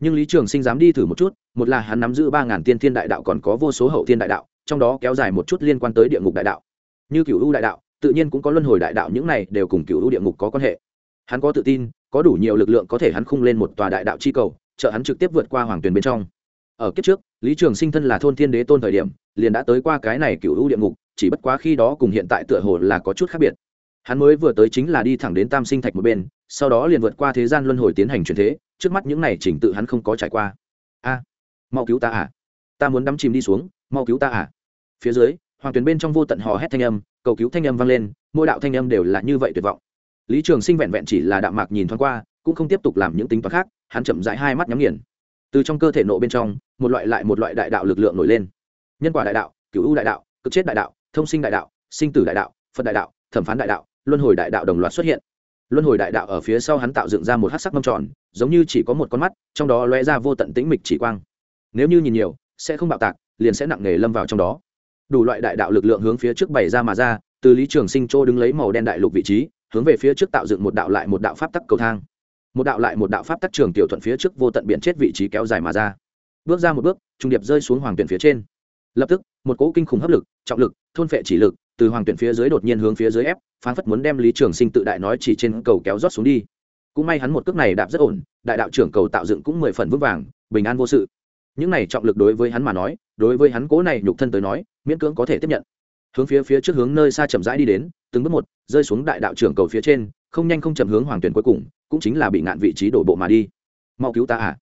nhưng lý trường sinh dám đi thử một chút, một là hắn nắm giữ ba ngàn tiên thiên đại đạo còn có vô số hậu thiên đại đạo, trong đó kéo dài một chút liên quan tới địa ngục đại đạo. Như cựu u đại đạo, tự nhiên cũng có luân hồi đại đạo, những này đều cùng cựu u địa ngục có quan hệ. Hắn có tự tin, có đủ nhiều lực lượng có thể hắn khung lên một tòa đại đạo chi cầu, trợ hắn trực tiếp vượt qua hoàng tuyền bên trong. Ở kiếp trước, lý trường sinh thân là thôn thiên đế tôn thời điểm, liền đã tới qua cái này cựu u địa ngục, chỉ bất quá khi đó cùng hiện tại tựa hồ là có chút khác biệt hắn mới vừa tới chính là đi thẳng đến tam sinh thạch một bên, sau đó liền vượt qua thế gian luân hồi tiến hành truyền thế, trước mắt những này chỉnh tự hắn không có trải qua. A, mau cứu ta à? Ta muốn đắm chìm đi xuống, mau cứu ta à? Phía dưới, hoàng tuyến bên trong vô tận hò hét thanh âm, cầu cứu thanh âm vang lên, mỗi đạo thanh âm đều là như vậy tuyệt vọng. Lý trường sinh vẹn vẹn chỉ là đạo mạc nhìn thoáng qua, cũng không tiếp tục làm những tính toán khác, hắn chậm rãi hai mắt nhắm nghiền. Từ trong cơ thể nộ bên trong, một loại lại một loại đại đạo lực lượng nổi lên. Nhân quả đại đạo cựu u đại đạo, cực chết đại đạo, thông sinh đại đạo, sinh tử đại đạo, phật đại đạo, thẩm phán đại đạo luân hồi đại đạo đồng loạt xuất hiện. Luân hồi đại đạo ở phía sau hắn tạo dựng ra một hát sắc mâm tròn, giống như chỉ có một con mắt, trong đó lóe ra vô tận tĩnh mịch chỉ quang. Nếu như nhìn nhiều, sẽ không bạo tạc, liền sẽ nặng nề lâm vào trong đó. Đủ loại đại đạo lực lượng hướng phía trước bày ra mà ra, từ lý trường sinh châu đứng lấy màu đen đại lục vị trí, hướng về phía trước tạo dựng một đạo lại một đạo pháp tắc cầu thang. Một đạo lại một đạo pháp tắc trường tiểu thuận phía trước vô tận biện chết vị trí kéo dài mà ra. Bước ra một bước, trung điệp rơi xuống hoàng tuyển phía trên. Lập tức, một cỗ kinh khủng hấp lực, trọng lực, thôn phệ chỉ lực từ hoàng tuyển phía dưới đột nhiên hướng phía dưới ép, phán phất muốn đem lý trường sinh tự đại nói chỉ trên cầu kéo rót xuống đi. Cũng may hắn một cước này đạp rất ổn, đại đạo trưởng cầu tạo dựng cũng mười phần vững vàng, bình an vô sự. Những này trọng lực đối với hắn mà nói, đối với hắn cố này nhục thân tới nói, miễn cưỡng có thể tiếp nhận. Hướng phía phía trước hướng nơi xa chậm rãi đi đến, từng bước một, rơi xuống đại đạo trưởng cầu phía trên, không nhanh không chậm hướng hoàng tuyển cuối cùng, cũng chính là bị ngạn vị trí đổ bộ mà đi. Mau cứu ta à?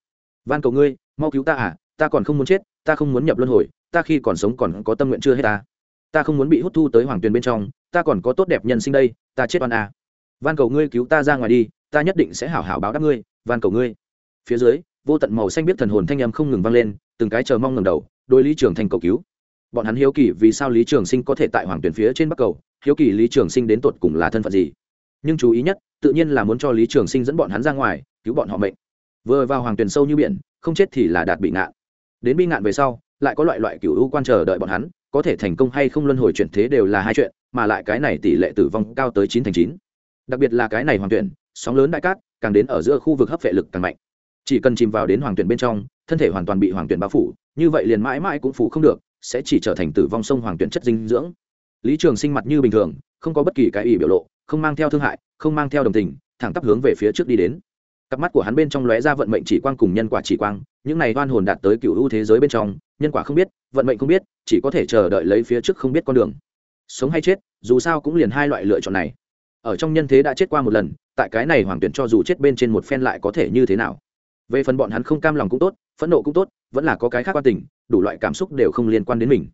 Van cầu ngươi, mau cứu ta à? Ta còn không muốn chết, ta không muốn nhập luân hồi, ta khi còn sống còn có tâm nguyện chưa hết ta ta không muốn bị hút thu tới hoàng tuyền bên trong, ta còn có tốt đẹp nhân sinh đây, ta chết oan à. van cầu ngươi cứu ta ra ngoài đi, ta nhất định sẽ hảo hảo báo đáp ngươi, van cầu ngươi. Phía dưới, vô tận màu xanh biết thần hồn thanh âm không ngừng vang lên, từng cái chờ mong ngầm đầu, đôi lý trường thành cầu cứu. Bọn hắn hiếu kỳ vì sao lý trường sinh có thể tại hoàng tuyển phía trên bắc cầu, hiếu kỳ lý trường sinh đến tột cùng là thân phận gì. Nhưng chú ý nhất, tự nhiên là muốn cho lý trường sinh dẫn bọn hắn ra ngoài, cứu bọn họ mệnh. Vừa vào hoàng tuyển sâu như biển, không chết thì là đạt bị ngạn. Đến bi ngạn về sau, lại có loại loại cựu u quan chờ đợi bọn hắn có thể thành công hay không luân hồi chuyển thế đều là hai chuyện, mà lại cái này tỷ lệ tử vong cao tới chín thành chín. Đặc biệt là cái này hoàng tuyển, sóng lớn đại cát, càng đến ở giữa khu vực hấp vệ lực càng mạnh. Chỉ cần chìm vào đến hoàng tuyển bên trong, thân thể hoàn toàn bị hoàng tuyển bao phủ, như vậy liền mãi mãi cũng phủ không được, sẽ chỉ trở thành tử vong sông hoàng tuyển chất dinh dưỡng. Lý trường sinh mặt như bình thường, không có bất kỳ cái ý biểu lộ, không mang theo thương hại, không mang theo đồng tình, thẳng tắp hướng về phía trước đi đến cặp mắt của hắn bên trong lóe ra vận mệnh chỉ quang cùng nhân quả chỉ quang, những này oan hồn đạt tới cựu ưu thế giới bên trong, nhân quả không biết, vận mệnh không biết, chỉ có thể chờ đợi lấy phía trước không biết con đường. Sống hay chết, dù sao cũng liền hai loại lựa chọn này. Ở trong nhân thế đã chết qua một lần, tại cái này hoàng tuyển cho dù chết bên trên một phen lại có thể như thế nào? Về phần bọn hắn không cam lòng cũng tốt, phẫn nộ cũng tốt, vẫn là có cái khác quan tình, đủ loại cảm xúc đều không liên quan đến mình.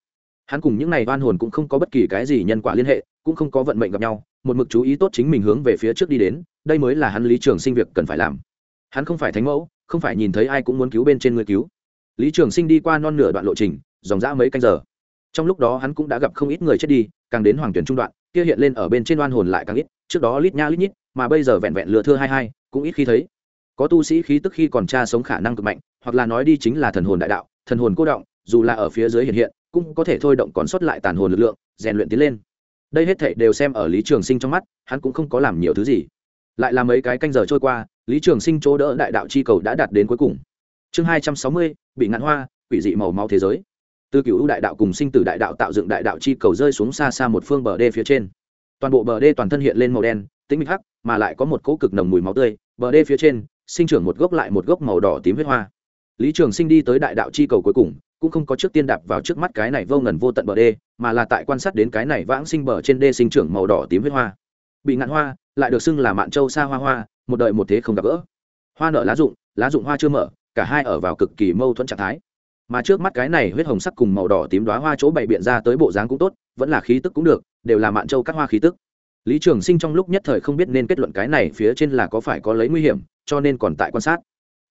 Hắn cùng những này oan hồn cũng không có bất kỳ cái gì nhân quả liên hệ, cũng không có vận mệnh gặp nhau một mực chú ý tốt chính mình hướng về phía trước đi đến, đây mới là hắn lý trường sinh việc cần phải làm. Hắn không phải thánh mẫu, không phải nhìn thấy ai cũng muốn cứu bên trên người cứu. Lý trường sinh đi qua non nửa đoạn lộ trình, dòng dã mấy canh giờ. Trong lúc đó hắn cũng đã gặp không ít người chết đi, càng đến hoàng tuyển trung đoạn, kia hiện lên ở bên trên oan hồn lại càng ít, trước đó lít nha lít nhít, mà bây giờ vẹn vẹn lừa thưa hai hai, cũng ít khi thấy. Có tu sĩ khí tức khi còn cha sống khả năng cực mạnh, hoặc là nói đi chính là thần hồn đại đạo, thần hồn cô động, dù là ở phía dưới hiện hiện, cũng có thể thôi động còn sót lại tàn hồn lực lượng, rèn luyện tiến lên đây hết thảy đều xem ở lý trường sinh trong mắt, hắn cũng không có làm nhiều thứ gì. Lại là mấy cái canh giờ trôi qua, lý trường sinh chỗ đỡ đại đạo chi cầu đã đạt đến cuối cùng. Chương hai trăm sáu mươi, bị ngạn hoa, quỷ dị màu máu thế giới. Từ cựu đại đạo cùng sinh tử đại đạo tạo dựng đại đạo chi cầu rơi xuống xa xa một phương bờ đê phía trên. Toàn bộ bờ đê toàn thân hiện lên màu đen, tĩnh mịch hắc, mà lại có một cỗ cực nồng mùi máu tươi. Bờ đê phía trên, sinh trưởng một gốc lại một gốc màu đỏ tím huyết hoa. Lý trường sinh đi tới đại đạo chi cầu cuối cùng cũng không có trước tiên đạp vào trước mắt cái này vô ngần vô tận bờ đê, mà là tại quan sát đến cái này vãng sinh bờ trên đê sinh trưởng màu đỏ tím huyết hoa. Bị ngạn hoa, lại được xưng là mạn châu sa hoa hoa, một đời một thế không gặp gỡ. Hoa nở lá rụng lá rụng hoa chưa mở, cả hai ở vào cực kỳ mâu thuẫn trạng thái. Mà trước mắt cái này huyết hồng sắc cùng màu đỏ tím đoá hoa chỗ bày biện ra tới bộ dáng cũng tốt, vẫn là khí tức cũng được, đều là mạn châu các hoa khí tức. Lý trường sinh trong lúc nhất thời không biết nên kết luận cái này phía trên là có phải có lấy nguy hiểm, cho nên còn tại quan sát.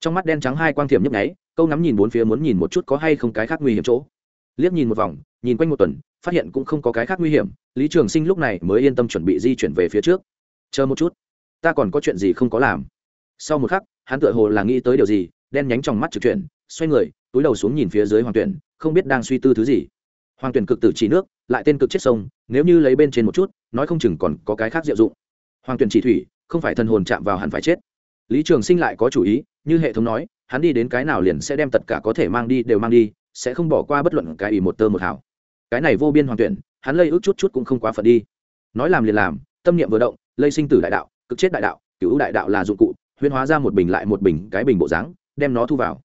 Trong mắt đen trắng hai quang thiểm nhấp nháy câu ngắm nhìn bốn phía muốn nhìn một chút có hay không cái khác nguy hiểm chỗ. Liếc nhìn một vòng, nhìn quanh một tuần, phát hiện cũng không có cái khác nguy hiểm, lý trường sinh lúc này mới yên tâm chuẩn bị di chuyển về phía trước. Chờ một chút, ta còn có chuyện gì không có làm. Sau một khắc, hắn tựa hồ là nghĩ tới điều gì, đen nhánh trong mắt trực chuyển, xoay người, túi đầu xuống nhìn phía dưới hoàng tuyển, không biết đang suy tư thứ gì. Hoàng tuyển cực tử chỉ nước, lại tên cực chết sông, nếu như lấy bên trên một chút, nói không chừng còn có cái khác diệu dụng. Hoàng tuyển chỉ thủy, không phải thần hồn chạm vào hẳn phải chết. Lý trường sinh lại có chủ ý, như hệ thống nói hắn đi đến cái nào liền sẽ đem tất cả có thể mang đi đều mang đi, sẽ không bỏ qua bất luận cái ý một tơ một hảo cái này vô biên hoàng tuyển, hắn lây ước chút chút cũng không quá phận đi. Nói làm liền làm, tâm niệm vừa động, lây sinh tử đại đạo, cực chết đại đạo cựu đại đạo là dụng cụ huyên hóa ra một bình lại một bình cái bình bộ dáng, đem nó thu vào.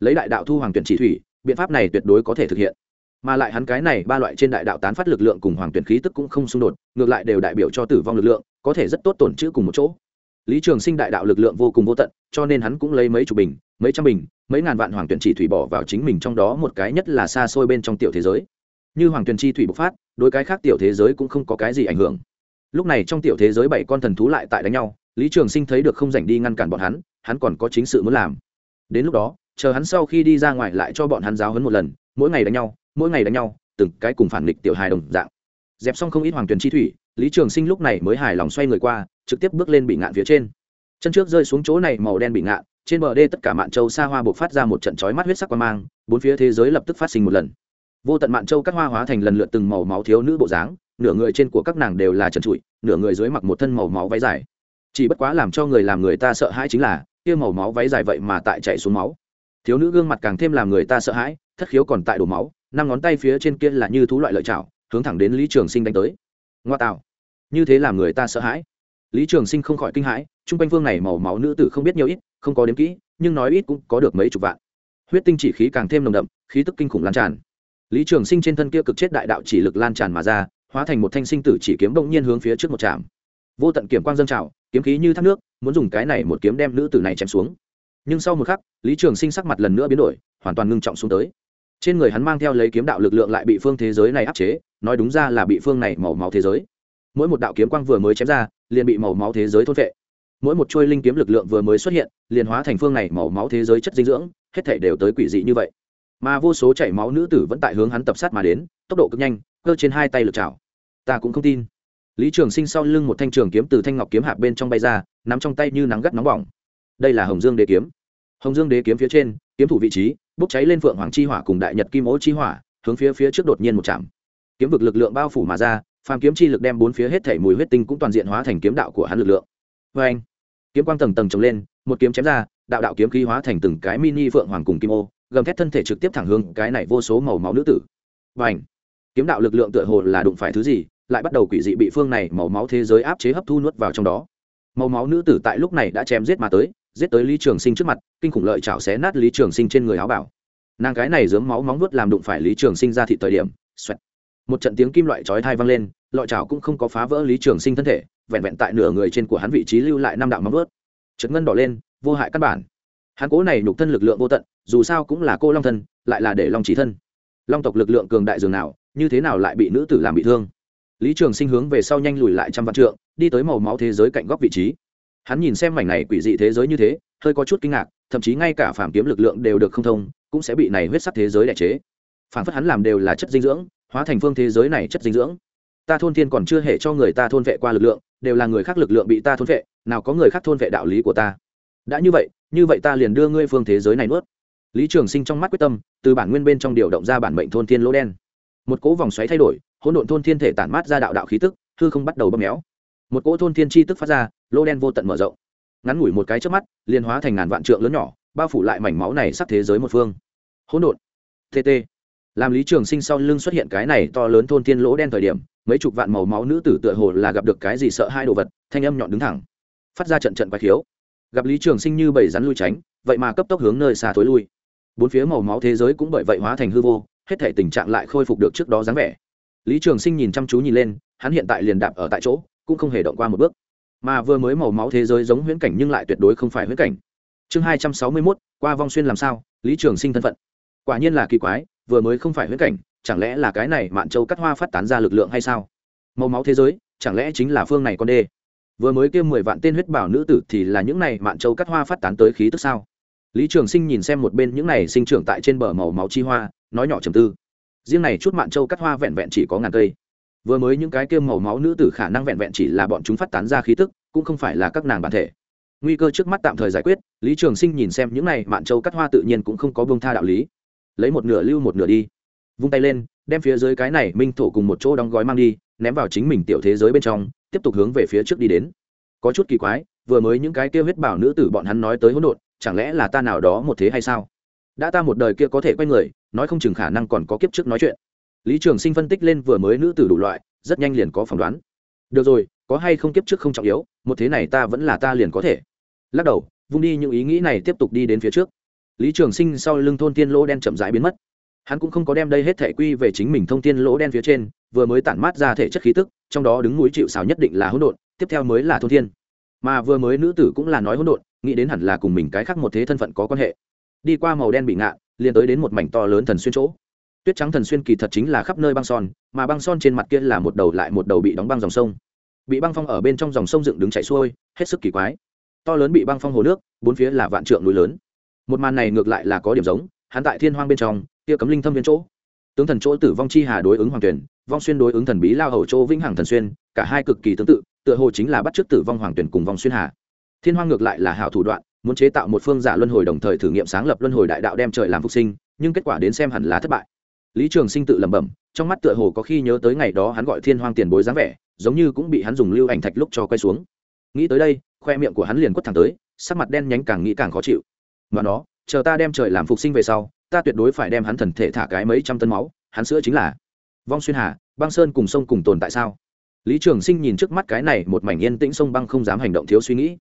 Lấy đại đạo thu hoàng tuyển chỉ thủy, biện pháp này tuyệt đối có thể thực hiện. Mà lại hắn cái này ba loại trên đại đạo tán phát lực lượng cùng hoàng tuyển khí tức cũng không xung đột, ngược lại đều đại biểu cho tử vong lực lượng, có thể rất tốt tổn chữ cùng một chỗ. Lý trường sinh đại đạo lực lượng vô cùng vô tận, cho nên hắn cũng lấy mấy chục bình mấy trăm bình, mấy ngàn vạn hoàng tuyển chỉ thủy bỏ vào chính mình trong đó một cái nhất là xa xôi bên trong tiểu thế giới. Như hoàng tuyển chi thủy bộc phát, đối cái khác tiểu thế giới cũng không có cái gì ảnh hưởng. Lúc này trong tiểu thế giới bảy con thần thú lại tại đánh nhau, lý trường sinh thấy được không dành đi ngăn cản bọn hắn hắn còn có chính sự muốn làm. Đến lúc đó, chờ hắn sau khi đi ra ngoài lại cho bọn hắn giáo hấn một lần, mỗi ngày đánh nhau, mỗi ngày đánh nhau, từng cái cùng phản nghịch tiểu hài đồng dạng. Dẹp xong không ít hoàng tuyển chi thủy, lý trường sinh lúc này mới hài lòng xoay người qua, trực tiếp bước lên bị ngạn phía trên. Chân trước rơi xuống chỗ này màu đen bị ngạn trên bờ đê tất cả mạn châu xa hoa buộc phát ra một trận chói mắt huyết sắc quan mang, bốn phía thế giới lập tức phát sinh một lần. Vô tận mạn châu các hoa hóa thành lần lượt từng màu máu thiếu nữ bộ dáng, nửa người trên của các nàng đều là trần trụi, nửa người dưới mặc một thân màu máu váy dài. Chỉ bất quá làm cho người làm người ta sợ hãi chính là, kia màu máu váy dài vậy mà tại chạy xuống máu. Thiếu nữ gương mặt càng thêm làm người ta sợ hãi, thất khiếu còn tại đổ máu, năm ngón tay phía trên kia là như thú loại lợi chảo, hướng thẳng đến lý trường sinh đánh tới. Ngoa tạo. Như thế làm người ta sợ hãi. Lý trường sinh không khỏi kinh hãi, chung quanh phương này màu máu nữ tử không biết nhiều ít không có đếm kỹ, nhưng nói ít cũng có được mấy chục vạn. Huyết tinh chỉ khí càng thêm nồng đậm, khí tức kinh khủng lan tràn. Lý trường sinh trên thân kia cực chết đại đạo chỉ lực lan tràn mà ra, hóa thành một thanh sinh tử chỉ kiếm bỗng nhiên hướng phía trước một trạm. Vô tận kiểm quang dâng trào, kiếm khí như thác nước, muốn dùng cái này một kiếm đem nữ tử này chém xuống. Nhưng sau một khắc, lý trường sinh sắc mặt lần nữa biến đổi, hoàn toàn ngưng trọng xuống tới. Trên người hắn mang theo lấy kiếm đạo lực lượng lại bị phương thế giới này áp chế, nói đúng ra là bị phương này màu máu thế giới. Mỗi một đạo kiếm quang vừa mới chém ra, liền bị màu máu thế giới thôn vệ mỗi một chuôi linh kiếm lực lượng vừa mới xuất hiện, liền hóa thành phương này màu máu thế giới chất dinh dưỡng, hết thể đều tới quỷ dị như vậy. Mà vô số chảy máu nữ tử vẫn tại hướng hắn tập sát mà đến, tốc độ cực nhanh, cơ trên hai tay lực chảo ta cũng không tin. Lý trường sinh sau lưng một thanh trường kiếm từ thanh ngọc kiếm hạp bên trong bay ra, nắm trong tay như nắng gắt nóng bỏng. Đây là hồng dương đế kiếm. Hồng dương đế kiếm phía trên, kiếm thủ vị trí, bốc cháy lên phượng hoàng chi hỏa cùng đại nhật kim ố chi hỏa, hướng phía phía trước đột nhiên một chạm. Kiếm vực lực lượng bao phủ mà ra, phàm kiếm chi lực đem bốn phía hết thể mùi huyết tinh cũng toàn diện hóa thành kiếm đạo của hắn lực lượng. Vê anh kiếm quang tầng tầng trồng lên, một kiếm chém ra, đạo đạo kiếm khí hóa thành từng cái mini phượng hoàng cùng kim ô, gầm thét thân thể trực tiếp thẳng hướng cái này vô số màu máu nữ tử. Và ảnh kiếm đạo lực lượng tựa hồ là đụng phải thứ gì, lại bắt đầu quỷ dị bị phương này màu máu thế giới áp chế hấp thu nuốt vào trong đó. Màu máu nữ tử tại lúc này đã chém giết mà tới, giết tới lý trường sinh trước mặt, kinh khủng lợi chảo xé nát lý trường sinh trên người áo bảo. Nàng cái này dướng máu móng nuốt làm đụng phải lý trường sinh ra thị thời điểm, xoẹt. một trận tiếng kim loại chói thai vang lên lợi chảo cũng không có phá vỡ lý trường sinh thân thể vẹn vẹn tại nửa người trên của hắn vị trí lưu lại năm đạo móng vớt trật ngân đỏ lên, vô hại căn bản. Hắn cố này nhục thân lực lượng vô tận, dù sao cũng là cô long thân, lại là để long chỉ thân. Long tộc lực lượng cường đại dường nào, như thế nào lại bị nữ tử làm bị thương? Lý trường sinh hướng về sau nhanh lùi lại trăm vạn trượng, đi tới màu máu thế giới cạnh góc vị trí. Hắn nhìn xem mảnh này quỷ dị thế giới như thế, hơi có chút kinh ngạc, thậm chí ngay cả phản kiếm lực lượng đều được không thông, cũng sẽ bị này huyết sắc thế giới đại chế. Phản phất hắn làm đều là chất dinh dưỡng, hóa thành phương thế giới này chất dinh dưỡng ta thôn thiên còn chưa hề cho người ta thôn vệ qua lực lượng, đều là người khác lực lượng bị ta thôn vệ, nào có người khác thôn vệ đạo lý của ta. Đã như vậy như vậy ta liền đưa ngươi phương thế giới này nuốt. Lý trường sinh trong mắt quyết tâm, từ bản nguyên bên trong điều động ra bản mệnh thôn thiên lỗ đen. Một cỗ vòng xoáy thay đổi, hỗn độn thôn thiên thể tản mát ra đạo đạo khí tức, hư không bắt đầu bấm méo. Một cỗ thôn thiên chi tức phát ra, lỗ đen vô tận mở rộng. Ngắn ngủi một cái trước mắt, liền hóa thành ngàn vạn trượng lớn nhỏ, bao phủ lại mảnh máu này sắp thế giới một phương. Hỗn độn. Tt làm lý trường sinh sau lưng xuất hiện cái này to lớn thôn thiên lỗ đen thời điểm mấy chục vạn màu máu nữ tử tựa hồ là gặp được cái gì sợ hai đồ vật, thanh âm nhọn đứng thẳng, phát ra trận trận quái khiếu. Gặp lý trường sinh như bảy rắn lui tránh, vậy mà cấp tốc hướng nơi xa thối lui. Bốn phía màu máu thế giới cũng bởi vậy hóa thành hư vô, hết thể tình trạng lại khôi phục được trước đó dáng vẻ. Lý trường sinh nhìn chăm chú nhìn lên, hắn hiện tại liền đạp ở tại chỗ, cũng không hề động qua một bước. Mà vừa mới màu máu thế giới giống huyễn cảnh nhưng lại tuyệt đối không phải huyễn cảnh. Chương hai trăm sáu mươi mốt, qua vong xuyên làm sao, lý trường sinh thân phận. Quả nhiên là kỳ quái, vừa mới không phải huyễn cảnh chẳng lẽ là cái này mạn châu cắt hoa phát tán ra lực lượng hay sao? Màu máu thế giới, chẳng lẽ chính là phương này con đê? Vừa mới kêu mười vạn tên huyết bảo nữ tử thì là những này mạn châu cắt hoa phát tán tới khí tức sao? Lý trường sinh nhìn xem một bên những này sinh trưởng tại trên bờ màu máu chi hoa, nói nhỏ trầm tư. Riêng này chút mạn châu cắt hoa vẹn vẹn chỉ có ngàn cây. Vừa mới những cái kêu màu máu nữ tử khả năng vẹn vẹn chỉ là bọn chúng phát tán ra khí tức, cũng không phải là các nàng bản thể. Nguy cơ trước mắt tạm thời giải quyết, lý trường sinh nhìn xem những này mạn châu cắt hoa tự nhiên cũng không có bông tha đạo lý. Lấy một nửa lưu một nửa đi vung tay lên, đem phía dưới cái này minh thổ cùng một chỗ đóng gói mang đi, ném vào chính mình tiểu thế giới bên trong, tiếp tục hướng về phía trước đi đến. Có chút kỳ quái, vừa mới những cái kia huyết bảo nữ tử bọn hắn nói tới hỗn độn, chẳng lẽ là ta nào đó một thế hay sao? Đã ta một đời kia có thể quay người, nói không chừng khả năng còn có kiếp trước nói chuyện. Lý trường sinh phân tích lên vừa mới nữ tử đủ loại, rất nhanh liền có phỏng đoán. Được rồi, có hay không kiếp trước không trọng yếu, một thế này ta vẫn là ta liền có thể. Lắc đầu, vung đi những ý nghĩ này tiếp tục đi đến phía trước. Lý trường sinh sau lưng thôn tiên lỗ đen chậm rãi biến mất hắn cũng không có đem đây hết thể quy về chính mình thông tin lỗ đen phía trên, vừa mới tản mát ra thể chất khí tức, trong đó đứng núi chịu xào nhất định là hỗn độn, tiếp theo mới là thôn thiên. Mà vừa mới nữ tử cũng là nói hỗn độn, nghĩ đến hẳn là cùng mình cái khác một thế thân phận có quan hệ. Đi qua màu đen bị ngạn liền tới đến một mảnh to lớn thần xuyên chỗ. Tuyết trắng thần xuyên kỳ thật chính là khắp nơi băng son, mà băng son trên mặt kia là một đầu lại một đầu bị đóng băng dòng sông. Bị băng phong ở bên trong dòng sông dựng đứng chảy xuôi, hết sức kỳ quái. To lớn bị băng phong hồ nước, bốn phía là vạn trượng núi lớn. Một màn này ngược lại là có điểm giống, hắn tại thiên hoang bên trong kia cấm linh thâm viên chỗ. Tướng thần chỗ tử vong chi hà đối ứng hoàng tuyển, vong xuyên đối ứng thần bí lao hầu chỗ vĩnh hằng thần xuyên, cả hai cực kỳ tương tự, tựa hồ chính là bắt chước tử vong hoàng tuyển cùng vong xuyên hà. Thiên hoang ngược lại là hảo thủ đoạn, muốn chế tạo một phương giả luân hồi đồng thời thử nghiệm sáng lập luân hồi đại đạo đem trời làm phục sinh, nhưng kết quả đến xem hẳn là thất bại. Lý trường sinh tự lẩm bẩm, trong mắt tựa hồ có khi nhớ tới ngày đó hắn gọi thiên hoang tiền bối dáng vẻ, giống như cũng bị hắn dùng lưu ảnh thạch lúc cho quay xuống. Nghĩ tới đây, khoe miệng của hắn liền quất thẳng tới, sắc mặt đen nhánh càng nghĩ càng khó chịu. Mà nó chờ ta đem trời làm phục sinh về sau ta tuyệt đối phải đem hắn thần thể thả cái mấy trăm tấn máu, hắn sữa chính là. Vong xuyên hà, băng sơn cùng sông cùng tồn tại sao? Lý trường sinh nhìn trước mắt cái này, một mảnh yên tĩnh sông băng không dám hành động thiếu suy nghĩ.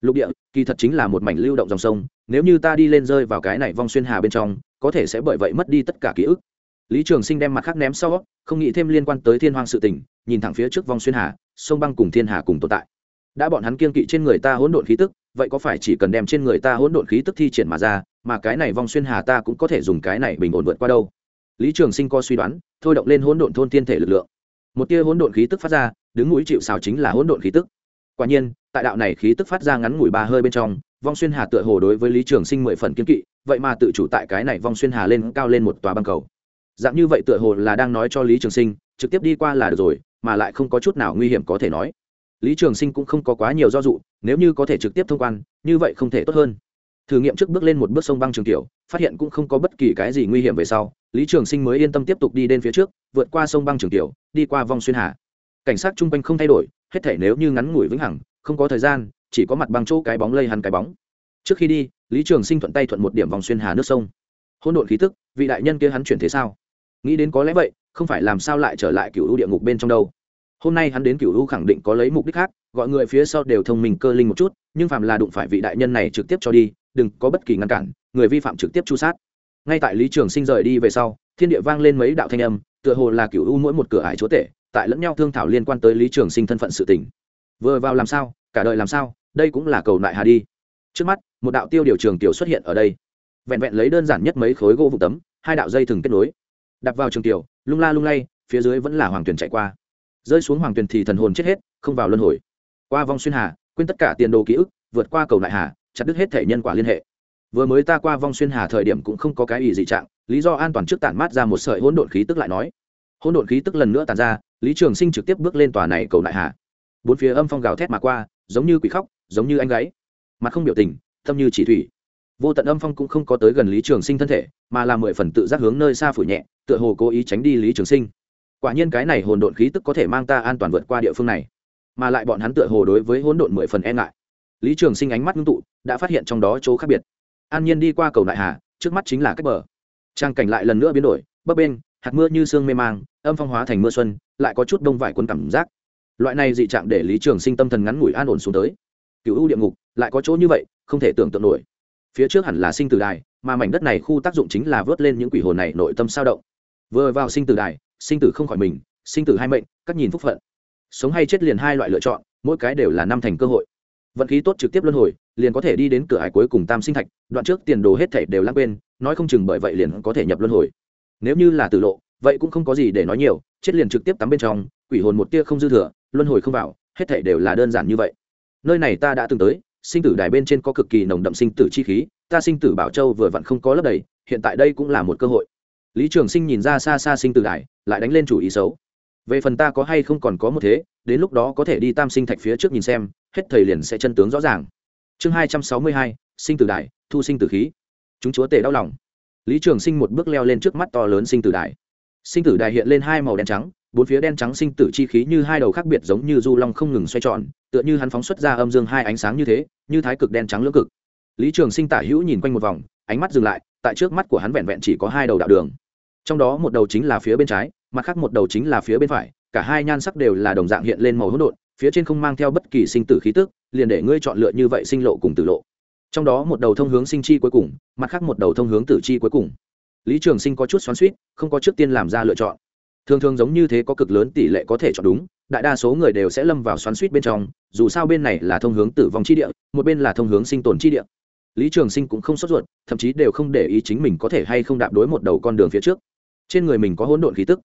Lục địa, kỳ thật chính là một mảnh lưu động dòng sông, nếu như ta đi lên rơi vào cái này vong xuyên hà bên trong, có thể sẽ bởi vậy mất đi tất cả ký ức. Lý trường sinh đem mặt khác ném sau, không nghĩ thêm liên quan tới thiên hoang sự tình, nhìn thẳng phía trước vong xuyên hà, sông băng cùng thiên hà cùng tồn tại. Đã bọn hắn kiên kỵ trên người ta hỗn độn khí tức vậy có phải chỉ cần đem trên người ta hỗn độn khí tức thi triển mà ra, mà cái này vong xuyên hà ta cũng có thể dùng cái này bình ổn vượt qua đâu? Lý trường sinh co suy đoán, thôi động lên hỗn độn thôn tiên thể lực lượng. Một tia hỗn độn khí tức phát ra, đứng mũi chịu xào chính là hỗn độn khí tức. Quả nhiên, tại đạo này khí tức phát ra ngắn ngủi ba hơi bên trong, vong xuyên hà tựa hồ đối với lý trường sinh mười phần kiên kỵ, vậy mà tự chủ tại cái này vong xuyên hà lên cao lên một tòa băng cầu. Dạng như vậy tựa hồ là đang nói cho lý trường sinh, trực tiếp đi qua là được rồi, mà lại không có chút nào nguy hiểm có thể nói lý trường sinh cũng không có quá nhiều do dụ, nếu như có thể trực tiếp thông quan, như vậy không thể tốt hơn. Thử nghiệm trước bước lên một bước sông băng trường tiểu, phát hiện cũng không có bất kỳ cái gì nguy hiểm về sau, lý trường sinh mới yên tâm tiếp tục đi đến phía trước, vượt qua sông băng trường tiểu, đi qua vòng xuyên hà. Cảnh sát chung quanh không thay đổi, hết thể nếu như ngắn ngủi vĩnh hằng, không có thời gian, chỉ có mặt băng chỗ cái bóng lây hẳn cái bóng. Trước khi đi, lý trường sinh thuận tay thuận một điểm vòng xuyên hà nước sông. Hôn độn khí tức, vị đại nhân kia hắn chuyển thế sao? Nghĩ đến có lẽ vậy, không phải làm sao lại trở lại cựu ưu địa ngục bên trong đâu hôm nay hắn đến cựu u khẳng định có lấy mục đích khác, gọi người phía sau đều thông minh cơ linh một chút, nhưng phạm là đụng phải vị đại nhân này trực tiếp cho đi, đừng có bất kỳ ngăn cản, người vi phạm trực tiếp chu sát. Ngay tại lý trường sinh rời đi về sau, thiên địa vang lên mấy đạo thanh âm, tựa hồ là cựu u mỗi một cửa ải chúa tể, tại lẫn nhau thương thảo liên quan tới lý trường sinh thân phận sự tình. Vừa vào làm sao, cả đời làm sao, đây cũng là cầu nại hà đi. Trước mắt, một đạo tiêu điều trường tiểu xuất hiện ở đây. Vẹn vẹn lấy đơn giản nhất mấy khối gỗ vụ tấm, hai đạo dây thừng kết nối. Đặt vào trường tiểu, lung la lung lay, phía dưới vẫn là hoàng thuyền chạy qua rơi xuống hoàng tuyền thì thần hồn chết hết, không vào luân hồi. Qua vong xuyên hà, quên tất cả tiền đồ ký ức, vượt qua cầu nại hà, chặt đứt hết thể nhân quả liên hệ. Vừa mới ta qua vong xuyên hà thời điểm cũng không có cái ý gì trạng, lý do an toàn trước tản mát ra một sợi hỗn độn khí tức lại nói. Hỗn độn khí tức lần nữa tàn ra, lý trường sinh trực tiếp bước lên tòa này cầu nại hà. Bốn phía âm phong gào thét mà qua, giống như quỷ khóc, giống như anh gáy. Mặt không biểu tình tâm như chỉ thủy. Vô tận âm phong cũng không có tới gần lý trường sinh thân thể, mà là mười phần tự giác hướng nơi xa phủ nhẹ, tựa hồ cố ý tránh đi lý trường sinh quả nhiên cái này hồn độn khí tức có thể mang ta an toàn vượt qua địa phương này. Mà lại bọn hắn tựa hồ đối với hỗn độn mười phần e ngại. Lý trường sinh ánh mắt ngưng tụ, đã phát hiện trong đó chỗ khác biệt. An nhiên đi qua cầu đại hà, trước mắt chính là cách bờ. Trang cảnh lại lần nữa biến đổi, bấp bên hạt mưa như sương mê mang, âm phong hóa thành mưa xuân, lại có chút đông vải cuốn cảm giác. Loại này dị trạng để lý trường sinh tâm thần ngắn ngủi an ổn xuống tới. Cựu ưu địa ngục, lại có chỗ như vậy, không thể tưởng tượng nổi. Phía trước hẳn là sinh tử đài, mà mảnh đất này khu tác dụng chính là vớt lên những quỷ hồn này nội tâm sao động. Vừa vào sinh tử đài sinh tử không khỏi mình, sinh tử hai mệnh, các nhìn phúc phận. Sống hay chết liền hai loại lựa chọn, mỗi cái đều là năm thành cơ hội. Vận khí tốt trực tiếp luân hồi, liền có thể đi đến cửa hải cuối cùng tam sinh thạch, đoạn trước tiền đồ hết thảy đều lãng quên, nói không chừng bởi vậy liền có thể nhập luân hồi. Nếu như là tử lộ, vậy cũng không có gì để nói nhiều, chết liền trực tiếp tắm bên trong, quỷ hồn một tia không dư thừa, luân hồi không vào, hết thảy đều là đơn giản như vậy. Nơi này ta đã từng tới, sinh tử đài bên trên có cực kỳ nồng đậm sinh tử chi khí, ta sinh tử bảo châu vừa vặn không có lấp đầy, hiện tại đây cũng là một cơ hội lý trường sinh nhìn ra xa xa sinh tử đài lại đánh lên chủ ý xấu. Về phần ta có hay không còn có một thế, đến lúc đó có thể đi tam sinh thạch phía trước nhìn xem, hết thời liền sẽ chân tướng rõ ràng. Chương hai trăm sáu mươi hai, sinh tử đại, thu sinh tử khí. Chúng chúa tể đau lòng. Lý trường sinh một bước leo lên trước mắt to lớn sinh tử đại. Sinh tử đại hiện lên hai màu đen trắng, bốn phía đen trắng sinh tử chi khí như hai đầu khác biệt giống như du long không ngừng xoay tròn, tựa như hắn phóng xuất ra âm dương hai ánh sáng như thế, như thái cực đen trắng lưỡng cực. Lý trường sinh tả hữu nhìn quanh một vòng, ánh mắt dừng lại tại trước mắt của hắn vẹn vẹn chỉ có hai đầu đạo đường. Trong đó một đầu chính là phía bên trái, mặt khác một đầu chính là phía bên phải, cả hai nhan sắc đều là đồng dạng hiện lên màu hỗn độn, phía trên không mang theo bất kỳ sinh tử khí tức, liền để ngươi chọn lựa như vậy sinh lộ cùng tử lộ. Trong đó một đầu thông hướng sinh chi cuối cùng, mặt khác một đầu thông hướng tử chi cuối cùng. Lý trường sinh có chút xoắn suýt không có trước tiên làm ra lựa chọn. Thường thường giống như thế có cực lớn tỷ lệ có thể chọn đúng, đại đa số người đều sẽ lâm vào xoắn suýt bên trong, dù sao bên này là thông hướng tử vong chi địa, một bên là thông hướng sinh tồn chi địa lý trường sinh cũng không sốt ruột, thậm chí đều không để ý chính mình có thể hay không đạp đối một đầu con đường phía trước. Trên người mình có hỗn độn khí tức.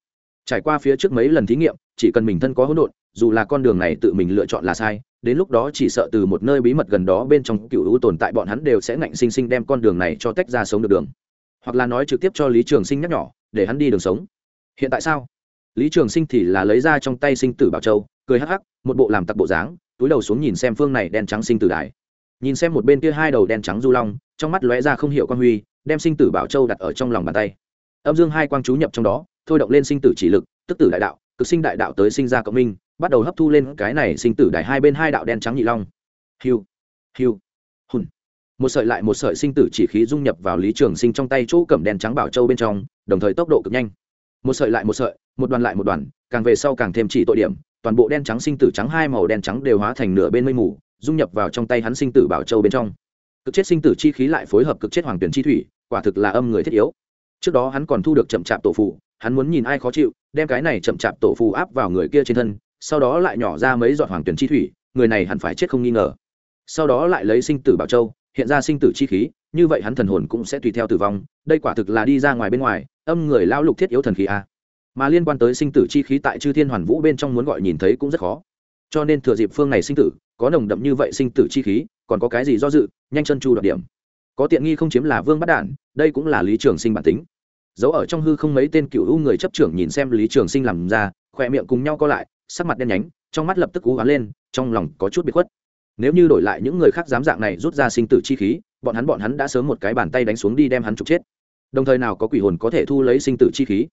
Trải qua phía trước mấy lần thí nghiệm, chỉ cần mình thân có hỗn độn, dù là con đường này tự mình lựa chọn là sai, đến lúc đó chỉ sợ từ một nơi bí mật gần đó bên trong cựu hữu tồn tại bọn hắn đều sẽ ngạnh sinh sinh đem con đường này cho tách ra sống được đường. Hoặc là nói trực tiếp cho lý trường sinh nhắc nhỏ để hắn đi đường sống. Hiện tại sao? Lý trường sinh thì là lấy ra trong tay sinh tử bảo châu, cười hắc hắc, một bộ làm tặc bộ dáng, túi đầu xuống nhìn xem phương này đen trắng sinh tử đài nhìn xem một bên kia hai đầu đen trắng du long, trong mắt lóe ra không hiểu quan huy, đem sinh tử bảo châu đặt ở trong lòng bàn tay. Âm dương hai quang chú nhập trong đó, thôi động lên sinh tử chỉ lực, tức tử đại đạo, cực sinh đại đạo tới sinh ra cộng minh, bắt đầu hấp thu lên cái này sinh tử đại hai bên hai đạo đen trắng nhị long. Hiu hiu, hùn. Một sợi lại một sợi sinh tử chỉ khí dung nhập vào lý trường sinh trong tay chỗ cầm đen trắng bảo châu bên trong, đồng thời tốc độ cực nhanh. Một sợi lại một sợi, một đoàn lại một đoàn, càng về sau càng thêm chỉ tội điểm, toàn bộ đen trắng sinh tử trắng hai màu đen trắng đều hóa thành nửa bên mây mù dung nhập vào trong tay hắn sinh tử bảo châu bên trong. Cực chết sinh tử chi khí lại phối hợp cực chết hoàng tuyển chi thủy, quả thực là âm người thiết yếu. Trước đó hắn còn thu được chậm chạp tổ phụ hắn muốn nhìn ai khó chịu, đem cái này chậm chạp tổ phụ áp vào người kia trên thân, sau đó lại nhỏ ra mấy giọt hoàng tuyển chi thủy, người này hẳn phải chết không nghi ngờ. Sau đó lại lấy sinh tử bảo châu, hiện ra sinh tử chi khí, như vậy hắn thần hồn cũng sẽ tùy theo tử vong, đây quả thực là đi ra ngoài bên ngoài, âm người lao lục thiết yếu thần khí a. Mà liên quan tới sinh tử chi khí tại chư thiên hoàn vũ bên trong muốn gọi nhìn thấy cũng rất khó. Cho nên thừa dịp phương này sinh tử có nồng đậm như vậy sinh tử chi khí, còn có cái gì do dự, nhanh chân chu đoạt điểm. Có tiện nghi không chiếm là vương bắt đản, đây cũng là lý trường sinh bản tính. Giấu ở trong hư không mấy tên cựu u người chấp trưởng nhìn xem lý trường sinh làm ra, khỏe miệng cùng nhau co lại, sắc mặt đen nhánh, trong mắt lập tức cú ám lên, trong lòng có chút bị khuất. Nếu như đổi lại những người khác dám dạng này rút ra sinh tử chi khí, bọn hắn bọn hắn đã sớm một cái bàn tay đánh xuống đi đem hắn trục chết. Đồng thời nào có quỷ hồn có thể thu lấy sinh tử chi khí?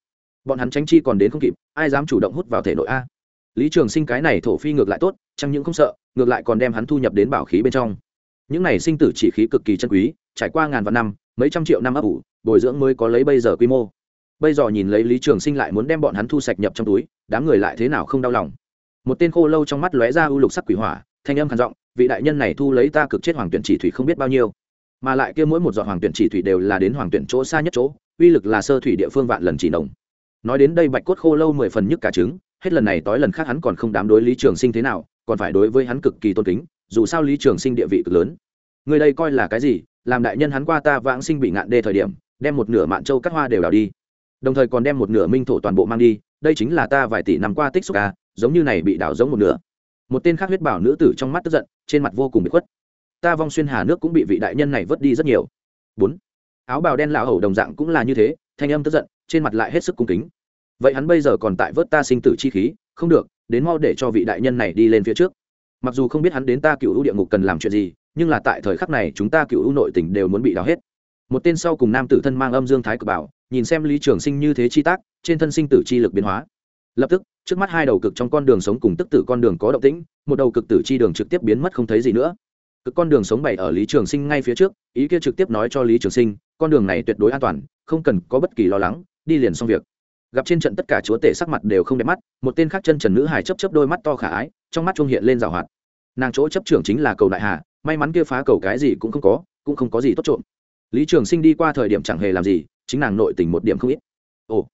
Bọn hắn tránh chi còn đến không kịp, ai dám chủ động hút vào thể nội a? Lý trường sinh cái này thổ phi ngược lại tốt chẳng những không sợ, ngược lại còn đem hắn thu nhập đến bảo khí bên trong. Những này sinh tử chỉ khí cực kỳ chân quý, trải qua ngàn vạn năm, mấy trăm triệu năm ấp ủ, bồi dưỡng mới có lấy bây giờ quy mô. Bây giờ nhìn lấy lý trường sinh lại muốn đem bọn hắn thu sạch nhập trong túi, đám người lại thế nào không đau lòng. Một tên khô lâu trong mắt lóe ra u lục sắc quỷ hỏa, thanh âm khàn giọng, vị đại nhân này thu lấy ta cực chết hoàng tuyển chỉ thủy không biết bao nhiêu. Mà lại kia mỗi một giọt hoàng tuyển chỉ thủy đều là đến hoàng tuyển chỗ xa nhất chỗ, uy lực là sơ thủy địa phương vạn lần chỉ nồng. Nói đến đây bạch cốt khô lâu mười phần nhức cả trứng hết lần này tối lần khác hắn còn không dám đối lý trường sinh thế nào, còn phải đối với hắn cực kỳ tôn kính, dù sao lý trường sinh địa vị cực lớn. Người đây coi là cái gì? Làm đại nhân hắn qua ta vãng sinh bị ngạn đê thời điểm, đem một nửa mạn châu cắt hoa đều đào đi. Đồng thời còn đem một nửa minh thổ toàn bộ mang đi, đây chính là ta vài tỷ năm qua tích xúc ca giống như này bị đảo giống một nửa. Một tên khác huyết bảo nữ tử trong mắt tức giận, trên mặt vô cùng bị khuất. Ta vong xuyên hà nước cũng bị vị đại nhân này vớt đi rất nhiều. Bốn. Áo bào đen lão hầu đồng dạng cũng là như thế, thanh âm tức giận, trên mặt lại hết sức cung kính vậy hắn bây giờ còn tại vớt ta sinh tử chi khí, không được, đến mau để cho vị đại nhân này đi lên phía trước. Mặc dù không biết hắn đến ta cựu ưu địa ngục cần làm chuyện gì, nhưng là tại thời khắc này chúng ta cựu ưu nội tình đều muốn bị đào hết. Một tên sau cùng nam tử thân mang âm dương thái cực bảo, nhìn xem lý trường sinh như thế chi tác, trên thân sinh tử chi lực biến hóa. Lập tức, trước mắt hai đầu cực trong con đường sống cùng tức tử con đường có động tĩnh, một đầu cực tử chi đường trực tiếp biến mất không thấy gì nữa. Cực con đường sống bày ở lý trường sinh ngay phía trước, ý kia trực tiếp nói cho lý trường sinh, con đường này tuyệt đối an toàn, không cần có bất kỳ lo lắng, đi liền xong việc gặp trên trận tất cả chúa tể sắc mặt đều không đẹp mắt, một tên khác chân trần nữ hài chấp chấp đôi mắt to khả ái, trong mắt trung hiện lên rào hoạt. Nàng chỗ chấp trưởng chính là cầu đại hà, may mắn kia phá cầu cái gì cũng không có, cũng không có gì tốt trộm. Lý trường sinh đi qua thời điểm chẳng hề làm gì, chính nàng nội tình một điểm không ít. Ồ,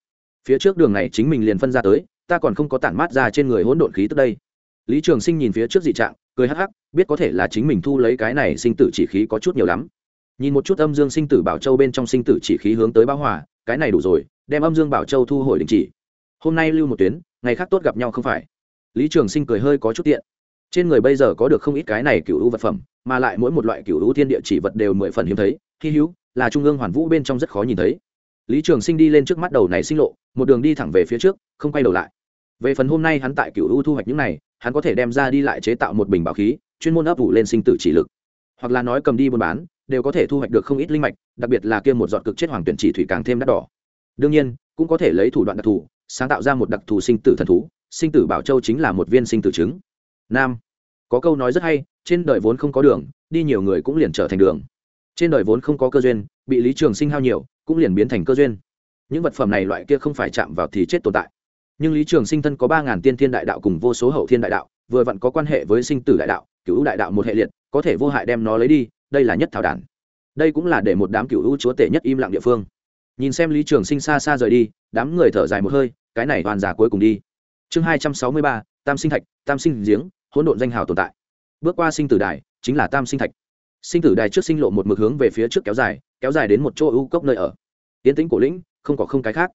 phía trước đường này chính mình liền phân ra tới, ta còn không có tản mát ra trên người hỗn độn khí tức đây. Lý trường sinh nhìn phía trước dị trạng, cười hắc hắc, biết có thể là chính mình thu lấy cái này sinh tử chỉ khí có chút nhiều lắm. Nhìn một chút âm dương sinh tử bảo châu bên trong sinh tử chỉ khí hướng tới báo hòa, cái này đủ rồi đem âm dương bảo châu thu hồi đình chỉ. Hôm nay lưu một tuyến, ngày khác tốt gặp nhau không phải. Lý trường sinh cười hơi có chút tiện. Trên người bây giờ có được không ít cái này cựu hữu vật phẩm, mà lại mỗi một loại cựu hữu thiên địa chỉ vật đều mười phần hiếm thấy, hy hữu, là trung ương hoàn vũ bên trong rất khó nhìn thấy. Lý trường sinh đi lên trước mắt đầu này sinh lộ, một đường đi thẳng về phía trước, không quay đầu lại. Về phần hôm nay hắn tại cựu hữu thu hoạch những này, hắn có thể đem ra đi lại chế tạo một bình bảo khí, chuyên môn ấp ủ lên sinh tử chỉ lực. Hoặc là nói cầm đi buôn bán, đều có thể thu hoạch được không ít linh mạch, đặc biệt là kia một giọt cực chết hoàng tuyển chỉ thủy càng thêm đắt đỏ đương nhiên, cũng có thể lấy thủ đoạn đặc thù, sáng tạo ra một đặc thù sinh tử thần thú, sinh tử bảo châu chính là một viên sinh tử trứng. Nam. Có câu nói rất hay, trên đời vốn không có đường, đi nhiều người cũng liền trở thành đường. Trên đời vốn không có cơ duyên, bị lý trường sinh hao nhiều, cũng liền biến thành cơ duyên. Những vật phẩm này loại kia không phải chạm vào thì chết tồn tại. Nhưng lý trường sinh thân có ba ngàn tiên thiên đại đạo cùng vô số hậu thiên đại đạo, vừa vặn có quan hệ với sinh tử đại đạo cựu đại đạo một hệ liệt, có thể vô hại đem nó lấy đi, đây là nhất thảo đản. Đây cũng là để một đám cựu chúa tể nhất im lặng địa phương nhìn xem lý trường sinh xa xa rời đi, đám người thở dài một hơi, cái này toàn giả cuối cùng đi. Chương hai trăm sáu mươi ba, tam sinh thạch, tam sinh giếng, hỗn độn danh hào tồn tại. Bước qua sinh tử đài, chính là tam sinh thạch. Sinh tử đài trước sinh lộ một mực hướng về phía trước kéo dài kéo dài đến một chỗ ưu cốc nơi ở. Tiến tĩnh cổ lĩnh, không có không cái khác.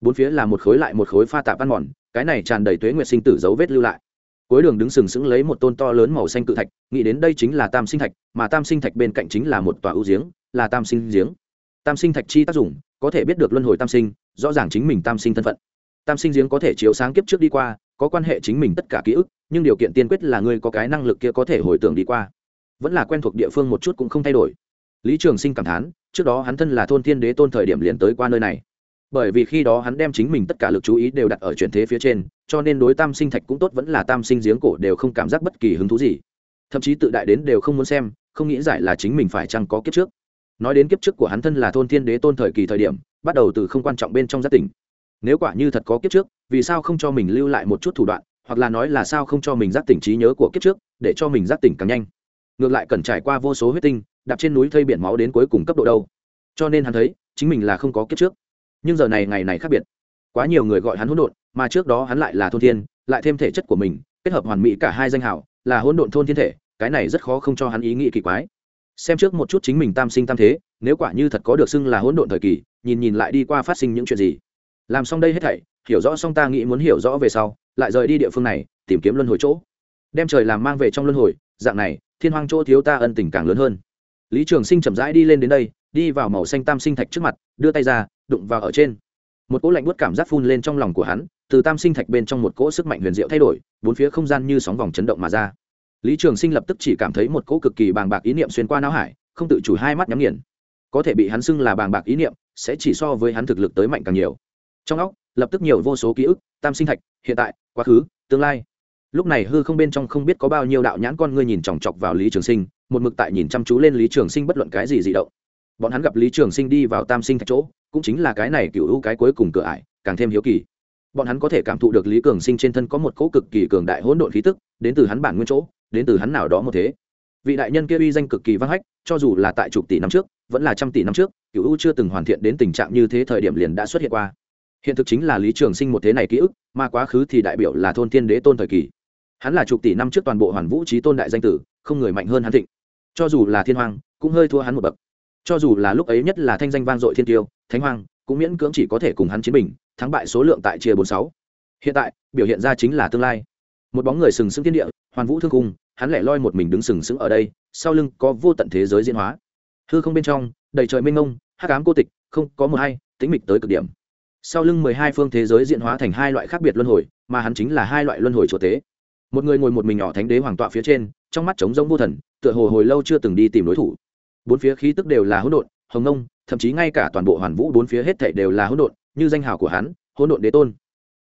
Bốn phía là một khối lại một khối pha tạp ăn mòn, cái này tràn đầy tuế nguyệt sinh tử dấu vết lưu lại. Cuối đường đứng sừng sững lấy một tôn to lớn màu xanh cự thạch, nghĩ đến đây chính là tam sinh thạch, mà tam sinh thạch bên cạnh chính là một tòa ưu giếng, là tam sinh giếng. Tam sinh thạch chi tác dụng có thể biết được luân hồi tam sinh, rõ ràng chính mình tam sinh thân phận. Tam sinh giếng có thể chiếu sáng kiếp trước đi qua, có quan hệ chính mình tất cả ký ức, nhưng điều kiện tiên quyết là ngươi có cái năng lực kia có thể hồi tưởng đi qua. Vẫn là quen thuộc địa phương một chút cũng không thay đổi. Lý trường sinh cảm thán, trước đó hắn thân là thôn thiên đế tôn thời điểm liền tới qua nơi này. Bởi vì khi đó hắn đem chính mình tất cả lực chú ý đều đặt ở chuyển thế phía trên, cho nên đối tam sinh thạch cũng tốt, vẫn là tam sinh giếng cổ đều không cảm giác bất kỳ hứng thú gì. Thậm chí tự đại đến đều không muốn xem, không nghĩ giải là chính mình phải chăng có kiếp trước nói đến kiếp trước của hắn thân là thôn thiên đế tôn thời kỳ thời điểm, bắt đầu từ không quan trọng bên trong gia tỉnh. Nếu quả như thật có kiếp trước, vì sao không cho mình lưu lại một chút thủ đoạn, hoặc là nói là sao không cho mình giác tỉnh trí nhớ của kiếp trước, để cho mình giác tỉnh càng nhanh? Ngược lại cần trải qua vô số huyết tinh, đạp trên núi thây biển máu đến cuối cùng cấp độ đâu. Cho nên hắn thấy, chính mình là không có kiếp trước. Nhưng giờ này ngày này khác biệt. Quá nhiều người gọi hắn hỗn độn, mà trước đó hắn lại là thôn thiên, lại thêm thể chất của mình, kết hợp hoàn mỹ cả hai danh hảo là hỗn độn thôn thiên thể, cái này rất khó không cho hắn ý nghĩ kỳ quái xem trước một chút chính mình tam sinh tam thế, nếu quả như thật có được xưng là hỗn độn thời kỳ, nhìn nhìn lại đi qua phát sinh những chuyện gì. Làm xong đây hết thảy, hiểu rõ xong ta nghĩ muốn hiểu rõ về sau, lại rời đi địa phương này, tìm kiếm luân hồi chỗ. Đem trời làm mang về trong luân hồi, dạng này, thiên hoang chỗ thiếu ta ân tình càng lớn hơn. Lý trường sinh chậm rãi đi lên đến đây, đi vào màu xanh tam sinh thạch trước mặt, đưa tay ra, đụng vào ở trên. Một cỗ lạnh buốt cảm giác phun lên trong lòng của hắn, từ tam sinh thạch bên trong một cỗ sức mạnh huyền diệu thay đổi, bốn phía không gian như sóng vòng chấn động mà ra lý trường sinh lập tức chỉ cảm thấy một cỗ cực kỳ bàng bạc ý niệm xuyên qua não hải, không tự chủ hai mắt nhắm nghiền. Có thể bị hắn xưng là bàng bạc ý niệm, sẽ chỉ so với hắn thực lực tới mạnh càng nhiều. Trong óc, lập tức nhiều vô số ký ức, tam sinh thạch, hiện tại, quá khứ, tương lai. Lúc này hư không bên trong không biết có bao nhiêu đạo nhãn con ngươi nhìn chòng chọc vào lý trường sinh, một mực tại nhìn chăm chú lên lý trường sinh bất luận cái gì dị động. Bọn hắn gặp lý trường sinh đi vào tam sinh thạch chỗ, cũng chính là cái này cựu u cái cuối cùng cửa ải, càng thêm hiếu kỳ. Bọn hắn có thể cảm thụ được lý cường sinh trên thân có một cỗ cực kỳ cường đại hỗn độn khí tức, đến từ hắn bản nguyên chỗ đến từ hắn nào đó một thế. Vị đại nhân kia uy danh cực kỳ vang hách, cho dù là tại chục tỷ năm trước, vẫn là trăm tỷ năm trước, cựu u chưa từng hoàn thiện đến tình trạng như thế thời điểm liền đã xuất hiện qua. Hiện thực chính là lý trường sinh một thế này ký ức, mà quá khứ thì đại biểu là thôn tiên đế tôn thời kỳ. Hắn là chục tỷ năm trước toàn bộ hoàn vũ trí tôn đại danh tử, không người mạnh hơn hắn thịnh. Cho dù là thiên hoàng cũng hơi thua hắn một bậc. Cho dù là lúc ấy nhất là thanh danh vang dội thiên tiêu, thánh hoàng cũng miễn cưỡng chỉ có thể cùng hắn chiến bình, thắng bại số lượng tại chia bốn sáu. Hiện tại, biểu hiện ra chính là tương lai một bóng người sừng sững thiên địa, hoàn vũ thương cung hắn lẻ loi một mình đứng sừng sững ở đây, sau lưng có vô tận thế giới diễn hóa. Hư không bên trong, đầy trời mênh mông, hắc ám cô tịch, không có một hay tính mịch tới cực điểm. Sau lưng mười hai phương thế giới diễn hóa thành hai loại khác biệt luân hồi, mà hắn chính là hai loại luân hồi chúa tế một người ngồi một mình nhỏ thánh đế hoàng tọa phía trên, trong mắt trống rỗng vô thần, tựa hồ hồi lâu chưa từng đi tìm đối thủ. Bốn phía khí tức đều là hỗn độn, hồng nông, thậm chí ngay cả toàn bộ hoàn vũ bốn phía hết thảy đều là hỗn độn, như danh hào của hắn, hỗn độn đế tôn.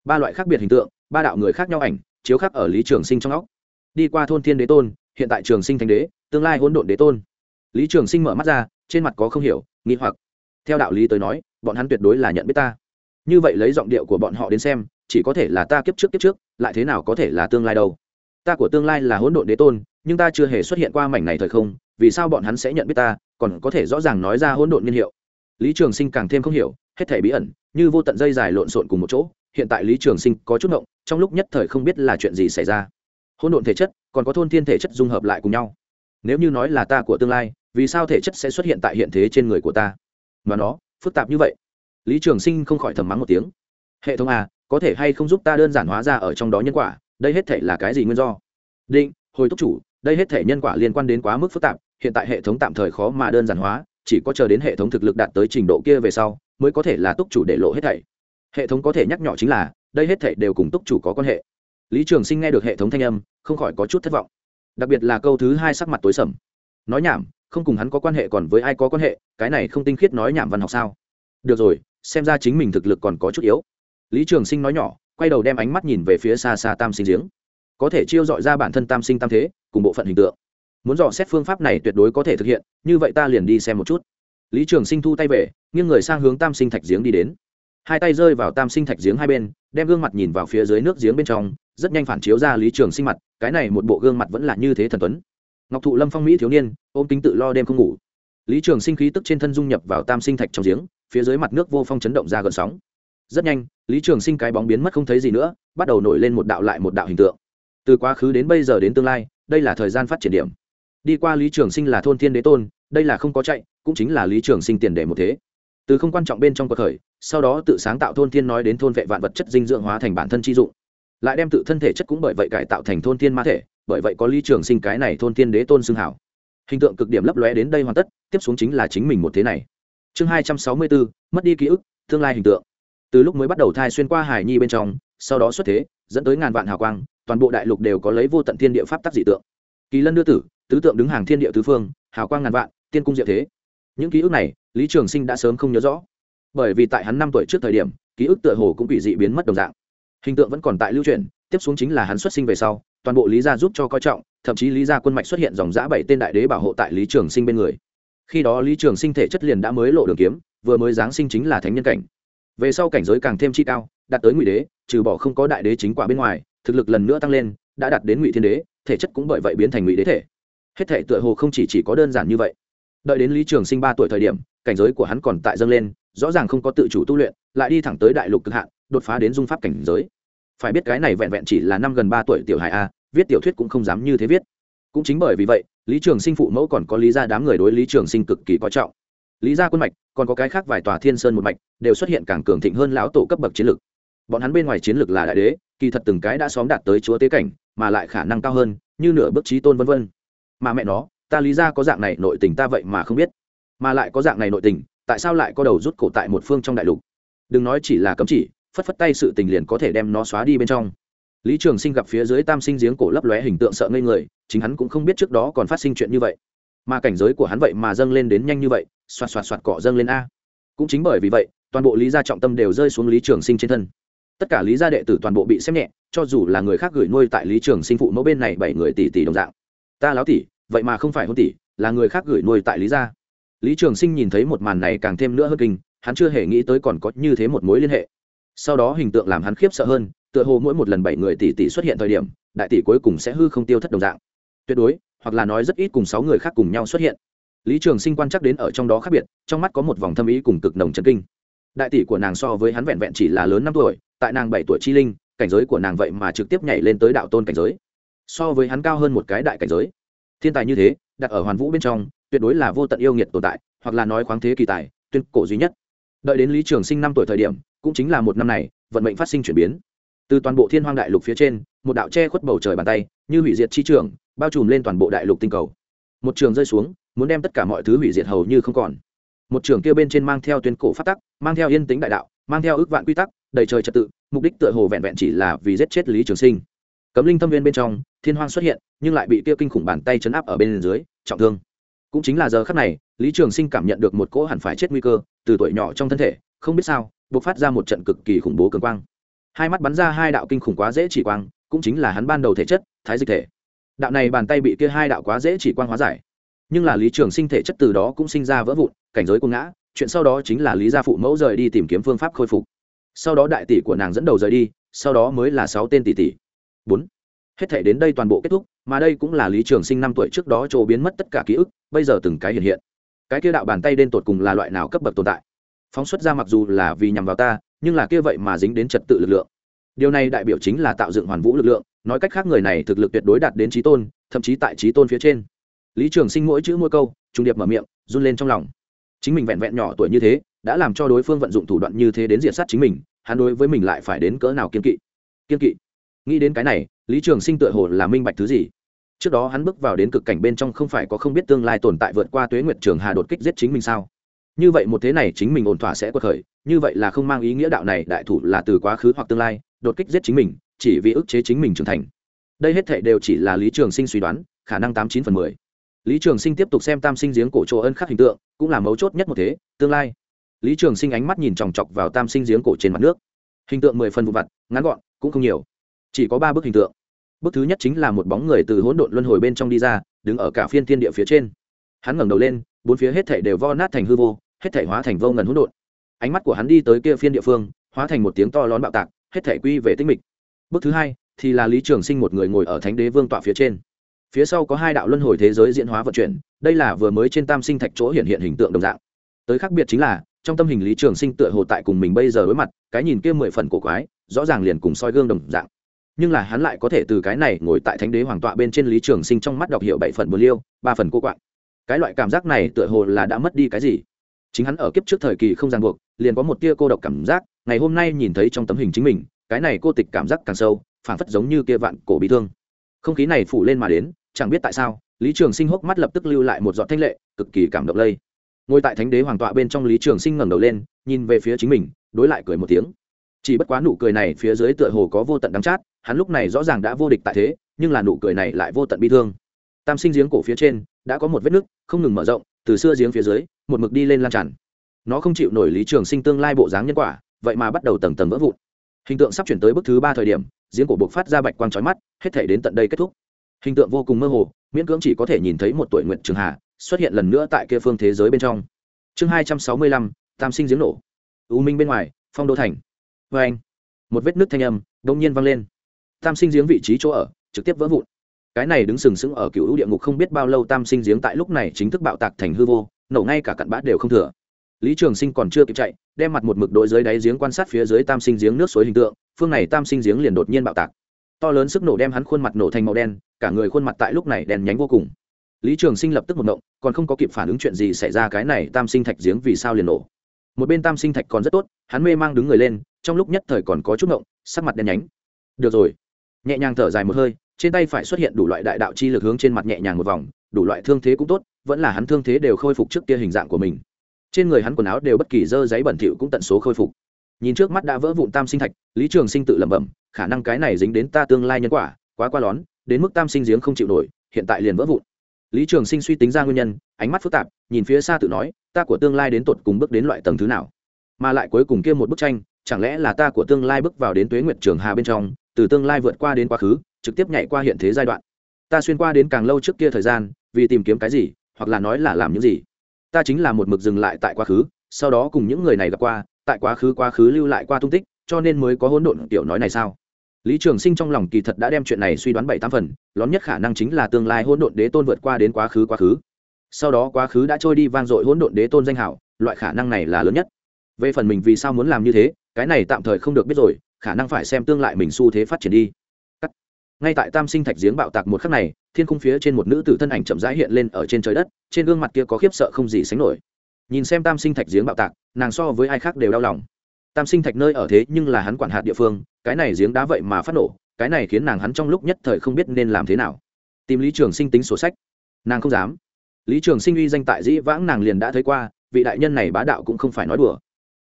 Ba loại khác biệt hình tượng, ba đạo người khác nhau ảnh chiếu khắc ở lý trường sinh trong óc. Đi qua thôn thiên đế tôn, hiện tại trường sinh thành đế, tương lai hỗn độn đế tôn. Lý trường sinh mở mắt ra, trên mặt có không hiểu, nghi hoặc. Theo đạo lý tới nói, bọn hắn tuyệt đối là nhận biết ta. Như vậy lấy giọng điệu của bọn họ đến xem, chỉ có thể là ta kiếp trước kiếp trước, lại thế nào có thể là tương lai đâu? Ta của tương lai là hỗn độn đế tôn, nhưng ta chưa hề xuất hiện qua mảnh này thời không, vì sao bọn hắn sẽ nhận biết ta, còn có thể rõ ràng nói ra hỗn độn niên hiệu? Lý trường sinh càng thêm không hiểu, hết thể bí ẩn, như vô tận dây dài lộn xộn cùng một chỗ hiện tại lý trường sinh có chút động trong lúc nhất thời không biết là chuyện gì xảy ra. Hỗn độn thể chất, còn có thôn thiên thể chất dung hợp lại cùng nhau. Nếu như nói là ta của tương lai, vì sao thể chất sẽ xuất hiện tại hiện thế trên người của ta? Mà nó, phức tạp như vậy. Lý trường sinh không khỏi thầm mắng một tiếng. Hệ thống à có thể hay không giúp ta đơn giản hóa ra ở trong đó nhân quả, đây hết thể là cái gì nguyên do? Định, hồi túc chủ, đây hết thể nhân quả liên quan đến quá mức phức tạp, hiện tại hệ thống tạm thời khó mà đơn giản hóa, chỉ có chờ đến hệ thống thực lực đạt tới trình độ kia về sau, mới có thể là túc chủ để lộ hết thảy hệ thống có thể nhắc nhỏ chính là, đây hết thảy đều cùng túc chủ có quan hệ. Lý trường sinh nghe được hệ thống thanh âm, không khỏi có chút thất vọng. Đặc biệt là câu thứ hai sắc mặt tối sầm. Nói nhảm, không cùng hắn có quan hệ còn với ai có quan hệ, cái này không tinh khiết nói nhảm văn học sao? Được rồi, xem ra chính mình thực lực còn có chút yếu. Lý trường sinh nói nhỏ, quay đầu đem ánh mắt nhìn về phía xa xa tam sinh giếng. Có thể chiêu dọi ra bản thân tam sinh tam thế, cùng bộ phận hình tượng. Muốn dò xét phương pháp này tuyệt đối có thể thực hiện, như vậy ta liền đi xem một chút. Lý trường sinh thu tay về, nghiêng người sang hướng tam sinh thạch giếng đi đến hai tay rơi vào tam sinh thạch giếng hai bên, đem gương mặt nhìn vào phía dưới nước giếng bên trong, rất nhanh phản chiếu ra lý trường sinh mặt, cái này một bộ gương mặt vẫn là như thế thần tuấn. Ngọc thụ lâm phong mỹ thiếu niên, ôm kính tự lo đêm không ngủ. Lý trường sinh khí tức trên thân dung nhập vào tam sinh thạch trong giếng, phía dưới mặt nước vô phong chấn động ra gợn sóng. Rất nhanh, lý trường sinh cái bóng biến mất không thấy gì nữa, bắt đầu nổi lên một đạo lại một đạo hình tượng. Từ quá khứ đến bây giờ đến tương lai, đây là thời gian phát triển điểm. Đi qua lý trường sinh là thôn thiên đế tôn, đây là không có chạy, cũng chính là lý trường sinh tiền đề một thế từ không quan trọng bên trong cuộc khởi, sau đó tự sáng tạo thôn thiên nói đến thôn vệ vạn vật chất dinh dưỡng hóa thành bản thân chi dụng. Lại đem tự thân thể chất cũng bởi vậy cải tạo thành thôn thiên ma thể, bởi vậy có lý trường sinh cái này thôn thiên đế tôn xưng hảo. Hình tượng cực điểm lấp lóe đến đây hoàn tất, tiếp xuống chính là chính mình một thế này. Chương hai trăm sáu mươi bốn mất đi ký ức, tương lai hình tượng. Từ lúc mới bắt đầu thai xuyên qua hải nhi bên trong, sau đó xuất thế, dẫn tới ngàn vạn hào quang, toàn bộ đại lục đều có lấy vô tận thiên địa pháp tác dị tượng. Kỳ lân đưa tử, tứ tượng đứng hàng thiên địa tứ phương, hào quang ngàn vạn, tiên cung diệu thế. Những ký ức này lý trường sinh đã sớm không nhớ rõ. Bởi vì tại hắn năm tuổi trước thời điểm ký ức tựa hồ cũng bị dị biến mất đồng dạng. Hình tượng vẫn còn tại lưu truyền tiếp xuống chính là hắn xuất sinh về sau toàn bộ lý gia giúp cho coi trọng thậm chí lý gia quân mạch xuất hiện dòng giã bảy tên đại đế bảo hộ tại lý trường sinh bên người. Khi đó lý trường sinh thể chất liền đã mới lộ đường kiếm vừa mới giáng sinh chính là thánh nhân cảnh. Về sau cảnh giới càng thêm chi cao đạt tới ngụy đế trừ bỏ không có đại đế chính quả bên ngoài thực lực lần nữa tăng lên đã đạt đến ngụy thiên đế thể chất cũng bởi vậy biến thành ngụy đế thể. Hết thể tựa hồ không chỉ, chỉ có đơn giản như vậy đợi đến lý trường sinh ba tuổi thời điểm, cảnh giới của hắn còn tại dâng lên, rõ ràng không có tự chủ tu luyện, lại đi thẳng tới đại lục cực hạn, đột phá đến dung pháp cảnh giới. Phải biết cái này vẹn vẹn chỉ là năm gần ba tuổi tiểu hải a, viết tiểu thuyết cũng không dám như thế viết. Cũng chính bởi vì vậy, lý trường sinh phụ mẫu còn có lý ra đám người đối lý trường sinh cực kỳ coi trọng. Lý gia quân mạch, còn có cái khác vài tòa thiên sơn một mạch, đều xuất hiện càng cường thịnh hơn lão tổ cấp bậc chiến lược bọn hắn bên ngoài chiến lược là đại đế, kỳ thật từng cái đã xóm đạt tới chúa tế cảnh, mà lại khả năng cao hơn, như nửa bước trí tôn vân vân. Mà mẹ nó ta lý ra có dạng này nội tình ta vậy mà không biết. Mà lại có dạng này nội tình, tại sao lại có đầu rút cổ tại một phương trong đại lục? Đừng nói chỉ là cấm chỉ, phất phất tay sự tình liền có thể đem nó xóa đi bên trong. Lý trường sinh gặp phía dưới tam sinh giếng cổ lấp lóe hình tượng sợ ngây người, chính hắn cũng không biết trước đó còn phát sinh chuyện như vậy. Mà cảnh giới của hắn vậy mà dâng lên đến nhanh như vậy, xoạt xoạt xoạt cọ dâng lên a. Cũng chính bởi vì vậy, toàn bộ lý gia trọng tâm đều rơi xuống lý trường sinh trên thân. Tất cả lý gia đệ tử toàn bộ bị xem nhẹ, cho dù là người khác gửi nuôi tại lý trường sinh phụ mẫu bên này bảy người tỷ tỷ đồng dạng. Ta láo tỷ vậy mà không phải hôn tỷ, là người khác gửi nuôi tại lý gia. Lý trường sinh nhìn thấy một màn này càng thêm nữa hơn kinh, hắn chưa hề nghĩ tới còn có như thế một mối liên hệ. Sau đó hình tượng làm hắn khiếp sợ hơn, tựa hồ mỗi một lần bảy người tỷ tỷ xuất hiện thời điểm, đại tỷ cuối cùng sẽ hư không tiêu thất đồng dạng. Tuyệt đối, hoặc là nói rất ít cùng sáu người khác cùng nhau xuất hiện. Lý trường sinh quan chắc đến ở trong đó khác biệt, trong mắt có một vòng thâm ý cùng cực nồng chân kinh. Đại tỷ của nàng so với hắn vẹn vẹn chỉ là lớn năm tuổi, tại nàng bảy tuổi chi linh, cảnh giới của nàng vậy mà trực tiếp nhảy lên tới đạo tôn cảnh giới. So với hắn cao hơn một cái đại cảnh giới thiên tài như thế, đặt ở hoàn vũ bên trong, tuyệt đối là vô tận yêu nghiệt tồn tại, hoặc là nói khoáng thế kỳ tài, tuyên cổ duy nhất. Đợi đến lý trường sinh năm tuổi thời điểm, cũng chính là một năm này, vận mệnh phát sinh chuyển biến. Từ toàn bộ thiên hoang đại lục phía trên, một đạo che khuất bầu trời bàn tay, như hủy diệt chi trường, bao trùm lên toàn bộ đại lục tinh cầu. Một trường rơi xuống, muốn đem tất cả mọi thứ hủy diệt hầu như không còn. Một trường kia bên trên mang theo tuyên cổ phát tắc, mang theo yên tính đại đạo, mang theo ước vạn quy tắc, đầy trời trật tự, mục đích tựa hồ vẹn vẹn chỉ là vì giết chết lý trường sinh cấm linh thâm viên bên trong, thiên hoang xuất hiện, nhưng lại bị kia kinh khủng bàn tay chấn áp ở bên dưới, trọng thương. Cũng chính là giờ khắc này, lý trường sinh cảm nhận được một cỗ hẳn phải chết nguy cơ, từ tuổi nhỏ trong thân thể, không biết sao buộc phát ra một trận cực kỳ khủng bố cường quang. Hai mắt bắn ra hai đạo kinh khủng quá dễ chỉ quang, cũng chính là hắn ban đầu thể chất, thái dịch thể. Đạo này bàn tay bị kia hai đạo quá dễ chỉ quang hóa giải. Nhưng là lý trường sinh thể chất từ đó cũng sinh ra vỡ vụn, cảnh giới cuồng ngã, chuyện sau đó chính là lý gia phụ mẫu rời đi tìm kiếm phương pháp khôi phục. Sau đó đại tỷ của nàng dẫn đầu rời đi, sau đó mới là sáu tên tỷ tỷ bốn. Hết thể đến đây toàn bộ kết thúc, mà đây cũng là lý trường sinh năm tuổi trước đó chỗ biến mất tất cả ký ức, bây giờ từng cái hiện hiện. Cái kia đạo bàn tay đen tột cùng là loại nào cấp bậc tồn tại? Phóng xuất ra mặc dù là vì nhằm vào ta, nhưng là kia vậy mà dính đến trật tự lực lượng. Điều này đại biểu chính là tạo dựng hoàn vũ lực lượng, nói cách khác người này thực lực tuyệt đối đạt đến trí tôn, thậm chí tại trí tôn phía trên. Lý trường sinh mỗi chữ mỗi câu, trung điệp mở miệng, run lên trong lòng. Chính mình vẹn vẹn nhỏ tuổi như thế, đã làm cho đối phương vận dụng thủ đoạn như thế đến diện sát chính mình, hắn đối với mình lại phải đến cỡ nào kiên kỵ? Kiên kỵ? Nghĩ đến cái này, lý trường sinh tựa hồ là minh bạch thứ gì. Trước đó hắn bước vào đến cực cảnh bên trong không phải có không biết tương lai tồn tại vượt qua tuế nguyệt trường hà đột kích giết chính mình sao? Như vậy một thế này chính mình ổn thỏa sẽ quật khởi, như vậy là không mang ý nghĩa đạo này đại thủ là từ quá khứ hoặc tương lai, đột kích giết chính mình, chỉ vì ức chế chính mình trưởng thành. Đây hết thệ đều chỉ là lý trường sinh suy đoán, khả năng tám chín phần mười. Lý trường sinh tiếp tục xem tam sinh giếng cổ chỗ ân khắc hình tượng, cũng là mấu chốt nhất một thế, tương lai. Lý trường sinh ánh mắt nhìn chòng chọc vào tam sinh giếng cổ trên mặt nước. Hình tượng mười phần vụ vặt, ngắn gọn, cũng không nhiều chỉ có ba bức hình tượng. Bức thứ nhất chính là một bóng người từ hỗn độn luân hồi bên trong đi ra, đứng ở cả phiên thiên địa phía trên. Hắn ngẩng đầu lên, bốn phía hết thảy đều vo nát thành hư vô, hết thảy hóa thành vô ngần hỗn độn. Ánh mắt của hắn đi tới kia phiên địa phương, hóa thành một tiếng to lớn bạo tạc, hết thảy quy về tinh mịch. Bức thứ hai thì là lý trường sinh một người ngồi ở thánh đế vương tọa phía trên. Phía sau có hai đạo luân hồi thế giới diễn hóa vận chuyển, đây là vừa mới trên tam sinh thạch chỗ hiện hiện hình tượng đồng dạng. Tới khác biệt chính là, trong tâm hình lý trường sinh tựa hồ tại cùng mình bây giờ đối mặt, cái nhìn kia mười phần cổ quái, rõ ràng liền cùng soi gương đồng dạng nhưng là hắn lại có thể từ cái này ngồi tại thánh đế hoàng tọa bên trên lý trường sinh trong mắt đọc hiệu bảy phần bờ liêu, ba phần cô quạng. Cái loại cảm giác này tựa hồ là đã mất đi cái gì? Chính hắn ở kiếp trước thời kỳ không ràng buộc, liền có một tia cô độc cảm giác, ngày hôm nay nhìn thấy trong tấm hình chính mình, cái này cô tịch cảm giác càng sâu, phảng phất giống như kia vạn cổ bị thương. Không khí này phủ lên mà đến, chẳng biết tại sao, lý trường sinh hốc mắt lập tức lưu lại một giọt thanh lệ, cực kỳ cảm động lây. Ngồi tại thánh đế hoàng tọa bên trong lý trường sinh ngẩng đầu lên, nhìn về phía chính mình, đối lại cười một tiếng. Chỉ bất quá nụ cười này phía dưới tựa hồ có vô tận đắng chát hắn lúc này rõ ràng đã vô địch tại thế, nhưng là nụ cười này lại vô tận bi thương. Tam sinh giếng cổ phía trên, đã có một vết nứt không ngừng mở rộng, từ xưa giếng phía dưới, một mực đi lên lan tràn. Nó không chịu nổi lý trường sinh tương lai bộ dáng nhân quả, vậy mà bắt đầu tầng tầng vỡ vụn. Hình tượng sắp chuyển tới bước thứ ba thời điểm, giếng cổ buộc phát ra bạch quang trói mắt, hết thể đến tận đây kết thúc. Hình tượng vô cùng mơ hồ, miễn cưỡng chỉ có thể nhìn thấy một tuổi nguyện trường hà xuất hiện lần nữa tại kia phương thế giới bên trong. Chương hai trăm sáu mươi lăm, tam sinh giếng nổ. U minh bên ngoài, phong đô thành. Vê anh một vết nứt thanh âm đông nhiên vang lên tam sinh giếng vị trí chỗ ở trực tiếp vỡ vụn. Cái này đứng sừng sững ở cựu địa ngục không biết bao lâu tam sinh giếng tại lúc này chính thức bạo tạc thành hư vô nổ ngay cả cặn bát đều không thừa. Lý trường sinh còn chưa kịp chạy đem mặt một mực đội dưới đáy giếng quan sát phía dưới tam sinh giếng nước suối hình tượng phương này tam sinh giếng liền đột nhiên bạo tạc. To lớn sức nổ đem hắn khuôn mặt nổ thành màu đen cả người khuôn mặt tại lúc này đèn nhánh vô cùng. Lý trường sinh lập tức một động còn không có kịp phản ứng chuyện gì xảy ra cái này tam sinh thạch giếng vì sao liền nổ. Một bên tam sinh thạch còn rất tốt hắn mê mang đứng người lên trong lúc nhất thời còn có chút động, sắc mặt đen nhánh. Được rồi nhẹ nhàng thở dài một hơi, trên tay phải xuất hiện đủ loại đại đạo chi lực hướng trên mặt nhẹ nhàng một vòng, đủ loại thương thế cũng tốt, vẫn là hắn thương thế đều khôi phục trước kia hình dạng của mình. Trên người hắn quần áo đều bất kỳ dơ giấy bẩn thỉu cũng tận số khôi phục. Nhìn trước mắt đã vỡ vụn tam sinh thạch, lý trường sinh tự lẩm bẩm, khả năng cái này dính đến ta tương lai nhân quả, quá qua lón, đến mức tam sinh giếng không chịu nổi, hiện tại liền vỡ vụn. Lý trường sinh suy tính ra nguyên nhân, ánh mắt phức tạp, nhìn phía xa tự nói, ta của tương lai đến tột cùng bước đến loại tầng thứ nào? Mà lại cuối cùng kia một bức tranh chẳng lẽ là ta của tương lai bước vào đến tuế nguyệt trường hà bên trong, từ tương lai vượt qua đến quá khứ, trực tiếp nhảy qua hiện thế giai đoạn? Ta xuyên qua đến càng lâu trước kia thời gian, vì tìm kiếm cái gì, hoặc là nói là làm những gì? Ta chính là một mực dừng lại tại quá khứ, sau đó cùng những người này gặp qua, tại quá khứ quá khứ lưu lại qua tung tích, cho nên mới có hỗn độn tiểu nói này sao? Lý trường sinh trong lòng kỳ thật đã đem chuyện này suy đoán bảy tám phần, lón nhất khả năng chính là tương lai hỗn độn đế tôn vượt qua đến quá khứ quá khứ. Sau đó quá khứ đã trôi đi vang dội hỗn độn đế tôn danh hảo, loại khả năng này là lớn nhất. Về phần mình vì sao muốn làm như thế cái này tạm thời không được biết rồi, khả năng phải xem tương lại mình xu thế phát triển đi. Ngay tại tam sinh thạch giếng bạo tạc một khắc này, thiên khung phía trên một nữ tử thân ảnh chậm rãi hiện lên ở trên trời đất, trên gương mặt kia có khiếp sợ không gì sánh nổi. Nhìn xem tam sinh thạch giếng bạo tạc, nàng so với ai khác đều đau lòng. Tam sinh thạch nơi ở thế nhưng là hắn quản hạt địa phương, cái này giếng đá vậy mà phát nổ, cái này khiến nàng hắn trong lúc nhất thời không biết nên làm thế nào. Tìm lý trường sinh tính sổ sách. Nàng không dám. Lý trường sinh uy danh tại dĩ vãng nàng liền đã thấy qua, vị đại nhân này bá đạo cũng không phải nói đùa.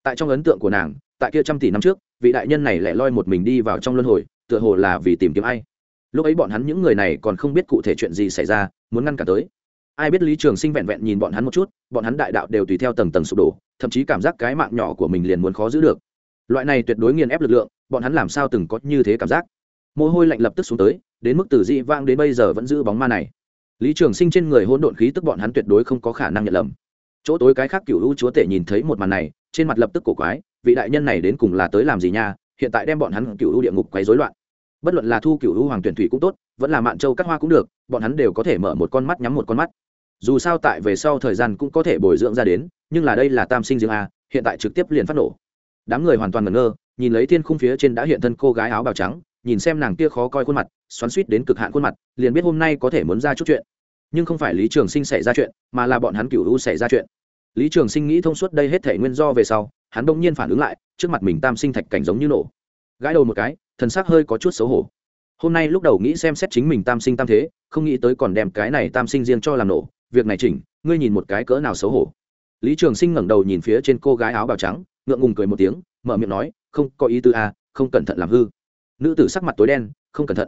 Tại trong ấn tượng của nàng tại kia trăm tỷ năm trước, vị đại nhân này lại loi một mình đi vào trong luân hồi, tựa hồ là vì tìm kiếm ai. Lúc ấy bọn hắn những người này còn không biết cụ thể chuyện gì xảy ra, muốn ngăn cả tới. Ai biết lý trường sinh vẹn vẹn nhìn bọn hắn một chút, bọn hắn đại đạo đều tùy theo tầng tầng sụp đổ, thậm chí cảm giác cái mạng nhỏ của mình liền muốn khó giữ được. Loại này tuyệt đối nghiền ép lực lượng, bọn hắn làm sao từng có như thế cảm giác. Mồ hôi lạnh lập tức xuống tới, đến mức từ dị vang đến bây giờ vẫn giữ bóng ma này. Lý trường sinh trên người hỗn độn khí tức bọn hắn tuyệt đối không có khả năng nhận lầm. Chỗ tối cái khác cựu hữu chúa tể nhìn thấy một màn này trên mặt lập tức cổ quái, vị đại nhân này đến cùng là tới làm gì nha, hiện tại đem bọn hắn cựu u địa ngục quấy rối loạn. Bất luận là thu cựu u hoàng tuyển thủy cũng tốt, vẫn là mạn châu cắt hoa cũng được, bọn hắn đều có thể mở một con mắt nhắm một con mắt. Dù sao tại về sau thời gian cũng có thể bồi dưỡng ra đến, nhưng là đây là tam sinh dương a, hiện tại trực tiếp liền phát nổ. Đám người hoàn toàn ngẩn ngơ, nhìn lấy thiên khung phía trên đã hiện thân cô gái áo bào trắng, nhìn xem nàng kia khó coi khuôn mặt, xoắn suýt đến cực hạn khuôn mặt, liền biết hôm nay có thể muốn ra chút chuyện. Nhưng không phải lý trường sinh xảy ra chuyện, mà là bọn hắn cựu u xảy ra chuyện lý trường sinh nghĩ thông suốt đây hết thể nguyên do về sau hắn bỗng nhiên phản ứng lại trước mặt mình tam sinh thạch cảnh giống như nổ. Gãi đầu một cái thần sắc hơi có chút xấu hổ. Hôm nay lúc đầu nghĩ xem xét chính mình tam sinh tam thế không nghĩ tới còn đem cái này tam sinh riêng cho làm nổ. Việc này chỉnh ngươi nhìn một cái cỡ nào xấu hổ. Lý trường sinh ngẩng đầu nhìn phía trên cô gái áo bào trắng ngượng ngùng cười một tiếng mở miệng nói không có ý tư a à, không cẩn thận làm hư. Nữ tử sắc mặt tối đen không cẩn thận.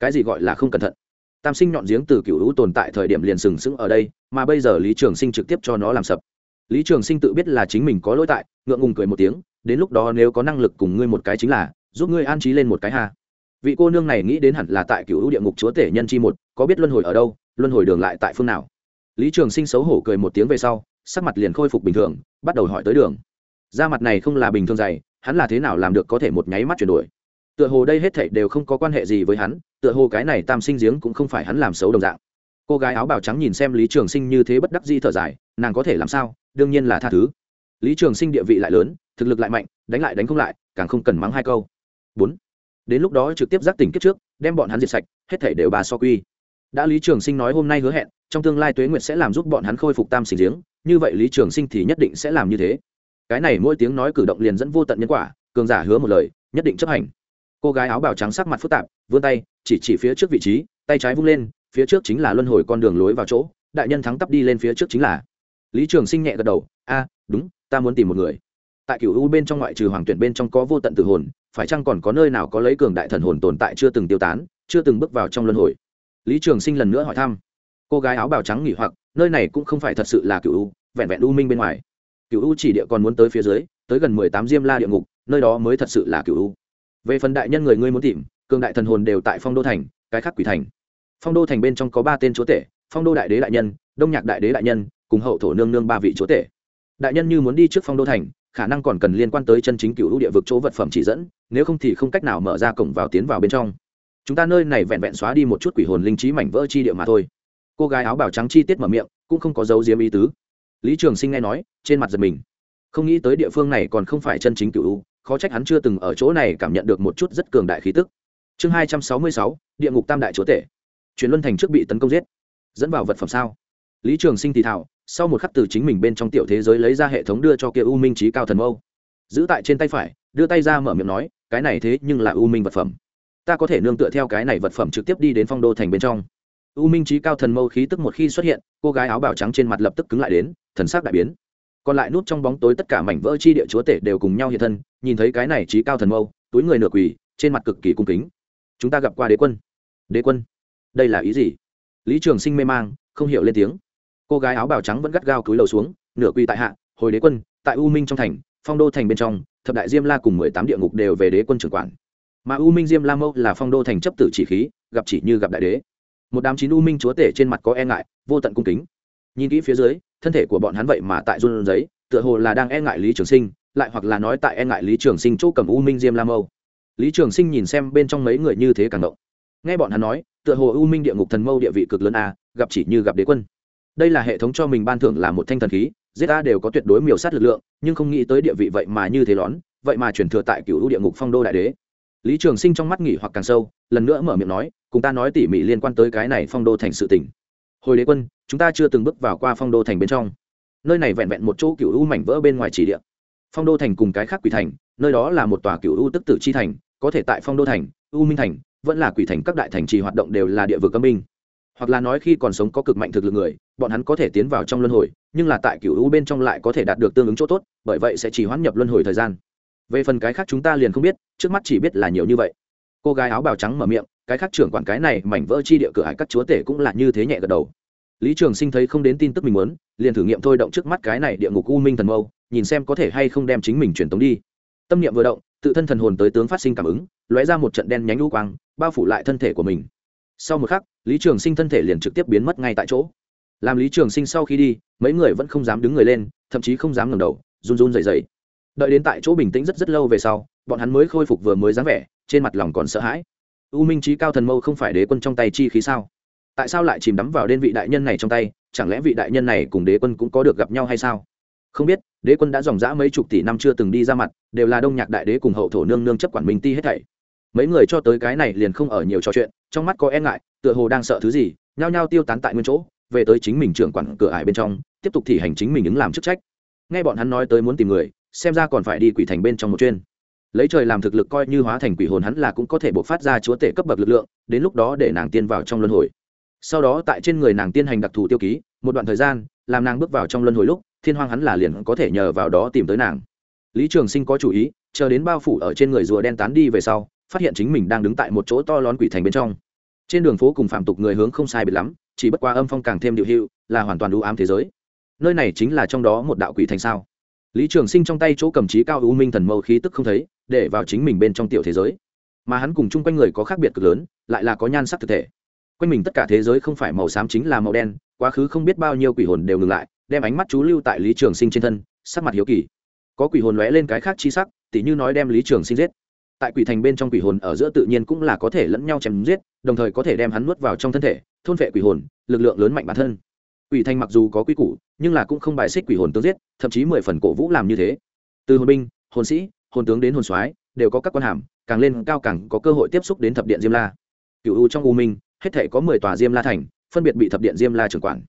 Cái gì gọi là không cẩn thận? Tam sinh nhọn giếng từ cựu hữu tồn tại thời điểm liền sừng sững ở đây mà bây giờ lý trường sinh trực tiếp cho nó làm sập lý trường sinh tự biết là chính mình có lỗi tại, ngượng ngùng cười một tiếng, đến lúc đó nếu có năng lực cùng ngươi một cái chính là, giúp ngươi an trí lên một cái hà. Vị cô nương này nghĩ đến hẳn là tại cựu hữu địa ngục chúa tể nhân chi một, có biết luân hồi ở đâu, luân hồi đường lại tại phương nào? Lý trường sinh xấu hổ cười một tiếng về sau, sắc mặt liền khôi phục bình thường, bắt đầu hỏi tới đường. Da mặt này không là bình thường dày, hắn là thế nào làm được có thể một nháy mắt chuyển đổi? Tựa hồ đây hết thảy đều không có quan hệ gì với hắn, tựa hồ cái này tam sinh giếng cũng không phải hắn làm xấu đồng dạng. Cô gái áo bào trắng nhìn xem lý trường sinh như thế bất đắc di thở dài, nàng có thể làm sao? Đương nhiên là tha thứ. Lý trường sinh địa vị lại lớn, thực lực lại mạnh, đánh lại đánh không lại, càng không cần mắng hai câu. Bốn, đến lúc đó trực tiếp giác tỉnh kiếp trước, đem bọn hắn diệt sạch, hết thảy đều bà so quy. Đã lý trường sinh nói hôm nay hứa hẹn, trong tương lai tuế nguyệt sẽ làm giúp bọn hắn khôi phục tam sinh giếng, như vậy lý trường sinh thì nhất định sẽ làm như thế. Cái này mỗi tiếng nói cử động liền dẫn vô tận nhân quả, cường giả hứa một lời, nhất định chấp hành. Cô gái áo bào trắng sắc mặt phức tạp, vươn tay, chỉ chỉ phía trước vị trí, tay trái vung lên, phía trước chính là luân hồi con đường lối vào chỗ, đại nhân thắng tắp đi lên phía trước chính là lý trường sinh nhẹ gật đầu, a, đúng, ta muốn tìm một người. Tại cựu u bên trong ngoại trừ hoàng tuyển bên trong có vô tận tử hồn, phải chăng còn có nơi nào có lấy cường đại thần hồn tồn tại chưa từng tiêu tán, chưa từng bước vào trong luân hồi? Lý trường sinh lần nữa hỏi thăm. Cô gái áo bào trắng nghỉ hoặc, nơi này cũng không phải thật sự là cựu u, vẹn vẹn u minh bên ngoài. Cựu u chỉ địa còn muốn tới phía dưới, tới gần mười tám diêm la địa ngục, nơi đó mới thật sự là cựu u. Về phần đại nhân người ngươi muốn tìm, cường đại thần hồn đều tại phong đô thành, cái khác quỷ thành. Phong đô thành bên trong có ba tên chúa tể, phong đô đại đế đại nhân, đông nhạc đại đế đại nhân cùng hậu thổ nương nương ba vị chúa tể. Đại nhân như muốn đi trước phong đô thành, khả năng còn cần liên quan tới chân chính cựu lũ địa vực chỗ vật phẩm chỉ dẫn, nếu không thì không cách nào mở ra cổng vào tiến vào bên trong. Chúng ta nơi này vẹn vẹn xóa đi một chút quỷ hồn linh trí mảnh vỡ chi địa mà thôi. Cô gái áo bào trắng chi tiết mở miệng, cũng không có dấu diếm ý tứ. Lý trường sinh nghe nói, trên mặt giật mình. Không nghĩ tới địa phương này còn không phải chân chính cựu khó trách hắn chưa từng ở chỗ này cảm nhận được một chút rất cường đại khí tức. Chương hai trăm sáu mươi sáu, địa ngục tam đại chúa tể. Chuyển luân thành trước bị tấn công giết. Dẫn vào vật phẩm sao? Lý trường sinh thì thảo sau một khắc từ chính mình bên trong tiểu thế giới lấy ra hệ thống đưa cho kia u minh trí cao thần mâu. Giữ tại trên tay phải, đưa tay ra mở miệng nói, cái này thế nhưng là u minh vật phẩm. Ta có thể nương tựa theo cái này vật phẩm trực tiếp đi đến phong đô thành bên trong. U minh trí cao thần mâu khí tức một khi xuất hiện, cô gái áo bào trắng trên mặt lập tức cứng lại đến, thần sắc đại biến. Còn lại nút trong bóng tối tất cả mảnh vỡ chi địa chúa tể đều cùng nhau hiện thân, nhìn thấy cái này trí cao thần mâu, túi người nửa quỳ, trên mặt cực kỳ cung kính. Chúng ta gặp qua đế quân. Đế quân? Đây là ý gì? Lý trường sinh mê mang, không hiểu lên tiếng cô gái áo bào trắng vẫn gắt gao cúi đầu xuống, nửa quy tại hạ, hồi đế quân, tại u minh trong thành, phong đô thành bên trong, thập đại diêm la cùng mười tám địa ngục đều về đế quân trưởng quản. Mà u minh diêm la mâu là phong đô thành chấp tử chỉ khí, gặp chỉ như gặp đại đế. Một đám chín u minh chúa tể trên mặt có e ngại, vô tận cung kính. Nhìn kỹ phía dưới, thân thể của bọn hắn vậy mà tại run giấy tựa hồ là đang e ngại lý trường sinh, lại hoặc là nói tại e ngại lý trường sinh chỗ cầm u minh diêm la mâu lý trường sinh nhìn xem bên trong mấy người như thế càng động. Nghe bọn hắn nói, tựa hồ u minh địa ngục thần mâu địa vị cực lớn a, gặp chỉ như gặp đế quân đây là hệ thống cho mình ban thưởng là một thanh thần khí giết a đều có tuyệt đối miểu sát lực lượng, nhưng không nghĩ tới địa vị vậy mà như thế lón, vậy mà chuyển thừa tại cựu u địa ngục phong đô đại đế. Lý trường sinh trong mắt nghỉ hoặc càng sâu, lần nữa mở miệng nói, cùng ta nói tỉ mỉ liên quan tới cái này phong đô thành sự tỉnh hồi đế quân, chúng ta chưa từng bước vào qua phong đô thành bên trong. Nơi này vẹn vẹn một chỗ cựu u mảnh vỡ bên ngoài chỉ địa. Phong đô thành cùng cái khác quỷ thành, nơi đó là một tòa cựu u tức tử chi thành, có thể tại phong đô thành, u minh thành, vẫn là quỷ thành các đại thành trì hoạt động đều là địa vực âm minh hoặc là nói khi còn sống có cực mạnh thực lực người bọn hắn có thể tiến vào trong luân hồi, nhưng là tại cựu u bên trong lại có thể đạt được tương ứng chỗ tốt, bởi vậy sẽ chỉ hoãn nhập luân hồi thời gian. Về phần cái khác chúng ta liền không biết, trước mắt chỉ biết là nhiều như vậy. Cô gái áo bào trắng mở miệng, cái khác trưởng quản cái này mảnh vỡ chi địa cửa hải các chúa tể cũng là như thế nhẹ gật đầu. Lý trường sinh thấy không đến tin tức mình muốn, liền thử nghiệm thôi động trước mắt cái này địa ngục u minh thần mâu, nhìn xem có thể hay không đem chính mình truyền tống đi. Tâm niệm vừa động, tự thân thần hồn tới tướng phát sinh cảm ứng, lóe ra một trận đen nhánh lũ quang, bao phủ lại thân thể của mình. Sau một khắc, lý trường sinh thân thể liền trực tiếp biến mất ngay tại chỗ làm lý trường sinh sau khi đi, mấy người vẫn không dám đứng người lên, thậm chí không dám ngẩng đầu, run run dậy dậy đợi đến tại chỗ bình tĩnh rất rất lâu về sau, bọn hắn mới khôi phục vừa mới dáng vẻ, trên mặt lòng còn sợ hãi. U minh trí cao thần mâu không phải đế quân trong tay chi khí sao? Tại sao lại chìm đắm vào đen vị đại nhân này trong tay, chẳng lẽ vị đại nhân này cùng đế quân cũng có được gặp nhau hay sao? Không biết, đế quân đã dòng dã mấy chục tỷ năm chưa từng đi ra mặt, đều là đông nhạc đại đế cùng hậu thổ nương nương chấp quản minh ti hết thảy. Mấy người cho tới cái này liền không ở nhiều trò chuyện, trong mắt có e ngại, tựa hồ đang sợ thứ gì, nhao nhao tiêu tán tại nguyên chỗ về tới chính mình trưởng quản cửa ải bên trong, tiếp tục thi hành chính mình ứng làm chức trách. Nghe bọn hắn nói tới muốn tìm người, xem ra còn phải đi quỷ thành bên trong một chuyên. Lấy trời làm thực lực coi như hóa thành quỷ hồn hắn là cũng có thể buộc phát ra chúa tể cấp bậc lực lượng, đến lúc đó để nàng tiên vào trong luân hồi. Sau đó tại trên người nàng tiên hành đặc thù tiêu ký, một đoạn thời gian, làm nàng bước vào trong luân hồi lúc, thiên hoang hắn là liền có thể nhờ vào đó tìm tới nàng. Lý trường sinh có chủ ý, chờ đến bao phủ ở trên người rùa đen tán đi về sau, phát hiện chính mình đang đứng tại một chỗ to lón quỷ thành bên trong. Trên đường phố cùng phạm tục người hướng không sai biệt lắm chỉ bất qua âm phong càng thêm điệu hữu, là hoàn toàn đủ ám thế giới. Nơi này chính là trong đó một đạo quỷ thành sao. Lý trường sinh trong tay chỗ cầm trí cao u minh thần mâu khí tức không thấy, để vào chính mình bên trong tiểu thế giới. Mà hắn cùng chung quanh người có khác biệt cực lớn, lại là có nhan sắc thực thể. Quanh mình tất cả thế giới không phải màu xám chính là màu đen, quá khứ không biết bao nhiêu quỷ hồn đều ngừng lại, đem ánh mắt chú lưu tại lý trường sinh trên thân, sắc mặt hiếu kỳ. Có quỷ hồn lóe lên cái khác chi sắc, tỉ như nói đem lý trường sinh giết. Tại quỷ thành bên trong quỷ hồn ở giữa tự nhiên cũng là có thể lẫn nhau chém giết, đồng thời có thể đem hắn nuốt vào trong thân thể thôn vệ quỷ hồn, lực lượng lớn mạnh bản thân. Quỷ thành mặc dù có quy củ, nhưng là cũng không bài xích quỷ hồn tướng giết, thậm chí mười phần cổ vũ làm như thế. Từ hồn binh, hồn sĩ, hồn tướng đến hồn soái đều có các quan hàm, càng lên cao càng có cơ hội tiếp xúc đến thập điện diêm la. Cựu u trong u minh, hết thể có mười tòa diêm la thành, phân biệt bị thập điện diêm la trưởng quản.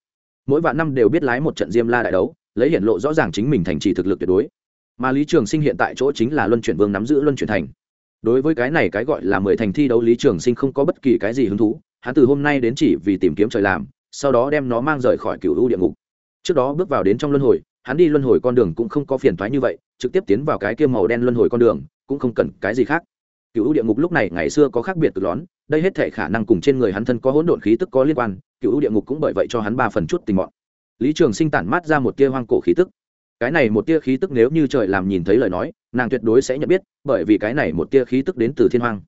Mỗi vạn năm đều biết lái một trận diêm la đại đấu, lấy hiện lộ rõ ràng chính mình thành trì thực lực tuyệt đối. Mà lý trường sinh hiện tại chỗ chính là luân chuyển vương nắm giữ luân chuyển thành. Đối với cái này cái gọi là mười thành thi đấu, lý trường sinh không có bất kỳ cái gì hứng thú hắn từ hôm nay đến chỉ vì tìm kiếm trời làm, sau đó đem nó mang rời khỏi cựu u địa ngục. Trước đó bước vào đến trong luân hồi, hắn đi luân hồi con đường cũng không có phiền thoái như vậy, trực tiếp tiến vào cái kia màu đen luân hồi con đường, cũng không cần cái gì khác. Cựu u địa ngục lúc này ngày xưa có khác biệt từ lón đây hết thể khả năng cùng trên người hắn thân có hỗn độn khí tức có liên quan cựu u địa ngục cũng bởi vậy cho hắn ba phần chút tình mọn. Lý trường sinh tản mát ra một tia hoang cổ khí tức. Cái này một tia khí tức nếu như trời làm nhìn thấy lời nói, nàng tuyệt đối sẽ nhận biết, bởi vì cái này một tia khí tức đến từ thiên hoang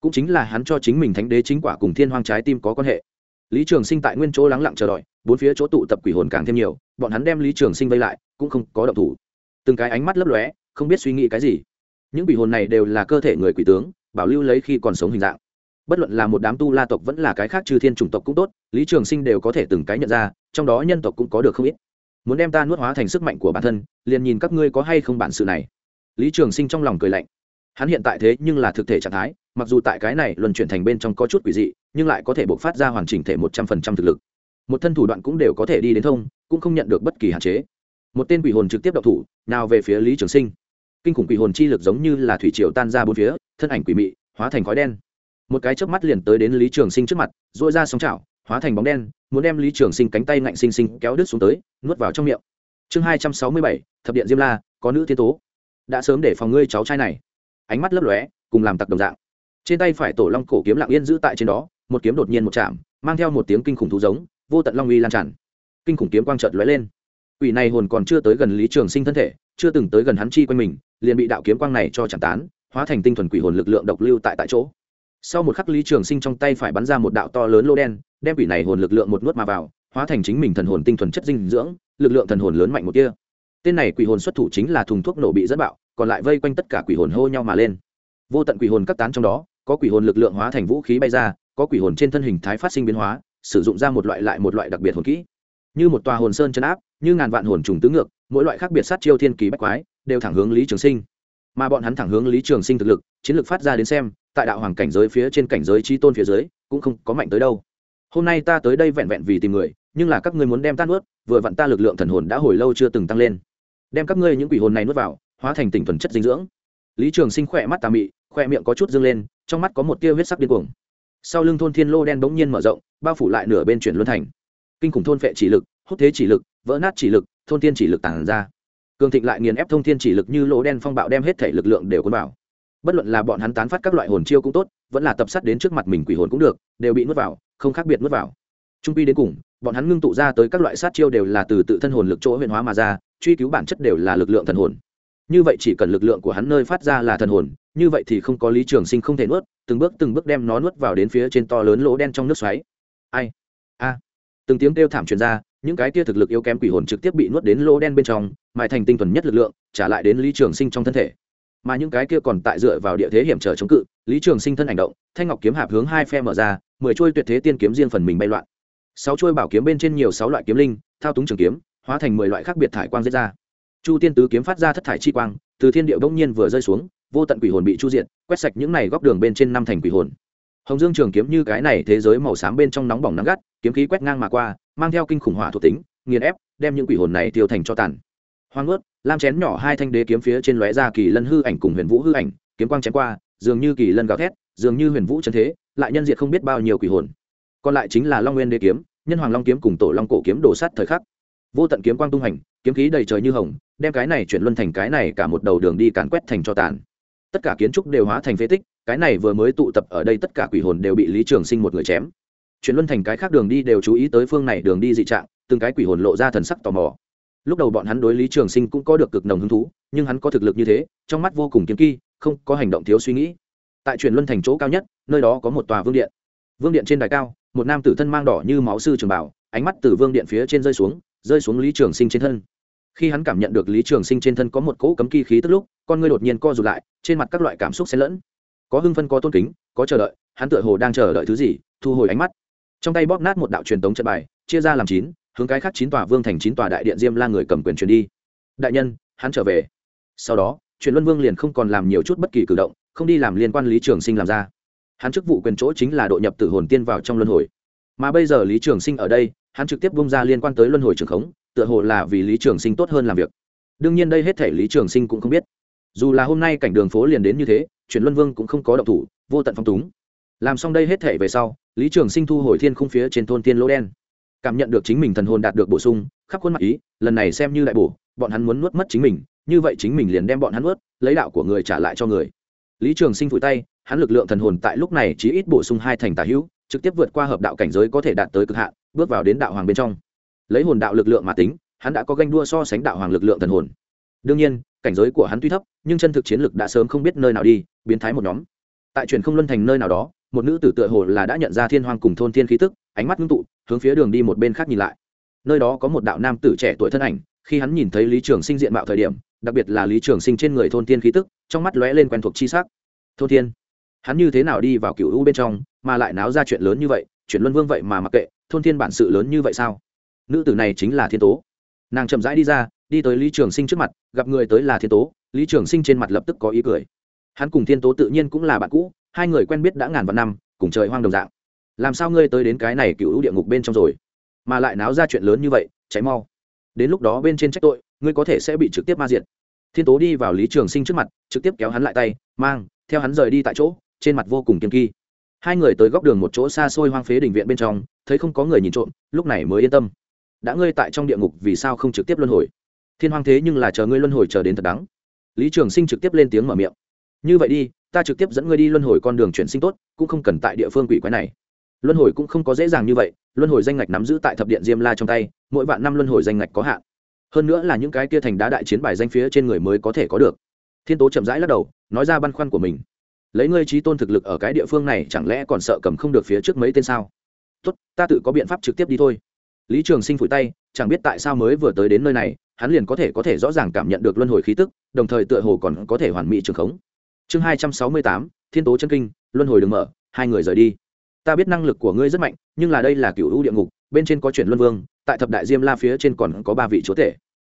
cũng chính là hắn cho chính mình thánh đế chính quả cùng thiên hoang trái tim có quan hệ. Lý trường sinh tại nguyên chỗ lắng lặng chờ đợi, bốn phía chỗ tụ tập quỷ hồn càng thêm nhiều, bọn hắn đem lý trường sinh vây lại, cũng không có động thủ. Từng cái ánh mắt lấp lóe, không biết suy nghĩ cái gì. Những quỷ hồn này đều là cơ thể người quỷ tướng, bảo lưu lấy khi còn sống hình dạng. Bất luận là một đám tu la tộc vẫn là cái khác trừ thiên chủng tộc cũng tốt, lý trường sinh đều có thể từng cái nhận ra, trong đó nhân tộc cũng có được không ít. Muốn đem ta nuốt hóa thành sức mạnh của bản thân, liền nhìn các ngươi có hay không bản sự này. Lý trường sinh trong lòng cười lạnh hắn hiện tại thế nhưng là thực thể trạng thái, mặc dù tại cái này luân chuyển thành bên trong có chút quỷ dị, nhưng lại có thể bộc phát ra hoàn chỉnh thể một trăm phần trăm thực lực. Một thân thủ đoạn cũng đều có thể đi đến thông, cũng không nhận được bất kỳ hạn chế. Một tên quỷ hồn trực tiếp đậu thủ, nào về phía lý trường sinh. Kinh khủng quỷ hồn chi lực giống như là thủy triều tan ra bốn phía, thân ảnh quỷ mị, hóa thành khói đen. Một cái chớp mắt liền tới đến lý trường sinh trước mặt dội ra sóng chảo, hóa thành bóng đen, muốn đem lý trường sinh cánh tay ngạnh sinh sinh kéo đứt xuống tới, nuốt vào trong miệng. Chương hai trăm sáu mươi bảy, thập điện diêm la, có nữ thiên tố. Đã sớm để phòng ngươi cháu trai này ánh mắt lấp lóe cùng làm tặc đồng dạng trên tay phải tổ long cổ kiếm lặng yên giữ tại trên đó một kiếm đột nhiên một chạm mang theo một tiếng kinh khủng thú giống vô tận long uy lan tràn kinh khủng kiếm quang trợt lóe lên Quỷ này hồn còn chưa tới gần Lý Trường Sinh thân thể, chưa từng tới gần hắn chi quanh mình, liền bị đạo kiếm quang này cho chẳng tán, hóa thành tinh thuần quỷ hồn lực lượng độc lưu tại tại chỗ. Sau một khắc Lý Trường Sinh trong tay phải bắn ra một đạo to lớn lô đen, đem quỷ này hồn lực lượng một nuốt mà vào, hóa thành chính mình thần hồn tinh thuần chất dinh dưỡng, lực lượng thần hồn lớn mạnh một tia. Tên này quỷ hồn xuất thủ chính là thùng thuốc nổ bị dẫn bạo, còn lại vây quanh tất cả quỷ hồn hô nhau mà lên. Vô tận quỷ hồn cắt tán trong đó, có quỷ hồn lực lượng hóa thành vũ khí bay ra, có quỷ hồn trên thân hình thái phát sinh biến hóa, sử dụng ra một loại lại một loại đặc biệt hồn kỹ. Như một tòa hồn sơn chân áp, như ngàn vạn hồn trùng tứ ngược mỗi loại khác biệt sát chiêu thiên kỳ bách quái đều thẳng hướng lý trường sinh mà bọn hắn thẳng hướng lý trường sinh thực lực chiến lược phát ra đến xem tại đạo hoàng cảnh giới phía trên cảnh giới trí tôn phía dưới cũng không có mạnh tới đâu hôm nay ta tới đây vẹn vẹn vì tìm người nhưng là các ngươi muốn đem ta nuốt vừa vặn ta lực lượng thần hồn đã hồi lâu chưa từng tăng lên đem các ngươi những quỷ hồn này nuốt vào hóa thành tỉnh thuần chất dinh dưỡng. Lý trường sinh khỏe mắt tà mị, khỏe miệng có chút dâng lên, trong mắt có một tia huyết sắc điên cuồng. Sau lưng thôn thiên lô đen bỗng nhiên mở rộng, bao phủ lại nửa bên chuyển luân thành. Kinh khủng thôn phệ chỉ lực, hút thế chỉ lực, vỡ nát chỉ lực, thôn thiên chỉ lực tàn ra. Cường thịnh lại nghiền ép thông thiên chỉ lực như lỗ đen phong bạo đem hết thể lực lượng đều cuốn vào. Bất luận là bọn hắn tán phát các loại hồn chiêu cũng tốt, vẫn là tập sát đến trước mặt mình quỷ hồn cũng được, đều bị nuốt vào, không khác biệt nuốt vào. Trung pi đến cùng, bọn hắn ngưng tụ ra tới các loại sát chiêu đều là từ tự thân hồn lực chỗ huyền hóa mà ra, truy cứu bản chất đều là lực lượng thần hồn như vậy chỉ cần lực lượng của hắn nơi phát ra là thần hồn, như vậy thì không có lý trường sinh không thể nuốt, từng bước từng bước đem nó nuốt vào đến phía trên to lớn lỗ đen trong nước xoáy. Ai? A. Từng tiếng kêu thảm truyền ra, những cái kia thực lực yếu kém quỷ hồn trực tiếp bị nuốt đến lỗ đen bên trong, mài thành tinh thuần nhất lực lượng, trả lại đến lý trường sinh trong thân thể. Mà những cái kia còn tại dựa vào địa thế hiểm trở chống cự, lý trường sinh thân hành động, thanh ngọc kiếm hạp hướng hai phe mở ra, mười chuôi tuyệt thế tiên kiếm riêng phần mình bay loạn. Sáu chuôi bảo kiếm bên trên nhiều sáu loại kiếm linh, thao túng trường kiếm, hóa thành mười loại khác biệt thải quang diễn ra chu tiên tứ kiếm phát ra thất thải chi quang, từ thiên điệu đông nhiên vừa rơi xuống, vô tận quỷ hồn bị chu diện quét sạch những này góc đường bên trên năm thành quỷ hồn. Hồng dương trường kiếm như cái này thế giới màu xám bên trong nóng bỏng nắng gắt, kiếm khí quét ngang mà qua, mang theo kinh khủng hỏa thuộc tính, nghiền ép, đem những quỷ hồn này tiêu thành cho tàn. Hoang ướt lam chén nhỏ hai thanh đế kiếm phía trên lóe ra kỳ lân hư ảnh cùng huyền vũ hư ảnh, kiếm quang chém qua, dường như kỳ lân gào thét, dường như huyền vũ chân thế, lại nhân diệt không biết bao nhiêu quỷ hồn. Còn lại chính là long nguyên đế kiếm, nhân hoàng long kiếm cùng tổ long cổ kiếm đổ sát thời khắc. Vô tận kiếm quang tung hành kiếm khí đầy trời như hồng, đem cái này chuyển luân thành cái này cả một đầu đường đi càn quét thành cho tàn. Tất cả kiến trúc đều hóa thành phế tích, cái này vừa mới tụ tập ở đây tất cả quỷ hồn đều bị lý trường sinh một người chém. Chuyển luân thành cái khác đường đi đều chú ý tới phương này đường đi dị trạng, từng cái quỷ hồn lộ ra thần sắc tò mò. Lúc đầu bọn hắn đối lý trường sinh cũng có được cực nồng hứng thú, nhưng hắn có thực lực như thế, trong mắt vô cùng kiếm kỳ không có hành động thiếu suy nghĩ. Tại chuyển luân thành chỗ cao nhất, nơi đó có một tòa vương điện. Vương điện trên đài cao, một nam tử thân mang đỏ như máu sư trường bảo, ánh mắt từ vương điện phía trên rơi xuống rơi xuống lý trường sinh trên thân khi hắn cảm nhận được lý trường sinh trên thân có một cỗ cấm kỳ khí tức lúc, con ngươi đột nhiên co rụt lại, trên mặt các loại cảm xúc xen lẫn. Có hưng phân có tôn kính, có chờ đợi, hắn tựa hồ đang chờ đợi thứ gì, thu hồi ánh mắt. Trong tay bóp nát một đạo truyền tống trận bài, chia ra làm chín, hướng cái khác chín tòa vương thành, chín tòa đại điện diêm la người cầm quyền truyền đi. Đại nhân, hắn trở về. Sau đó, truyền luân vương liền không còn làm nhiều chút bất kỳ cử động, không đi làm liên quan lý trường sinh làm ra. Hắn chức vụ quyền chỗ chính là độ nhập tử hồn tiên vào trong luân hồi. Mà bây giờ lý trường sinh ở đây, hắn trực tiếp bung ra liên quan tới luân hồi trường khống tựa hồ là vì lý trường sinh tốt hơn làm việc. Đương nhiên đây hết thể lý trường sinh cũng không biết. Dù là hôm nay cảnh đường phố liền đến như thế chuyển luân vương cũng không có động thủ, vô tận phong túng. Làm xong đây hết thể về sau, lý trường sinh thu hồi thiên khung phía trên thôn tiên lỗ đen. Cảm nhận được chính mình thần hồn đạt được bổ sung, khắp khuôn mặt ý, lần này xem như đại bổ, bọn hắn muốn nuốt mất chính mình, như vậy chính mình liền đem bọn hắn nuốt, lấy đạo của người trả lại cho người. Lý trường sinh vùi tay, hắn lực lượng thần hồn tại lúc này chỉ ít bổ sung hai thành tà hữu, trực tiếp vượt qua hợp đạo cảnh giới có thể đạt tới cực hạn, bước vào đến đạo hoàng bên trong lấy hồn đạo lực lượng mà tính, hắn đã có ganh đua so sánh đạo hoàng lực lượng thần hồn. Đương nhiên, cảnh giới của hắn tuy thấp, nhưng chân thực chiến lực đã sớm không biết nơi nào đi, biến thái một nhóm. Tại truyền không luân thành nơi nào đó, một nữ tử tựa hồ là đã nhận ra thiên hoàng cùng thôn thiên khí tức, ánh mắt ngưng tụ, hướng phía đường đi một bên khác nhìn lại. Nơi đó có một đạo nam tử trẻ tuổi thân ảnh, khi hắn nhìn thấy lý trường sinh diện mạo thời điểm, đặc biệt là lý trường sinh trên người thôn thiên khí tức, trong mắt lóe lên quen thuộc chi sắc. Thôn thiên, hắn như thế nào đi vào cựu u bên trong, mà lại náo ra chuyện lớn như vậy chuyện luân vương vậy mà mặc kệ, thôn thiên bản sự lớn như vậy sao? Nữ tử này chính là thiên tố. Nàng chậm rãi đi ra, đi tới lý trường sinh trước mặt, gặp người tới là thiên tố, lý trường sinh trên mặt lập tức có ý cười. Hắn cùng thiên tố tự nhiên cũng là bạn cũ, hai người quen biết đã ngàn vạn năm, cùng trời hoang đồng dạng. Làm sao ngươi tới đến cái này cựu địa ngục bên trong rồi? Mà lại náo ra chuyện lớn như vậy, cháy mau. Đến lúc đó bên trên trách tội, ngươi có thể sẽ bị trực tiếp ma diện thiên tố đi vào lý trường sinh trước mặt, trực tiếp kéo hắn lại tay, mang, theo hắn rời đi tại chỗ, trên mặt vô cùng kiên kỳ hai người tới góc đường một chỗ xa xôi hoang phế đình viện bên trong, thấy không có người nhìn trộm, lúc này mới yên tâm đã ngươi tại trong địa ngục vì sao không trực tiếp luân hồi? Thiên hoàng thế nhưng là chờ ngươi luân hồi chờ đến thật đắng. Lý trường sinh trực tiếp lên tiếng mở miệng. Như vậy đi, ta trực tiếp dẫn ngươi đi luân hồi con đường chuyển sinh tốt, cũng không cần tại địa phương quỷ quái này. Luân hồi cũng không có dễ dàng như vậy, luân hồi danh ngạch nắm giữ tại thập điện diêm la trong tay, mỗi vạn năm luân hồi danh ngạch có hạn. Hơn nữa là những cái kia thành đá đại chiến bài danh phía trên người mới có thể có được. Thiên tố chậm rãi lắc đầu, nói ra băn khoăn của mình. Lấy ngươi trí tôn thực lực ở cái địa phương này chẳng lẽ còn sợ cầm không được phía trước mấy tên sao? Tốt, ta tự có biện pháp trực tiếp đi thôi lý trường sinh phủi tay, chẳng biết tại sao mới vừa tới đến nơi này, hắn liền có thể có thể rõ ràng cảm nhận được luân hồi khí tức, đồng thời tựa hồ còn có thể hoàn mỹ trường khống. Chương hai trăm sáu mươi tám, thiên tố chân kinh, luân hồi đường mở, hai người rời đi. Ta biết năng lực của ngươi rất mạnh, nhưng là đây là cựu hữu địa ngục, bên trên có chuyển luân vương, tại thập đại diêm la phía trên còn có ba vị chúa tể.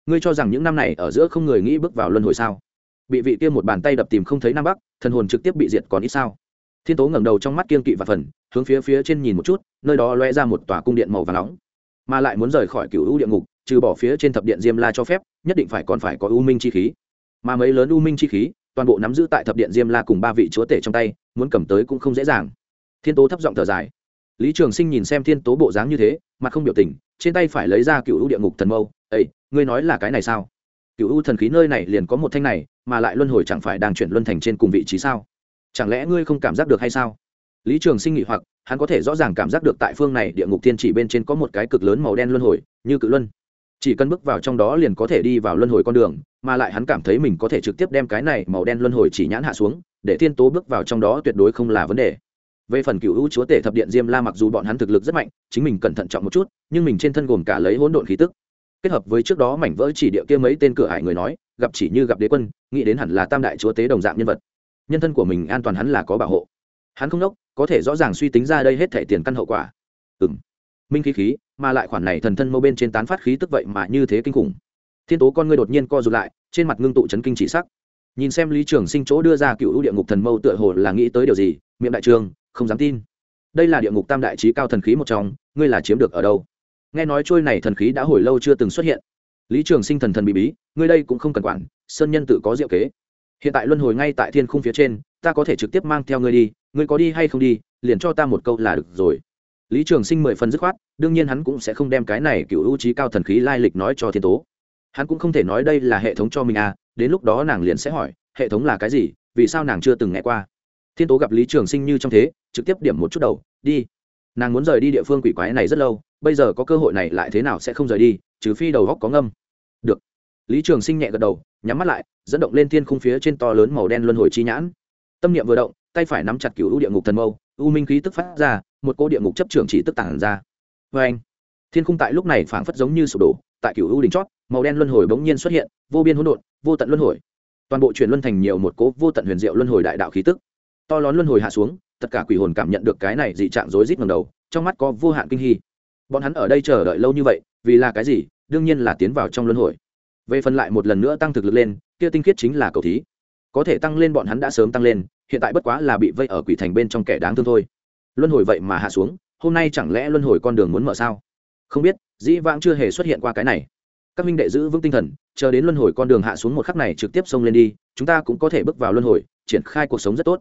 Ngươi cho rằng những năm này ở giữa không người nghĩ bước vào luân hồi sao? Bị vị kia một bàn tay đập tìm không thấy nam bắc, thần hồn trực tiếp bị diệt còn ít sao? Thiên tố ngẩng đầu trong mắt kiên kỵ và phần, hướng phía phía trên nhìn một chút, nơi đó loe ra một tòa cung điện màu và nóng mà lại muốn rời khỏi cựu u địa ngục, trừ bỏ phía trên thập điện diêm la cho phép, nhất định phải còn phải có u minh chi khí. Mà mấy lớn u minh chi khí, toàn bộ nắm giữ tại thập điện diêm la cùng ba vị chúa tể trong tay, muốn cầm tới cũng không dễ dàng. Thiên tố thấp giọng thở dài. Lý trường sinh nhìn xem thiên tố bộ dáng như thế mà không biểu tình, trên tay phải lấy ra cựu u địa ngục thần mâu. Ây ngươi nói là cái này sao? Cựu u thần khí nơi này liền có một thanh này, mà lại luân hồi chẳng phải đang chuyển luân thành trên cùng vị trí sao? Chẳng lẽ ngươi không cảm giác được hay sao? Lý trường sinh nghỉ hoặc hắn có thể rõ ràng cảm giác được tại phương này địa ngục thiên chỉ bên trên có một cái cực lớn màu đen luân hồi, như cự luân. Chỉ cần bước vào trong đó liền có thể đi vào luân hồi con đường, mà lại hắn cảm thấy mình có thể trực tiếp đem cái này màu đen luân hồi chỉ nhãn hạ xuống, để thiên tố bước vào trong đó tuyệt đối không là vấn đề. Về phần cựu hữu chúa tể thập điện diêm la mặc dù bọn hắn thực lực rất mạnh, chính mình cẩn thận trọng một chút, nhưng mình trên thân gồm cả lấy hỗn độn khí tức. Kết hợp với trước đó mảnh vỡ chỉ địa kia mấy tên cửa hải người nói, gặp chỉ như gặp đế quân, nghĩ đến hẳn là tam đại chúa tế đồng dạng nhân vật. Nhân thân của mình an toàn hắn là có bảo hộ hắn không đốc, có thể rõ ràng suy tính ra đây hết thẻ tiền căn hậu quả. Ừ m minh khí khí, mà lại khoản này thần thân mâu bên trên tán phát khí tức vậy mà như thế kinh khủng. Thiên tố con ngươi đột nhiên co rụt lại, trên mặt ngưng tụ chấn kinh chỉ sắc. Nhìn xem lý trường sinh chỗ đưa ra cựu ưu địa ngục thần mâu tựa hồ là nghĩ tới điều gì, miệng đại trường, không dám tin. Đây là địa ngục tam đại trí cao thần khí một trong, ngươi là chiếm được ở đâu? Nghe nói trôi này thần khí đã hồi lâu chưa từng xuất hiện. Lý trường sinh thần thần bị bí, ngươi đây cũng không cần quản, sơn nhân tự có diệu kế hiện tại luân hồi ngay tại thiên khung phía trên, ta có thể trực tiếp mang theo ngươi đi, ngươi có đi hay không đi, liền cho ta một câu là được rồi. Lý trường sinh mười phần dứt khoát, đương nhiên hắn cũng sẽ không đem cái này cựu ưu trí cao thần khí lai lịch nói cho thiên tố. Hắn cũng không thể nói đây là hệ thống cho mình à đến lúc đó nàng liền sẽ hỏi, hệ thống là cái gì, vì sao nàng chưa từng nghe qua? Thiên tố gặp lý trường sinh như trong thế, trực tiếp điểm một chút đầu, đi. Nàng muốn rời đi địa phương quỷ quái này rất lâu, bây giờ có cơ hội này lại thế nào sẽ không rời đi, trừ phi đầu góc có ngâm. Được lý trường sinh nhẹ gật đầu, nhắm mắt lại, dẫn động lên thiên khung phía trên to lớn màu đen luân hồi chi nhãn. Tâm niệm vừa động, tay phải nắm chặt cựu địa ngục thần mâu, u minh khí tức phát ra, một cô địa ngục chấp trưởng chỉ tức tản ra. Vê anh thiên khung tại lúc này phảng phất giống như sụp đổ, tại cựu u đỉnh chót, màu đen luân hồi bỗng nhiên xuất hiện, vô biên hỗn độn, vô tận luân hồi. Toàn bộ chuyển luân thành nhiều một cố vô tận huyền diệu luân hồi đại đạo khí tức. To lớn luân hồi hạ xuống, tất cả quỷ hồn cảm nhận được cái này dị trạng rối rít ngầm đầu, trong mắt có vô hạn kinh hy bọn hắn ở đây chờ đợi lâu như vậy, vì là cái gì? Đương nhiên là tiến vào trong luân hồi về phần lại một lần nữa tăng thực lực lên, kia tinh khiết chính là cầu thí. Có thể tăng lên bọn hắn đã sớm tăng lên, hiện tại bất quá là bị vây ở quỷ thành bên trong kẻ đáng thương thôi. Luân hồi vậy mà hạ xuống, hôm nay chẳng lẽ luân hồi con đường muốn mở sao? Không biết, dĩ vãng chưa hề xuất hiện qua cái này. Các minh đệ giữ vững tinh thần, chờ đến luân hồi con đường hạ xuống một khắc này trực tiếp xông lên đi, chúng ta cũng có thể bước vào luân hồi, triển khai cuộc sống rất tốt.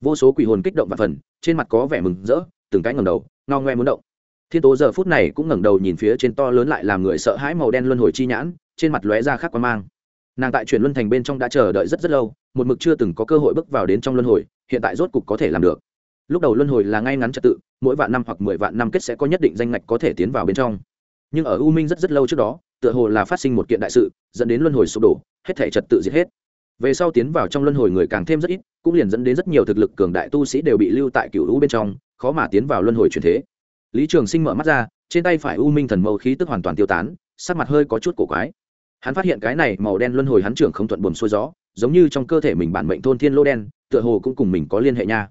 Vô số quỷ hồn kích động và phần, trên mặt có vẻ mừng rỡ, từng cái ngầm đầu, ngao ngoe muốn động thiên tố giờ phút này cũng ngẩng đầu nhìn phía trên to lớn lại làm người sợ hãi màu đen luân hồi chi nhãn, trên mặt lóe ra khắc quan mang. Nàng tại chuyển luân thành bên trong đã chờ đợi rất rất lâu, một mực chưa từng có cơ hội bước vào đến trong luân hồi, hiện tại rốt cục có thể làm được. Lúc đầu luân hồi là ngay ngắn trật tự, mỗi vạn năm hoặc mười vạn năm kết sẽ có nhất định danh ngạch có thể tiến vào bên trong. Nhưng ở u minh rất rất lâu trước đó, tựa hồ là phát sinh một kiện đại sự, dẫn đến luân hồi sụp đổ, hết thể trật tự diệt hết. Về sau tiến vào trong luân hồi người càng thêm rất ít, cũng liền dẫn đến rất nhiều thực lực cường đại tu sĩ đều bị lưu tại cựu u bên trong, khó mà tiến vào luân hồi truyền thế lý trường sinh mở mắt ra, trên tay phải u minh thần mẫu khí tức hoàn toàn tiêu tán, sắc mặt hơi có chút cổ quái. Hắn phát hiện cái này màu đen luân hồi hắn trưởng không thuận buồm xuôi gió, giống như trong cơ thể mình bản mệnh thôn thiên lô đen, tựa hồ cũng cùng mình có liên hệ nha.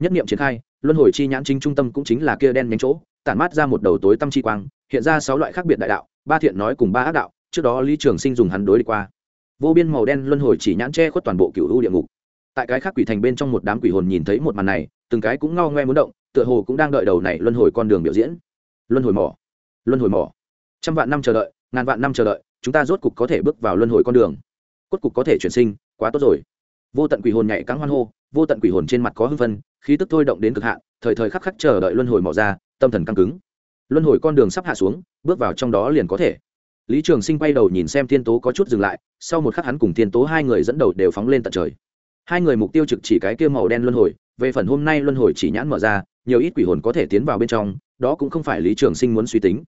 Nhất niệm triển khai, luân hồi chi nhãn chính trung tâm cũng chính là kia đen nhánh chỗ, tản mát ra một đầu tối tâm chi quang, hiện ra sáu loại khác biệt đại đạo, ba thiện nói cùng ba ác đạo, trước đó lý trường sinh dùng hắn đối đi qua. Vô biên màu đen luân hồi chỉ nhãn che khuất toàn bộ cựu u địa ngục. Tại cái khác quỷ thành bên trong một đám quỷ hồn nhìn thấy một màn này, từng cái cũng ngao ngoe muốn động tựa hồ cũng đang đợi đầu này luân hồi con đường biểu diễn. Luân hồi mỏ. Luân hồi mỏ. Trăm vạn năm chờ đợi, ngàn vạn năm chờ đợi, chúng ta rốt cục có thể bước vào luân hồi con đường. Cốt cục có thể chuyển sinh, quá tốt rồi. Vô tận quỷ hồn nhảy cắn hoan hô, vô tận quỷ hồn trên mặt có hưng phân khí tức thôi động đến cực hạn, thời thời khắc khắc chờ đợi luân hồi mỏ ra, tâm thần căng cứng. Luân hồi con đường sắp hạ xuống, bước vào trong đó liền có thể. Lý trường sinh quay đầu nhìn xem thiên tố có chút dừng lại, sau một khắc hắn cùng thiên tố hai người dẫn đầu đều phóng lên tận trời. Hai người mục tiêu trực chỉ cái kia màu đen luân hồi, về phần hôm nay luân hồi chỉ nhãn mở ra nhiều ít quỷ hồn có thể tiến vào bên trong, đó cũng không phải lý trường sinh muốn suy tính.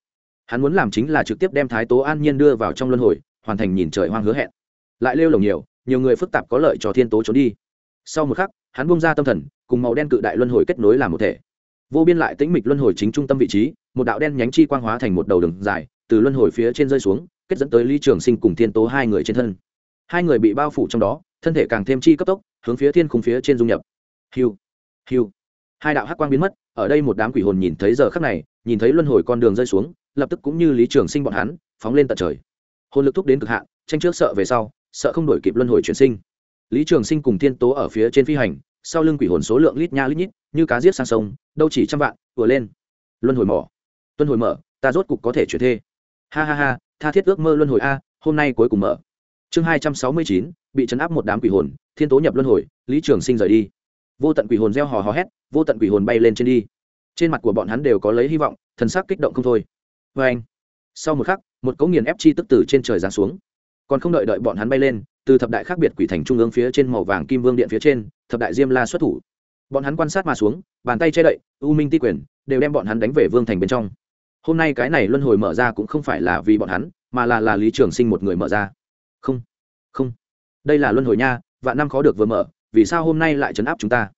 Hắn muốn làm chính là trực tiếp đem thái tố an nhiên đưa vào trong luân hồi, hoàn thành nhìn trời hoang hứa hẹn. Lại lêu lồng nhiều nhiều người phức tạp có lợi cho thiên tố trốn đi. Sau một khắc, hắn bung ra tâm thần, cùng màu đen cự đại luân hồi kết nối làm một thể. Vô biên lại tĩnh mịch luân hồi chính trung tâm vị trí, một đạo đen nhánh chi quang hóa thành một đầu đường dài, từ luân hồi phía trên rơi xuống, kết dẫn tới lý trường sinh cùng thiên tố hai người trên thân. Hai người bị bao phủ trong đó, thân thể càng thêm chi cấp tốc, hướng phía thiên khung phía trên dung nhập. Hiu hiu hai đạo hắc quang biến mất, ở đây một đám quỷ hồn nhìn thấy giờ khắc này, nhìn thấy luân hồi con đường rơi xuống, lập tức cũng như lý trường sinh bọn hắn, phóng lên tận trời. Hồn lực thúc đến cực hạn, tranh trước sợ về sau, sợ không đổi kịp luân hồi chuyển sinh. Lý trường sinh cùng thiên tố ở phía trên phi hành, sau lưng quỷ hồn số lượng lít nha lít nhít, như cá giết sang sông, đâu chỉ trăm vạn, vừa lên. Luân hồi mỏ tuân hồi mở, ta rốt cục có thể chuyển thê. Ha ha ha, tha thiết ước mơ luân hồi a, hôm nay cuối cùng mở. Chương hai trăm sáu mươi chín, bị chấn áp một đám quỷ hồn, thiên tố nhập luân hồi, lý trường sinh rời đi. Vô tận quỷ hồn gieo hò hò hét vô tận quỷ hồn bay lên trên đi. Trên mặt của bọn hắn đều có lấy hy vọng, thần sắc kích động không thôi. Vê anh, sau một khắc, một cấu nghiền ép chi tức từ trên trời giáng xuống. Còn không đợi đợi bọn hắn bay lên, từ thập đại khác biệt quỷ thành trung ương phía trên màu vàng kim vương điện phía trên, thập đại diêm la xuất thủ. Bọn hắn quan sát mà xuống, bàn tay che đậy, u minh ti quyền, đều đem bọn hắn đánh về vương thành bên trong. Hôm nay cái này luân hồi mở ra cũng không phải là vì bọn hắn, mà là là lý trường sinh một người mở ra. Không không. Đây là luân hồi nha, vạn năm khó được vừa mở, vì sao hôm nay lại chấn áp chúng ta?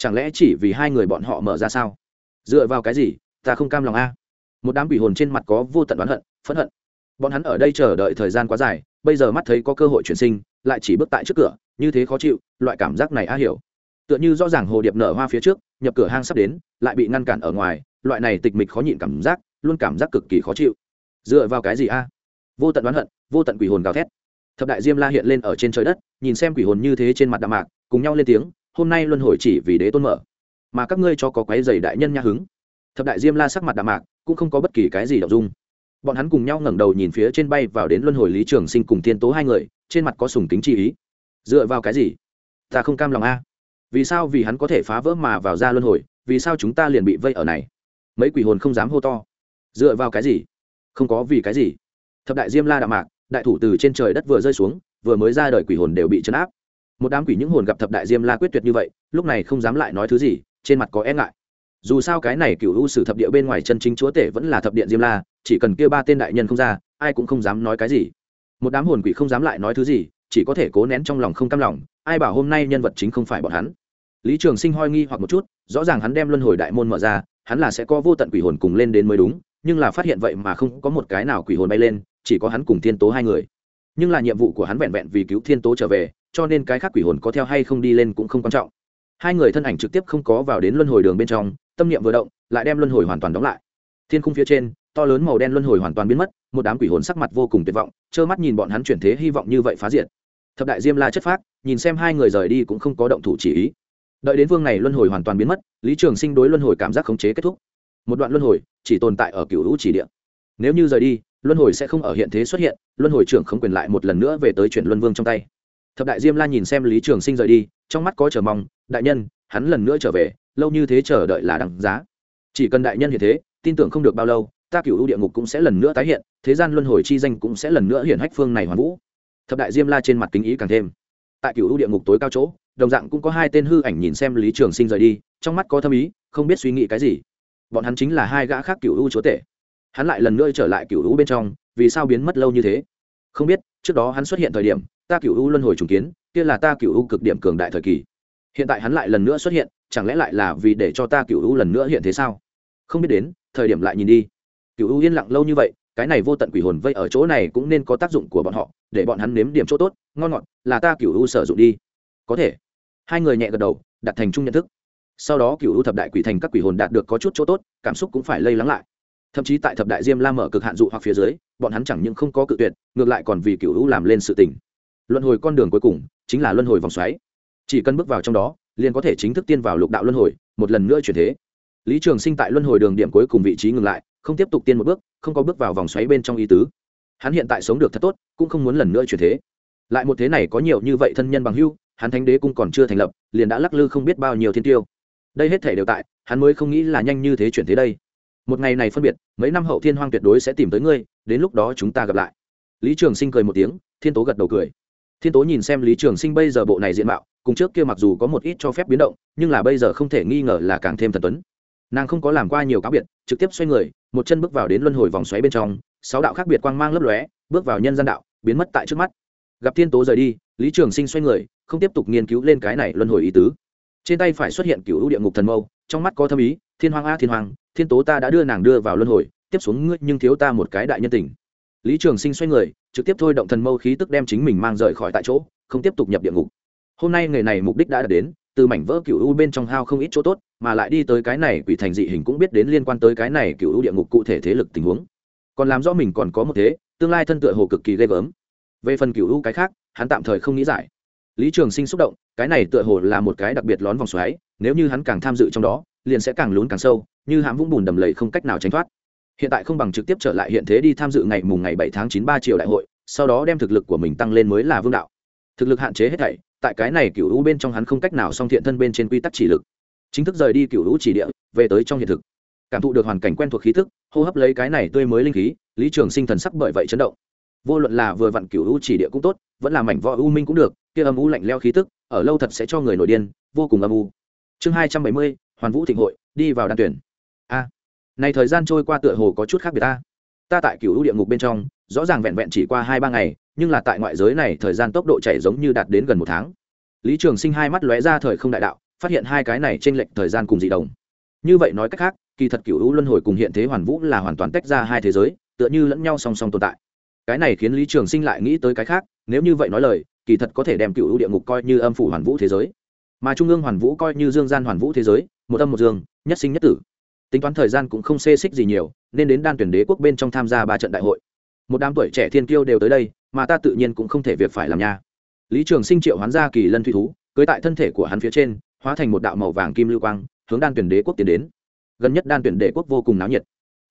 Chẳng lẽ chỉ vì hai người bọn họ mở ra sao? Dựa vào cái gì? Ta không cam lòng a. Một đám quỷ hồn trên mặt có vô tận oán hận, phẫn hận. Bọn hắn ở đây chờ đợi thời gian quá dài, bây giờ mắt thấy có cơ hội chuyển sinh, lại chỉ bước tại trước cửa, như thế khó chịu, loại cảm giác này a hiểu. Tựa như rõ ràng hồ điệp nở hoa phía trước, nhập cửa hang sắp đến, lại bị ngăn cản ở ngoài, loại này tịch mịch khó nhịn cảm giác, luôn cảm giác cực kỳ khó chịu. Dựa vào cái gì a? Vô tận oán hận, vô tận quỷ hồn gào thét. Thập đại diêm la hiện lên ở trên trời đất, nhìn xem quỷ hồn như thế trên mặt đạm mạc, cùng nhau lên tiếng hôm nay luân hồi chỉ vì đế tôn mở, mà các ngươi cho có quái dày đại nhân nha hứng. Thập đại diêm la sắc mặt đạm mạc, cũng không có bất kỳ cái gì đ dung. Bọn hắn cùng nhau ngẩng đầu nhìn phía trên bay vào đến luân hồi lý trường sinh cùng tiên tố hai người, trên mặt có sùng kính chi ý. Dựa vào cái gì? Ta không cam lòng a. Vì sao vì hắn có thể phá vỡ mà vào ra luân hồi, vì sao chúng ta liền bị vây ở này? Mấy quỷ hồn không dám hô to. Dựa vào cái gì? Không có vì cái gì. Thập đại diêm la đạm mạc, đại thủ từ trên trời đất vừa rơi xuống, vừa mới ra đời quỷ hồn đều bị chấn áp một đám quỷ những hồn gặp thập đại diêm la quyết tuyệt như vậy, lúc này không dám lại nói thứ gì, trên mặt có e ngại. Dù sao cái này cựu u sử thập địa bên ngoài chân chính chúa tể vẫn là thập điện diêm la, chỉ cần kia ba tên đại nhân không ra, ai cũng không dám nói cái gì. Một đám hồn quỷ không dám lại nói thứ gì, chỉ có thể cố nén trong lòng không cam lòng, ai bảo hôm nay nhân vật chính không phải bọn hắn. Lý trường sinh hoi nghi hoặc một chút, rõ ràng hắn đem luân hồi đại môn mở ra, hắn là sẽ có vô tận quỷ hồn cùng lên đến mới đúng, nhưng là phát hiện vậy mà không có một cái nào quỷ hồn bay lên, chỉ có hắn cùng thiên tố hai người. Nhưng là nhiệm vụ của hắn vẹn vẹn vì cứu thiên tố trở về cho nên cái khác quỷ hồn có theo hay không đi lên cũng không quan trọng. Hai người thân ảnh trực tiếp không có vào đến luân hồi đường bên trong, tâm niệm vừa động, lại đem luân hồi hoàn toàn đóng lại. Thiên khung phía trên, to lớn màu đen luân hồi hoàn toàn biến mất, một đám quỷ hồn sắc mặt vô cùng tuyệt vọng, trơ mắt nhìn bọn hắn chuyển thế hy vọng như vậy phá diệt. Thập đại diêm la chất phác, nhìn xem hai người rời đi cũng không có động thủ chỉ ý. Đợi đến vương này luân hồi hoàn toàn biến mất, lý trường sinh đối luân hồi cảm giác khống chế kết thúc. Một đoạn luân hồi chỉ tồn tại ở cựu lũ chỉ địa. Nếu như rời đi, luân hồi sẽ không ở hiện thế xuất hiện, luân hồi trưởng không quyền lại một lần nữa về tới chuyển luân vương trong tay thập đại diêm la nhìn xem lý trường sinh rời đi, trong mắt có chờ mong, đại nhân, hắn lần nữa trở về, lâu như thế chờ đợi là đằng giá. Chỉ cần đại nhân hiện thế, tin tưởng không được bao lâu, ta cựu ưu địa ngục cũng sẽ lần nữa tái hiện, thế gian luân hồi chi danh cũng sẽ lần nữa hiện hách phương này hoàn vũ. Thập đại diêm la trên mặt kính ý càng thêm. Tại cựu ưu địa ngục tối cao chỗ, đồng dạng cũng có hai tên hư ảnh nhìn xem lý trường sinh rời đi, trong mắt có thâm ý, không biết suy nghĩ cái gì. Bọn hắn chính là hai gã khác cựu ưu chúa tể. Hắn lại lần nữa trở lại cựu ưu bên trong, vì sao biến mất lâu như thế? Không biết, trước đó hắn xuất hiện thời điểm ta cựu u luân hồi trùng kiến, kia là ta cựu u cực điểm cường đại thời kỳ. Hiện tại hắn lại lần nữa xuất hiện, chẳng lẽ lại là vì để cho ta cựu u lần nữa hiện thế sao? Không biết đến, thời điểm lại nhìn đi. Cựu u yên lặng lâu như vậy, cái này vô tận quỷ hồn vây ở chỗ này cũng nên có tác dụng của bọn họ, để bọn hắn nếm điểm chỗ tốt, ngon ngọt, là ta cựu u sử dụng đi. Có thể. Hai người nhẹ gật đầu, đặt thành chung nhận thức. Sau đó cựu u thập đại quỷ thành các quỷ hồn đạt được có chút chỗ tốt, cảm xúc cũng phải lây lắng lại. Thậm chí tại thập đại diêm la mở cực hạn dụ hoặc phía dưới, bọn hắn chẳng những không có cự tuyệt, ngược lại còn vì cựu u làm lên sự tình luân hồi con đường cuối cùng chính là luân hồi vòng xoáy. Chỉ cần bước vào trong đó, liền có thể chính thức tiên vào lục đạo luân hồi, một lần nữa chuyển thế. Lý trường sinh tại luân hồi đường điểm cuối cùng vị trí ngừng lại, không tiếp tục tiên một bước, không có bước vào vòng xoáy bên trong ý tứ. Hắn hiện tại sống được thật tốt, cũng không muốn lần nữa chuyển thế. Lại một thế này có nhiều như vậy thân nhân bằng hưu hắn thánh đế cung còn chưa thành lập, liền đã lắc lư không biết bao nhiêu thiên tiêu. Đây hết thể đều tại, hắn mới không nghĩ là nhanh như thế chuyển thế đây. Một ngày này phân biệt, mấy năm hậu thiên hoang tuyệt đối sẽ tìm tới ngươi, đến lúc đó chúng ta gặp lại. Lý trường sinh cười một tiếng, thiên tố gật đầu cười thiên tố nhìn xem lý trường sinh bây giờ bộ này diện mạo, cùng trước kia mặc dù có một ít cho phép biến động, nhưng là bây giờ không thể nghi ngờ là càng thêm thần tuấn. Nàng không có làm qua nhiều cáo biệt, trực tiếp xoay người, một chân bước vào đến luân hồi vòng xoáy bên trong, sáu đạo khác biệt quang mang lấp lóe, bước vào nhân gian đạo, biến mất tại trước mắt. Gặp thiên tố rời đi, lý trường sinh xoay người, không tiếp tục nghiên cứu lên cái này luân hồi ý tứ. Trên tay phải xuất hiện cựu địa ngục thần mâu, trong mắt có thâm ý, thiên hoàng a, thiên hoàng thiên tố ta đã đưa nàng đưa vào luân hồi, tiếp xuống ngươi nhưng thiếu ta một cái đại nhân tình. Lý trường sinh xoay người trực tiếp thôi động thần mâu khí tức đem chính mình mang rời khỏi tại chỗ, không tiếp tục nhập địa ngục. Hôm nay người này mục đích đã đạt đến, từ mảnh vỡ cựu u bên trong hao không ít chỗ tốt, mà lại đi tới cái này quỷ thành dị hình cũng biết đến liên quan tới cái này cựu u địa ngục cụ thể thế lực tình huống. Còn làm rõ mình còn có một thế, tương lai thân tựa hồ cực kỳ ghê gớm. Về phần cựu u cái khác, hắn tạm thời không nghĩ giải. Lý trường sinh xúc động, cái này tựa hồ là một cái đặc biệt lón vòng xoáy, nếu như hắn càng tham dự trong đó, liền sẽ càng lún càng sâu, như hãm vũng bùn đầm lầy không cách nào tránh thoát hiện tại không bằng trực tiếp trở lại hiện thế đi tham dự ngày mùng ngày bảy tháng chín ba triệu đại hội, sau đó đem thực lực của mình tăng lên mới là vương đạo. Thực lực hạn chế hết thảy, tại cái này cựu u bên trong hắn không cách nào song thiện thân bên trên quy tắc chỉ lực. Chính thức rời đi cựu u chỉ địa, về tới trong hiện thực. Cảm thụ được hoàn cảnh quen thuộc khí thức hô hấp lấy cái này tươi mới linh khí, lý trường sinh thần sắc bởi vậy chấn động. Vô luận là vừa vặn cựu u chỉ địa cũng tốt, vẫn là mảnh võ u minh cũng được, kia âm u lạnh leo khí tức, ở lâu thật sẽ cho người nổi điên, vô cùng âm u. Chương hai trăm bảy mươi, hoàn vũ thịnh hội, đi vào đan tuyển này thời gian trôi qua tựa hồ có chút khác biệt ta. Ta tại cựu địa ngục bên trong, rõ ràng vẹn vẹn chỉ qua hai ba ngày, nhưng là tại ngoại giới này thời gian tốc độ chạy giống như đạt đến gần một tháng. Lý trường sinh hai mắt lóe ra thời không đại đạo, phát hiện hai cái này t r ê n lệch thời gian cùng dị đồng. Như vậy nói cách khác, kỳ thật cựu hữu luân hồi cùng hiện thế hoàn vũ là hoàn toàn tách ra hai thế giới, tựa như lẫn nhau song song tồn tại. Cái này khiến lý trường sinh lại nghĩ tới cái khác, nếu như vậy nói lời, kỳ thật có thể đem cựu hữu địa ngục coi như âm phủ hoàn vũ thế giới. Mà trung ương hoàn vũ coi như dương gian hoàn vũ thế giới, một âm một dương, nhất sinh nhất tử tính toán thời gian cũng không xê xích gì nhiều, nên đến đan tuyển đế quốc bên trong tham gia ba trận đại hội. Một đám tuổi trẻ thiên kiêu đều tới đây, mà ta tự nhiên cũng không thể việc phải làm nha. Lý trường sinh triệu hoán ra kỳ lân thủy thú cưới tại thân thể của hắn phía trên, hóa thành một đạo màu vàng kim lưu quang, hướng đan tuyển đế quốc tiến đến. Gần nhất đan tuyển đế quốc vô cùng náo nhiệt.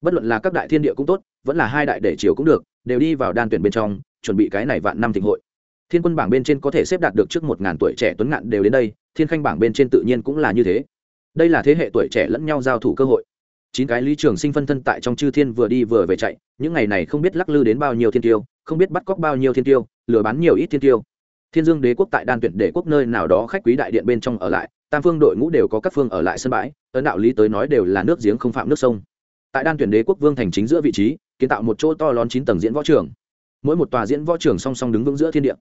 Bất luận là các đại thiên địa cũng tốt, vẫn là hai đại đế triều cũng được, đều đi vào đan tuyển bên trong, chuẩn bị cái này vạn năm thịnh hội. Thiên quân bảng bên trên có thể xếp đạt được trước một ngàn tuổi trẻ tuấn ngạn đều đến đây, thiên khanh bảng bên trên tự nhiên cũng là như thế. Đây là thế hệ tuổi trẻ lẫn nhau giao thủ cơ hội chín cái lý trường sinh phân thân tại trong chư thiên vừa đi vừa về chạy, những ngày này không biết lắc lư đến bao nhiêu thiên tiêu, không biết bắt cóc bao nhiêu thiên tiêu, lừa bán nhiều ít thiên tiêu. Thiên dương đế quốc tại đan tuyển đế quốc nơi nào đó khách quý đại điện bên trong ở lại, tam phương đội ngũ đều có các phương ở lại sân bãi, ấn đạo lý tới nói đều là nước giếng không phạm nước sông. Tại đan tuyển đế quốc vương thành chính giữa vị trí, kiến tạo một chỗ to lón chín tầng diễn võ trường. Mỗi một tòa diễn võ trường song song đứng vững giữa thiên địa.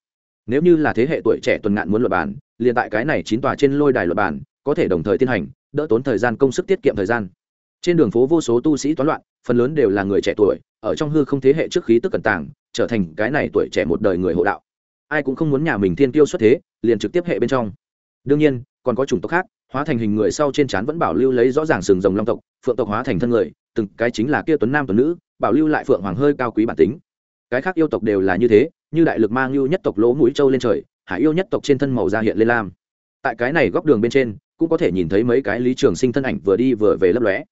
Nếu như là thế hệ tuổi trẻ tuần ngạn muốn luật bàn liền tại cái này chín tòa trên lôi đài luật bàn có thể đồng thời tiến hành, đỡ tốn thời gian công sức tiết kiệm thời gian trên đường phố vô số tu sĩ toán loạn, phần lớn đều là người trẻ tuổi, ở trong hư không thế hệ trước khí tức cẩn tàng, trở thành cái này tuổi trẻ một đời người hộ đạo. Ai cũng không muốn nhà mình thiên tiêu xuất thế, liền trực tiếp hệ bên trong. Đương nhiên, còn có chủng tộc khác, hóa thành hình người sau trên trán vẫn bảo lưu lấy rõ ràng sừng rồng long tộc, phượng tộc hóa thành thân người, từng cái chính là kia tuấn nam tuấn nữ, bảo lưu lại phượng hoàng hơi cao quý bản tính. Cái khác yêu tộc đều là như thế, như đại lực mang yêu nhất tộc lỗ mũi trâu lên trời, hải yêu nhất tộc trên thân màu da hiện lên lam. Tại cái này góc đường bên trên, cũng có thể nhìn thấy mấy cái lý trường sinh thân ảnh vừa đi vừa về lấp lóe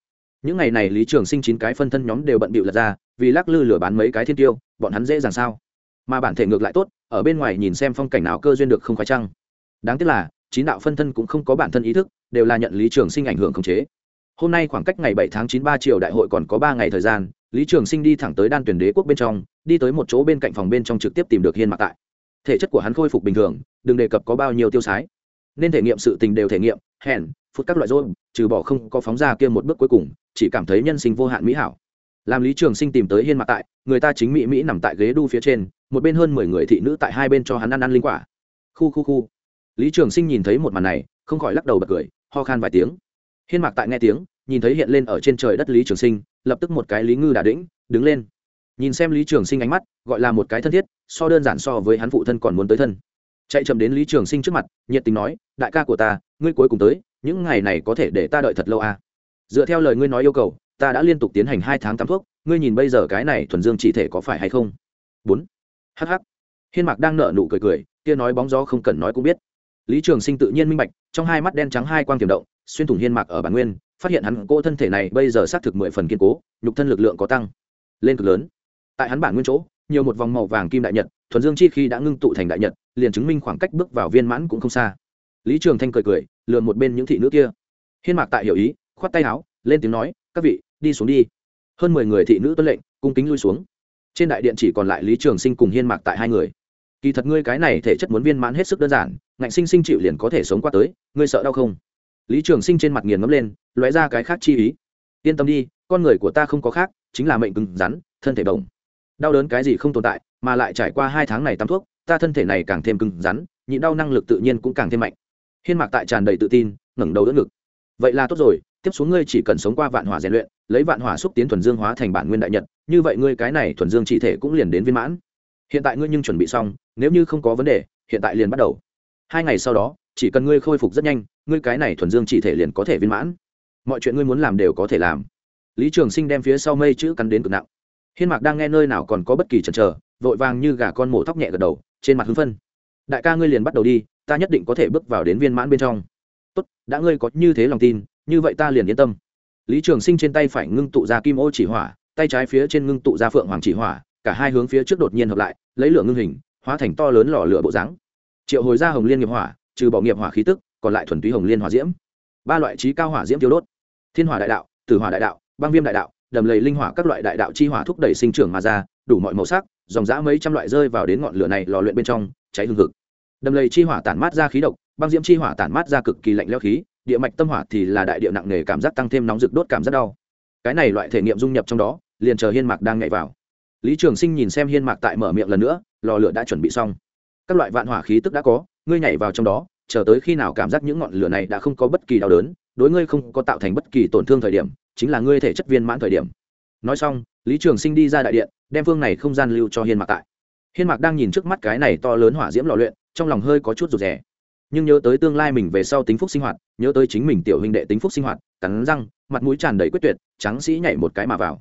những ngày này lý trường sinh chín cái phân thân nhóm đều bận bịu lật ra, vì lắc lư lửa bán mấy cái thiên tiêu, bọn hắn dễ dàng sao? Mà bản thể ngược lại tốt, ở bên ngoài nhìn xem phong cảnh nào cơ duyên được không khoái trăng. Đáng tiếc là, chín đạo phân thân cũng không có bản thân ý thức, đều là nhận lý trường sinh ảnh hưởng khống chế. Hôm nay khoảng cách ngày bảy tháng chín ba triệu đại hội còn có ba ngày thời gian, lý trường sinh đi thẳng tới đan tuyển đế quốc bên trong, đi tới một chỗ bên cạnh phòng bên trong trực tiếp tìm được hiên mạc tại. Thể chất của hắn khôi phục bình thường, đừng đề cập có bao nhiêu tiêu sái. Nên thể nghiệm sự tình đều thể nghiệm, hèn, phút các loại rôn trừ bỏ không có phóng ra kia một bước cuối cùng chỉ cảm thấy nhân sinh vô hạn mỹ hảo. Làm lý trường sinh tìm tới hiên mạc tại, người ta chính mỹ mỹ nằm tại ghế đu phía trên, một bên hơn mười người thị nữ tại hai bên cho hắn ăn ăn linh quả. Khu khu khu. Lý trường sinh nhìn thấy một màn này, không khỏi lắc đầu bật cười, ho khan vài tiếng. Hiên mạc tại nghe tiếng, nhìn thấy hiện lên ở trên trời đất lý trường sinh, lập tức một cái lý ngư đà đĩnh, đứng lên. Nhìn xem lý trường sinh ánh mắt, gọi là một cái thân thiết, so đơn giản so với hắn phụ thân còn muốn tới thân. Chạy chậm đến lý trường sinh trước mặt, nhiệt tình nói, đại ca của ta, ngươi cuối cùng tới, những ngày này có thể để ta đợi thật lâu à dựa theo lời ngươi nói yêu cầu, ta đã liên tục tiến hành hai tháng tắm thuốc, ngươi nhìn bây giờ cái này thuần dương chỉ thể có phải hay không? Bốn. Hh hiên mạc đang nợ nụ cười cười, kia nói bóng gió không cần nói cũng biết. Lý trường sinh tự nhiên minh bạch, trong hai mắt đen trắng hai quang tiềm động, xuyên thủng hiên mạc ở bản nguyên, phát hiện hắn cô thân thể này bây giờ xác thực mười phần kiên cố, nhục thân lực lượng có tăng lên cực lớn. Tại hắn bản nguyên chỗ, nhiều một vòng màu vàng kim đại nhật, thuần dương chi khi đã ngưng tụ thành đại nhật, liền chứng minh khoảng cách bước vào viên mãn cũng không xa. Lý trường thanh cười cười lượn một bên những thị nữ kia. Hiên mạc tại hiểu ý khoát tay áo, lên tiếng nói, các vị, đi xuống đi. Hơn mười người thị nữ tuân lệnh, cung kính lui xuống. Trên đại điện chỉ còn lại lý trường sinh cùng hiên mạc tại hai người. Kỳ thật ngươi cái này thể chất muốn viên mãn hết sức đơn giản, ngạnh sinh sinh chịu liền có thể sống qua tới, ngươi sợ đau không? Lý trường sinh trên mặt nghiền ngấm lên, lóe ra cái khác chi ý. Yên tâm đi, con người của ta không có khác, chính là mệnh cứng rắn, thân thể bổng. Đau đớn cái gì không tồn tại, mà lại trải qua hai tháng này tắm thuốc, ta thân thể này càng thêm cứng rắn, nhịn đau năng lực tự nhiên cũng càng thêm mạnh. Hiên mạc tại tràn đầy tự tin, ngẩng đầu đỡ ngực. Vậy là tốt rồi tiếp xuống ngươi chỉ cần sống qua vạn hỏa rèn luyện, lấy vạn hỏa xúc tiến thuần dương hóa thành bản nguyên đại nhật, như vậy ngươi cái này thuần dương chỉ thể cũng liền đến viên mãn. Hiện tại ngươi nhưng chuẩn bị xong, nếu như không có vấn đề, hiện tại liền bắt đầu. Hai ngày sau đó, chỉ cần ngươi khôi phục rất nhanh, ngươi cái này thuần dương chỉ thể liền có thể viên mãn. Mọi chuyện ngươi muốn làm đều có thể làm. Lý trường sinh đem phía sau mây chữ cắn đến cực nặng. Hiên mạc đang nghe nơi nào còn có bất kỳ chần chờ, vội vàng như gà con mổ tóc nhẹ gật đầu, trên mặt hưng phân đại ca ngươi liền bắt đầu đi, ta nhất định có thể bước vào đến viên mãn bên trong. Tốt, đã ngươi có như thế lòng tin như vậy ta liền yên tâm. Lý trường sinh trên tay phải ngưng tụ ra kim ô chỉ hỏa, tay trái phía trên ngưng tụ ra phượng hoàng chỉ hỏa, cả hai hướng phía trước đột nhiên hợp lại, lấy lửa ngưng hình, hóa thành to lớn lò lửa bộ dáng. Triệu hồi ra hồng liên nghiệp hỏa, trừ bỏ nghiệp hỏa khí tức, còn lại thuần túy hồng liên hỏa diễm. Ba loại trí cao hỏa diễm tiêu đốt. Thiên hỏa đại đạo, tử hỏa đại đạo, băng viêm đại đạo, đầm lầy linh hỏa các loại đại đạo chi hỏa thúc đẩy sinh trưởng mà ra, đủ mọi màu sắc, dòng dã mấy trăm loại rơi vào đến ngọn lửa này lò luyện bên trong, cháy hương hực. Đầm lầy chi hỏa tản mát ra khí độc, băng diễm chi hỏa tản mát ra cực kỳ lạnh leo khí địa mạch tâm hỏa thì là đại địa nặng nề, cảm giác tăng thêm nóng rực đốt cảm rất đau. Cái này loại thể nghiệm dung nhập trong đó, liền chờ hiên mạc đang nhảy vào. Lý trường sinh nhìn xem hiên mạc tại mở miệng lần nữa, lò lửa đã chuẩn bị xong. Các loại vạn hỏa khí tức đã có, ngươi nhảy vào trong đó, chờ tới khi nào cảm giác những ngọn lửa này đã không có bất kỳ đau đớn, đối ngươi không có tạo thành bất kỳ tổn thương thời điểm, chính là ngươi thể chất viên mãn thời điểm. Nói xong, lý trường sinh đi ra đại điện, đem phương này không gian lưu cho hiên mạc tại. Hiên mạc đang nhìn trước mắt cái này to lớn hỏa diễm lò luyện, trong lòng hơi có chút rụt rè nhưng nhớ tới tương lai mình về sau tính phúc sinh hoạt, nhớ tới chính mình tiểu huynh đệ tính phúc sinh hoạt, cắn răng, mặt mũi tràn đầy quyết tuyệt, trắng sĩ nhảy một cái mà vào.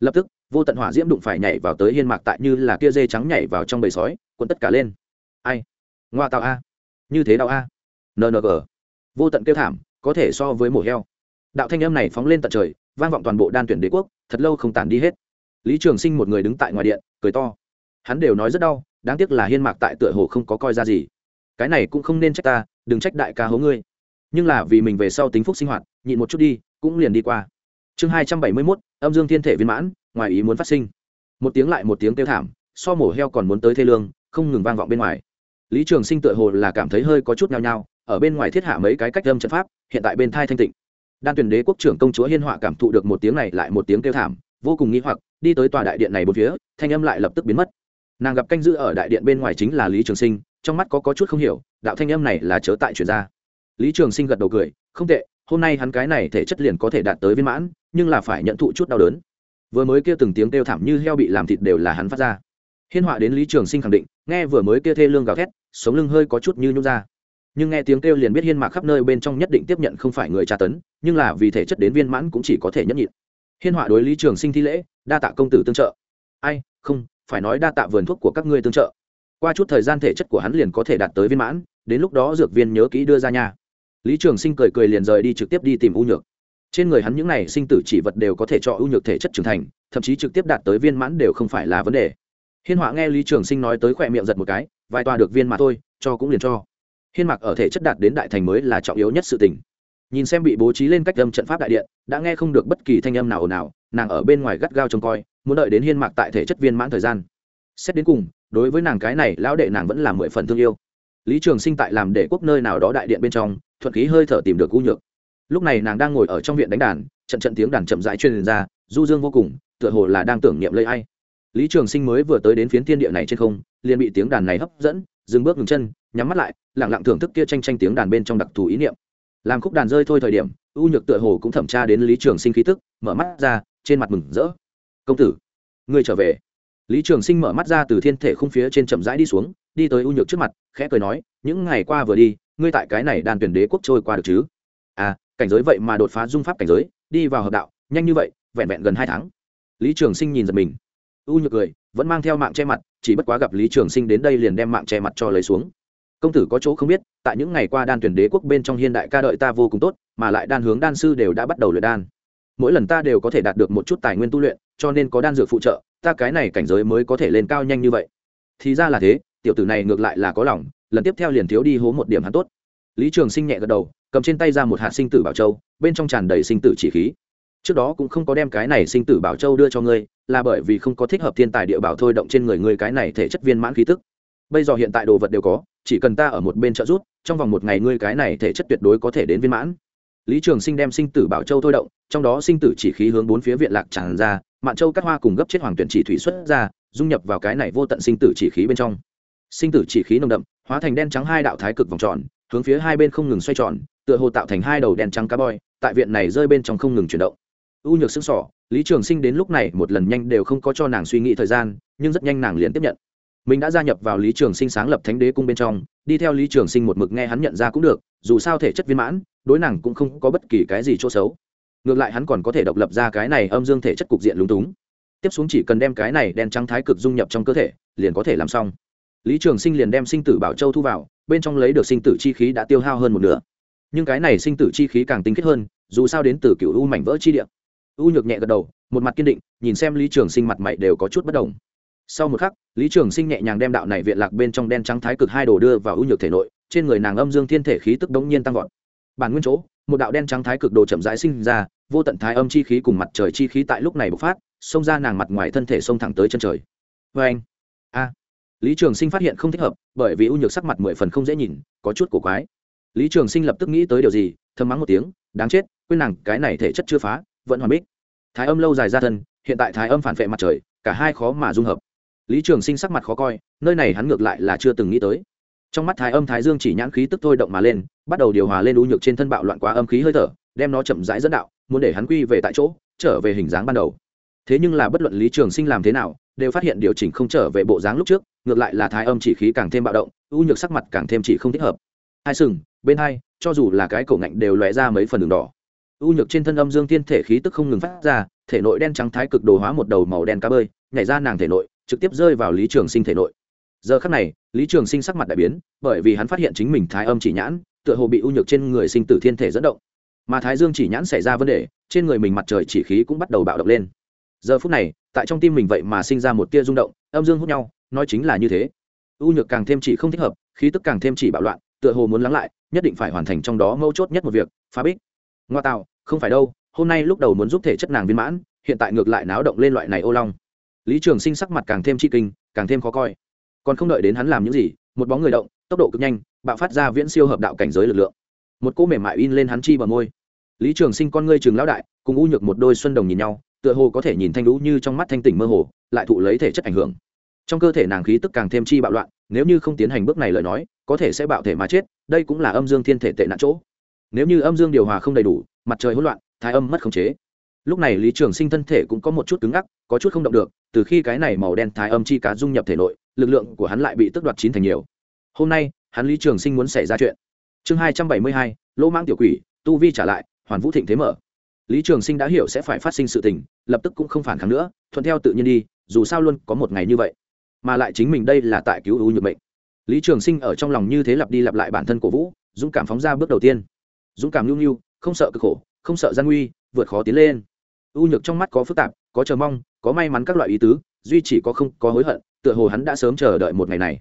Lập tức, vô tận hỏa diễm đụng phải nhảy vào tới hiên mạc tại như là kia dê trắng nhảy vào trong bầy sói cuốn tất cả lên. Ai? Ngoa tạo a. Như thế đạo a. Ng vô tận kêu thảm, có thể so với mổ heo. Đạo thanh âm này phóng lên tận trời, vang vọng toàn bộ đan tuyển đế quốc, thật lâu không tản đi hết. Lý trường sinh một người đứng tại ngoài điện, cười to. Hắn đều nói rất đau, đáng tiếc là hiên mạc tại tựa hồ không có coi ra gì cái này cũng không nên trách ta, đừng trách đại ca hố ngươi. Nhưng là vì mình về sau tính phúc sinh hoạt, nhịn một chút đi, cũng liền đi qua. Chương hai trăm bảy mươi mốt, âm dương thiên thể viên mãn, ngoài ý muốn phát sinh. Một tiếng lại một tiếng kêu thảm, so mổ heo còn muốn tới thê lương, không ngừng vang vọng bên ngoài. Lý trường sinh tựa hồ là cảm thấy hơi có chút nhao nhao, ở bên ngoài thiết hạ mấy cái cách âm trận pháp, hiện tại bên thai thanh tịnh. Đan tuyển đế quốc trưởng công chúa hiên họa cảm thụ được một tiếng này lại một tiếng kêu thảm, vô cùng nghĩ hoặc, đi tới tòa đại điện này bốn phía, thanh âm lại lập tức biến mất. Nàng gặp canh giữ ở đại điện bên ngoài chính là lý trường sinh trong mắt có, có chút không hiểu đạo thanh âm này là chớ tại truyền ra. Lý trường sinh gật đầu cười không tệ hôm nay hắn cái này thể chất liền có thể đạt tới viên mãn nhưng là phải nhận thụ chút đau đớn. Vừa mới kia từng tiếng kêu thảm như heo bị làm thịt đều là hắn phát ra. Hiên họa đến lý trường sinh khẳng định nghe vừa mới kia thê lương gào thét sống lưng hơi có chút như nhút ra. Nhưng nghe tiếng kêu liền biết hiên mạc khắp nơi bên trong nhất định tiếp nhận không phải người tra tấn nhưng là vì thể chất đến viên mãn cũng chỉ có thể nhẫn nhịn. Hiên họa đối lý trường sinh thi lễ đa tạ công tử tương trợ. Ai không phải nói đa tạ vườn thuốc của các ngươi tương trợ qua chút thời gian thể chất của hắn liền có thể đạt tới viên mãn, đến lúc đó dược viên nhớ kỹ đưa ra nhà lý trường sinh cười cười liền rời đi trực tiếp đi tìm u nhược. Trên người hắn những này sinh tử chỉ vật đều có thể cho ưu nhược thể chất trưởng thành, thậm chí trực tiếp đạt tới viên mãn đều không phải là vấn đề. Hiên họa nghe lý trường sinh nói tới khỏe miệng giật một cái, vài tòa được viên mà thôi, cho cũng liền cho. Hiên mặc ở thể chất đạt đến đại thành mới là trọng yếu nhất sự tình. Nhìn xem bị bố trí lên cách âm trận pháp đại điện, đã nghe không được bất kỳ thanh âm nào ồn nào nàng ở bên ngoài gắt gao trông coi, muốn đợi đến hiên mạc tại thể chất viên mãn thời gian. Xét đến cùng đối với nàng cái này, lão đệ nàng vẫn là mười phần thương yêu. Lý trường sinh tại làm để quốc nơi nào đó đại điện bên trong, thuận khí hơi thở tìm được u nhược. Lúc này nàng đang ngồi ở trong viện đánh đàn, trận trận tiếng đàn chậm rãi truyền ra, du dương vô cùng, tựa hồ là đang tưởng niệm lấy ai. Lý trường sinh mới vừa tới đến phiến thiên địa này trên không, liền bị tiếng đàn này hấp dẫn, dừng bước ngừng chân, nhắm mắt lại lẳng lặng thưởng thức kia tranh tranh tiếng đàn bên trong đặc thù ý niệm. Làm khúc đàn rơi thôi thời điểm, u nhược tựa hồ cũng thẩm tra đến lý trường sinh khí tức, mở mắt ra, trên mặt mừng rỡ. Công tử, ngươi trở về lý trường sinh mở mắt ra từ thiên thể không phía trên chậm rãi đi xuống, đi tới u nhược trước mặt, khẽ cười nói, những ngày qua vừa đi, ngươi tại cái này đàn tuyển đế quốc trôi qua được chứ? À cảnh giới vậy mà đột phá dung pháp cảnh giới, đi vào hợp đạo, nhanh như vậy, vẹn vẹn gần hai tháng. Lý trường sinh nhìn giật mình. U nhược cười, vẫn mang theo mạng che mặt, chỉ bất quá gặp lý trường sinh đến đây liền đem mạng che mặt cho lấy xuống. Công tử có chỗ không biết, tại những ngày qua đan tuyển đế quốc bên trong hiên đại ca đợi ta vô cùng tốt, mà lại đan hướng đan sư đều đã bắt đầu luyện đan. Mỗi lần ta đều có thể đạt được một chút tài nguyên tu luyện cho nên có đan dược phụ trợ, ta cái này cảnh giới mới có thể lên cao nhanh như vậy. Thì ra là thế, tiểu tử này ngược lại là có lòng, lần tiếp theo liền thiếu đi hố một điểm hắn tốt. Lý trường sinh nhẹ gật đầu, cầm trên tay ra một hạt sinh tử bảo châu, bên trong tràn đầy sinh tử chỉ khí. Trước đó cũng không có đem cái này sinh tử bảo châu đưa cho ngươi, là bởi vì không có thích hợp thiên tài địa bảo thôi động trên người ngươi cái này thể chất viên mãn khí tức. Bây giờ hiện tại đồ vật đều có, chỉ cần ta ở một bên trợ giúp, trong vòng một ngày ngươi cái này thể chất tuyệt đối có thể đến viên mãn. Lý trường sinh đem sinh tử bảo châu thôi động, trong đó sinh tử chỉ khí hướng bốn phía viện lạc tràn ra mạn châu cắt hoa cùng gấp chết hoàng tuyển chỉ thủy xuất ra, dung nhập vào cái này vô tận sinh tử chỉ khí bên trong. Sinh tử chỉ khí nồng đậm, hóa thành đen trắng hai đạo thái cực vòng tròn, hướng phía hai bên không ngừng xoay tròn, tựa hồ tạo thành hai đầu đen trắng cá boi, tại viện này rơi bên trong không ngừng chuyển động. U nhược xương sỏ, lý trường sinh đến lúc này một lần nhanh đều không có cho nàng suy nghĩ thời gian, nhưng rất nhanh nàng liền tiếp nhận. Mình đã gia nhập vào lý trường sinh sáng lập thánh đế cung bên trong, đi theo lý trường sinh một mực nghe hắn nhận ra cũng được, dù sao thể chất viên mãn, đối nàng cũng không có bất kỳ cái gì chỗ xấu ngược lại hắn còn có thể độc lập ra cái này âm dương thể chất cục diện lúng túng. Tiếp xuống chỉ cần đem cái này đen trắng thái cực dung nhập trong cơ thể, liền có thể làm xong. Lý trường sinh liền đem sinh tử bảo châu thu vào, bên trong lấy được sinh tử chi khí đã tiêu hao hơn một nửa. Nhưng cái này sinh tử chi khí càng tinh khiết hơn, dù sao đến từ cựu u mảnh vỡ chi địa. U nhược nhẹ gật đầu, một mặt kiên định, nhìn xem lý trường sinh mặt mày đều có chút bất đồng sau một khắc, lý trường sinh nhẹ nhàng đem đạo này viện lạc bên trong đen trắng thái cực hai đồ đưa vào u nhược thể nội, trên người nàng âm dương thiên thể khí tức đống nhiên tăng vọt. Bản nguyên chỗ, một đạo đen trắng thái cực đồ chậm rãi sinh ra vô tận thái âm chi khí cùng mặt trời chi khí tại lúc này bộc phát, xông ra nàng mặt ngoài thân thể xông thẳng tới chân trời. Vê anh, a, lý trường sinh phát hiện không thích hợp, bởi vì u nhược sắc mặt mười phần không dễ nhìn, có chút cổ quái. Lý trường sinh lập tức nghĩ tới điều gì, thầm mắng một tiếng, đáng chết, quên nàng, cái này thể chất chưa phá, vẫn hoàn bích. Thái âm lâu dài ra thân, hiện tại thái âm phản vệ mặt trời, cả hai khó mà dung hợp. Lý trường sinh sắc mặt khó coi, nơi này hắn ngược lại là chưa từng nghĩ tới. Trong mắt thái âm thái dương chỉ nhãn khí tức thôi động mà lên, bắt đầu điều hòa lên u nhược trên thân bạo loạn quá âm khí hơi thở, đem nó chậm rãi dẫn đạo muốn để hắn quy về tại chỗ, trở về hình dáng ban đầu. Thế nhưng là bất luận lý trường sinh làm thế nào, đều phát hiện điều chỉnh không trở về bộ dáng lúc trước, ngược lại là thái âm chỉ khí càng thêm bạo động u nhược sắc mặt càng thêm chỉ không thích hợp. Hai sừng, bên hai, cho dù là cái cổ ngạnh đều lóe ra mấy phần đường đỏ. U nhược trên thân âm dương thiên thể khí tức không ngừng phát ra, thể nội đen trắng thái cực đồ hóa một đầu màu đen cá bơi, nhảy ra nàng thể nội, trực tiếp rơi vào lý trường sinh thể nội. Giờ khắc này, lý trường sinh sắc mặt đại biến, bởi vì hắn phát hiện chính mình thái âm chỉ nhãn, tựa hồ bị u nhược trên người sinh tử thiên thể dẫn động mà thái dương chỉ nhãn xảy ra vấn đề, trên người mình mặt trời chỉ khí cũng bắt đầu bạo động lên. Giờ phút này, tại trong tim mình vậy mà sinh ra một tia rung động, âm dương hút nhau, nói chính là như thế. U nhược càng thêm chỉ không thích hợp, khí tức càng thêm chỉ bạo loạn, tựa hồ muốn lắng lại, nhất định phải hoàn thành trong đó mấu chốt nhất một việc, phá bích. Ngoa tạo, không phải đâu, hôm nay lúc đầu muốn giúp thể chất nàng viên mãn, hiện tại ngược lại náo động lên loại này ô long. Lý trường sinh sắc mặt càng thêm chi kinh, càng thêm khó coi. Còn không đợi đến hắn làm những gì, một bóng người động, tốc độ cực nhanh, bạo phát ra viễn siêu hợp đạo cảnh giới lực lượng một cô mềm mại in lên hắn chi bờ môi. Lý trường sinh con ngươi trường lão đại, cùng u nhược một đôi xuân đồng nhìn nhau, tựa hồ có thể nhìn thanh lũ như trong mắt thanh tỉnh mơ hồ, lại thụ lấy thể chất ảnh hưởng. Trong cơ thể nàng khí tức càng thêm chi bạo loạn, nếu như không tiến hành bước này lời nói, có thể sẽ bạo thể mà chết, đây cũng là âm dương thiên thể tệ nạn chỗ. Nếu như âm dương điều hòa không đầy đủ, mặt trời hỗn loạn, thái âm mất khống chế. Lúc này lý trường sinh thân thể cũng có một chút cứng ngắc, có chút không động được, từ khi cái này màu đen thái âm chi cá dung nhập thể nội, lực lượng của hắn lại bị tước đoạt chín thành nhiều. Hôm nay, hắn lý trường sinh muốn xảy ra chuyện chương hai trăm bảy mươi hai, lỗ mang tiểu quỷ, tu vi trả lại, hoàn vũ thịnh thế mở. Lý trường sinh đã hiểu sẽ phải phát sinh sự tình, lập tức cũng không phản kháng nữa, thuận theo tự nhiên đi, dù sao luôn có một ngày như vậy, mà lại chính mình đây là tại cứu ưu nhược bệnh lý trường sinh ở trong lòng như thế lặp đi lặp lại bản thân cổ vũ, dũng cảm phóng ra bước đầu tiên. Dũng cảm nhu nhu, không sợ cực khổ, không sợ gian nguy, vượt khó tiến lên. U nhược trong mắt có phức tạp, có chờ mong, có may mắn các loại ý tứ, duy chỉ có không có hối hận, tựa hồ hắn đã sớm chờ đợi một ngày này.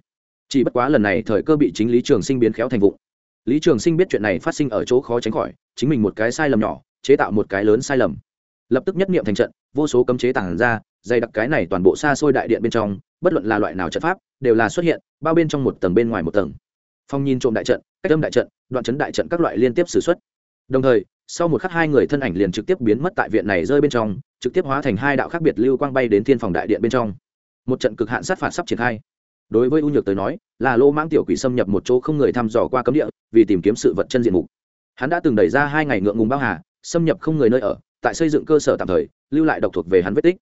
Chỉ bất quá lần này thời cơ bị chính lý trường sinh biến khéo thành vụ lý trường sinh biết chuyện này phát sinh ở chỗ khó tránh khỏi, chính mình một cái sai lầm nhỏ, chế tạo một cái lớn sai lầm. Lập tức nhất nghiệm thành trận, vô số cấm chế tản ra, dày đặc cái này toàn bộ xa xôi đại điện bên trong, bất luận là loại nào trận pháp, đều là xuất hiện, bao bên trong một tầng bên ngoài một tầng. Phong nhìn trộm đại trận, cách âm đại trận, đoạn chấn đại trận các loại liên tiếp xử x đồng thời, sau một khắc hai người thân ảnh liền trực tiếp biến mất tại viện này rơi bên trong, trực tiếp hóa thành hai đạo khác biệt lưu quang bay đến thiên phòng đại điện bên trong. Một trận cực hạn sát phạt sắp triển khai đối với u nhược tới nói, là lô mang tiểu quỷ xâm nhập một chỗ không người thăm dò qua cấm địa, vì tìm kiếm sự vật chân diện mục. Hắn đã từng đẩy ra hai ngày ngượng ngùng bao hà, xâm nhập không người nơi ở, tại xây dựng cơ sở tạm thời, lưu lại độc thuộc về hắn vết tích.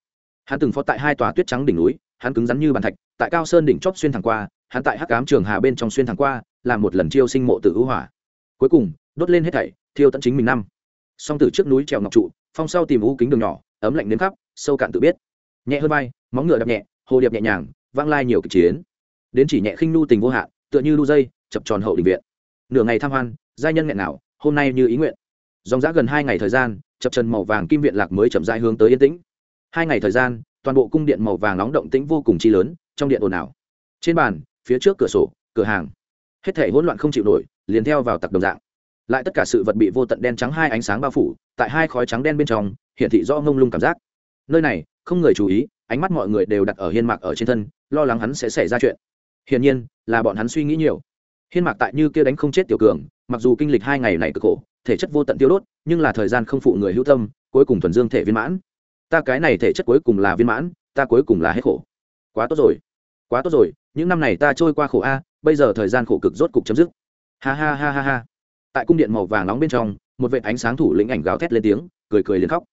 Hắn từng phó tại hai tòa tuyết trắng đỉnh núi, hắn cứng rắn như bàn thạch, tại cao sơn đỉnh chóp xuyên thẳng qua, hắn tại hắc cám trường hà bên trong xuyên thẳng qua, làm một lần chiêu sinh mộ tự ưu hỏa. Cuối cùng, đốt lên hết thảy, thiêu tận chính mình năm. Song từ trước núi trèo ngọc trụ, phong sau tìm u kính đường nhỏ, ấm lạnh đến khắp, sâu cạn tự biết. Nhẹ hơn vai, móng ngựa đập nhẹ, hồ điệp nhẹ nhàng, vang lai nhiều kịch chiến đến chỉ nhẹ khinh nu tình vô hạn, tựa như lu dây, chập tròn hậu đình viện. Nửa ngày tham hoan, giai nhân nghẹn nào hôm nay như ý nguyện. Dòng giã gần hai ngày thời gian, chập trần màu vàng kim viện lạc mới chậm rãi hướng tới yên tĩnh. Hai ngày thời gian, toàn bộ cung điện màu vàng nóng động tĩnh vô cùng chi lớn, trong điện ồn ào. Trên bàn, phía trước cửa sổ, cửa hàng. Hết thể hỗn loạn không chịu nổi, liền theo vào tặc đồng dạng. Lại tất cả sự vật bị vô tận đen trắng hai ánh sáng bao phủ, tại hai khói trắng đen bên trong hiện thị do ngông lung cảm giác. Nơi này, không người chú ý, ánh mắt mọi người đều đặt ở hiên mạc ở trên thân, lo lắng hắn sẽ xảy ra chuyện hiển nhiên, là bọn hắn suy nghĩ nhiều. Hiên mạc tại như kia đánh không chết tiểu cường, mặc dù kinh lịch hai ngày này cực khổ, thể chất vô tận tiêu đốt, nhưng là thời gian không phụ người hữu tâm, cuối cùng thuần dương thể viên mãn. Ta cái này thể chất cuối cùng là viên mãn, ta cuối cùng là hết khổ. Quá tốt rồi. Quá tốt rồi, những năm này ta trôi qua khổ a, bây giờ thời gian khổ cực rốt cục chấm dứt. Ha ha ha ha ha. Tại cung điện màu vàng nóng bên trong, một vệ ánh sáng thủ lĩnh ảnh gáo thét lên tiếng, cười cười liền khóc.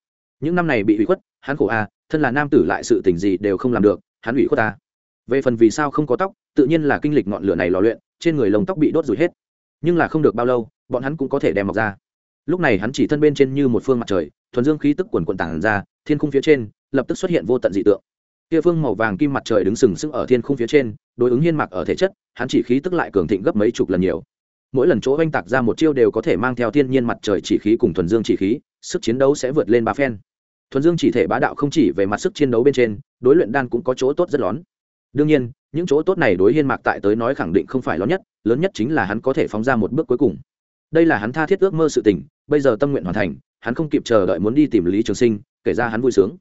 Những năm này bị ủy khuất, hắn khổ a, thân là nam tử lại sự tình gì đều không làm được, hắn ủy khuất ta về phần vì sao không có tóc, tự nhiên là kinh lịch ngọn lửa này lò luyện, trên người lồng tóc bị đốt rủi hết. Nhưng là không được bao lâu, bọn hắn cũng có thể đem mọc ra. Lúc này hắn chỉ thân bên trên như một phương mặt trời, thuần dương khí tức quần quần tảng ra, thiên khung phía trên, lập tức xuất hiện vô tận dị tượng. Kia phương màu vàng kim mặt trời đứng sừng sững ở thiên khung phía trên, đối ứng hiên mạc ở thể chất, hắn chỉ khí tức lại cường thịnh gấp mấy chục lần nhiều. Mỗi lần chỗ oanh tạc ra một chiêu đều có thể mang theo thiên nhiên mặt trời chỉ khí cùng thuần dương chỉ khí, sức chiến đấu sẽ vượt lên ba phen. Thuần dương chỉ thể bá đạo không chỉ về mặt sức chiến đấu bên trên, đối luyện đan cũng có chỗ tốt rất lớn đương nhiên, những chỗ tốt này đối hiên mạc tại tới nói khẳng định không phải lớn nhất lớn nhất chính là hắn có thể phóng ra một bước cuối cùng. Đây là hắn tha thiết ước mơ sự tình, bây giờ tâm nguyện hoàn thành, hắn không kịp chờ đợi muốn đi tìm lý trường sinh, kể ra hắn vui sướng.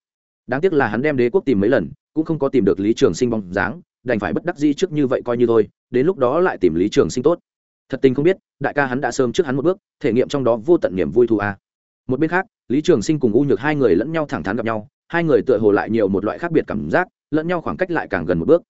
Đáng tiếc là hắn đem đế quốc tìm mấy lần, cũng không có tìm được lý trường sinh bóng dáng, đành phải bất đắc di trước như vậy coi như thôi, đến lúc đó lại tìm lý trường sinh tốt. Thật tình không biết, đại ca hắn đã sớm trước hắn một bước, thể nghiệm trong đó vô tận niềm vui thu a. Một bên khác, lý trường sinh cùng u nhược hai người lẫn nhau thẳng thắn gặp nhau, hai người tựa hồ lại nhiều một loại khác biệt cảm giác lẫn nhau khoảng cách lại càng gần một bước.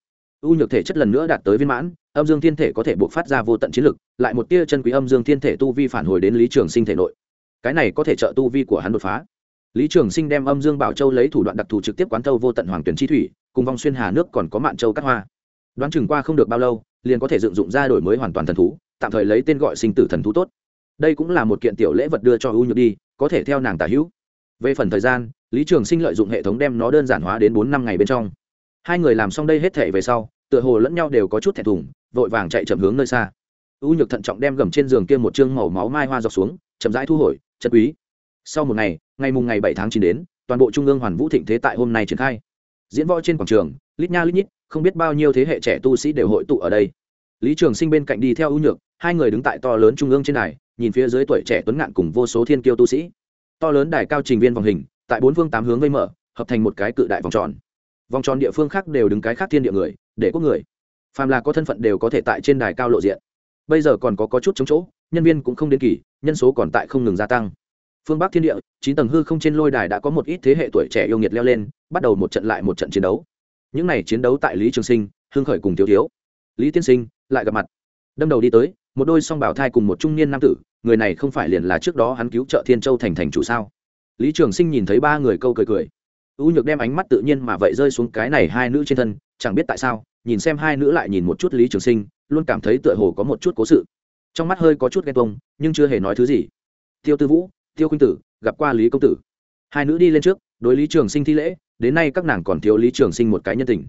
U nhược thể chất lần nữa đạt tới viên mãn, âm dương thiên thể có thể buộc phát ra vô tận chiến lực, lại một tia chân quý âm dương thiên thể tu vi phản hồi đến lý trường sinh thể nội. Cái này có thể trợ tu vi của hắn đột phá. Lý trường sinh đem âm dương bảo châu lấy thủ đoạn đặc thù trực tiếp quán thâu vô tận hoàng tuyển chi thủy, cùng vong xuyên hà nước còn có mạn châu cắt hoa. Đoán chừng qua không được bao lâu, liền có thể dựng dụng ra đổi mới hoàn toàn thần thú, tạm thời lấy tên gọi sinh tử thần thú tốt. Đây cũng là một kiện tiểu lễ vật đưa cho u nhược đi, có thể theo nàng tả hữu. Về phần thời gian, lý trường sinh lợi dụng hệ thống đem nó đơn giản hóa đến bốn năm ngày bên trong hai người làm xong đây hết thể về sau, tựa hồ lẫn nhau đều có chút thẹn thùng, vội vàng chạy chậm hướng nơi xa. U nhược thận trọng đem gầm trên giường kia một chương màu máu mai hoa dọc xuống, chậm rãi thu hồi chất quý, sau một ngày ngày mùng ngày bảy tháng chín đến, toàn bộ trung ương hoàn vũ thịnh thế tại hôm nay triển khai. Diễn võ trên quảng trường, lít nha lít nhít, không biết bao nhiêu thế hệ trẻ tu sĩ đều hội tụ ở đây. Lý trường sinh bên cạnh đi theo ưu nhược, hai người đứng tại to lớn trung ương trên đài, nhìn phía dưới tuổi trẻ tuấn ngạn cùng vô số thiên kiêu tu sĩ. To lớn đài cao trình viên vòng hình, tại bốn phương tám hướng vây mở, hợp thành một cái cự đại vòng tròn vòng tròn địa phương khác đều đứng cái khác thiên địa người để quốc người. Phàm là có thân phận đều có thể tại trên đài cao lộ diện. Bây giờ còn có, có chút chống chỗ nhân viên cũng không đến kỳ nhân số còn tại không ngừng gia tăng. Phương bắc thiên địa chín tầng hư không trên lôi đài đã có một ít thế hệ tuổi trẻ yêu nghiệt leo lên bắt đầu một trận lại một trận chiến đấu. Những n à y chiến đấu tại lý trường sinh hương khởi cùng thiếu thiếu lý tiên sinh lại gặp mặt. Đâm đầu đi tới một đôi song bảo thai cùng một trung niên nam tử người này không phải liền là trước đó hắn cứu trợ thiên châu thành thành chủ sao? Lý trường sinh nhìn thấy ba người câu cười cười u nhược đem ánh mắt tự nhiên mà vậy rơi xuống cái này hai nữ trên thân, chẳng biết tại sao, nhìn xem hai nữ lại nhìn một chút lý trường sinh, luôn cảm thấy tựa hồ có một chút cố sự. Trong mắt hơi có chút ghen tuông, nhưng chưa hề nói thứ gì. Tiêu tư vũ, tiêu khuynh tử, gặp qua lý công tử. Hai nữ đi lên trước, đối lý trường sinh thi lễ, đến nay các nàng còn thiếu lý trường sinh một cái nhân tình.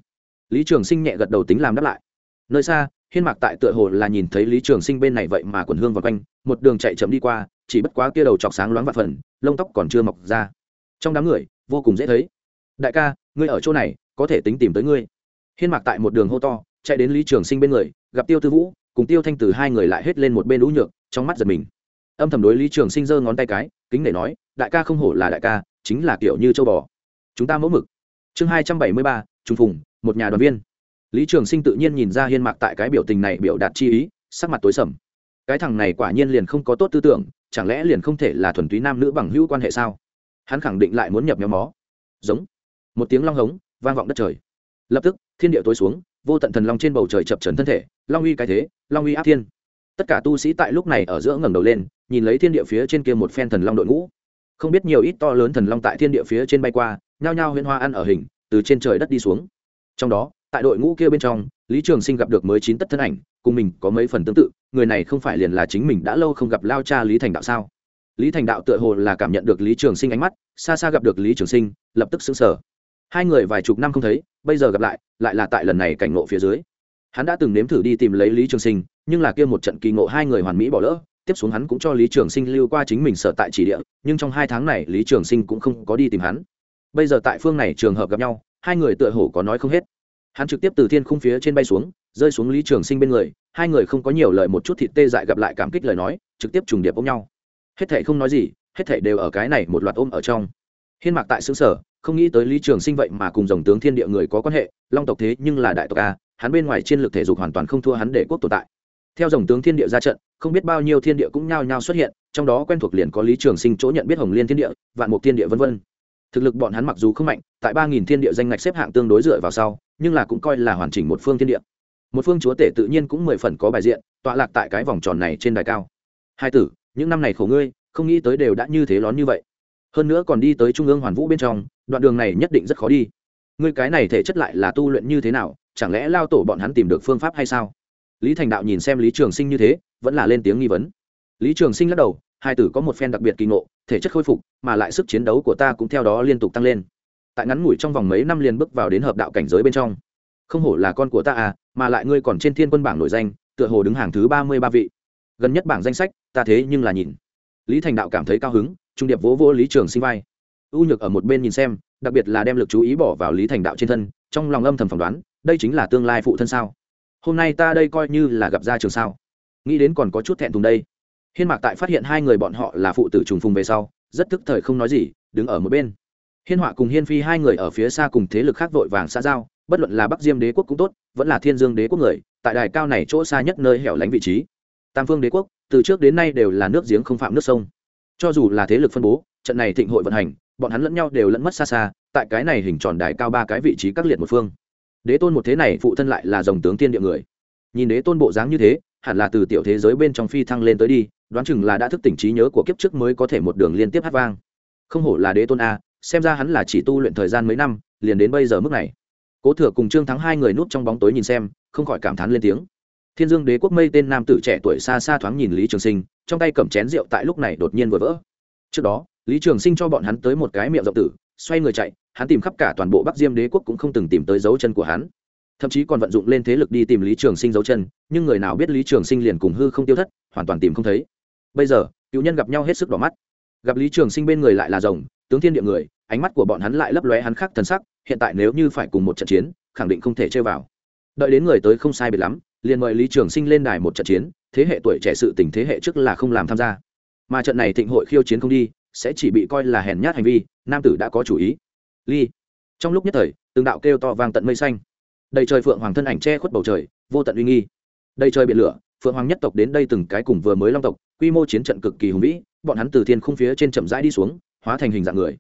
Lý trường sinh nhẹ gật đầu tính làm đáp lại. Nơi xa, hiên mạc tại tựa hồ là nhìn thấy lý trường sinh bên này vậy mà quần hương vào quanh, một đường chạy chậm đi qua, chỉ bất quá kia đầu chọc sáng loáng vặt phần, lông tóc còn chưa mọc ra. Trong đám người, vô cùng dễ thấy đại ca, ngươi ở chỗ này, có thể tính tìm tới ngươi. Hiên mạc tại một đường hô to, chạy đến lý trường sinh bên người, gặp tiêu tư vũ, cùng tiêu thanh từ hai người lại hết lên một bên lũ nhược, trong mắt giật mình. Âm thầm đối lý trường sinh giơ ngón tay cái, kính để nói, đại ca không hổ là đại ca, chính là kiểu như châu bò. Chúng ta mẫu mực. Chương hai trăm bảy mươi ba, trung phùng, một nhà đoàn viên. Lý trường sinh tự nhiên nhìn ra hiên mạc tại cái biểu tình này biểu đạt chi ý, sắc mặt tối sầm. Cái thằng này quả nhiên liền không có tốt tư tưởng, chẳng lẽ liền không thể là thuần túy nam nữ bằng hữu quan hệ sao? Hắn khẳng định lại muốn nhập nhóm mó. Giống một tiếng long hống, vang vọng đất trời. Lập tức, thiên địa tối xuống, vô tận thần long trên bầu trời chập trần thân thể, long uy cái thế, long uy áp thiên. Tất cả tu sĩ tại lúc này ở giữa ngẩng đầu lên, nhìn lấy thiên địa phía trên kia một phen thần long đội ngũ. Không biết nhiều ít to lớn thần long tại thiên địa phía trên bay qua, nhao nhao huyên hoa ăn ở hình, từ trên trời đất đi xuống. Trong đó, tại đội ngũ kia bên trong, lý trường sinh gặp được mới chín tất thân ảnh, cùng mình có mấy phần tương tự, người này không phải liền là chính mình đã lâu không gặp lao cha lý thành đạo sao? Lý thành đạo tựa hồ là cảm nhận được lý trường sinh ánh mắt, xa xa gặp được lý trường sinh, lập tức xứng sở hai người vài chục năm không thấy, bây giờ gặp lại lại là tại lần này cảnh ngộ phía dưới. Hắn đã từng nếm thử đi tìm lấy lý trường sinh, nhưng là kia một trận kỳ ngộ hai người hoàn mỹ bỏ lỡ, tiếp xuống hắn cũng cho lý trường sinh lưu qua chính mình sở tại chỉ địa, nhưng trong hai tháng này lý trường sinh cũng không có đi tìm hắn. Bây giờ tại phương này trường hợp gặp nhau, hai người tựa hồ có nói không hết. Hắn trực tiếp từ thiên khung phía trên bay xuống, rơi xuống lý trường sinh bên người, hai người không có nhiều lời một chút thịt tê dại gặp lại cảm kích lời nói, trực tiếp trùng điệp ôm nhau. Hết thảy không nói gì, hết thảy đều ở cái này một loạt ôm ở trong. Hiên mạc tại xứ sở không nghĩ tới lý trường sinh vậy mà cùng dòng tướng thiên địa người có quan hệ, long tộc thế nhưng là đại tộc a, hắn bên ngoài chiến lược thể dục hoàn toàn không thua hắn để quốc tồn tại. Theo dòng tướng thiên địa ra trận, không biết bao nhiêu thiên địa cũng nhao nhao xuất hiện, trong đó quen thuộc liền có lý trường sinh chỗ nhận biết hồng liên thiên địa, vạn mục thiên địa v v thực lực bọn hắn mặc dù không mạnh, tại ba nghìn thiên địa danh ngạch xếp hạng tương đối dựa vào sau, nhưng là cũng coi là hoàn chỉnh một phương thiên địa. Một phương chúa tể tự nhiên cũng mười phần có bài diện, tọa lạc tại cái vòng tròn này trên đài cao. Hai tử, những năm này khổ ngươi, không nghĩ tới đều đã như thế lón như vậy hơn nữa còn đi tới trung ương hoàn vũ bên trong, đoạn đường này nhất định rất khó đi. Ngươi cái này thể chất lại là tu luyện như thế nào, chẳng lẽ lao tổ bọn hắn tìm được phương pháp hay sao? Lý thành đạo nhìn xem lý trường sinh như thế, vẫn là lên tiếng nghi vấn. Lý trường sinh lắc đầu, hai tử có một phen đặc biệt kỳ ngộ, thể chất khôi phục, mà lại sức chiến đấu của ta cũng theo đó liên tục tăng lên. Tại ngắn ngủi trong vòng mấy năm liền bước vào đến hợp đạo cảnh giới bên trong. Không hổ là con của ta à mà lại ngươi còn trên thiên quân bảng nổi danh, tựa hồ đứng hàng thứ ba mươi ba vị. Gần nhất bảng danh sách, ta thế nhưng là nhìn. Lý thành đạo cảm thấy cao hứng trung điệp vỗ vỗ lý trường sinh vai. U nhược ở một bên nhìn xem, đặc biệt là đem lực chú ý bỏ vào lý thành đạo trên thân, trong lòng âm thầm phỏng đoán, đây chính là tương lai phụ thân sao? Hôm nay ta đây coi như là gặp ra trường sao? Nghĩ đến còn có chút thẹn thùng đây. Hiên mạc tại phát hiện hai người bọn họ là phụ tử trùng phùng về sau, rất tức thời không nói gì, đứng ở một bên. Hiên họa cùng hiên phi hai người ở phía xa cùng thế lực khác vội vàng xã giao, bất luận là bắc diêm đế quốc cũng tốt, vẫn là thiên dương đế quốc người, tại đài cao này chỗ xa nhất nơi hẻo lánh vị trí. Tam phương đế quốc, từ trước đến nay đều là nước giếng không phạm nước sông cho dù là thế lực phân bố, trận này thịnh hội vận hành, bọn hắn lẫn nhau đều lẫn mất xa xa, tại cái này hình tròn đài cao ba cái vị trí các liệt một phương. Đế tôn một thế này phụ thân lại là dòng tướng tiên địa người. Nhìn đế tôn bộ dáng như thế, hẳn là từ tiểu thế giới bên trong phi thăng lên tới đi, đoán chừng là đã thức tỉnh trí nhớ của kiếp trước mới có thể một đường liên tiếp hát vang. Không hổ là đế tôn a, xem ra hắn là chỉ tu luyện thời gian mấy năm, liền đến bây giờ mức này. Cố thừa cùng trương thắng hai người núp trong bóng tối nhìn xem, không khỏi cảm thán lên tiếng. Thiên dương đế quốc mây tên nam tử trẻ tuổi xa xa thoáng nhìn lý trường sinh trong tay cầm chén rượu tại lúc này đột nhiên vừa vỡ. Trước đó, lý trường sinh cho bọn hắn tới một cái miệng rộng tử, xoay người chạy, hắn tìm khắp cả toàn bộ bắc diêm đế quốc cũng không từng tìm tới dấu chân của hắn. Thậm chí còn vận dụng lên thế lực đi tìm lý trường sinh dấu chân, nhưng người nào biết lý trường sinh liền cùng hư không tiêu thất, hoàn toàn tìm không thấy. Bây giờ, cựu nhân gặp nhau hết sức đỏ mắt. Gặp lý trường sinh bên người lại là rồng, tướng thiên địa người, ánh mắt của bọn hắn lại lấp lóe hắn khác thần sắc, hiện tại nếu như phải cùng một trận chiến, khẳng định không thể chơi vào. Đợi đến người tới không sai biệt lắm, liền mời lý trường sinh lên đài một trận chiến thế hệ tuổi trẻ sự tình thế hệ trước là không làm tham gia. Mà trận này thịnh hội khiêu chiến không đi, sẽ chỉ bị coi là hèn nhát hành vi, nam tử đã có chủ ý. Ly, trong lúc nhất thời, từng đạo kêu to vang tận mây xanh. Đầy trời phượng hoàng thân ảnh che khuất bầu trời, vô tận uy nghi. Đầy trời biển lửa, phượng hoàng nhất tộc đến đây từng cái cùng vừa mới long tộc, quy mô chiến trận cực kỳ hùng vĩ, bọn hắn từ thiên không phía trên chậm rãi đi xuống, hóa thành hình dạng người.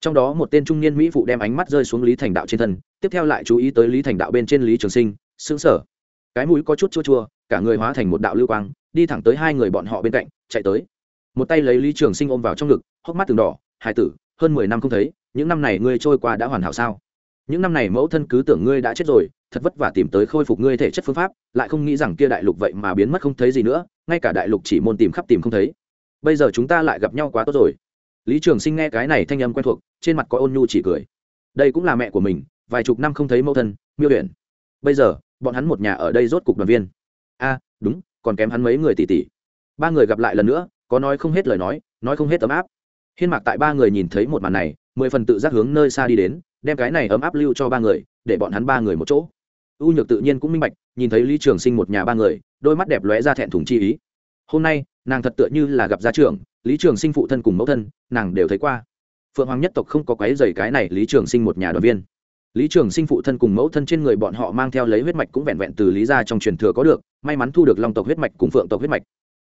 Trong đó một tên trung niên mỹ phụ đem ánh mắt rơi xuống lý thành đạo trên thân, tiếp theo lại chú ý tới lý thành đạo bên trên lý trường sinh xứng sở. Cái mũi có chút chua chua cả người hóa thành một đạo lưu quang, đi thẳng tới hai người bọn họ bên cạnh, chạy tới. Một tay lấy lý trường sinh ôm vào trong ngực, hốc mắt từng đỏ, hải tử, hơn mười năm không thấy, những năm này ngươi trôi qua đã hoàn hảo sao? Những năm này mẫu thân cứ tưởng ngươi đã chết rồi, thật vất vả tìm tới khôi phục ngươi thể chất phương pháp, lại không nghĩ rằng kia đại lục vậy mà biến mất không thấy gì nữa, ngay cả đại lục chỉ môn tìm khắp tìm không thấy. Bây giờ chúng ta lại gặp nhau quá tốt rồi. Lý trường sinh nghe cái này thanh âm quen thuộc, trên mặt có ôn nhu chỉ cười. Đây cũng là mẹ của mình, vài chục năm không thấy mẫu thân, miêu luyện bây giờ, bọn hắn một nhà ở đây rốt cục đoàn viên a, đúng, còn kém hắn mấy người tỷ tỷ ba người gặp lại lần nữa, có nói không hết lời nói nói không hết ấm áp. Hiên mạc tại ba người nhìn thấy một màn này, mười phần tự giác hướng nơi xa đi đến, đem cái này ấm áp lưu cho ba người, để bọn hắn ba người một chỗ. U nhược tự nhiên cũng minh bạch, nhìn thấy lý trường sinh một nhà ba người, đôi mắt đẹp lóe ra thẹn thùng chi ý. Hôm nay, nàng thật tựa như là gặp gia trưởng, lý trường sinh phụ thân cùng mẫu thân, nàng đều thấy qua. Phượng hoàng nhất tộc không có quái dày cái này lý trường sinh một nhà đoàn viên lý trường sinh phụ thân cùng mẫu thân trên người bọn họ mang theo lấy huyết mạch cũng vẹn vẹn từ lý ra trong truyền thừa có được, may mắn thu được long tộc huyết mạch cùng phượng tộc huyết mạch.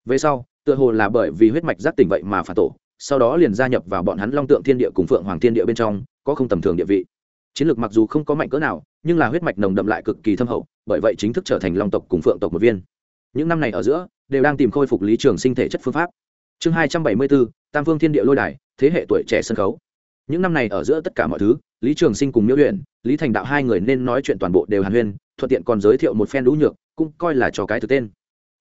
Về sau, tựa hồ là bởi vì huyết mạch giác tỉnh vậy mà phản tổ, sau đó liền gia nhập vào bọn hắn long tượng thiên địa cùng phượng hoàng thiên địa bên trong, có không tầm thường địa vị. Chiến lược mặc dù không có mạnh cỡ nào, nhưng là huyết mạch nồng đậm lại cực kỳ thâm hậu, bởi vậy chính thức trở thành long tộc cùng phượng tộc một viên. Những năm này ở giữa, đều đang tìm khôi phục lý trường sinh thể chất phương pháp. Chương hai trăm bảy mươi bốn, tam phương thiên địa lôi đài, thế hệ tuổi trẻ sân khấu. Những năm này ở giữa tất cả mọi thứ lý trường sinh cùng Miễu huyện lý thành đạo hai người nên nói chuyện toàn bộ đều hàn huyên, thuận tiện còn giới thiệu một phen đũ nhược, cũng coi là cho cái thực tên.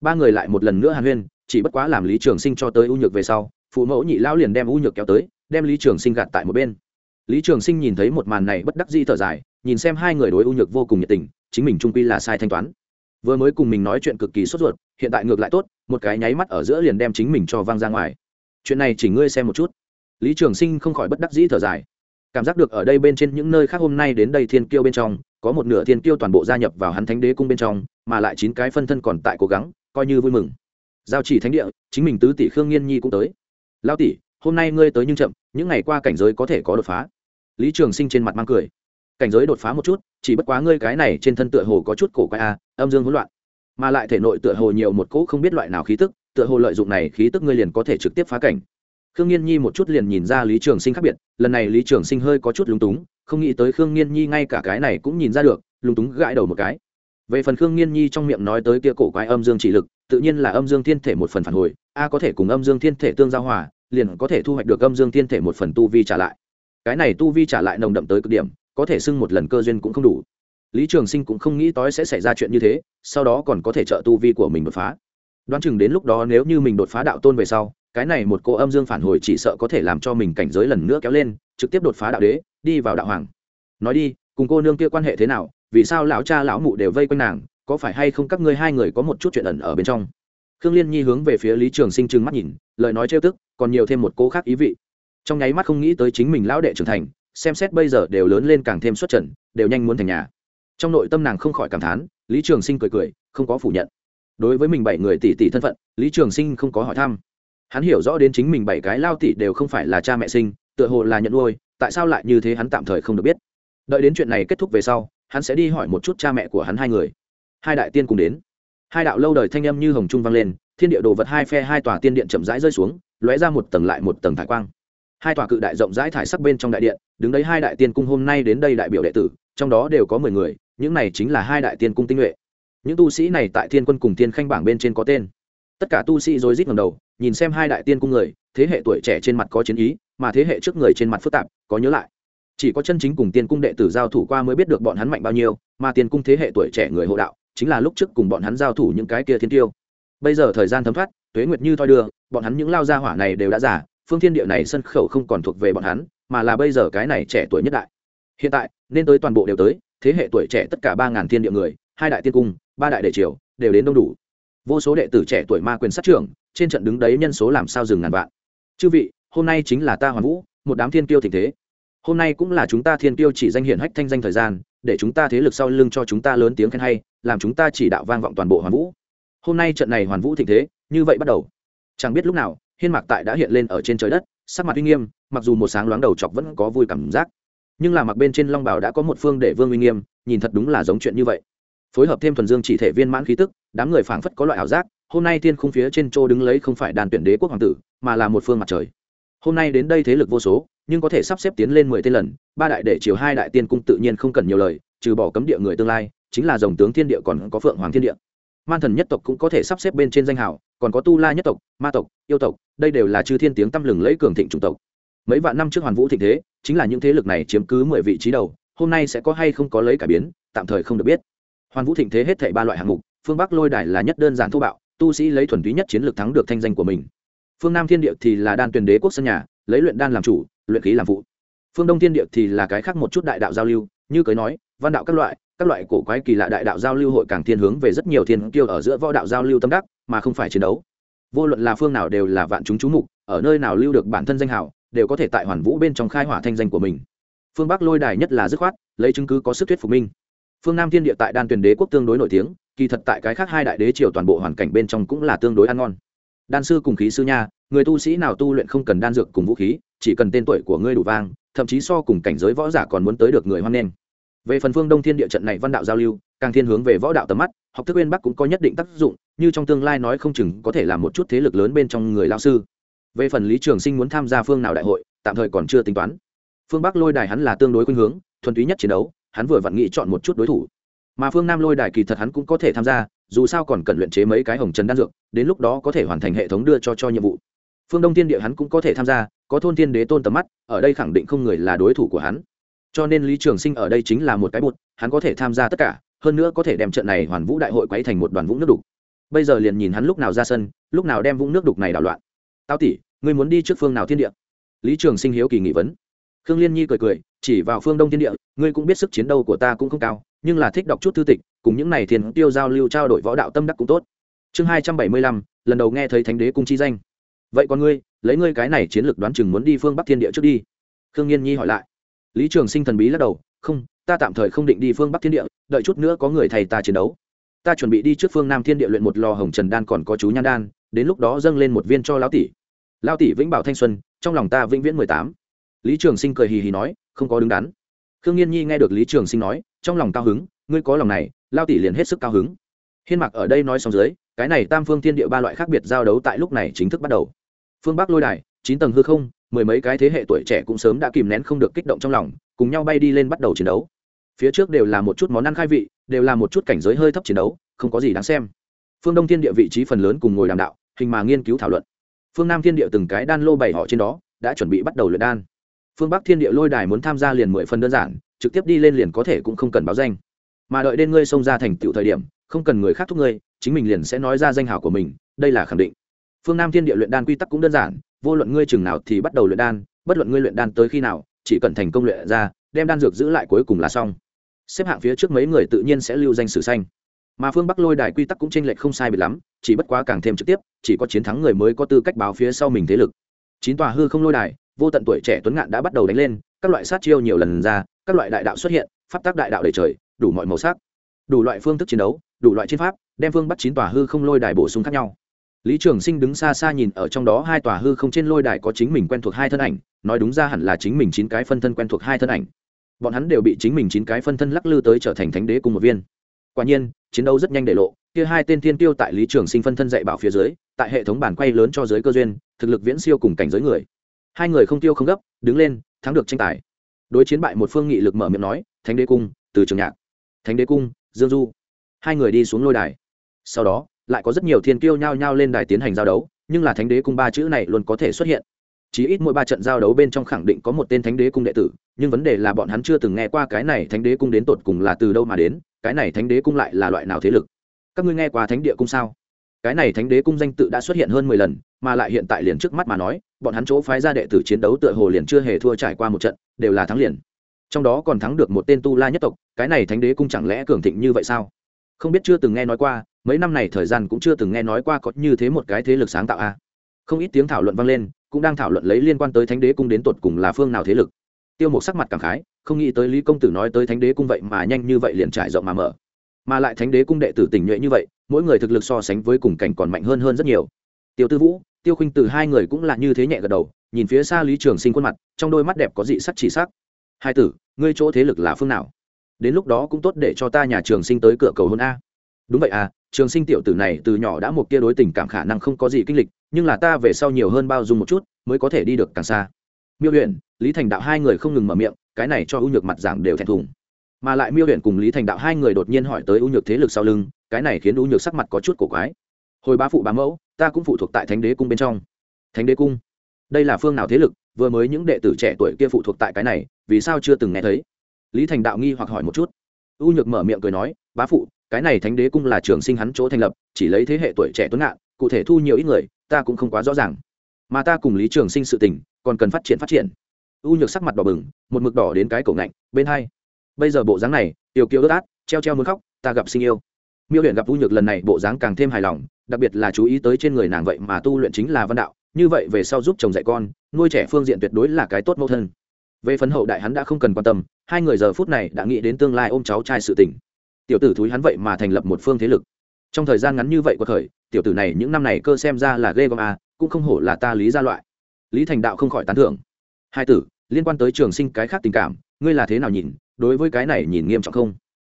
Ba người lại một lần nữa hàn huyên, chỉ bất quá làm lý trường sinh cho tới ưu nhược về sau, phụ mẫu nhị lão liền đem ưu nhược kéo tới, đem lý trường sinh gạt tại một bên. Lý trường sinh nhìn thấy một màn này bất đắc dĩ thở dài, nhìn xem hai người đối ưu nhược vô cùng nhiệt tình, chính mình trung quy là sai thanh toán. Vừa mới cùng mình nói chuyện cực kỳ sốt ruột, hiện tại ngược lại tốt, một cái nháy mắt ở giữa liền đem chính mình cho văng ra ngoài. Chuyện này chỉ ngươi xem một chút. Lý trường sinh không khỏi bất đắc dĩ thở dài cảm giác được ở đây bên trên những nơi khác hôm nay đến đây thiên kiêu bên trong, có một nửa thiên kiêu toàn bộ gia nhập vào hắn thánh đế cung bên trong, mà lại chín cái phân thân còn tại cố gắng, coi như vui mừng. Giao chỉ thánh địa, chính mình tứ tỷ khương nghiên nhi cũng tới. Lao tỷ, hôm nay ngươi tới nhưng chậm, những ngày qua cảnh giới có thể có đột phá. Lý trường sinh trên mặt mang cười. Cảnh giới đột phá một chút, chỉ bất quá ngươi cái này trên thân tựa hồ có chút cổ quái a âm dương hỗn loạn. Mà lại thể nội tựa hồ nhiều một cỗ không biết loại nào khí tức, tựa hồ lợi dụng này khí tức ngươi liền có thể trực tiếp phá cảnh khương nhiên nhi một chút liền nhìn ra lý trường sinh khác biệt, lần này lý trường sinh hơi có chút lúng túng, không nghĩ tới khương nhiên nhi ngay cả cái này cũng nhìn ra được, lúng túng gãi đầu một cái. Về phần khương nhiên nhi trong miệng nói tới kia cổ quái âm dương chỉ lực, tự nhiên là âm dương thiên thể một phần phản hồi, a có thể cùng âm dương thiên thể tương giao hòa, liền có thể thu hoạch được âm dương thiên thể một phần tu vi trả lại. Cái này tu vi trả lại nồng đậm tới cực điểm, có thể xưng một lần cơ duyên cũng không đủ. Lý trường sinh cũng không nghĩ tới sẽ xảy ra chuyện như thế, sau đó còn có thể trợ tu vi của mình đột phá. Đoán chừng đến lúc đó nếu như mình đột phá đạo tôn về sau cái này một cô âm dương phản hồi chỉ sợ có thể làm cho mình cảnh giới lần nữa kéo lên, trực tiếp đột phá đạo đế, đi vào đạo hoàng. Nói đi, cùng cô nương kia quan hệ thế nào, vì sao lão cha lão mụ đều vây quanh nàng, có phải hay không các ngươi hai người có một chút chuyện ẩn ở bên trong? Khương liên nhi hướng về phía lý trường sinh trừng mắt nhìn, lời nói trêu tức, còn nhiều thêm một cô khác ý vị. Trong nháy mắt không nghĩ tới chính mình lão đệ trưởng thành, xem xét bây giờ đều lớn lên càng thêm xuất trần, đều nhanh muốn thành nhà. Trong nội tâm nàng không khỏi cảm thán, lý trường sinh cười cười, không có phủ nhận. Đối với mình bảy người tỷ tỷ thân phận, lý trường sinh không có hỏi thăm hắn hiểu rõ đến chính mình bảy cái lao tỷ đều không phải là cha mẹ sinh, tựa hồ là nhận nuôi, tại sao lại như thế hắn tạm thời không được biết. Đợi đến chuyện này kết thúc về sau, hắn sẽ đi hỏi một chút cha mẹ của hắn hai người. Hai đại tiên cùng đến. Hai đạo lâu đời thanh âm như hồng trung vang lên, thiên địa đồ vật hai phe hai tòa tiên điện chậm rãi rơi xuống, lóe ra một tầng lại một tầng thải quang. Hai tòa cự đại rộng rãi thải sắc bên trong đại điện, đứng đấy hai đại tiên cung hôm nay đến đây đại biểu đệ tử, trong đó đều có mười người, những này chính là hai đại tiên cung tinh nhuệ. Những tu sĩ này tại thiên quân cùng tiên khanh bảng bên trên có tên tất cả tu sĩ rối rít ngầm đầu, nhìn xem hai đại tiên cung người, thế hệ tuổi trẻ trên mặt có chiến ý, mà thế hệ trước người trên mặt phức tạp, có nhớ lại. Chỉ có chân chính cùng tiên cung đệ tử giao thủ qua mới biết được bọn hắn mạnh bao nhiêu, mà tiên cung thế hệ tuổi trẻ người hộ đạo, chính là lúc trước cùng bọn hắn giao thủ những cái kia thiên tiêu. Bây giờ thời gian thấm thoát, tuế nguyệt như thoi đưa, bọn hắn những lao gia hỏa này đều đã giả phương thiên địa này sân khẩu không còn thuộc về bọn hắn, mà là bây giờ cái này trẻ tuổi nhất đại. Hiện tại, nên tới toàn bộ đều tới, thế hệ tuổi trẻ tất cả ba ngàn thiên địa người, hai đại tiên cung, ba đại đệ triều, đều đến đông đủ vô số đệ tử trẻ tuổi ma quyền sát trưởng, trên trận đứng đấy nhân số làm sao dừng ngàn vạn. Chư vị, hôm nay chính là ta hoàn vũ, một đám thiên tiêu tình thế. Hôm nay cũng là chúng ta thiên tiêu chỉ danh hiển hách thanh danh thời gian, để chúng ta thế lực sau lưng cho chúng ta lớn tiếng khen hay, làm chúng ta chỉ đạo vang vọng toàn bộ hoàn vũ. Hôm nay trận này hoàn vũ thịnh thế, như vậy bắt đầu. Chẳng biết lúc nào, hiên mạc tại đã hiện lên ở trên trời đất, sắc mặt uy nghiêm, mặc dù một sáng loáng đầu chọc vẫn có vui cảm giác. Nhưng là mặc bên trên long bảo đã có một phương để vương uy nghiêm, nhìn thật đúng là giống chuyện như vậy phối hợp thêm thuần dương chỉ thể viên mãn khí tức, đám người phảng phất có loại ảo giác, hôm nay thiên khung phía trên châu đứng lấy không phải đàn tuyển đế quốc hoàng tử, mà là một phương mặt trời. Hôm nay đến đây thế lực vô số, nhưng có thể sắp xếp tiến lên mười tên lần, ba đại đệ chiều hai đại tiên cung tự nhiên không cần nhiều lời, trừ bỏ cấm địa người tương lai, chính là dòng tướng thiên địa còn có phượng hoàng thiên địa. Man thần nhất tộc cũng có thể sắp xếp bên trên danh hào, còn có tu la nhất tộc, ma tộc, yêu tộc, đây đều là chư thiên tiếng tăm lừng lấy cường thịnh chủng tộc. Mấy vạn năm trước hoàn vũ thịnh thế, chính là những thế lực này chiếm cứ mười vị trí đầu, hôm nay sẽ có hay không có lấy cải biến, tạm thời không được biết hoàn vũ thịnh thế hết thảy ba loại hạng mục, phương bắc lôi đài là nhất đơn giản thô bạo, tu sĩ lấy thuần túy nhất chiến lược thắng được thanh danh của mình. Phương nam thiên địa thì là đan tuyển đế quốc sân nhà, lấy luyện đan làm chủ, luyện khí làm phụ. Phương đông thiên địa thì là cái khác một chút đại đạo giao lưu, như cưới nói, văn đạo các loại các loại cổ quái kỳ lạ đại đạo giao lưu hội càng thiên hướng về rất nhiều thiên kiêu ở giữa võ đạo giao lưu tâm đắc, mà không phải chiến đấu. Vô luận là phương nào đều là vạn chúng chú mục, ở nơi nào lưu được bản thân danh hào, đều có thể tại hoàn vũ bên trong khai hỏa thanh danh của mình. Phương bắc lôi đài nhất là dứt khoát, lấy chứng cứ có sức thuyết phục minh phương nam thiên địa tại đan tuyển đế quốc tương đối nổi tiếng, kỳ thật tại cái khác hai đại đế triều toàn bộ hoàn cảnh bên trong cũng là tương đối ăn ngon. Đan sư cùng khí sư nha, người tu sĩ nào tu luyện không cần đan dược cùng vũ khí, chỉ cần tên tuổi của ngươi đủ vang, thậm chí so cùng cảnh giới võ giả còn muốn tới được người hoan nghênh. Về phần phương đông thiên địa trận này văn đạo giao lưu, càng thiên hướng về võ đạo tầm mắt, học thức bên bắc cũng có nhất định tác dụng, như trong tương lai nói không chừng có thể làm một chút thế lực lớn bên trong người lao sư. Về phần lý trường sinh muốn tham gia phương nào đại hội, tạm thời còn chưa tính toán. Phương bắc lôi đài hắn là tương đối khuynh hướng, thuần túy nhất chiến đấu hắn vừa vặn nghĩ chọn một chút đối thủ. Mà phương nam lôi đài kỳ thật hắn cũng có thể tham gia, dù sao còn cần luyện chế mấy cái hồng trần đan dược, đến lúc đó có thể hoàn thành hệ thống đưa cho cho nhiệm vụ. Phương đông thiên địa hắn cũng có thể tham gia, có thôn thiên đế tôn tầm mắt, ở đây khẳng định không người là đối thủ của hắn. Cho nên lý trường sinh ở đây chính là một cái bột, hắn có thể tham gia tất cả, hơn nữa có thể đem trận này hoàn vũ đại hội quấy thành một đoàn vũng nước đục. Bây giờ liền nhìn hắn lúc nào ra sân, lúc nào đem vũng nước đục này đảo loạn. Tao tỉ ngươi muốn đi trước phương nào thiên địa? Lý trường sinh hiếu kỳ nghị vấn khương liên nhi cười cười, chỉ vào phương đông thiên địa, ngươi cũng biết sức chiến đấu của ta cũng không cao, nhưng là thích đọc chút thư tịch, cùng những này thiền tiêu giao lưu trao đổi võ đạo tâm đắc cũng tốt. Chương hai trăm bảy mươi lăm, lần đầu nghe thấy thánh đế cung chi danh. Vậy còn ngươi, lấy ngươi cái này chiến lược đoán chừng muốn đi phương bắc thiên địa trước đi. Khương nhiên nhi hỏi lại. Lý trường sinh thần bí lắc đầu, không, ta tạm thời không định đi phương bắc thiên địa, đợi chút nữa có người thầy ta chiến đấu. Ta chuẩn bị đi trước phương nam thiên địa luyện một lò hồng trần đan còn có chú nhan đan, đến lúc đó dâng lên một viên cho lão tỷ. Lão tỷ vĩnh bảo thanh xuân, trong lòng ta vĩnh viễn mười tám lý trường sinh cười hì hì nói, không có đứng đắn. Khương nhiên nhi nghe được lý trường sinh nói, trong lòng cao hứng, ngươi có lòng này, lao tỷ liền hết sức cao hứng. Hiên mặc ở đây nói xong dưới, cái này tam phương thiên địa ba loại khác biệt giao đấu tại lúc này chính thức bắt đầu. Phương bắc lôi đài, chín tầng hư không, mười mấy cái thế hệ tuổi trẻ cũng sớm đã kìm nén không được kích động trong lòng, cùng nhau bay đi lên bắt đầu chiến đấu. Phía trước đều là một chút món ăn khai vị, đều là một chút cảnh giới hơi thấp chiến đấu, không có gì đáng xem. Phương đông thiên địa vị trí phần lớn cùng ngồi đàm đạo, hình mà nghiên cứu thảo luận. Phương nam thiên địa từng cái đan lô bày họ trên đó, đã chuẩn bị bắt đầu luyện đan phương bắc thiên địa lôi đài muốn tham gia liền mười phần đơn giản, trực tiếp đi lên liền có thể cũng không cần báo danh. Mà đợi đến ngươi xông ra thành tựu thời điểm, không cần người khác thúc ngươi, chính mình liền sẽ nói ra danh hào của mình, đây là khẳng định. Phương nam thiên địa luyện đan quy tắc cũng đơn giản, vô luận ngươi chừng nào thì bắt đầu luyện đan, bất luận ngươi luyện đan tới khi nào, chỉ cần thành công luyện ra, đem đan dược giữ lại cuối cùng là xong. Xếp hạng phía trước mấy người tự nhiên sẽ lưu danh sử xanh. Mà phương bắc lôi đài quy tắc cũng tranh lệch không sai biệt lắm, chỉ bất quá càng thêm trực tiếp, chỉ có chiến thắng người mới có tư cách báo phía sau mình thế lực. Chín tòa hư không lôi đài vô tận tuổi trẻ tuấn ngạn đã bắt đầu đánh lên, các loại sát chiêu nhiều lần ra, các loại đại đạo xuất hiện, pháp tác đại đạo đầy trời, đủ mọi màu sắc, đủ loại phương thức chiến đấu, đủ loại chiến pháp, đem phương bắt chín tòa hư không lôi đài bổ sung khác nhau. Lý trường sinh đứng xa xa nhìn ở trong đó hai tòa hư không trên lôi đài có chính mình quen thuộc hai thân ảnh, nói đúng ra hẳn là chính mình chín cái phân thân quen thuộc hai thân ảnh. Bọn hắn đều bị chính mình chín cái phân thân lắc lư tới trở thành thánh đế cùng một viên. Quả nhiên, chiến đấu rất nhanh để lộ, kia hai tên thiên tiêu tại lý trường sinh phân thân dạy bảo phía dưới, tại hệ thống bản quay lớn cho giới cơ duyên, thực lực viễn siêu cùng cảnh giới người hai người không tiêu không gấp, đứng lên, thắng được tranh tài. Đối chiến bại một phương nghị lực mở miệng nói, thánh đế cung, từ trường nhạc. Thánh đế cung, dương du. Hai người đi xuống lôi đài. Sau đó, lại có rất nhiều thiên kiêu nhao nhao lên đài tiến hành giao đấu, nhưng là thánh đế cung ba chữ này luôn có thể xuất hiện. Chỉ ít mỗi ba trận giao đấu bên trong khẳng định có một tên thánh đế cung đệ tử, nhưng vấn đề là bọn hắn chưa từng nghe qua cái này thánh đế cung đến tột cùng là từ đâu mà đến, cái này thánh đế cung lại là loại nào thế lực? Các ngươi nghe qua thánh địa cung sao? Cái này thánh đế cung danh tự đã xuất hiện hơn mười lần, mà lại hiện tại liền trước mắt mà nói, bọn hắn chỗ phái ra đệ tử chiến đấu tựa hồ liền chưa hề thua trải qua một trận, đều là thắng liền. Trong đó còn thắng được một tên tu la nhất tộc, cái này thánh đế cung chẳng lẽ cường thịnh như vậy sao? Không biết chưa từng nghe nói qua, mấy năm này thời gian cũng chưa từng nghe nói qua có như thế một cái thế lực sáng tạo a. Không ít tiếng thảo luận vang lên, cũng đang thảo luận lấy liên quan tới thánh đế cung đến tột cùng là phương nào thế lực. Tiêu một sắc mặt cảm khái, không nghĩ tới lý công tử nói tới thánh đế cung vậy mà nhanh như vậy liền trải rộng mà mở. Mà lại thánh đế cung đệ tử tình nhuệ như vậy mỗi người thực lực so sánh với cùng cảnh còn mạnh hơn hơn rất nhiều. Tiêu tư vũ, tiêu khinh từ hai người cũng là như thế nhẹ gật đầu, nhìn phía xa lý trường sinh khuôn mặt, trong đôi mắt đẹp có dị sắc chỉ sắc. Hai tử, ngươi chỗ thế lực là phương nào? Đến lúc đó cũng tốt để cho ta nhà trường sinh tới cửa cầu hôn a. Đúng vậy à trường sinh tiểu tử này từ nhỏ đã một kia đối tình cảm khả năng không có gì kinh lịch, nhưng là ta về sau nhiều hơn bao dung một chút, mới có thể đi được càng xa. Miêu huyện lý thành đạo hai người không ngừng mở miệng, cái này cho ưu nhược mặt giảng đều thẹn thùng. Mà lại miêu huyện cùng lý thành đạo hai người đột nhiên hỏi tới ưu nhược thế lực sau lưng cái này khiến u nhược sắc mặt có chút cổ quái. Hồi bá phụ bá mẫu, ta cũng phụ thuộc tại thánh đế cung bên trong. Thánh đế cung? Đây là phương nào thế lực, vừa mới những đệ tử trẻ tuổi kia phụ thuộc tại cái này, vì sao chưa từng nghe thấy? Lý thành đạo nghi hoặc hỏi một chút. U nhược mở miệng cười nói, bá phụ, cái này thánh đế cung là trường sinh hắn chỗ thành lập, chỉ lấy thế hệ tuổi trẻ tuấn ngạn, cụ thể thu nhiều ít người, ta cũng không quá rõ ràng. Mà ta cùng lý trường sinh sự tình, còn cần phát triển phát triển. U nhược sắc mặt đỏ bừng, một mực đỏ đến cái cổ ngạnh, bên hai. Bây giờ bộ dáng này, tiểu kiều ướt át, treo treo muốn khóc, ta gặp sinh yêu miêu huyện gặp u nhược lần này bộ dáng càng thêm hài lòng, đặc biệt là chú ý tới trên người nàng vậy mà tu luyện chính là văn đạo, như vậy về sau giúp chồng dạy con, nuôi trẻ phương diện tuyệt đối là cái tốt mẫu thân. Về phấn hậu đại hắn đã không cần quan tâm, hai người giờ phút này đã nghĩ đến tương lai ôm cháu trai sự tình. Tiểu tử thúi hắn vậy mà thành lập một phương thế lực. Trong thời gian ngắn như vậy của thời, tiểu tử này những năm này cơ xem ra là ghê gom a à, cũng không hổ là ta lý gia loại. Lý thành đạo không khỏi tán thưởng. Hai tử, liên quan tới trường sinh cái khác tình cảm, ngươi là thế nào nhìn, đối với cái này nhìn nghiêm trọng không?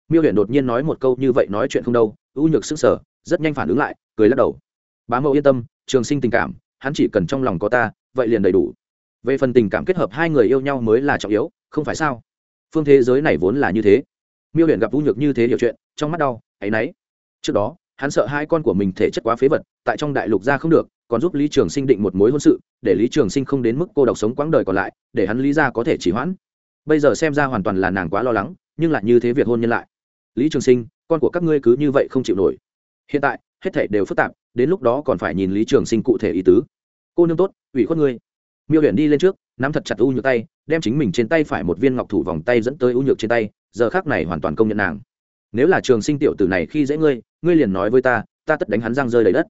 Miêu huyện đột nhiên nói một câu như vậy nói chuyện không đâu, u nhược sức sở rất nhanh phản ứng lại, cười lắc đầu. Bá mẫu yên tâm, trường sinh tình cảm, hắn chỉ cần trong lòng có ta, vậy liền đầy đủ. Về phần tình cảm kết hợp hai người yêu nhau mới là trọng yếu, không phải sao? Phương thế giới này vốn là như thế. Miêu huyện gặp u nhược như thế hiểu chuyện, trong mắt đau, áy náy. Trước đó, hắn sợ hai con của mình thể chất quá phế vật, tại trong đại lục ra không được, còn giúp lý trường sinh định một mối hôn sự, để lý trường sinh không đến mức cô độc sống quãng đời còn lại, để hắn lý ra có thể chỉ hoãn. Bây giờ xem ra hoàn toàn là nàng quá lo lắng, nhưng lại như thế việc hôn nhân lại lý trường sinh, con của các ngươi cứ như vậy không chịu nổi. Hiện tại, hết thể đều phức tạp, đến lúc đó còn phải nhìn lý trường sinh cụ thể ý tứ. Cô nương tốt, ủy khuất ngươi. Miêu Huyền đi lên trước, nắm thật chặt u nhược tay, đem chính mình trên tay phải một viên ngọc thủ vòng tay dẫn tới u nhược trên tay, giờ khác này hoàn toàn công nhận nàng. Nếu là trường sinh tiểu tử này khi dễ ngươi ngươi liền nói với ta ta tất đánh hắn răng rơi đầy đất.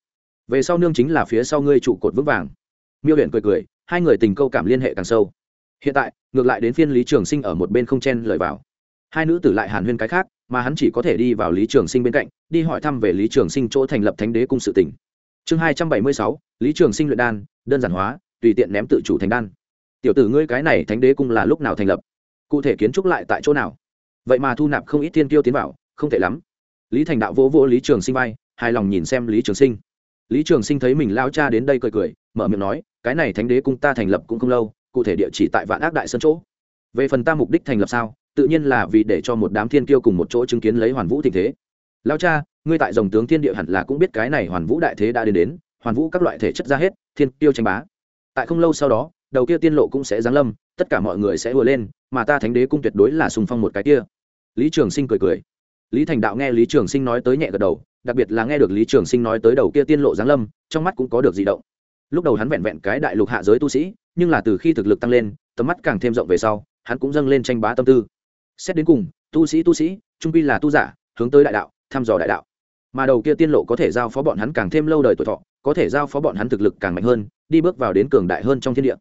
Về sau nương chính là phía sau ngươi trụ cột vững vàng. Miêu Huyền cười cười, hai người tình câu cảm liên hệ càng sâu. Hiện tại, ngược lại đến phiên lý trường sinh ở một bên không chen lời vào. Hai nữ tử lại hàn huyên cái khác mà hắn chỉ có thể đi vào lý trường sinh bên cạnh, đi hỏi thăm về lý trường sinh chỗ thành lập thánh đế cung sự tỉnh chương hai trăm bảy mươi sáu, lý trường sinh luyện đan, đơn giản hóa, tùy tiện ném tự chủ thành đan. Tiểu tử ngươi cái này thánh đế cung là lúc nào thành lập? Cụ thể kiến trúc lại tại chỗ nào? Vậy mà thu nạp không ít thiên tiêu tiến vào, không tệ lắm. Lý thành đạo vỗ vỗ lý trường sinh vai, hài lòng nhìn xem lý trường sinh. Lý trường sinh thấy mình lao cha đến đây cười cười, mở miệng nói, cái này thánh đế cung ta thành lập cũng không lâu, cụ thể địa chỉ tại vạn ác đại sơn chỗ. Về phần ta mục đích thành lập sao tự nhiên là vì để cho một đám thiên kiêu cùng một chỗ chứng kiến lấy hoàn vũ tình thế. Lao cha, ngươi tại dòng tướng thiên địa hẳn là cũng biết cái này hoàn vũ đại thế đã đến đến, hoàn vũ các loại thể chất ra hết, thiên kiêu tranh bá. Tại không lâu sau đó, đầu kia tiên lộ cũng sẽ giáng lâm, tất cả mọi người sẽ vừa lên, mà ta thánh đế cung tuyệt đối là sùng phong một cái kia. Lý trường sinh cười cười. Lý thành đạo nghe lý trường sinh nói tới nhẹ gật đầu, đặc biệt là nghe được lý trường sinh nói tới đầu kia tiên lộ giáng lâm, trong mắt cũng có được di động. Lúc đầu hắn vẹn vẹn cái đại lục hạ giới tu sĩ, nhưng là từ khi thực lực tăng lên, tầm mắt càng thêm rộng về sau, hắn cũng dâng lên tranh bá tâm tư xét đến cùng, tu sĩ tu sĩ, trung quy là tu giả, hướng tới đại đạo, thăm dò đại đạo. Mà đầu kia tiên lộ có thể giao phó bọn hắn càng thêm lâu đời tuổi thọ, có thể giao phó bọn hắn thực lực càng mạnh hơn, đi bước vào đến cường đại hơn trong thiên địa.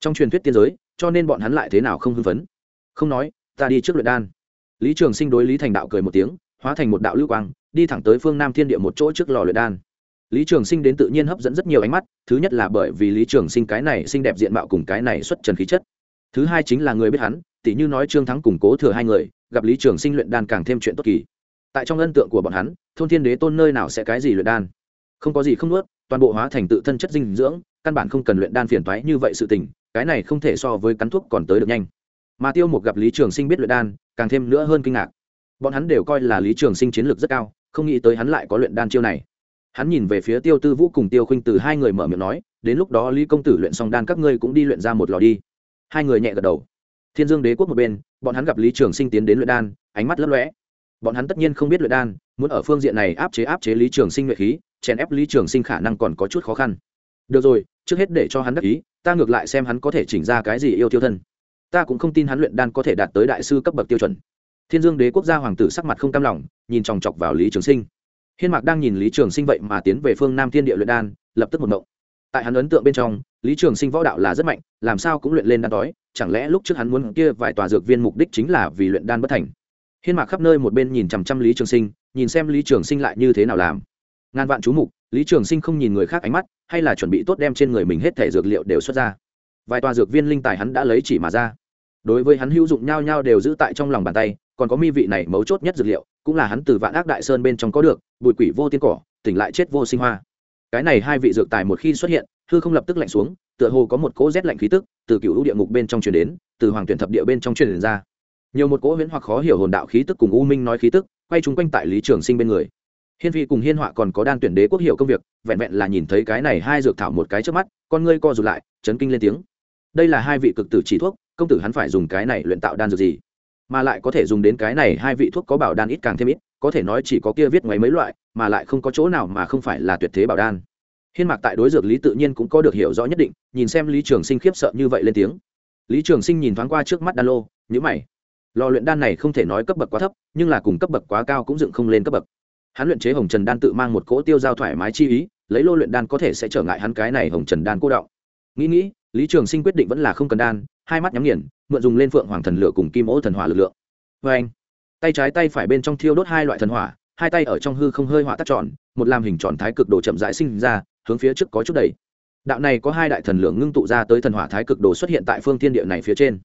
Trong truyền thuyết tiên giới, cho nên bọn hắn lại thế nào không hưng phấn. Không nói, ta đi trước luyện đan. Lý trường sinh đối lý thành đạo cười một tiếng, hóa thành một đạo lưu quang, đi thẳng tới phương nam thiên địa một chỗ trước lò luyện đan. Lý trường sinh đến tự nhiên hấp dẫn rất nhiều ánh mắt, thứ nhất là bởi vì lý trường sinh cái này xinh đẹp diện mạo cùng cái này xuất trần khí chất. Thứ hai chính là người biết hắn tỉ như nói trương thắng củng cố thừa hai người, gặp lý trường sinh luyện đan càng thêm chuyện tốt kỳ. Tại trong ân tượng của bọn hắn, thôn thiên đế tôn nơi nào sẽ cái gì luyện đan? Không có gì không nuốt, toàn bộ hóa thành tự thân chất dinh dưỡng, căn bản không cần luyện đan phiền toái như vậy sự tình, cái này không thể so với cắn thuốc còn tới được nhanh. Mà tiêu một gặp lý trường sinh biết luyện đan, càng thêm nữa hơn kinh ngạc. Bọn hắn đều coi là lý trường sinh chiến lược rất cao, không nghĩ tới hắn lại có luyện đan chiêu này. Hắn nhìn về phía tiêu tư vũ cùng tiêu khinh từ hai người mở miệng nói, đến lúc đó lý công tử luyện xong đan các ngươi cũng đi luyện ra một lò đi. Hai người nhẹ gật đầu thiên dương đế quốc một bên, bọn hắn gặp lý trường sinh tiến đến luyện đan, ánh mắt lấp lõe bọn hắn tất nhiên không biết luyện đan, muốn ở phương diện này áp chế áp chế lý trường sinh luyện khí, chèn ép lý trường sinh khả năng còn có chút khó khăn. Được rồi, trước hết để cho hắn đắc ý, ta ngược lại xem hắn có thể chỉnh ra cái gì yêu tiêu thân. Ta cũng không tin hắn luyện đan có thể đạt tới đại sư cấp bậc tiêu chuẩn. Thiên dương đế quốc gia hoàng tử sắc mặt không cam lòng, nhìn chòng chọc vào lý trường sinh. Hiên mạc đang nhìn lý trường sinh vậy mà tiến về phương nam thiên địa luyện đan, lập tức một mộng tại hắn ấn tượng bên trong, lý trường sinh võ đạo là rất mạnh, làm sao cũng luyện lên đan đói, chẳng lẽ lúc trước hắn muốn kia vài tòa dược viên mục đích chính là vì luyện đan bất thành? Hiên mạc khắp nơi một bên nhìn chằm chăm lý trường sinh, nhìn xem lý trường sinh lại như thế nào làm. Ngàn vạn chú mục, lý trường sinh không nhìn người khác ánh mắt, hay là chuẩn bị tốt đem trên người mình hết thể dược liệu đều xuất ra. Vài tòa dược viên linh tài hắn đã lấy chỉ mà ra. Đối với hắn hữu dụng nhau nhau đều giữ tại trong lòng bàn tay, còn có mi vị này mấu chốt nhất dược liệu, cũng là hắn từ vạn ác đại sơn bên trong có được, bụi quỷ vô tiên cỏ, tỉnh lại chết vô sinh hoa cái này hai vị dược tài một khi xuất hiện, hư không lập tức lạnh xuống, tựa hồ có một cỗ rét lạnh khí tức từ cựu lũ địa ngục bên trong truyền đến, từ hoàng tuyển thập địa bên trong truyền ra. Nhiều một cỗ huyễn hoặc khó hiểu hồn đạo khí tức cùng u minh nói khí tức, quay chúng quanh tại lý trường sinh bên người. Hiên phi cùng hiên họa còn có đan tuyển đế quốc hiệu công việc, vẹn vẹn là nhìn thấy cái này hai dược thảo một cái trước mắt, con ngươi co rụt lại, chấn kinh lên tiếng. Đây là hai vị cực tử chỉ thuốc, công tử hắn phải dùng cái này luyện tạo đan dược gì? Mà lại có thể dùng đến cái này hai vị thuốc có bảo đan ít càng thêm ít, có thể nói chỉ có kia viết ngoài mấy loại mà lại không có chỗ nào mà không phải là tuyệt thế bảo đan. Hiên mạc tại đối dược lý tự nhiên cũng có được hiểu rõ nhất định, nhìn xem lý trường sinh khiếp sợ như vậy lên tiếng. Lý trường sinh nhìn thoáng qua trước mắt đan lô nhữ mày. Lò luyện đan này không thể nói cấp bậc quá thấp, nhưng là cùng cấp bậc quá cao cũng dựng không lên cấp bậc. Hắn luyện chế hồng trần đan tự mang một cỗ tiêu giao thoải mái chi ý, lấy lô luyện đan có thể sẽ trở ngại hắn cái này hồng trần đan cô động nghĩ nghĩ, lý trường sinh quyết định vẫn là không cần đan, hai mắt nhắm nghiền, mượn dùng lên phượng hoàng thần lửa cùng kim ô thần hỏa lực lượng. Vê anh tay trái tay phải bên trong thiêu đốt hai loại thần hỏa hai tay ở trong hư không hơi họa tắt tròn một làm hình tròn thái cực đồ chậm rãi sinh ra, hướng phía trước có chút đầy đạo này có hai đại thần lượng ngưng tụ ra tới thần hỏa thái cực đồ xuất hiện tại phương thiên địa này phía trên.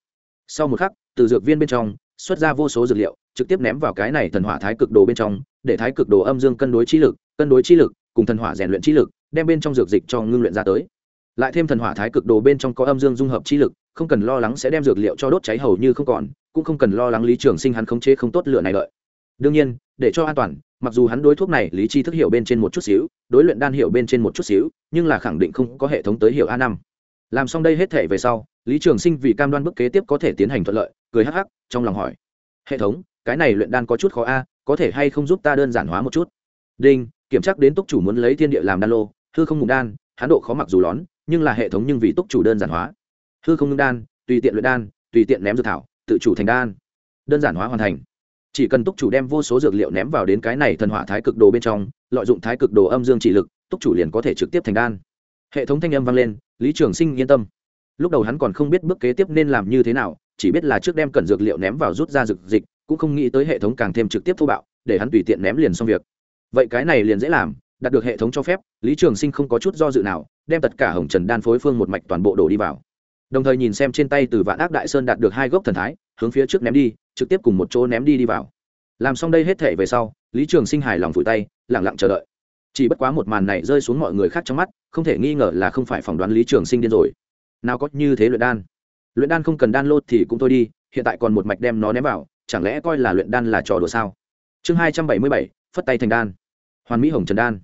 Sau một khắc, từ dược viên bên trong, xuất ra vô số dược liệu, trực tiếp ném vào cái này thần hỏa thái cực đồ bên trong, để thái cực đồ âm dương cân đối chi lực, cân đối chi lực, cùng thần hỏa rèn luyện chi lực, đem bên trong dược dịch cho ngưng luyện ra tới. Lại thêm thần hỏa thái cực đồ bên trong có âm dương dung hợp chi lực, không cần lo lắng sẽ đem dược liệu cho đốt cháy hầu như không còn, cũng không cần lo lắng lý trường sinh hắn khống chế không tốt lửa này lợi đương nhiên để cho an toàn, mặc dù hắn đối thuốc này lý chi thức hiểu bên trên một chút xíu, đối luyện đan hiểu bên trên một chút xíu, nhưng là khẳng định không có hệ thống tới hiểu a năm. Làm xong đây hết thể về sau, lý trường sinh vì cam đoan bước kế tiếp có thể tiến hành thuận lợi, cười hắc hắc, trong lòng hỏi, hệ thống, cái này luyện đan có chút khó a, có thể hay không giúp ta đơn giản hóa một chút? Đinh, kiểm tra đến túc chủ muốn lấy thiên địa làm đan lô, hư không mục đan hán độ khó mặc dù lón, nhưng là hệ thống nhưng vì túc chủ đơn giản hóa. Hư không ngưng đan, tùy tiện luyện đan, tùy tiện ném dược thảo, tự chủ thành đan, đơn giản hóa hoàn thành chỉ cần túc chủ đem vô số dược liệu ném vào đến cái này thần hỏa thái cực đồ bên trong, lợi dụng thái cực đồ âm dương trị lực, túc chủ liền có thể trực tiếp thành đan. Hệ thống thanh âm vang lên, lý trường sinh yên tâm. Lúc đầu hắn còn không biết bước kế tiếp nên làm như thế nào, chỉ biết là trước đem cần dược liệu ném vào rút ra dược dịch, cũng không nghĩ tới hệ thống càng thêm trực tiếp thô bạo, để hắn tùy tiện ném liền xong việc. Vậy cái này liền dễ làm, đạt được hệ thống cho phép, lý trường sinh không có chút do dự nào, đem tất cả hồng trần đan phối phương một mạch toàn bộ đổ đi vào. Đồng thời nhìn xem trên tay từ vạn ác đại sơn đạt được hai gốc thần thái hướng phía trước ném đi, trực tiếp cùng một chỗ ném đi đi vào. Làm xong đây hết thể về sau, lý trường sinh hài lòng vùi tay lẳng lặng chờ đợi. Chỉ bất quá một màn này rơi xuống mọi người khác trong mắt, không thể nghi ngờ là không phải phỏng đoán lý trường sinh điên rồi. Nào có như thế luyện đan. Luyện đan không cần đan lô thì cũng thôi đi, hiện tại còn một mạch đem nó ném vào, chẳng lẽ coi là luyện đan là trò đùa sao? Chương hai trăm bảy mươi bảy, phất tay thành đan. Hoàn mỹ hồng trần đan.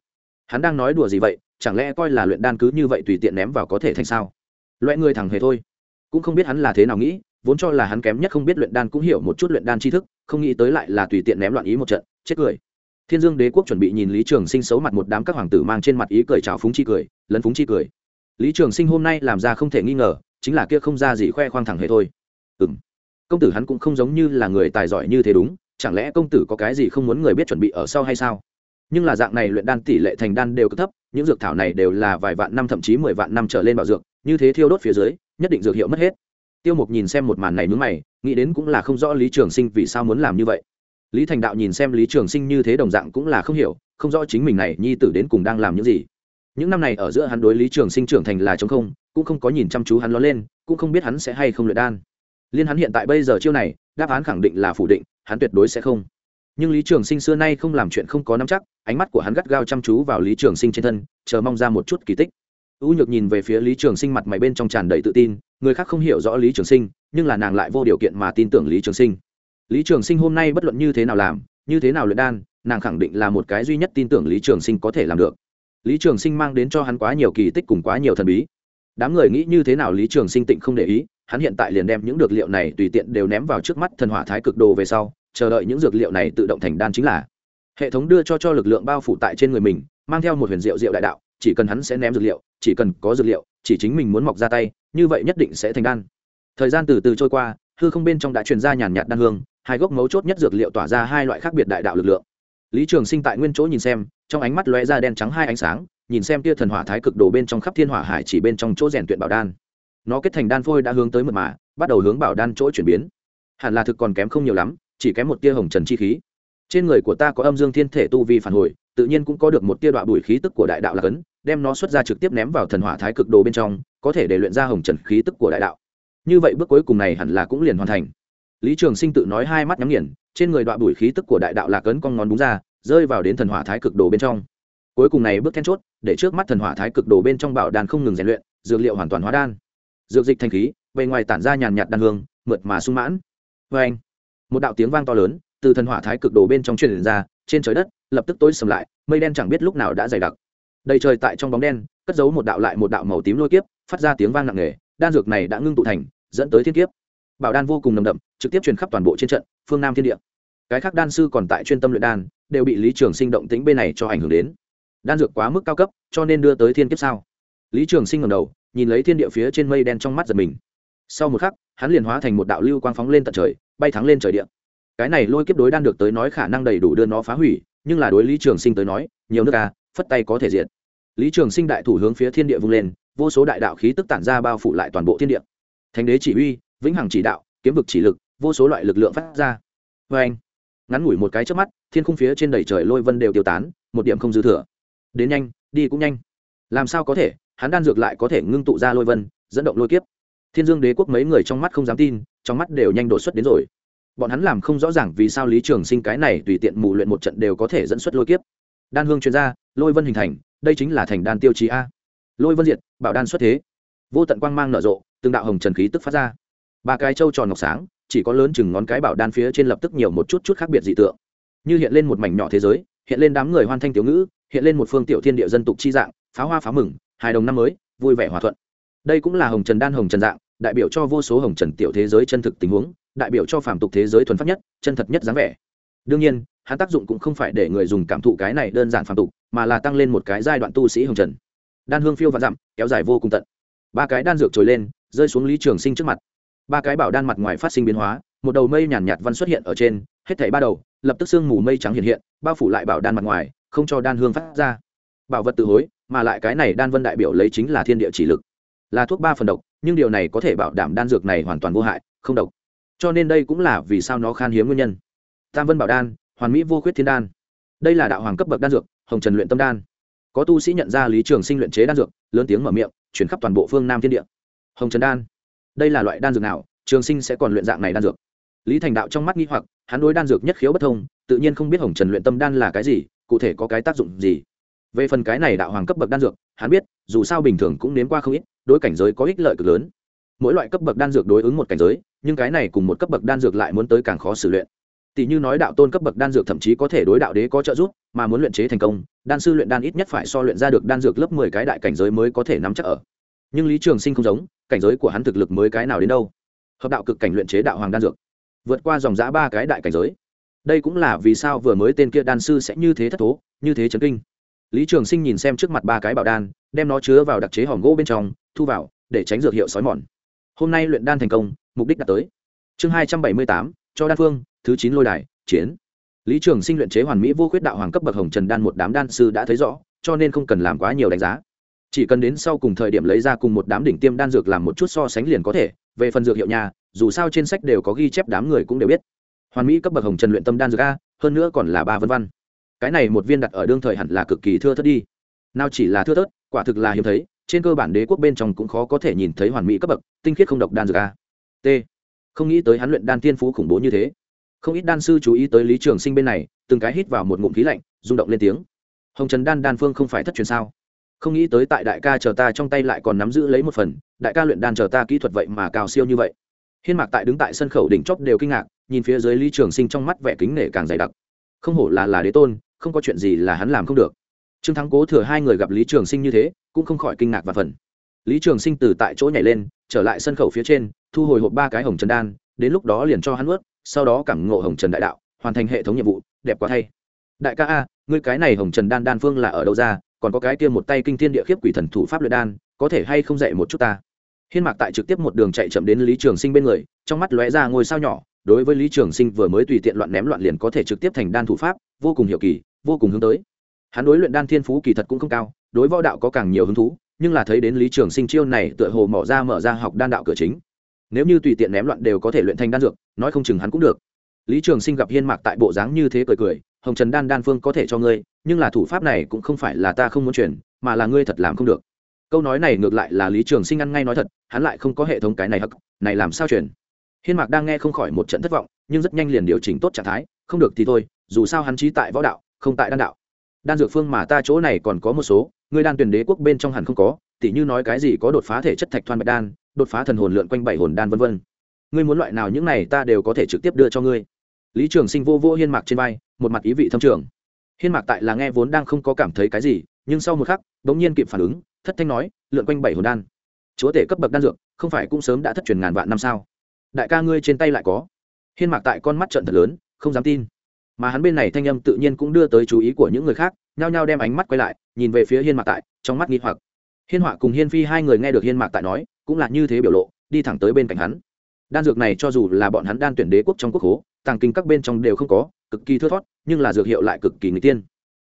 Hắn đang nói đùa gì vậy, chẳng lẽ coi là luyện đan cứ như vậy tùy tiện ném vào có thể thành sao? Loại người thẳng hề thôi. Cũng không biết hắn là thế nào nghĩ vốn cho là hắn kém nhất không biết luyện đan cũng hiểu một chút luyện đan tri thức, không nghĩ tới lại là tùy tiện ném loạn ý một trận, chết cười. Thiên dương đế quốc chuẩn bị nhìn lý trường sinh xấu mặt một đám các hoàng tử mang trên mặt ý cười trào phúng chi cười, lấn phúng chi cười. Lý trường sinh hôm nay làm ra không thể nghi ngờ, chính là kia không ra gì khoe khoang thẳng hề thôi. Ừ m công tử hắn cũng không giống như là người tài giỏi như thế đúng, chẳng lẽ công tử có cái gì không muốn người biết chuẩn bị ở sau hay sao? Nhưng là dạng này luyện đan tỷ lệ thành đan đều cực thấp, những dược thảo này đều là vài vạn năm thậm chí mười vạn năm trở lên bảo dược, như thế thiêu đốt phía dưới, nhất định dược hiệu mất hết tiêu mục nhìn xem một màn này mướn mày, nghĩ đến cũng là không rõ lý trường sinh vì sao muốn làm như vậy. Lý thành đạo nhìn xem lý trường sinh như thế đồng dạng cũng là không hiểu, không rõ chính mình này nhi tử đến cùng đang làm những gì. Những năm này ở giữa hắn đối lý trường sinh trưởng thành là chống không, cũng không có nhìn chăm chú hắn ló lên, cũng không biết hắn sẽ hay không luyện đan. Liên hắn hiện tại bây giờ chiêu này, đáp án khẳng định là phủ định, hắn tuyệt đối sẽ không. Nhưng lý trường sinh xưa nay không làm chuyện không có nắm chắc, ánh mắt của hắn gắt gao chăm chú vào lý trường sinh trên thân, chờ mong ra một chút kỳ tích. U nhược nhìn về phía lý trường sinh mặt mày bên trong tràn đầy tự tin người khác không hiểu rõ lý trường sinh, nhưng là nàng lại vô điều kiện mà tin tưởng lý trường sinh. Lý trường sinh hôm nay bất luận như thế nào làm, như thế nào luyện đan, nàng khẳng định là một cái duy nhất tin tưởng lý trường sinh có thể làm được. Lý trường sinh mang đến cho hắn quá nhiều kỳ tích cùng quá nhiều thần bí. Đám người nghĩ như thế nào lý trường sinh tịnh không để ý, hắn hiện tại liền đem những dược liệu này tùy tiện đều ném vào trước mắt thần hỏa thái cực đồ về sau, chờ đợi những dược liệu này tự động thành đan chính là. Hệ thống đưa cho cho lực lượng bao phủ tại trên người mình, mang theo một huyền diệu diệu đại đạo, chỉ cần hắn sẽ ném dược liệu, chỉ cần có dược liệu, chỉ chính mình muốn mọc ra tay như vậy nhất định sẽ thành đan. Thời gian từ từ trôi qua, hư không bên trong đã truyền ra nhàn nhạt đan hương, hai gốc mấu chốt nhất dược liệu tỏa ra hai loại khác biệt đại đạo lực lượng. Lý trường sinh tại nguyên chỗ nhìn xem, trong ánh mắt lóe ra đen trắng hai ánh sáng, nhìn xem tia thần hỏa thái cực đồ bên trong khắp thiên hỏa hải chỉ bên trong chỗ rèn tuyệt bảo đan. Nó kết thành đan phôi đã hướng tới mật mà, bắt đầu hướng bảo đan chỗ chuyển biến. Hẳn là thực còn kém không nhiều lắm, chỉ kém một tia hồng trần chi khí. Trên người của ta có âm dương thiên thể tu vi phản hồi, tự nhiên cũng có được một tia đoạn bùi khí tức của đại đạo là cấn đem nó xuất ra trực tiếp ném vào thần hỏa thái cực đồ bên trong, có thể để luyện ra hồng trần khí tức của đại đạo. Như vậy bước cuối cùng này hẳn là cũng liền hoàn thành. Lý trường sinh tự nói hai mắt nhắm nghiền, trên người đoạn bùi khí tức của đại đạo lạc ấn con ngón đúng ra, rơi vào đến thần hỏa thái cực đồ bên trong. Cuối cùng này bước then chốt, để trước mắt thần hỏa thái cực đồ bên trong bảo đàn không ngừng rèn luyện, dược liệu hoàn toàn hóa đan. Dược dịch thanh khí, bề ngoài tản ra nhàn nhạt đan hương, mượt mà sung mãn. Vê anh, một đạo tiếng vang to lớn từ thần hỏa thái cực đồ bên trong truyền ra, trên trời đất, lập tức tối sầm lại, mây đen chẳng biết lúc nào đã dày đặc đầy trời tại trong bóng đen, cất giấu một đạo lại một đạo màu tím lôi kiếp, phát ra tiếng vang nặng nề, đan dược này đã ngưng tụ thành, dẫn tới thiên kiếp. Bảo đan vô cùng nồng đậm, trực tiếp truyền khắp toàn bộ trên trận, phương nam thiên địa. Cái khác đan sư còn tại chuyên tâm luyện đan, đều bị lý trường sinh động tính bên này cho ảnh hưởng đến. Đan dược quá mức cao cấp, cho nên đưa tới thiên kiếp sao? Lý trường sinh ngầm đầu, nhìn lấy thiên địa phía trên mây đen trong mắt giật mình. Sau một khắc, hắn liền hóa thành một đạo lưu quang phóng lên tận trời, bay thắng lên trời điện cái này lôi kiếp đối đan được tới nói khả năng đầy đủ đưa nó phá hủy, nhưng là đối lý trường sinh tới nói, nhiều nước à phất tay có thể diện lý trường sinh đại thủ hướng phía thiên địa vung lên, vô số đại đạo khí tức tản ra bao phủ lại toàn bộ thiên địa. Thánh đế chỉ huy, vĩnh hằng chỉ đạo, kiếm vực chỉ lực, vô số loại lực lượng phát ra. Vê anh, ngắn ngủi một cái trước mắt, thiên khung phía trên đầy trời lôi vân đều tiêu tán, một điểm không dư thừa. Đến nhanh, đi cũng nhanh. Làm sao có thể, hắn đan dược lại có thể ngưng tụ ra lôi vân, dẫn động lôi kiếp. Thiên dương đế quốc mấy người trong mắt không dám tin, trong mắt đều nhanh đột xuất đến rồi. Bọn hắn làm không rõ ràng vì sao lý trường sinh cái này tùy tiện mù luyện một trận đều có thể dẫn xuất lôi kiếp đan hương chuyên gia, lôi vân hình thành, đây chính là thành đan tiêu chí a. Lôi vân diệt, bảo đan xuất thế. Vô tận quang mang nở rộ, từng đạo hồng trần khí tức phát ra. Ba cái trâu tròn ngọc sáng, chỉ có lớn chừng ngón cái bảo đan phía trên lập tức nhiều một chút chút khác biệt dị tượng. Như hiện lên một mảnh nhỏ thế giới, hiện lên đám người hoan thanh tiểu ngữ, hiện lên một phương tiểu thiên địa dân tục chi dạng, pháo hoa pháo mừng, hài đồng năm mới, vui vẻ hòa thuận. Đây cũng là hồng trần đan hồng trần dạng, đại biểu cho vô số hồng trần tiểu thế giới chân thực tình huống, đại biểu cho phàm tục thế giới thuần phát nhất, chân thật nhất dáng vẻ đương nhiên hắn tác dụng cũng không phải để người dùng cảm thụ cái này đơn giản phàm tục mà là tăng lên một cái giai đoạn tu sĩ hồng trần. Đan hương phiêu và dặm kéo dài vô cùng tận. Ba cái đan dược trồi lên rơi xuống lý trường sinh trước mặt. Ba cái bảo đan mặt ngoài phát sinh biến hóa một đầu mây nhàn nhạt, văn xuất hiện ở trên hết thảy ba đầu lập tức sương mù mây trắng hiện hiện bao phủ lại bảo đan mặt ngoài không cho đan hương phát ra. Bảo vật tự hối mà lại cái này đan vân đại biểu lấy chính là thiên địa chỉ lực. Là thuốc ba phần độc nhưng điều này có thể bảo đảm đan dược này hoàn toàn vô hại không độc. Cho nên đây cũng là vì sao nó khan hiếm nguyên nhân tam vân bảo đan, hoàn mỹ vô khuyết thiên đan. Đây là đạo hoàng cấp bậc đan dược, hồng trần luyện tâm đan. Có tu sĩ nhận ra lý trường sinh luyện chế đan dược, lớn tiếng mở miệng, chuyển khắp toàn bộ phương nam thiên địa. Hồng trần đan. Đây là loại đan dược nào, trường sinh sẽ còn luyện dạng này đan dược? Lý thành đạo trong mắt nghi hoặc, hắn đối đan dược nhất khiếu bất thông, tự nhiên không biết hồng trần luyện tâm đan là cái gì, cụ thể có cái tác dụng gì. Về phần cái này đạo hoàng cấp bậc đan dược, hắn biết, dù sao bình thường cũng nếm qua không ít, đối cảnh giới có ích lợi cực lớn. Mỗi loại cấp bậc đan dược đối ứng một cảnh giới, nhưng cái này cùng một cấp bậc đan dược lại muốn tới càng khó xử luyện tỷ như nói đạo tôn cấp bậc đan dược thậm chí có thể đối đạo đế có trợ giúp, mà muốn luyện chế thành công, đan sư luyện đan ít nhất phải so luyện ra được đan dược lớp mười cái đại cảnh giới mới có thể nắm chắc ở. Nhưng lý trường sinh không giống, cảnh giới của hắn thực lực mới cái nào đến đâu. Hợp đạo cực cảnh luyện chế đạo hoàng đan dược, vượt qua dòng giã ba cái đại cảnh giới. Đây cũng là vì sao vừa mới tên kia đan sư sẽ như thế thất thố, như thế chấn kinh. Lý trường sinh nhìn xem trước mặt ba cái bảo đan, đem nó chứa vào đặc chế hòm gỗ bên trong, thu vào, để tránh dược hiệu sói mòn. Hôm nay luyện đan thành công, mục đích đạt tới. Chương hai trăm bảy mươi tám cho đan phương, thứ chín lôi đài, chiến. Lý trường sinh luyện chế hoàn mỹ vô khuyết đạo hoàng cấp bậc hồng trần đan một đám đan sư đã thấy rõ, cho nên không cần làm quá nhiều đánh giá. Chỉ cần đến sau cùng thời điểm lấy ra cùng một đám đỉnh tiêm đan dược làm một chút so sánh liền có thể, về phần dược hiệu nhà, dù sao trên sách đều có ghi chép đám người cũng đều biết. Hoàn mỹ cấp bậc hồng trần luyện tâm đan dược a, hơn nữa còn là ba vân văn. Cái này một viên đặt ở đương thời hẳn là cực kỳ thưa thớt đi. Nào chỉ là thưa thớt, quả thực là hiếm thấy, trên cơ bản đế quốc bên trong cũng khó có thể nhìn thấy hoàn mỹ cấp bậc, tinh khiết không độc đan dược a. T không nghĩ tới hắn luyện đan tiên phú khủng bố như thế. Không ít đan sư chú ý tới lý trường sinh bên này, từng cái hít vào một ngụm khí lạnh, rung động lên tiếng. Hồng trần đan đan phương không phải thất truyền sao? Không nghĩ tới tại đại ca chờ ta trong tay lại còn nắm giữ lấy một phần, đại ca luyện đan chờ ta kỹ thuật vậy mà cao siêu như vậy. Hiên mạc tại đứng tại sân khẩu đỉnh chóp đều kinh ngạc, nhìn phía dưới lý trường sinh trong mắt vẻ kính nể càng dày đặc. Không hổ là là đế tôn, không có chuyện gì là hắn làm không được. Trương thắng cố thừa hai người gặp lý trường sinh như thế, cũng không khỏi kinh ngạc và phần. Lý trường sinh từ tại chỗ nhảy lên, trở lại sân khẩu phía trên thu hồi hộp ba cái hồng trần đan, đến lúc đó liền cho hắn ướt sau đó cảm ngộ hồng trần đại đạo, hoàn thành hệ thống nhiệm vụ, đẹp quá thay. Đại ca a, ngươi cái này hồng trần đan đan phương là ở đâu ra, còn có cái kia một tay kinh thiên địa khiếp quỷ thần thủ pháp luyện đan, có thể hay không dạy một chút ta? Hiên mạc tại trực tiếp một đường chạy chậm đến lý trường sinh bên người, trong mắt lóe ra ngôi sao nhỏ, đối với lý trường sinh vừa mới tùy tiện loạn ném loạn liền có thể trực tiếp thành đan thủ pháp, vô cùng hiệu kỳ, vô cùng hướng tới. Hắn đối luyện đan thiên phú kỳ thật cũng không cao, đối võ đạo có càng nhiều hứng thú, nhưng là thấy đến lý trường sinh chiêu này tựa hồ mỏ ra mở ra học đan đạo cửa chính nếu như tùy tiện ném loạn đều có thể luyện thành đan dược nói không chừng hắn cũng được. Lý trường sinh gặp hiên mạc tại bộ dáng như thế cười cười hồng trần đan đan phương có thể cho ngươi nhưng là thủ pháp này cũng không phải là ta không muốn truyền, mà là ngươi thật làm không được. Câu nói này ngược lại là lý trường sinh ăn ngay nói thật hắn lại không có hệ thống cái này hắc này làm sao truyền? hiên mạc đang nghe không khỏi một trận thất vọng nhưng rất nhanh liền điều chỉnh tốt trạng thái không được thì thôi dù sao hắn trí tại võ đạo không tại đan đạo. Đan dược phương mà ta chỗ này còn có một số ngươi đan tuyển đế quốc bên trong hẳn không có tỉ như nói cái gì có đột phá thể chất thạch thoan bạch đan đột phá thần hồn lượn quanh bảy hồn đan vân vân. Ngươi muốn loại nào những này ta đều có thể trực tiếp đưa cho ngươi. Lý trường sinh vô vô hiên mạc trên vai, một mặt ý vị thâm trường. Hiên mạc tại là nghe vốn đang không có cảm thấy cái gì, nhưng sau một khắc bỗng nhiên kịp phản ứng, thất thanh nói, lượn quanh bảy hồn đan. Chúa tể cấp bậc đan dược, không phải cũng sớm đã thất truyền ngàn vạn năm sao? Đại ca ngươi trên tay lại có. Hiên mạc tại con mắt trận thật lớn, không dám tin. Mà hắn bên này thanh âm tự nhiên cũng đưa tới chú ý của những người khác, nhao nhao đem ánh mắt quay lại, nhìn về phía hiên mạc tại, trong mắt nghi hoặc. Hiên họa cùng hiên phi hai người nghe được hiên mạc tại nói cũng là như thế biểu lộ, đi thẳng tới bên cạnh hắn. Đan dược này cho dù là bọn hắn đan tuyển đế quốc trong quốc hố, tàng kinh các bên trong đều không có, cực kỳ thưa thót nhưng là dược hiệu lại cực kỳ người tiên.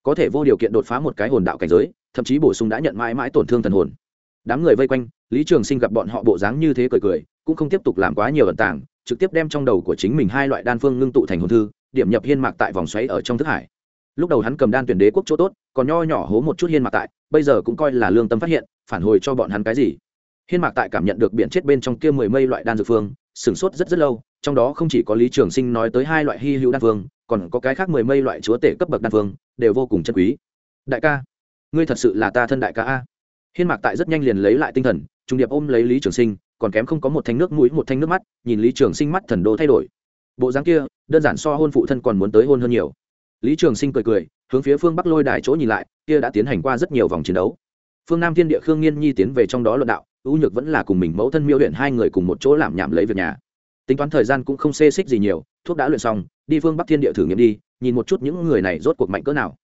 Có thể vô điều kiện đột phá một cái hồn đạo cảnh giới, thậm chí bổ sung đã nhận mãi mãi tổn thương thần hồn. Đám người vây quanh, lý trường sinh gặp bọn họ bộ dáng như thế cười cười, cũng không tiếp tục làm quá nhiều ẩn tàng, trực tiếp đem trong đầu của chính mình hai loại đan phương ngưng tụ thành hồn thư, điểm nhập hiên mạc tại vòng xoáy ở trong thức hải. Lúc đầu hắn cầm đan tuyển đế quốc chỗ tốt, còn nho nhỏ hố một chút hiên mạc tại, bây giờ cũng coi là lương tâm phát hiện, phản hồi cho bọn hắn cái gì hiên mạc tại cảm nhận được biển chết bên trong kia mười mây loại đan dược phương, sửng sốt rất rất lâu, trong đó không chỉ có lý trường sinh nói tới hai loại hy hữu đan phương, còn có cái khác mười mây loại chúa tể cấp bậc đan phương, đều vô cùng chân quý. Đại ca, ngươi thật sự là ta thân đại ca a. Hiên mạc tại rất nhanh liền lấy lại tinh thần trung điệp ôm lấy lý trường sinh, còn kém không có một thanh nước mũi, một thanh nước mắt, nhìn lý trường sinh mắt thần đô thay đổi. Bộ dáng kia, đơn giản so hôn phụ thân còn muốn tới hôn hơn nhiều. Lý trường sinh cười cười, hướng phía phương bắc lôi đài chỗ nhìn lại, kia đã tiến hành qua rất nhiều vòng chiến đấu. Phương nam thiên địa khương nghiên nhi tiến về trong đó luận đạo ưu nhược vẫn là cùng mình mẫu thân miêu luyện hai người cùng một chỗ làm nhảm lấy việc nhà. Tính toán thời gian cũng không xê xích gì nhiều, thuốc đã luyện xong, đi phương bắc thiên địa thử nghiệm đi, nhìn một chút những người này rốt cuộc mạnh cỡ nào.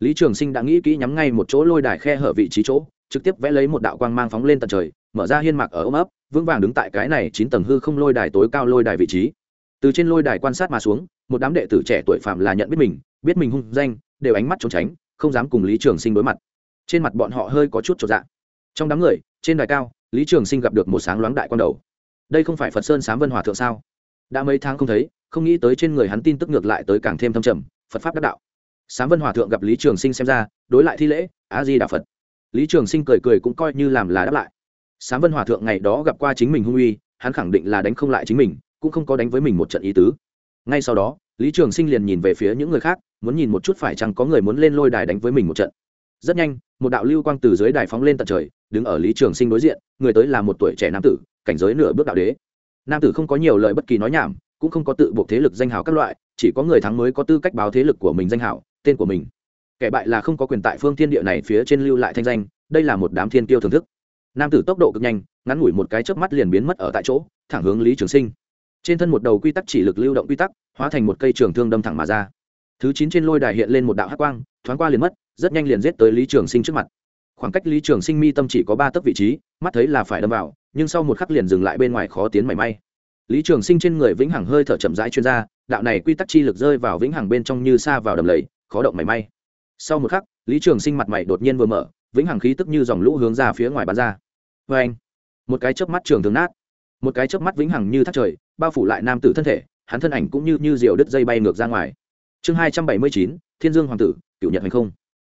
Lý trường sinh đã nghĩ kỹ nhắm ngay một chỗ lôi đài khe hở vị trí chỗ, trực tiếp vẽ lấy một đạo quang mang phóng lên tận trời, mở ra hiên mạc ở ôm ấp, vững vàng đứng tại cái này chín tầng hư không lôi đài tối cao lôi đài vị trí. Từ trên lôi đài quan sát mà xuống, một đám đệ tử trẻ tuổi phạm là nhận biết mình biết mình hung danh, đều ánh mắt trốn tránh, không dám cùng lý trường sinh đối mặt. Trên mặt bọn họ hơi có chút trọn dạng trong đám người, trên đài cao lý trường sinh gặp được một sáng loáng đại quan đầu. Đây không phải phật sơn sám vân hòa thượng sao? Đã mấy tháng không thấy, không nghĩ tới trên người hắn tin tức ngược lại tới càng thêm thâm trầm, phật pháp đắc đạo. Sám vân hòa thượng gặp lý trường sinh xem ra, đối lại thi lễ, a di đà phật. Lý trường sinh cười cười cũng coi như làm là đáp lại. Sám vân hòa thượng ngày đó gặp qua chính mình hung uy, hắn khẳng định là đánh không lại chính mình, cũng không có đánh với mình một trận ý tứ. Ngay sau đó, lý trường sinh liền nhìn về phía những người khác, muốn nhìn một chút phải chăng có người muốn lên lôi đài đánh với mình một trận rất nhanh, một đạo lưu quang từ dưới đài phóng lên tận trời, đứng ở lý trường sinh đối diện, người tới là một tuổi trẻ nam tử, cảnh giới nửa bước đạo đế. Nam tử không có nhiều lời bất kỳ nói nhảm, cũng không có tự buộc thế lực danh hào các loại, chỉ có người thắng mới có tư cách báo thế lực của mình danh hào, tên của mình. Kẻ bại là không có quyền tại phương thiên địa này phía trên lưu lại thanh danh, đây là một đám thiên tiêu thưởng thức. Nam tử tốc độ cực nhanh, ngắn ngủi một cái chớp mắt liền biến mất ở tại chỗ, thẳng hướng lý trường sinh. Trên thân một đầu quy tắc chỉ lực lưu động quy tắc, hóa thành một cây trường thương đâm thẳng mà ra. Thứ chín trên lôi đài hiện lên một đạo hắc quang, thoáng qua liền mất rất nhanh liền giết tới lý trường sinh trước mặt. Khoảng cách lý trường sinh mi tâm chỉ có ba tấc vị trí, mắt thấy là phải đâm vào, nhưng sau một khắc liền dừng lại bên ngoài khó tiến mảy may. Lý trường sinh trên người vĩnh hằng hơi thở chậm rãi chuyên gia, đạo này quy tắc chi lực rơi vào vĩnh hằng bên trong như xa vào đầm lầy, khó động mảy may. Sau một khắc, lý trường sinh mặt mày đột nhiên vừa mở, vĩnh hằng khí tức như dòng lũ hướng ra phía ngoài bắn ra. Vê anh, một cái chớp mắt trường thường nát. Một cái chớp mắt vĩnh hằng như thắt trời, bao phủ lại nam tử thân thể, hắn thân ảnh cũng như như diều đứt dây bay ngược ra ngoài. Chương hai trăm bảy mươi chín, thiên dương hoàng tử cựu nhật hành không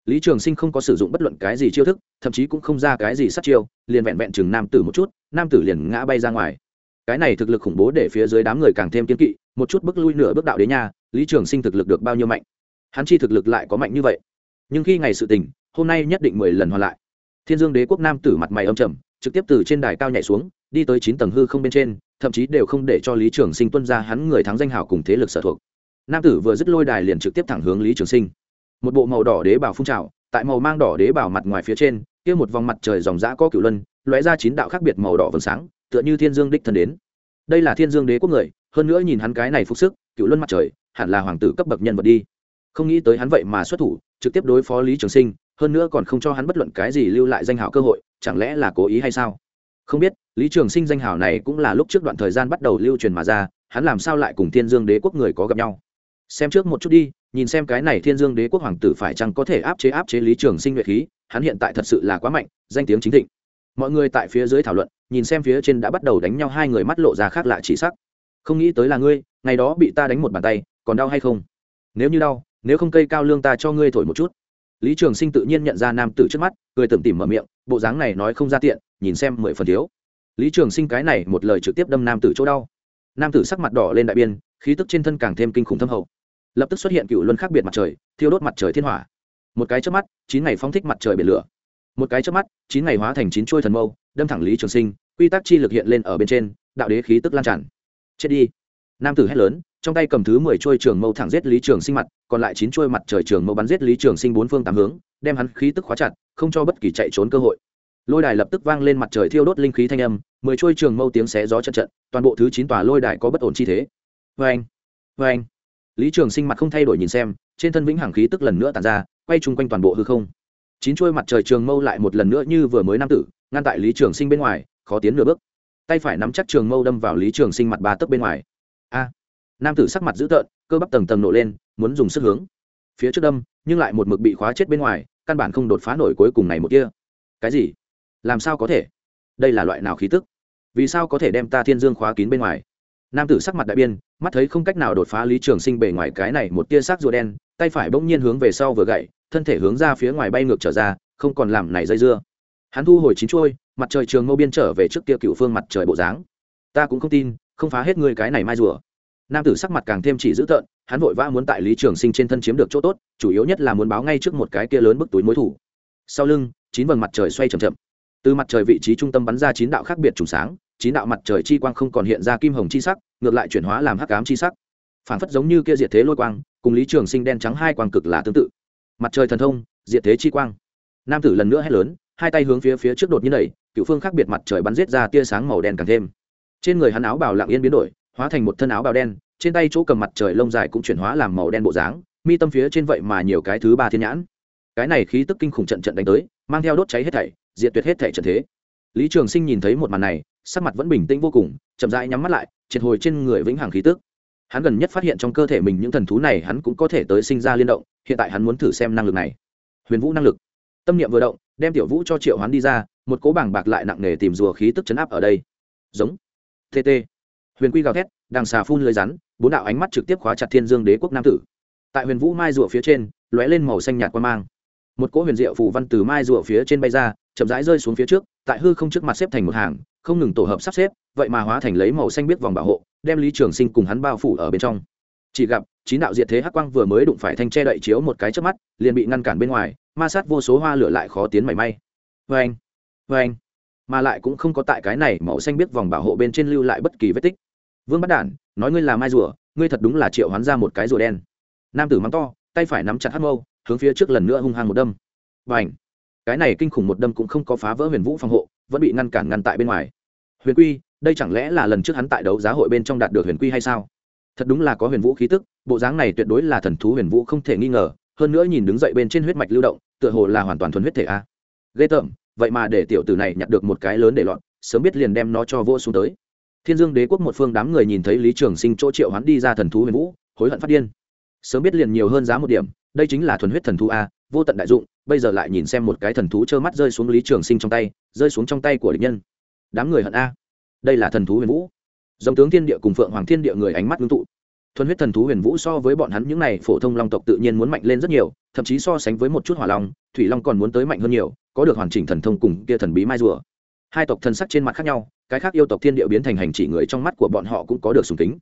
lý trường sinh không có sử dụng bất luận cái gì chiêu thức thậm chí cũng không ra cái gì sát chiêu liền vẹn vẹn chừng nam tử một chút nam tử liền ngã bay ra ngoài. Cái này thực lực khủng bố để phía dưới đám người càng thêm kiên kỵ một chút bước lui nửa bước đạo đến nhà, lý trường sinh thực lực được bao nhiêu mạnh? Hắn chi thực lực lại có mạnh như vậy. Nhưng khi ngày sự tình hôm nay nhất định mười lần hoàn lại. Thiên dương đế quốc nam tử mặt mày âm trầm trực tiếp từ trên đài cao nhảy xuống đi tới chín tầng hư không bên trên thậm chí đều không để cho lý trường sinh tuân ra hắn người thắng danh hào cùng thế lực sở thuộc. Nam tử vừa dứt lôi đài liền trực tiếp thẳng hướng lý trường sinh một bộ màu đỏ đế bảo phun trào, tại màu mang đỏ đế bảo mặt ngoài phía trên, kia một vòng mặt trời dòng dã có cửu luân, lóe ra chín đạo khác biệt màu đỏ vầng sáng, tựa như thiên dương đích thân đến. Đây là thiên dương đế quốc người, hơn nữa nhìn hắn cái này phục sức cựu luân mặt trời, hẳn là hoàng tử cấp bậc nhân vật đi. Không nghĩ tới hắn vậy mà xuất thủ, trực tiếp đối phó lý trường sinh, hơn nữa còn không cho hắn bất luận cái gì lưu lại danh hào cơ hội, chẳng lẽ là cố ý hay sao? Không biết, lý trường sinh danh hào này cũng là lúc trước đoạn thời gian bắt đầu lưu truyền mà ra, hắn làm sao lại cùng thiên dương đế quốc người có gặp nhau? Xem trước một chút đi nhìn xem cái này thiên dương đế quốc hoàng tử phải chăng có thể áp chế áp chế lý trường sinh nhuệ khí, hắn hiện tại thật sự là quá mạnh, danh tiếng chính thịnh. Mọi người tại phía dưới thảo luận, nhìn xem phía trên đã bắt đầu đánh nhau hai người mắt lộ ra khác lạ chỉ sắc. Không nghĩ tới là ngươi, ngày đó bị ta đánh một bàn tay, còn đau hay không? Nếu như đau, nếu không cây cao lương ta cho ngươi thổi một chút. Lý trường sinh tự nhiên nhận ra nam tử trước mắt, cười tưởng tìm mở miệng, bộ dáng này nói không ra tiện, nhìn xem mười phần thiếu. Lý trường sinh cái này một lời trực tiếp đâm nam tử chỗ đau. Nam tử sắc mặt đỏ lên đại biên, khí tức trên thân càng thêm kinh khủng thâm hậu lập tức xuất hiện cựu luân khác biệt mặt trời, thiêu đốt mặt trời thiên hỏa. Một cái trước mắt, chín ngày phóng thích mặt trời biển lửa. Một cái trước mắt, chín ngày hóa thành chín chuôi thần mâu, đâm thẳng lý trường sinh, quy tắc chi lực hiện lên ở bên trên, đạo đế khí tức lan tràn. Chết đi. Nam tử hét lớn, trong tay cầm thứ mười chuôi trường mâu thẳng giết lý trường sinh mặt, còn lại chín chuôi mặt trời trường mâu bắn giết lý trường sinh bốn phương tám hướng, đem hắn khí tức khóa chặt, không cho bất kỳ chạy trốn cơ hội. Lôi đài lập tức vang lên mặt trời thiêu đốt linh khí thanh âm, mười chuôi trường mâu tiếng xé gió trận trận toàn bộ thứ chín tòa lôi đài có bất ổn chi thế. Vê anh vê anh lý trường sinh mặt không thay đổi nhìn xem, trên thân vĩnh hằng khí tức lần nữa tàn ra, quay chung quanh toàn bộ hư không. Chín chuôi mặt trời trường mâu lại một lần nữa như vừa mới nam tử, ngăn tại lý trường sinh bên ngoài, khó tiến nửa bước. Tay phải nắm chắc trường mâu đâm vào lý trường sinh mặt ba tấc bên ngoài. A! Nam tử sắc mặt dữ tợn, cơ bắp tầng tầng nổ lên, muốn dùng sức hướng. Phía trước đâm, nhưng lại một mực bị khóa chết bên ngoài, căn bản không đột phá nổi cuối cùng này một kia cái gì? Làm sao có thể? Đây là loại nào khí tức? Vì sao có thể đem ta thiên dương khóa kín bên ngoài? Nam tử sắc mặt đại biên mắt thấy không cách nào đột phá lý trường sinh bề ngoài cái này một tia sắc rùa đen, tay phải bỗng nhiên hướng về sau vừa gậy, thân thể hướng ra phía ngoài bay ngược trở ra, không còn làm này dây dưa. Hắn thu hồi chín chuôi, mặt trời trường mâu biên trở về trước kia cựu phương mặt trời bộ dáng. Ta cũng không tin, không phá hết ngươi cái này mai rùa. Nam tử sắc mặt càng thêm chỉ dữ tợn, hắn vội vã muốn tại lý trường sinh trên thân chiếm được chỗ tốt, chủ yếu nhất là muốn báo ngay trước một cái kia lớn bức túi mối thủ. Sau lưng, chín vầng mặt trời xoay chậm chậm. Từ mặt trời vị trí trung tâm bắn ra chín đạo khác biệt trùng sáng chín đạo mặt trời chi quang không còn hiện ra kim hồng chi sắc, ngược lại chuyển hóa làm hắc ám chi sắc. Phản phất giống như kia diệt thế lôi quang, cùng lý trường sinh đen trắng hai quang cực là tương tự. Mặt trời thần thông, diệt thế chi quang. Nam tử lần nữa hét lớn, hai tay hướng phía phía trước đột nhiên đẩy, cựu phương khác biệt mặt trời bắn giết ra tia sáng màu đen càng thêm. Trên người hắn áo bào lặng yên biến đổi, hóa thành một thân áo bào đen, trên tay chỗ cầm mặt trời lông dài cũng chuyển hóa làm màu đen bộ dáng, mi tâm phía trên vậy mà nhiều cái thứ ba thiên nhãn. Cái này khí tức kinh khủng trận trận đánh tới, mang theo đốt cháy hết thảy, diệt tuyệt hết thảy trận thế. Lý trường sinh nhìn thấy một màn này sắc mặt vẫn bình tĩnh vô cùng, chậm rãi nhắm mắt lại, triệt hồi trên người vĩnh hằng khí tức. Hắn gần nhất phát hiện trong cơ thể mình những thần thú này hắn cũng có thể tới sinh ra liên động, hiện tại hắn muốn thử xem năng lực này. Huyền vũ năng lực. Tâm niệm vừa động, đem tiểu vũ cho triệu hoán đi ra, một cố bảng bạc lại nặng nề tìm rùa khí tức chấn áp ở đây. Giống. Tt huyền quy gào thét, đằng xà phun lưới rắn, bốn đạo ánh mắt trực tiếp khóa chặt thiên dương đế quốc nam tử. Tại huyền vũ mai rùa phía trên, lóe lên màu xanh nhạt quan mang. Một cỗ huyền diệu phù văn từ mai rùa phía trên bay ra, chậm rãi rơi xuống phía trước, tại hư không trước mặt xếp thành một hàng không ngừng tổ hợp sắp xếp, vậy mà hóa thành lấy màu xanh biết vòng bảo hộ, đem lý trường sinh cùng hắn bao phủ ở bên trong. Chỉ gặp, chín đạo diệt thế hắc quang vừa mới đụng phải thanh che đậy chiếu một cái trước mắt, liền bị ngăn cản bên ngoài, ma sát vô số hoa lửa lại khó tiến mảy may. Vê anh vê anh mà lại cũng không có tại cái này màu xanh biết vòng bảo hộ bên trên lưu lại bất kỳ vết tích. Vương bắt đản, nói ngươi là mai rùa, ngươi thật đúng là triệu hoán ra một cái rùa đen. Nam tử mắng to, tay phải nắm chặt hắc mâu, hướng phía trước lần nữa hung hăng một đâm. Và cái này kinh khủng một đâm cũng không có phá vỡ huyền vũ phòng hộ, vẫn bị ngăn cản ngăn tại bên ngoài huyền quy, đây chẳng lẽ là lần trước hắn tại đấu giá hội bên trong đạt được huyền quy hay sao? Thật đúng là có huyền vũ khí tức, bộ dáng này tuyệt đối là thần thú huyền vũ không thể nghi ngờ, hơn nữa nhìn đứng dậy bên trên huyết mạch lưu động, tựa hồ là hoàn toàn thuần huyết thể a. Ghê tởm, vậy mà để tiểu tử này nhặt được một cái lớn để loạn sớm biết liền đem nó cho vô xuống tới. Thiên dương đế quốc một phương đám người nhìn thấy lý trường sinh chỗ triệu hắn đi ra thần thú huyền vũ, hối hận phát điên. Sớm biết liền nhiều hơn giá một điểm, đây chính là thuần huyết thần thú a, vô tận đại dụng, bây giờ lại nhìn xem một cái thần thú trơ mắt rơi xuống lý trường sinh trong tay, rơi xuống trong tay của địch nhân đám người hận a. Đây là thần thú huyền vũ. Giống tướng thiên địa cùng phượng hoàng thiên địa người ánh mắt ngưng tụ. Thuần huyết thần thú huyền vũ so với bọn hắn những này phổ thông long tộc tự nhiên muốn mạnh lên rất nhiều, thậm chí so sánh với một chút hỏa long, thủy long còn muốn tới mạnh hơn nhiều, có được hoàn chỉnh thần thông cùng kia thần bí mai rùa. Hai tộc thần sắc trên mặt khác nhau, cái khác yêu tộc thiên địa biến thành hành chỉ người trong mắt của bọn họ cũng có được sùng kính.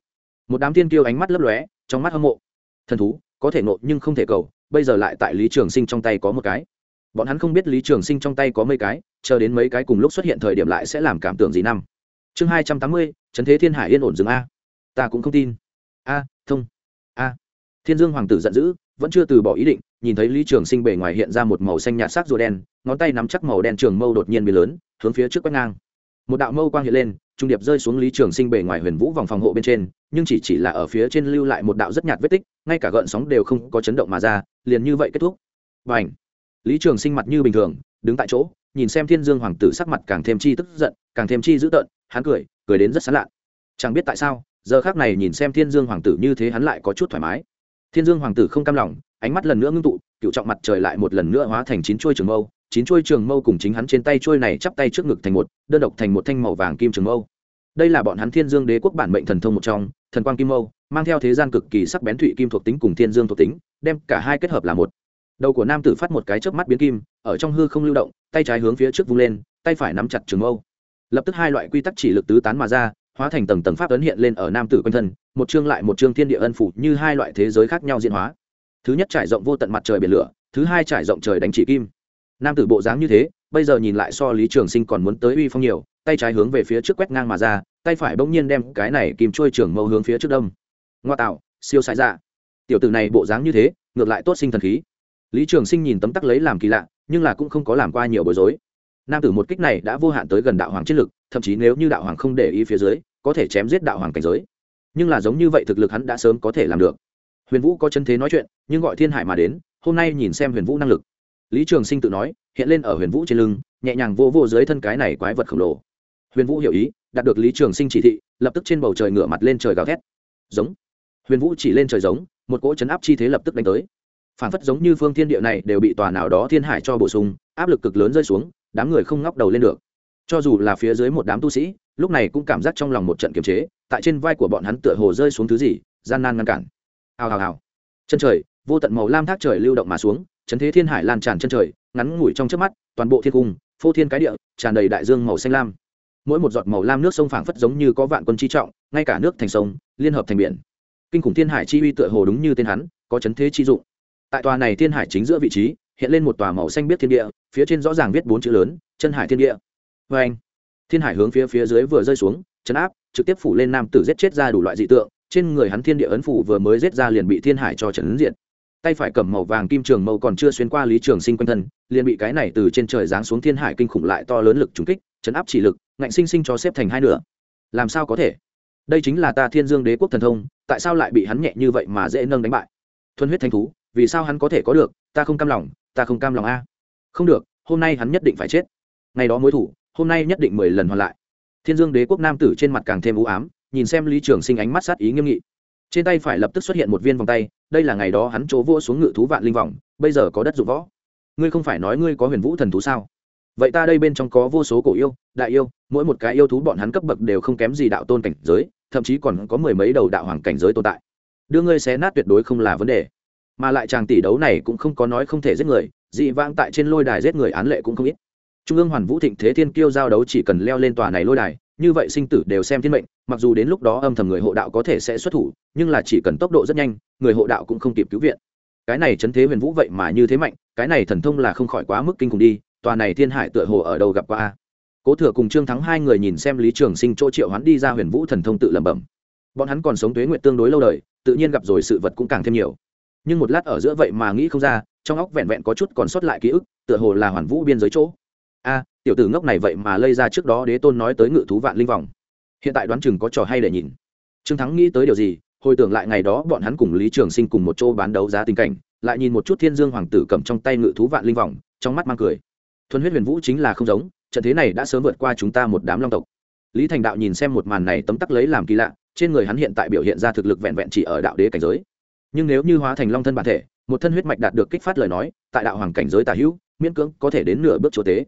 Một đám thiên kiêu ánh mắt lấp lóe, trong mắt hâm mộ. Thần thú, có thể nộ nhưng không thể cầu, bây giờ lại tại lý trường sinh trong tay có một cái. Bọn hắn không biết lý trường sinh trong tay có mấy cái chờ đến mấy cái cùng lúc xuất hiện thời điểm lại sẽ làm cảm tưởng gì năm. Chương hai trăm tám mươi, trấn thế thiên hải yên ổn dừng a. Ta cũng không tin. A, thông. A. Thiên dương hoàng tử giận dữ, vẫn chưa từ bỏ ý định, nhìn thấy lý trường sinh bề ngoài hiện ra một màu xanh nhạt sắc rùa đen, ngón tay nắm chắc màu đen trường mâu đột nhiên biến lớn, hướng phía trước quét ngang. Một đạo mâu quang hiện lên, trung điệp rơi xuống lý trường sinh bề ngoài huyền vũ vòng phòng hộ bên trên, nhưng chỉ chỉ là ở phía trên lưu lại một đạo rất nhạt vết tích, ngay cả gợn sóng đều không có chấn động mà ra, liền như vậy kết thúc. Và ảnh lý trường sinh mặt như bình thường, đứng tại chỗ nhìn xem thiên dương hoàng tử sắc mặt càng thêm chi tức giận, càng thêm chi dữ tợn, hắn cười cười đến rất sán lạ chẳng biết tại sao, giờ khác này nhìn xem thiên dương hoàng tử như thế hắn lại có chút thoải mái. Thiên dương hoàng tử không cam lòng, ánh mắt lần nữa ngưng tụ, cựu trọng mặt trời lại một lần nữa hóa thành chín chuôi trường mâu, chín chuôi trường mâu cùng chính hắn trên tay chuôi này chắp tay trước ngực thành một, đơn độc thành một thanh màu vàng kim trường mâu. Đây là bọn hắn thiên dương đế quốc bản mệnh thần thông một trong, thần quang kim mâu, mang theo thế gian cực kỳ sắc bén thụy kim thuộc tính cùng thiên dương thuộc tính, đem cả hai kết hợp là một đầu của nam tử phát một cái chớp mắt biến kim, ở trong hư không lưu động, tay trái hướng phía trước vung lên, tay phải nắm chặt trường mâu. Lập tức hai loại quy tắc chỉ lực tứ tán mà ra, hóa thành tầng tầng pháp ấn hiện lên ở nam tử quanh thân, một chương lại một chương thiên địa ân phủ như hai loại thế giới khác nhau diễn hóa. Thứ nhất trải rộng vô tận mặt trời biển lửa, thứ hai trải rộng trời đánh chỉ kim. Nam tử bộ dáng như thế, bây giờ nhìn lại so lý trường sinh còn muốn tới uy phong nhiều, tay trái hướng về phía trước quét ngang mà ra, tay phải bỗng nhiên đem cái này kìm trôi trường mâu hướng phía trước đông ngoa tạo, siêu sai ra dạ. tiểu tử này bộ dáng như thế, ngược lại tốt sinh thần khí lý trường sinh nhìn tấm tắc lấy làm kỳ lạ, nhưng là cũng không có làm qua nhiều bối rối. Nam tử một kích này đã vô hạn tới gần đạo hoàng chiến lực, thậm chí nếu như đạo hoàng không để ý phía dưới, có thể chém giết đạo hoàng cảnh giới. Nhưng là giống như vậy thực lực hắn đã sớm có thể làm được. Huyền vũ có chân thế nói chuyện, nhưng gọi thiên hải mà đến, hôm nay nhìn xem huyền vũ năng lực. Lý trường sinh tự nói, hiện lên ở huyền vũ trên lưng, nhẹ nhàng vô vô dưới thân cái này quái vật khổng lồ. Huyền vũ hiểu ý, đạt được lý trường sinh chỉ thị, lập tức trên bầu trời ngửa mặt lên trời gào thét. Giống. Huyền vũ chỉ lên trời giống, một cỗ chấn áp chi thế lập tức đánh tới phản phất giống như phương thiên địa này đều bị tòa nào đó thiên hải cho bổ sung, áp lực cực lớn rơi xuống, đám người không ngóc đầu lên được. Cho dù là phía dưới một đám tu sĩ, lúc này cũng cảm giác trong lòng một trận kiềm chế, tại trên vai của bọn hắn tựa hồ rơi xuống thứ gì, gian nan ngăn cản. Hào hào hào. Chân trời, vô tận màu lam thác trời lưu động mà xuống, chấn thế thiên hải lan tràn chân trời, ngắn ngủi trong trước mắt, toàn bộ thiên cung, phô thiên cái địa, tràn đầy đại dương màu xanh lam. Mỗi một giọt màu lam nước sông phảng phất giống như có vạn quân chi trọng, ngay cả nước thành sông, liên hợp thành biển. Kinh khủng thiên hải chi uy tựa hồ đúng như tên hắn, có chấn thế chi dụng tại tòa này thiên hải chính giữa vị trí, hiện lên một tòa màu xanh biết thiên địa, phía trên rõ ràng viết bốn chữ lớn, chân hải thiên địa. Vê anh, thiên hải hướng phía phía dưới vừa rơi xuống chấn áp, trực tiếp phủ lên nam tử giết chết ra đủ loại dị tượng, trên người hắn thiên địa ấn phủ vừa mới giết ra liền bị thiên hải cho trấn ấn diện tay phải cầm màu vàng kim trường màu còn chưa xuyên qua lý trường sinh quanh thân, liền bị cái này từ trên trời giáng xuống thiên hải kinh khủng lại to lớn lực trúng kích chấn áp chỉ lực, ngạnh sinh sinh cho xếp thành hai nửa. Làm sao có thể? Đây chính là ta thiên dương đế quốc thần thông, tại sao lại bị hắn nhẹ như vậy mà dễ nâng đánh bại? Thuần huyết thanh thú vì sao hắn có thể có được, ta không cam lòng, ta không cam lòng a. Không được, hôm nay hắn nhất định phải chết. Ngày đó mối thủ, hôm nay nhất định mười lần hoàn lại. Thiên dương đế quốc nam tử trên mặt càng thêm u ám, nhìn xem lý trường sinh ánh mắt sát ý nghiêm nghị. Trên tay phải lập tức xuất hiện một viên vòng tay, đây là ngày đó hắn chỗ vua xuống ngự thú vạn linh vòng, bây giờ có đất dụng võ. Ngươi không phải nói ngươi có huyền vũ thần thú sao? Vậy ta đây bên trong có vô số cổ yêu, đại yêu, mỗi một cái yêu thú bọn hắn cấp bậc đều không kém gì đạo tôn cảnh giới, thậm chí còn có mười mấy đầu đạo hoàng cảnh giới tồn tại. Đưa ngươi xé nát tuyệt đối không là vấn đề mà lại chàng tỷ đấu này cũng không có nói không thể giết người, dị vãng tại trên lôi đài giết người án lệ cũng không ít. Trung ương hoàn vũ thịnh thế thiên kiêu giao đấu chỉ cần leo lên tòa này lôi đài, như vậy sinh tử đều xem thiên mệnh, mặc dù đến lúc đó âm thầm người hộ đạo có thể sẽ xuất thủ, nhưng là chỉ cần tốc độ rất nhanh, người hộ đạo cũng không kịp cứu viện. Cái này chấn thế huyền vũ vậy mà như thế mạnh, cái này thần thông là không khỏi quá mức kinh khủng đi, tòa này thiên hải tựa hồ ở đâu gặp qua cố thừa cùng trương thắng hai người nhìn xem lý trường sinh chỗ triệu hắn đi ra huyền vũ thần thông tự lẩm bẩm. Bọn hắn còn sống tuế nguyện tương đối lâu đời, tự nhiên gặp rồi sự vật cũng càng thêm nhiều nhưng một lát ở giữa vậy mà nghĩ không ra, trong óc vẹn vẹn có chút còn sót lại ký ức, tựa hồ là hoàn vũ biên giới chỗ. A, tiểu tử ngốc này vậy mà lây ra trước đó đế tôn nói tới ngự thú vạn linh vòng. Hiện tại đoán chừng có trò hay để nhìn. Trương thắng nghĩ tới điều gì, hồi tưởng lại ngày đó bọn hắn cùng lý trường sinh cùng một chỗ bán đấu giá tình cảnh, lại nhìn một chút thiên dương hoàng tử cầm trong tay ngự thú vạn linh vòng, trong mắt mang cười. Thuần huyết huyền vũ chính là không giống, trận thế này đã sớm vượt qua chúng ta một đám long tộc. Lý thành đạo nhìn xem một màn này tấm tắc lấy làm kỳ lạ, trên người hắn hiện tại biểu hiện ra thực lực vẹn vẹn chỉ ở đạo đế cảnh giới nhưng nếu như hóa thành long thân bản thể, một thân huyết mạch đạt được kích phát lời nói, tại đạo hoàng cảnh giới tả hữu, miễn cưỡng có thể đến nửa bước chúa tế.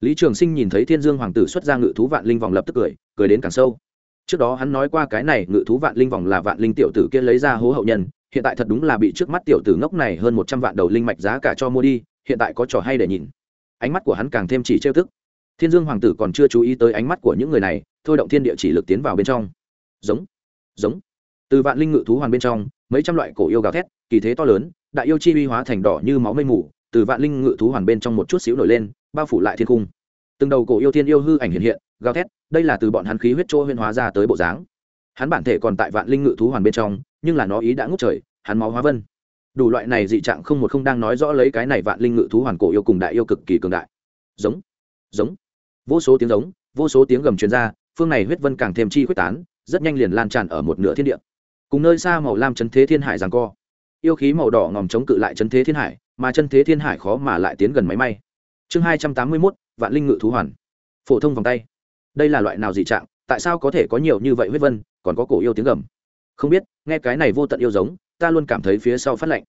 Lý trường sinh nhìn thấy thiên dương hoàng tử xuất ra ngự thú vạn linh vòng lập tức cười cười đến càng sâu. Trước đó hắn nói qua cái này, ngự thú vạn linh vòng là vạn linh tiểu tử kia lấy ra hố hậu nhân, hiện tại thật đúng là bị trước mắt tiểu tử ngốc này hơn một trăm vạn đầu linh mạch giá cả cho mua đi, hiện tại có trò hay để nhìn. Ánh mắt của hắn càng thêm chỉ trêu tức. Thiên dương hoàng tử còn chưa chú ý tới ánh mắt của những người này, thôi động thiên địa chỉ lực tiến vào bên trong. Giống giống. Từ vạn linh ngự thú hoàn bên trong mấy trăm loại cổ yêu gào thét, kỳ thế to lớn, đại yêu chi uy hóa thành đỏ như máu mây mù, từ vạn linh ngự thú hoàn bên trong một chút xíu nổi lên, bao phủ lại thiên cung. Từng đầu cổ yêu thiên yêu hư ảnh hiện hiện, gào thét, đây là từ bọn hắn khí huyết chỗ huyên hóa ra tới bộ dáng. Hắn bản thể còn tại vạn linh ngự thú hoàn bên trong, nhưng là nó ý đã ngút trời, hắn máu hóa vân. Đủ loại này dị trạng không một không đang nói rõ lấy cái này vạn linh ngự thú hoàn cổ yêu cùng đại yêu cực kỳ cường đại. Giống giống. Vô số tiếng giống, vô số tiếng gầm truyền ra, phương này huyết vân càng thêm chi quyết tán, rất nhanh liền lan tràn ở một nửa thiên địa cùng nơi xa màu lam chấn thế thiên hải giằng co. Yêu khí màu đỏ ngòm chống cự lại chấn thế thiên hải, mà chân thế thiên hải khó mà lại tiến gần máy may. Chương hai trăm tám mươi mốt, vạn linh ngự thú hoàn. Phổ thông vòng tay. Đây là loại nào dị trạng? Tại sao có thể có nhiều như vậy huyết vân, còn có cổ yêu tiếng gầm? Không biết, nghe cái này vô tận yêu giống, ta luôn cảm thấy phía sau phát lạnh.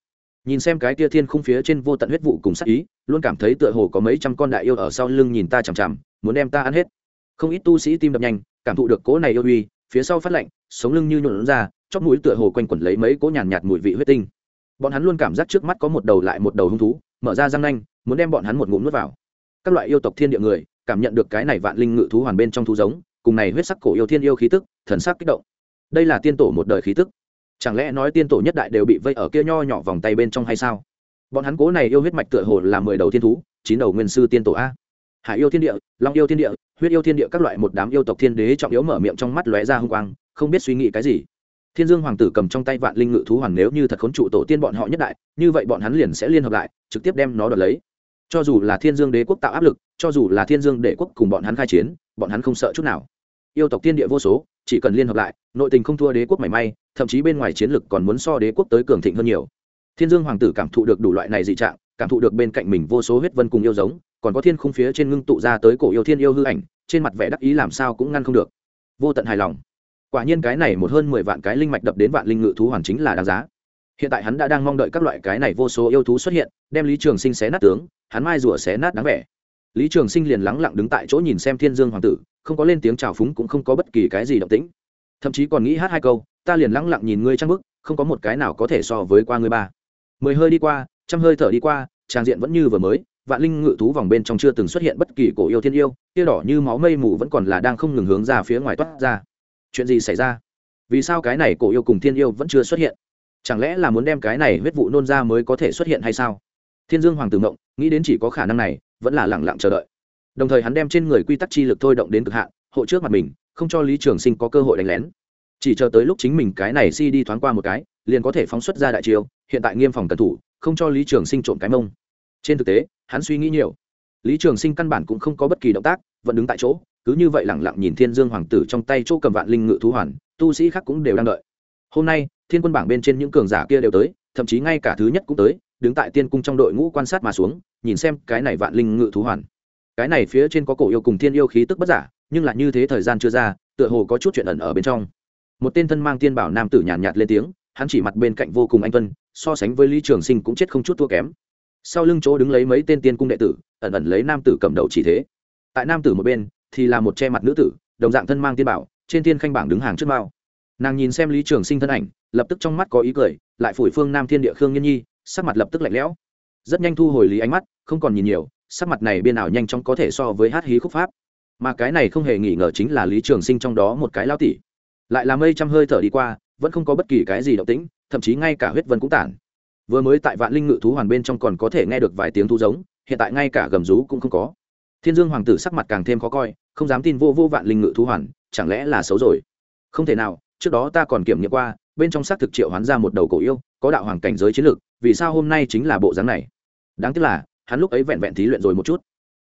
Nhìn xem cái tia thiên khung phía trên vô tận huyết vụ cùng sắc ý, luôn cảm thấy tựa hồ có mấy trăm con đại yêu ở sau lưng nhìn ta chằm chằm, muốn đem ta ăn hết. Không ít tu sĩ tim đập nhanh, cảm thụ được cỗ này yêu uy, phía sau phát lạnh, sống lưng như nhuộn ra chóp mũi tựa hồ quanh quẩn lấy mấy cỗ nhàn nhạt, nhạt mùi vị huyết tinh. Bọn hắn luôn cảm giác trước mắt có một đầu lại một đầu hung thú mở ra răng nanh muốn đem bọn hắn một ngụm nuốt vào. Các loại yêu tộc thiên địa người cảm nhận được cái này vạn linh ngự thú hoàn bên trong thú giống cùng này huyết sắc cổ yêu thiên yêu khí tức thần sắc kích động. Đây là tiên tổ một đời khí tức. Chẳng lẽ nói tiên tổ nhất đại đều bị vây ở kia nho nhỏ vòng tay bên trong hay sao? Bọn hắn cố này yêu huyết mạch tựa hồ là mười đầu thiên thú chín đầu nguyên sư tiên tổ a. Hải yêu thiên địa long yêu thiên địa huyết yêu thiên địa các loại một đám yêu tộc thiên đế trọng yếu mở miệng trong mắt lóe ra hung quang không biết suy nghĩ cái gì thiên dương hoàng tử cầm trong tay vạn linh ngự thú hoàn nếu như thật khốn trụ tổ tiên bọn họ nhất đại, như vậy bọn hắn liền sẽ liên hợp lại, trực tiếp đem nó đoạt lấy. Cho dù là thiên dương đế quốc tạo áp lực, cho dù là thiên dương đế quốc cùng bọn hắn khai chiến, bọn hắn không sợ chút nào. Yêu tộc tiên địa vô số, chỉ cần liên hợp lại, nội tình không thua đế quốc mảy may, thậm chí bên ngoài chiến lực còn muốn so đế quốc tới cường thịnh hơn nhiều. Thiên dương hoàng tử cảm thụ được đủ loại này dị trạng, cảm thụ được bên cạnh mình vô số huyết vân cùng yêu giống, còn có thiên khung phía trên ngưng tụ ra tới cổ yêu thiên yêu hư ảnh, trên mặt vẻ đắc ý làm sao cũng ngăn không được. Vô tận hài lòng quả nhiên cái này một hơn mười vạn cái linh mạch đập đến vạn linh ngự thú hoàn chính là đáng giá. Hiện tại hắn đã đang mong đợi các loại cái này vô số yêu thú xuất hiện, đem lý trường sinh xé nát tướng, hắn mai rủa xé nát đáng vẻ. Lý trường sinh liền lắng lặng đứng tại chỗ nhìn xem thiên dương hoàng tử, không có lên tiếng chào phúng cũng không có bất kỳ cái gì động tĩnh. Thậm chí còn nghĩ hát hai câu, ta liền lắng lặng nhìn ngươi trang bức, không có một cái nào có thể so với qua ngươi ba. Mười hơi đi qua, trăm hơi thở đi qua, trang diện vẫn như vừa mới, vạn linh ngự thú vòng bên trong chưa từng xuất hiện bất kỳ cổ yêu thiên yêu, tia đỏ như máu mây mù vẫn còn là đang không ngừng hướng ra phía ngoài toát ra chuyện gì xảy ra? Vì sao cái này cổ yêu cùng thiên yêu vẫn chưa xuất hiện? Chẳng lẽ là muốn đem cái này huyết vụ nôn ra mới có thể xuất hiện hay sao? Thiên dương hoàng tử mộng nghĩ đến chỉ có khả năng này, vẫn là lẳng lặng chờ đợi. Đồng thời hắn đem trên người quy tắc chi lực thôi động đến cực hạn, hộ trước mặt mình, không cho lý trường sinh có cơ hội đánh lén. Chỉ chờ tới lúc chính mình cái này si đi thoáng qua một cái, liền có thể phóng xuất ra đại chiêu, hiện tại nghiêm phòng cẩn thủ, không cho lý trường sinh trộm cái mông. Trên thực tế, hắn suy nghĩ nhiều. Lý trường sinh căn bản cũng không có bất kỳ động tác, vẫn đứng tại chỗ cứ như vậy lẳng lặng nhìn thiên dương hoàng tử trong tay chỗ cầm vạn linh ngự thú hoàn tu sĩ khác cũng đều đang đợi. Hôm nay thiên quân bảng bên trên những cường giả kia đều tới thậm chí ngay cả thứ nhất cũng tới đứng tại tiên cung trong đội ngũ quan sát mà xuống nhìn xem cái này vạn linh ngự thú hoàn. Cái này phía trên có cổ yêu cùng thiên yêu khí tức bất giả nhưng là như thế thời gian chưa ra tựa hồ có chút chuyện ẩn ở bên trong. Một tên thân mang tiên bảo nam tử nhàn nhạt, nhạt lên tiếng hắn chỉ mặt bên cạnh vô cùng anh tuân so sánh với lý trường sinh cũng chết không chút thua kém. Sau lưng chỗ đứng lấy mấy tên tiên cung đệ tử ẩn ẩn lấy nam tử cầm đầu chỉ thế. Tại nam tử một bên thì là một che mặt nữ tử, đồng dạng thân mang tiên bảo, trên thiên khanh bảng đứng hàng trước mao. Nàng nhìn xem lý trường sinh thân ảnh, lập tức trong mắt có ý cười, lại phủi phương nam thiên địa khương nhiên nhi, sắc mặt lập tức lạnh lẽo. Rất nhanh thu hồi lý ánh mắt, không còn nhìn nhiều, sắc mặt này biên ảo nhanh chóng có thể so với hát hí khúc pháp. Mà cái này không hề nghi ngờ chính là lý trường sinh trong đó một cái lao tỉ lại là mây trăm hơi thở đi qua, vẫn không có bất kỳ cái gì động tĩnh, thậm chí ngay cả huyết vân cũng tản. Vừa mới tại vạn linh ngự thú hoàn bên trong còn có thể nghe được vài tiếng thu giống, hiện tại ngay cả gầm rú cũng không có. Thiên dương hoàng tử sắc mặt càng thêm khó coi không dám tin vô vô vạn linh ngự thú hoàn, chẳng lẽ là xấu rồi? Không thể nào, trước đó ta còn kiểm nghiệm qua, bên trong xác thực triệu hoán ra một đầu cổ yêu, có đạo hoàng cảnh giới chiến lược, vì sao hôm nay chính là bộ dáng này? Đáng tiếc là, hắn lúc ấy vẹn vẹn thí luyện rồi một chút.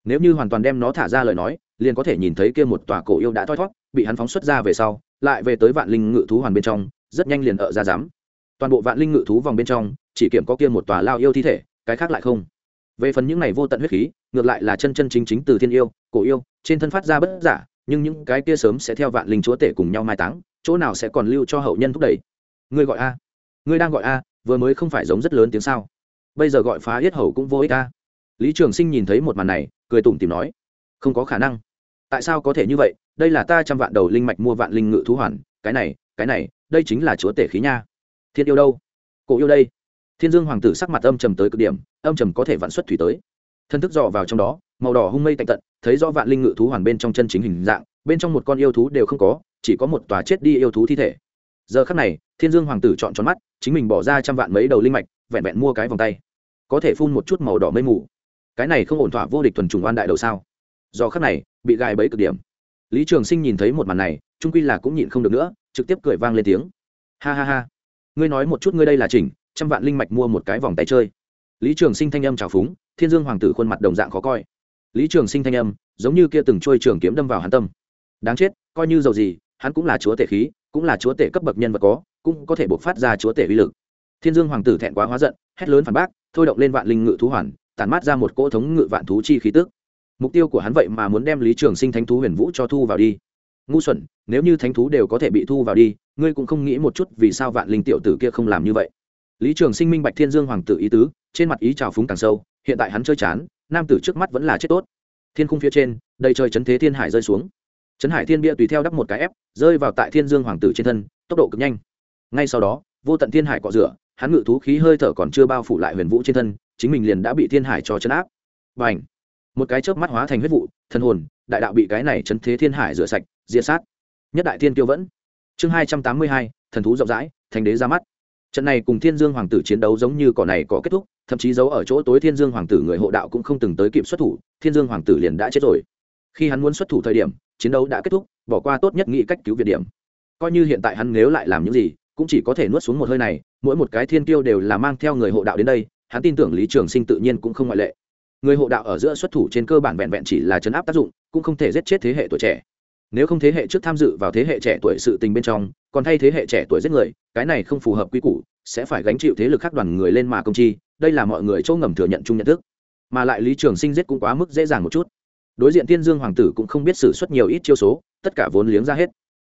Nếu như hoàn toàn đem nó thả ra lời nói, liền có thể nhìn thấy kia một tòa cổ yêu đã thoi thót bị hắn phóng xuất ra về sau, lại về tới vạn linh ngự thú hoàn bên trong, rất nhanh liền ở ra dám toàn bộ vạn linh ngự thú vòng bên trong, chỉ kiểm có kia một tòa lao yêu thi thể, cái khác lại không về phần những này vô tận huyết khí, ngược lại là chân chân chính chính từ thiên yêu, cổ yêu, trên thân phát ra bất giả, nhưng những cái kia sớm sẽ theo vạn linh chúa tể cùng nhau mai táng, chỗ nào sẽ còn lưu cho hậu nhân thúc đẩy? Ngươi gọi a. Ngươi đang gọi a, vừa mới không phải giống rất lớn tiếng sao? Bây giờ gọi phá yết hầu cũng vô ích a. Lý trường sinh nhìn thấy một màn này, cười tủm tìm nói, không có khả năng. Tại sao có thể như vậy? Đây là ta trăm vạn đầu linh mạch mua vạn linh ngự thú hoàn, cái này cái này, đây chính là chúa tể khí nha. Thiên yêu đâu? Cổ yêu đây thiên dương hoàng tử sắc mặt âm trầm tới cực điểm, âm trầm có thể vạn xuất thủy tới. Thân thức dò vào trong đó, màu đỏ hung mây tạnh tận, thấy rõ vạn linh ngự thú hoàn bên trong chân chính hình dạng, bên trong một con yêu thú đều không có, chỉ có một tòa chết đi yêu thú thi thể. Giờ khắc này, thiên dương hoàng tử chọn tròn mắt, chính mình bỏ ra trăm vạn mấy đầu linh mạch, vẹn vẹn mua cái vòng tay. Có thể phun một chút màu đỏ mây mù. Cái này không ổn thỏa vô địch thuần trùng oan đại đầu sao? Do khắc này, bị gài bẫy cực điểm. Lý trường sinh nhìn thấy một màn này trung quy là cũng nhịn không được nữa, trực tiếp cười vang lên tiếng. Ha ha ha. Ngươi nói một chút ngươi đây là chỉnh trăm vạn linh mạch mua một cái vòng tay chơi. Lý trường sinh thanh âm trào phúng, thiên dương hoàng tử khuôn mặt đồng dạng khó coi. Lý trường sinh thanh âm, giống như kia từng trôi trường kiếm đâm vào hắn tâm. Đáng chết, coi như dầu gì, hắn cũng là chúa tể khí, cũng là chúa tể cấp bậc nhân vật có, cũng có thể buộc phát ra chúa tể uy lực. Thiên dương hoàng tử thẹn quá hóa giận, hét lớn phản bác, thôi động lên vạn linh ngự thú hoàn, tản mát ra một cỗ thống ngự vạn thú chi khí tức. Mục tiêu của hắn vậy mà muốn đem lý trường sinh thánh thú huyền vũ cho thu vào đi. Ngu xuẩn, nếu như thánh thú đều có thể bị thu vào đi, ngươi cũng không nghĩ một chút vì sao vạn linh tiểu tử kia không làm như vậy lý trường sinh minh bạch thiên dương hoàng tử ý tứ, trên mặt ý trào phúng càng sâu, hiện tại hắn chơi chán, nam tử trước mắt vẫn là chết tốt. Thiên khung phía trên, đầy trời chấn thế thiên hải rơi xuống. Chấn hải thiên bia tùy theo đắp một cái ép, rơi vào tại thiên dương hoàng tử trên thân, tốc độ cực nhanh. Ngay sau đó, vô tận thiên hải cọ rửa, hắn ngự thú khí hơi thở còn chưa bao phủ lại huyền vũ trên thân, chính mình liền đã bị thiên hải cho chấn áp. Và ảnh một cái chớp mắt hóa thành huyết vụ thân hồn, đại đạo bị cái này chấn thế thiên hải rửa sạch, diệt sát. Nhất đại thiên tiêu vẫn. Chương hai trăm tám mươi hai, thần thú rộng rãi thành đế ra mắt trận này cùng thiên dương hoàng tử chiến đấu giống như cỏ này có kết thúc, thậm chí giấu ở chỗ tối thiên dương hoàng tử người hộ đạo cũng không từng tới kịp xuất thủ, thiên dương hoàng tử liền đã chết rồi. Khi hắn muốn xuất thủ thời điểm, chiến đấu đã kết thúc, bỏ qua tốt nhất nghĩ cách cứu việt điểm. Coi như hiện tại hắn nếu lại làm những gì, cũng chỉ có thể nuốt xuống một hơi này, mỗi một cái thiên kiêu đều là mang theo người hộ đạo đến đây, hắn tin tưởng lý trường sinh tự nhiên cũng không ngoại lệ. Người hộ đạo ở giữa xuất thủ trên cơ bản vẹn vẹn chỉ là chấn áp tác dụng, cũng không thể giết chết thế hệ tuổi trẻ nếu không thế hệ trước tham dự vào thế hệ trẻ tuổi sự tình bên trong, còn thay thế hệ trẻ tuổi giết người, cái này không phù hợp quy củ, sẽ phải gánh chịu thế lực khác đoàn người lên mà công chi, đây là mọi người chỗ ngầm thừa nhận chung nhận thức. Mà lại lý trường sinh giết cũng quá mức dễ dàng một chút. Đối diện tiên dương hoàng tử cũng không biết xử suất nhiều ít chiêu số, tất cả vốn liếng ra hết.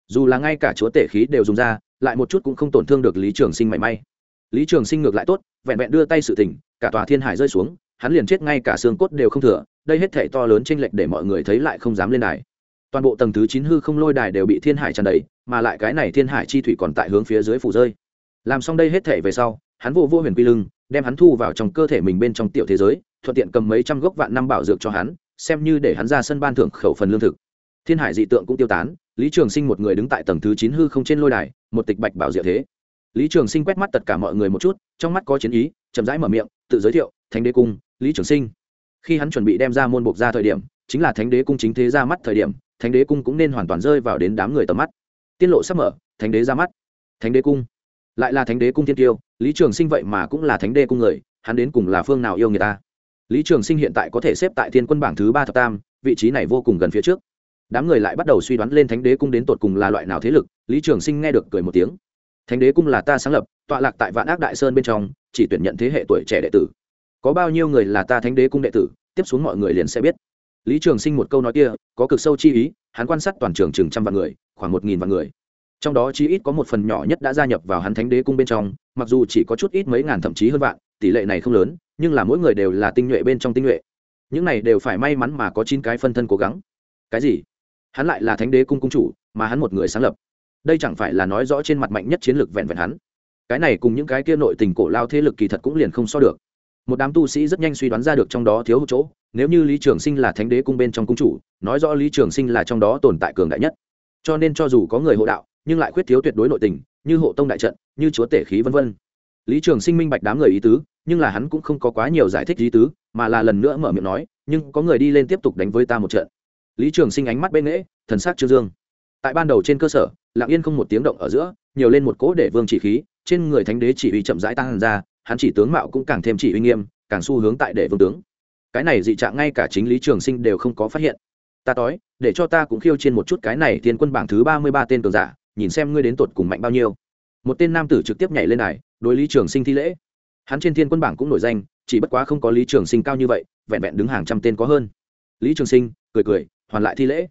Dù là ngay cả chúa tể khí đều dùng ra, lại một chút cũng không tổn thương được lý trường sinh mảy may. Lý trường sinh ngược lại tốt, vẹn vẹn đưa tay sự tình, cả tòa thiên hải rơi xuống, hắn liền chết ngay cả xương cốt đều không thừa, đây hết thể to lớn t r ê n lệch để mọi người thấy lại không dám lên đài toàn bộ tầng thứ chín hư không lôi đài đều bị thiên hải tràn đầy, mà lại cái này thiên hải chi thủy còn tại hướng phía dưới phủ rơi. Làm xong đây hết thể về sau, hắn vô vô huyền quy lưng, đem hắn thu vào trong cơ thể mình bên trong tiểu thế giới, thuận tiện cầm mấy trăm gốc vạn năm bảo dược cho hắn, xem như để hắn ra sân ban thưởng khẩu phần lương thực. Thiên hải dị tượng cũng tiêu tán, lý trường sinh một người đứng tại tầng thứ chín hư không trên lôi đài, một tịch bạch bảo diệu thế. Lý trường sinh quét mắt tất cả mọi người một chút, trong mắt có chiến ý, chậm rãi mở miệng, tự giới thiệu, thánh đế cung, lý trường sinh. Khi hắn chuẩn bị đem ra môn buộc ra thời điểm, chính là thánh đế cung chính thế ra mắt thời điểm thánh đế cung cũng nên hoàn toàn rơi vào đến đám người tầm mắt. Tiên lộ sắp mở, thánh đế ra mắt. Thánh đế cung? Lại là thánh đế cung thiên tiêu, lý trường sinh vậy mà cũng là thánh đế cung người, hắn đến cùng là phương nào yêu người ta? Lý trường sinh hiện tại có thể xếp tại thiên quân bảng thứ ba thập tam, vị trí này vô cùng gần phía trước. Đám người lại bắt đầu suy đoán lên thánh đế cung đến tột cùng là loại nào thế lực, lý trường sinh nghe được cười một tiếng. Thánh đế cung là ta sáng lập, tọa lạc tại vạn ác đại sơn bên trong, chỉ tuyển nhận thế hệ tuổi trẻ đệ tử. Có bao nhiêu người là ta thánh đế cung đệ tử, tiếp xuống mọi người liền sẽ biết lý trường sinh một câu nói kia, có cực sâu chi ý, hắn quan sát toàn trường chừng trăm vạn người, khoảng một nghìn vạn người. Trong đó chi ít có một phần nhỏ nhất đã gia nhập vào hắn thánh đế cung bên trong, mặc dù chỉ có chút ít mấy ngàn thậm chí hơn vạn, tỷ lệ này không lớn, nhưng là mỗi người đều là tinh nhuệ bên trong tinh nhuệ. Những này đều phải may mắn mà có chín cái phân thân cố gắng. Cái gì? Hắn lại là thánh đế cung cung chủ, mà hắn một người sáng lập. Đây chẳng phải là nói rõ trên mặt mạnh nhất chiến lược vẹn vẹn hắn. Cái này cùng những cái kia nội tình cổ lao thế lực kỳ thật cũng liền không so được. Một đám tu sĩ rất nhanh suy đoán ra được trong đó thiếu chỗ nếu như lý trường sinh là thánh đế cung bên trong cung chủ, nói rõ lý trường sinh là trong đó tồn tại cường đại nhất. Cho nên cho dù có người hộ đạo, nhưng lại khuyết thiếu tuyệt đối nội tình, như hộ tông đại trận, như chúa tể khí v v lý trường sinh minh bạch đám người ý tứ, nhưng là hắn cũng không có quá nhiều giải thích ý tứ, mà là lần nữa mở miệng nói, nhưng có người đi lên tiếp tục đánh với ta một trận. Lý trường sinh ánh mắt bên nghễ, thần sắc trương dương. Tại ban đầu trên cơ sở lạng yên không một tiếng động ở giữa, nhiều lên một cỗ để vương chỉ khí, trên người thánh đế chỉ huy chậm rãi tăng ra, hắn chỉ tướng mạo cũng càng thêm chỉ uy nghiêm, càng xu hướng tại để vương tướng cái này dị trạng ngay cả chính lý trường sinh đều không có phát hiện. Ta tối để cho ta cũng khiêu trên một chút cái này thiên quân bảng thứ ba mươi ba tên cường giả, nhìn xem ngươi đến tột cùng mạnh bao nhiêu. Một tên nam tử trực tiếp nhảy lên này đối lý trường sinh thi lễ. Hắn trên thiên quân bảng cũng nổi danh, chỉ bất quá không có lý trường sinh cao như vậy, vẹn vẹn đứng hàng trăm tên có hơn. Lý trường sinh, cười cười, hoàn lại thi lễ.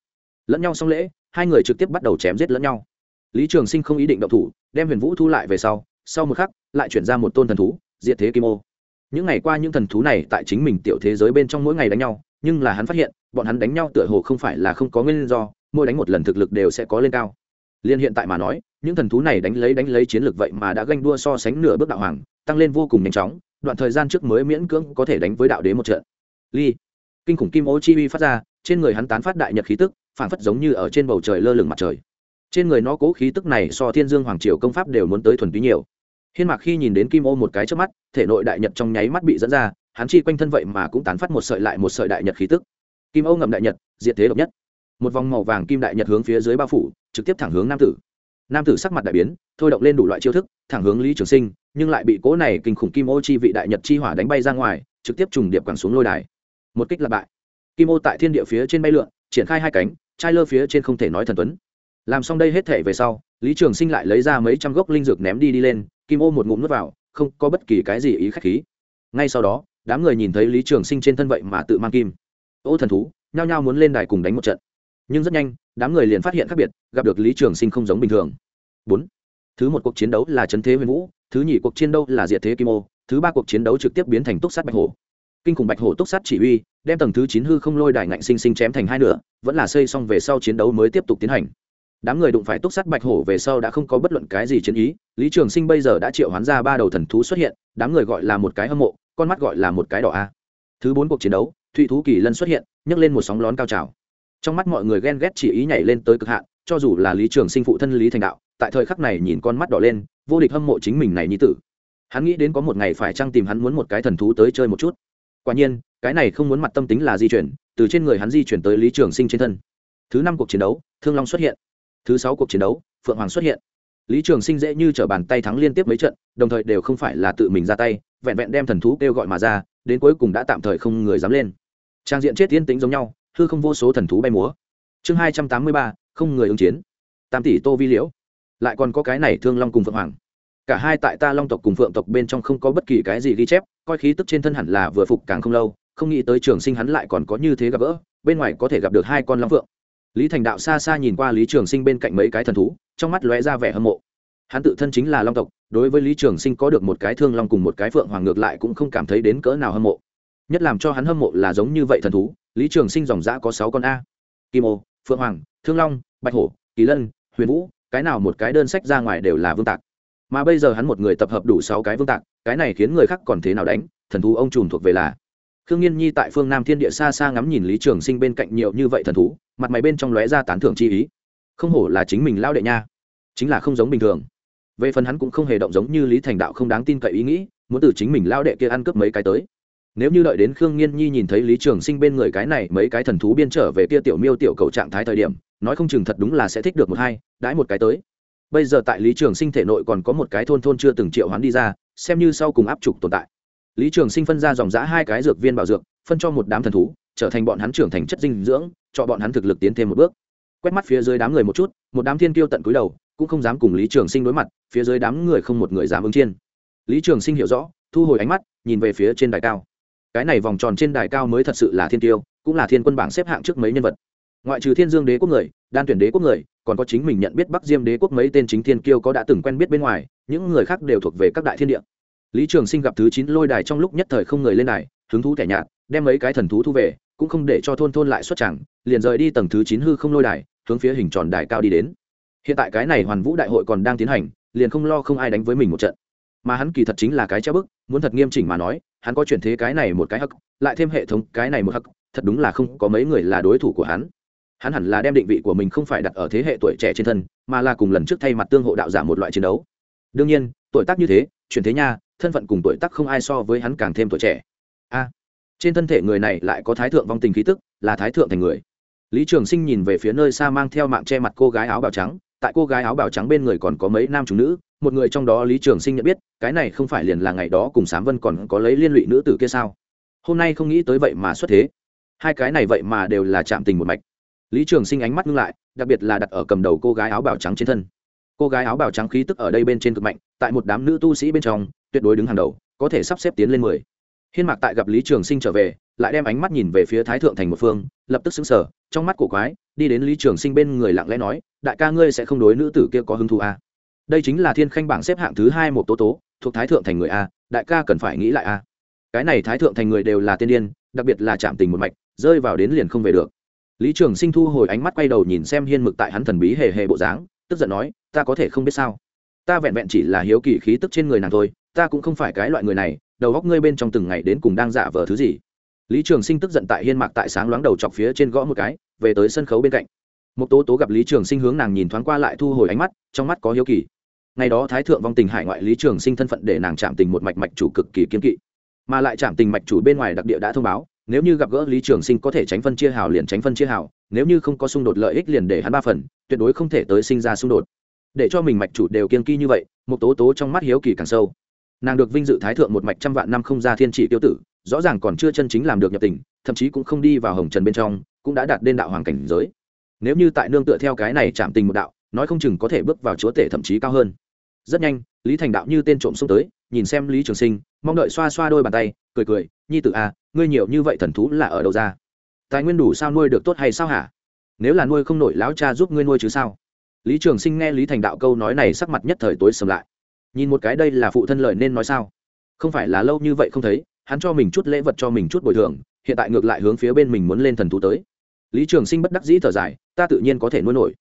Lẫn nhau xong lễ, hai người trực tiếp bắt đầu chém giết lẫn nhau. Lý trường sinh không ý định động thủ, đem huyền vũ thu lại về sau sau một khắc, lại chuyển ra một tôn thần thú, diệt thế kim ô những ngày qua những thần thú này tại chính mình tiểu thế giới bên trong mỗi ngày đánh nhau, nhưng là hắn phát hiện, bọn hắn đánh nhau tựa hồ không phải là không có nguyên do, mỗi đánh một lần thực lực đều sẽ có lên cao. Liên hiện tại mà nói, những thần thú này đánh lấy đánh lấy chiến lược vậy mà đã ganh đua so sánh nửa bước đạo hoàng, tăng lên vô cùng nhanh chóng, đoạn thời gian trước mới miễn cưỡng có thể đánh với đạo đế một trận. Ly, kinh khủng kim ô chi uy phát ra, trên người hắn tán phát đại nhật khí tức phản phất giống như ở trên bầu trời lơ lửng mặt trời. Trên người nó cố khí tức này so thiên dương hoàng triều công pháp đều muốn tới thuần túy nhiều hiên mạc khi nhìn đến kim ô một cái trước mắt, thể nội đại nhật trong nháy mắt bị dẫn ra, hắn chi quanh thân vậy mà cũng tán phát một sợi lại một sợi đại nhật khí tức. Kim ô ngậm đại nhật, diệt thế độc nhất. Một vòng màu vàng kim đại nhật hướng phía dưới bao phủ, trực tiếp thẳng hướng nam tử. Nam tử sắc mặt đại biến, thôi động lên đủ loại chiêu thức, thẳng hướng lý trường sinh, nhưng lại bị cố này kinh khủng kim ô chi vị đại nhật chi hỏa đánh bay ra ngoài, trực tiếp trùng điệp quẳng xuống lôi đài. Một kích là bại. Kim ô tại thiên địa phía trên bay lượn, triển khai hai cánh, trai lơ phía trên không thể nói thần tuấn. Làm xong đây hết thể về sau, lý trường sinh lại lấy ra mấy trăm gốc linh dược ném đi đi lên kim ô một ngụm nước vào, không có bất kỳ cái gì ý khách khí. Ngay sau đó, đám người nhìn thấy lý trường sinh trên thân vậy mà tự mang kim. Ô thần thú, nhao nhao muốn lên đài cùng đánh một trận. Nhưng rất nhanh, đám người liền phát hiện khác biệt, gặp được lý trường sinh không giống bình thường. Bốn. Thứ một cuộc chiến đấu là trấn thế huyền vũ, thứ nhì cuộc chiến đấu là diệt thế kim ô, thứ ba cuộc chiến đấu trực tiếp biến thành túc sát bạch hổ. Kinh khủng bạch hổ túc sát chỉ huy, đem tầng thứ chín hư không lôi đài ngạnh sinh sinh chém thành hai nửa, vẫn là xây xong về sau chiến đấu mới tiếp tục tiến hành đám người đụng phải túc sắt bạch hổ về sau đã không có bất luận cái gì chiến ý, lý trường sinh bây giờ đã triệu hoán ra ba đầu thần thú xuất hiện, đám người gọi là một cái hâm mộ, con mắt gọi là một cái đỏ a. Thứ bốn cuộc chiến đấu, thụy thú kỳ lân xuất hiện, nhấc lên một sóng lón cao trào. Trong mắt mọi người ghen ghét chỉ ý nhảy lên tới cực hạn, cho dù là lý trường sinh phụ thân lý thành đạo, tại thời khắc này nhìn con mắt đỏ lên, vô địch hâm mộ chính mình này như tử. Hắn nghĩ đến có một ngày phải chăng tìm hắn muốn một cái thần thú tới chơi một chút. Quả nhiên, cái này không muốn mặt tâm tính là di chuyển, từ trên người hắn di chuyển tới lý trường sinh trên thân. Thứ năm cuộc chiến đấu, thương long xuất hiện thứ sáu cuộc chiến đấu, phượng hoàng xuất hiện. Lý trường sinh dễ như t r ở bàn tay thắng liên tiếp mấy trận, đồng thời đều không phải là tự mình ra tay, vẹn vẹn đem thần thú kêu gọi mà ra, đến cuối cùng đã tạm thời không người dám lên. Trang diện chết yên tĩnh giống nhau, hư không vô số thần thú bay múa. Chương hai trăm tám mươi ba, không người ứng chiến. Tam tỷ tô vi liễu. Lại còn có cái này thương long cùng phượng hoàng. Cả hai tại ta long tộc cùng phượng tộc bên trong không có bất kỳ cái gì ghi chép, coi khí tức trên thân hẳn là vừa phục càng không lâu, không nghĩ tới trường sinh hắn lại còn có như thế gặp gỡ, bên ngoài có thể gặp được hai con long phượng lý thành đạo xa xa nhìn qua lý trường sinh bên cạnh mấy cái thần thú, trong mắt lóe ra vẻ hâm mộ. Hắn tự thân chính là long tộc, đối với lý trường sinh có được một cái thương long cùng một cái phượng hoàng ngược lại cũng không cảm thấy đến cỡ nào hâm mộ. Nhất làm cho hắn hâm mộ là giống như vậy thần thú, lý trường sinh dòng giã có sáu con a. Kim ô, phượng hoàng, thương long, bạch hổ, kỳ lân, huyền vũ, cái nào một cái đơn sách ra ngoài đều là vương tạc. Mà bây giờ hắn một người tập hợp đủ sáu cái vương tạc, cái này khiến người khác còn thế nào đánh, thần thú ông trùm thuộc về là. Khương nhiên nhi tại phương nam thiên địa xa xa ngắm nhìn lý trường sinh bên cạnh nhiều như vậy thần thú mặt mày bên trong lóe ra tán thưởng chi ý. Không hổ là chính mình lao đệ nha. Chính là không giống bình thường. Về phần hắn cũng không hề động giống như lý thành đạo không đáng tin cậy ý nghĩ, muốn từ chính mình lao đệ kia ăn cướp mấy cái tới. Nếu như đợi đến khương nhiên nhi nhìn thấy lý trường sinh bên người cái này mấy cái thần thú biên trở về kia tiểu miêu tiểu cầu trạng thái thời điểm, nói không chừng thật đúng là sẽ thích được một hai, đãi một cái tới. Bây giờ tại lý trường sinh thể nội còn có một cái thôn thôn chưa từng triệu hoán đi ra, xem như sau cùng áp trục tồn tại. Lý trường sinh phân ra dòng giã hai cái dược viên bảo dược, phân cho một đám thần thú trở thành bọn hắn trưởng thành chất dinh dưỡng, cho bọn hắn thực lực tiến thêm một bước. Quét mắt phía dưới đám người một chút, một đám thiên kiêu tận cúi đầu, cũng không dám cùng lý trường sinh đối mặt, phía dưới đám người không một người dám ứng chiên lý trường sinh hiểu rõ, thu hồi ánh mắt, nhìn về phía trên đài cao. Cái này vòng tròn trên đài cao mới thật sự là thiên tiêu cũng là thiên quân bảng xếp hạng trước mấy nhân vật. Ngoại trừ thiên dương đế quốc người, đan tuyển đế quốc người, còn có chính mình nhận biết bắc diêm đế quốc mấy tên chính thiên kiêu có đã từng quen biết bên ngoài, những người khác đều thuộc về các đại thiên địa. Lý trường sinh gặp thứ chín lôi đài trong lúc nhất thời không người lên đài hứng thú thẻ nhạt, đem mấy cái thần thú thu về, cũng không để cho thôn thôn lại xuất chẳng liền rời đi tầng thứ chín hư không lôi đài, hướng phía hình tròn đài cao đi đến. Hiện tại cái này hoàn vũ đại hội còn đang tiến hành, liền không lo không ai đánh với mình một trận. Mà hắn kỳ thật chính là cái treo bức, muốn thật nghiêm chỉnh mà nói, hắn có chuyển thế cái này một cái hắc, lại thêm hệ thống cái này một hắc, thật đúng là không có mấy người là đối thủ của hắn. Hắn hẳn là đem định vị của mình không phải đặt ở thế hệ tuổi trẻ trên thân, mà là cùng lần trước thay mặt tương hộ đạo giả một loại chiến đấu. Đương nhiên, tuổi tác như thế, chuyển thế nha, thân phận cùng tuổi tác không ai so với hắn càng thêm tuổi trẻ a. Trên thân thể người này lại có thái thượng vong tình khí tức, là thái thượng thành người. Lý trường sinh nhìn về phía nơi xa mang theo mạng che mặt cô gái áo bào trắng, tại cô gái áo bào trắng bên người còn có mấy nam chủ nữ, một người trong đó lý trường sinh nhận biết, cái này không phải liền là ngày đó cùng sám vân còn có lấy liên lụy nữ tử kia sao? Hôm nay không nghĩ tới vậy mà xuất thế. Hai cái này vậy mà đều là chạm tình một mạch. Lý trường sinh ánh mắt ngưng lại, đặc biệt là đặt ở cầm đầu cô gái áo bào trắng trên thân. Cô gái áo bào trắng khí tức ở đây bên trên cực mạnh, tại một đám nữ tu sĩ bên trong, tuyệt đối đứng hàng đầu, có thể sắp xếp tiến lên mười hiên mạc tại gặp lý trường sinh trở về, lại đem ánh mắt nhìn về phía thái thượng thành một phương, lập tức xứng sở trong mắt cổ quái, đi đến lý trường sinh bên người lặng lẽ nói, đại ca ngươi sẽ không đối nữ tử kia có hứng thú à? đây chính là thiên khanh bảng xếp hạng thứ hai một tố tố, thuộc thái thượng thành người a đại ca cần phải nghĩ lại a cái này thái thượng thành người đều là tiên điên, đặc biệt là chạm tình một mạch, rơi vào đến liền không về được. Lý trường sinh thu hồi ánh mắt quay đầu nhìn xem hiên mực tại hắn thần bí hề hề bộ dáng, tức giận nói, ta có thể không biết sao? Ta vẹn vẹn chỉ là hiếu kỳ khí tức trên người nàng thôi, ta cũng không phải cái loại người này đầu góc ngươi bên trong từng ngày đến cùng đang giả vờ thứ gì? Lý trường sinh tức giận tại hiên mạc tại sáng loáng đầu chọc phía trên gõ một cái, về tới sân khấu bên cạnh. Một tố tố gặp lý trường sinh hướng nàng nhìn thoáng qua lại thu hồi ánh mắt, trong mắt có hiếu kỳ. Ngày đó thái thượng vong tình hải ngoại lý trường sinh thân phận để nàng chạm tình một mạch mạch chủ cực kỳ kiên kỵ. Mà lại chạm tình mạch chủ bên ngoài đặc địa đã thông báo, nếu như gặp gỡ lý trường sinh có thể tránh phân chia hào liền tránh phân chia hào, nếu như không có xung đột lợi ích liền để hắn ba phần, tuyệt đối không thể tới sinh ra xung đột. Để cho mình mạch chủ đều kiên kỵ như vậy, một tố tố trong mắt hiếu kỳ càng sâu nàng được vinh dự thái thượng một mạch trăm vạn năm không ra thiên chỉ tiêu tử rõ ràng còn chưa chân chính làm được nhập tình thậm chí cũng không đi vào hồng trần bên trong cũng đã đạt đến đạo hoàng cảnh giới. Nếu như tại nương tựa theo cái này chạm tình một đạo nói không chừng có thể bước vào chúa tể thậm chí cao hơn. Rất nhanh lý thành đạo như tên trộm xông tới nhìn xem lý trường sinh mong đợi xoa xoa đôi bàn tay cười cười nhi tự a à, ngươi nhiều như vậy thần thú là ở đâu ra? Tài nguyên đủ sao nuôi được tốt hay sao hả? Nếu là nuôi không nổi lão cha giúp ngươi nuôi chứ sao? Lý trường sinh nghe lý thành đạo câu nói này sắc mặt nhất thời tối sầm lại nhìn một cái đây là phụ thân lời nên nói sao? Không phải là lâu như vậy không thấy, hắn cho mình chút lễ vật cho mình chút bồi thường, hiện tại ngược lại hướng phía bên mình muốn lên thần thú tới. Lý trường sinh bất đắc dĩ thở dài, ta tự nhiên có thể nuôi nổi.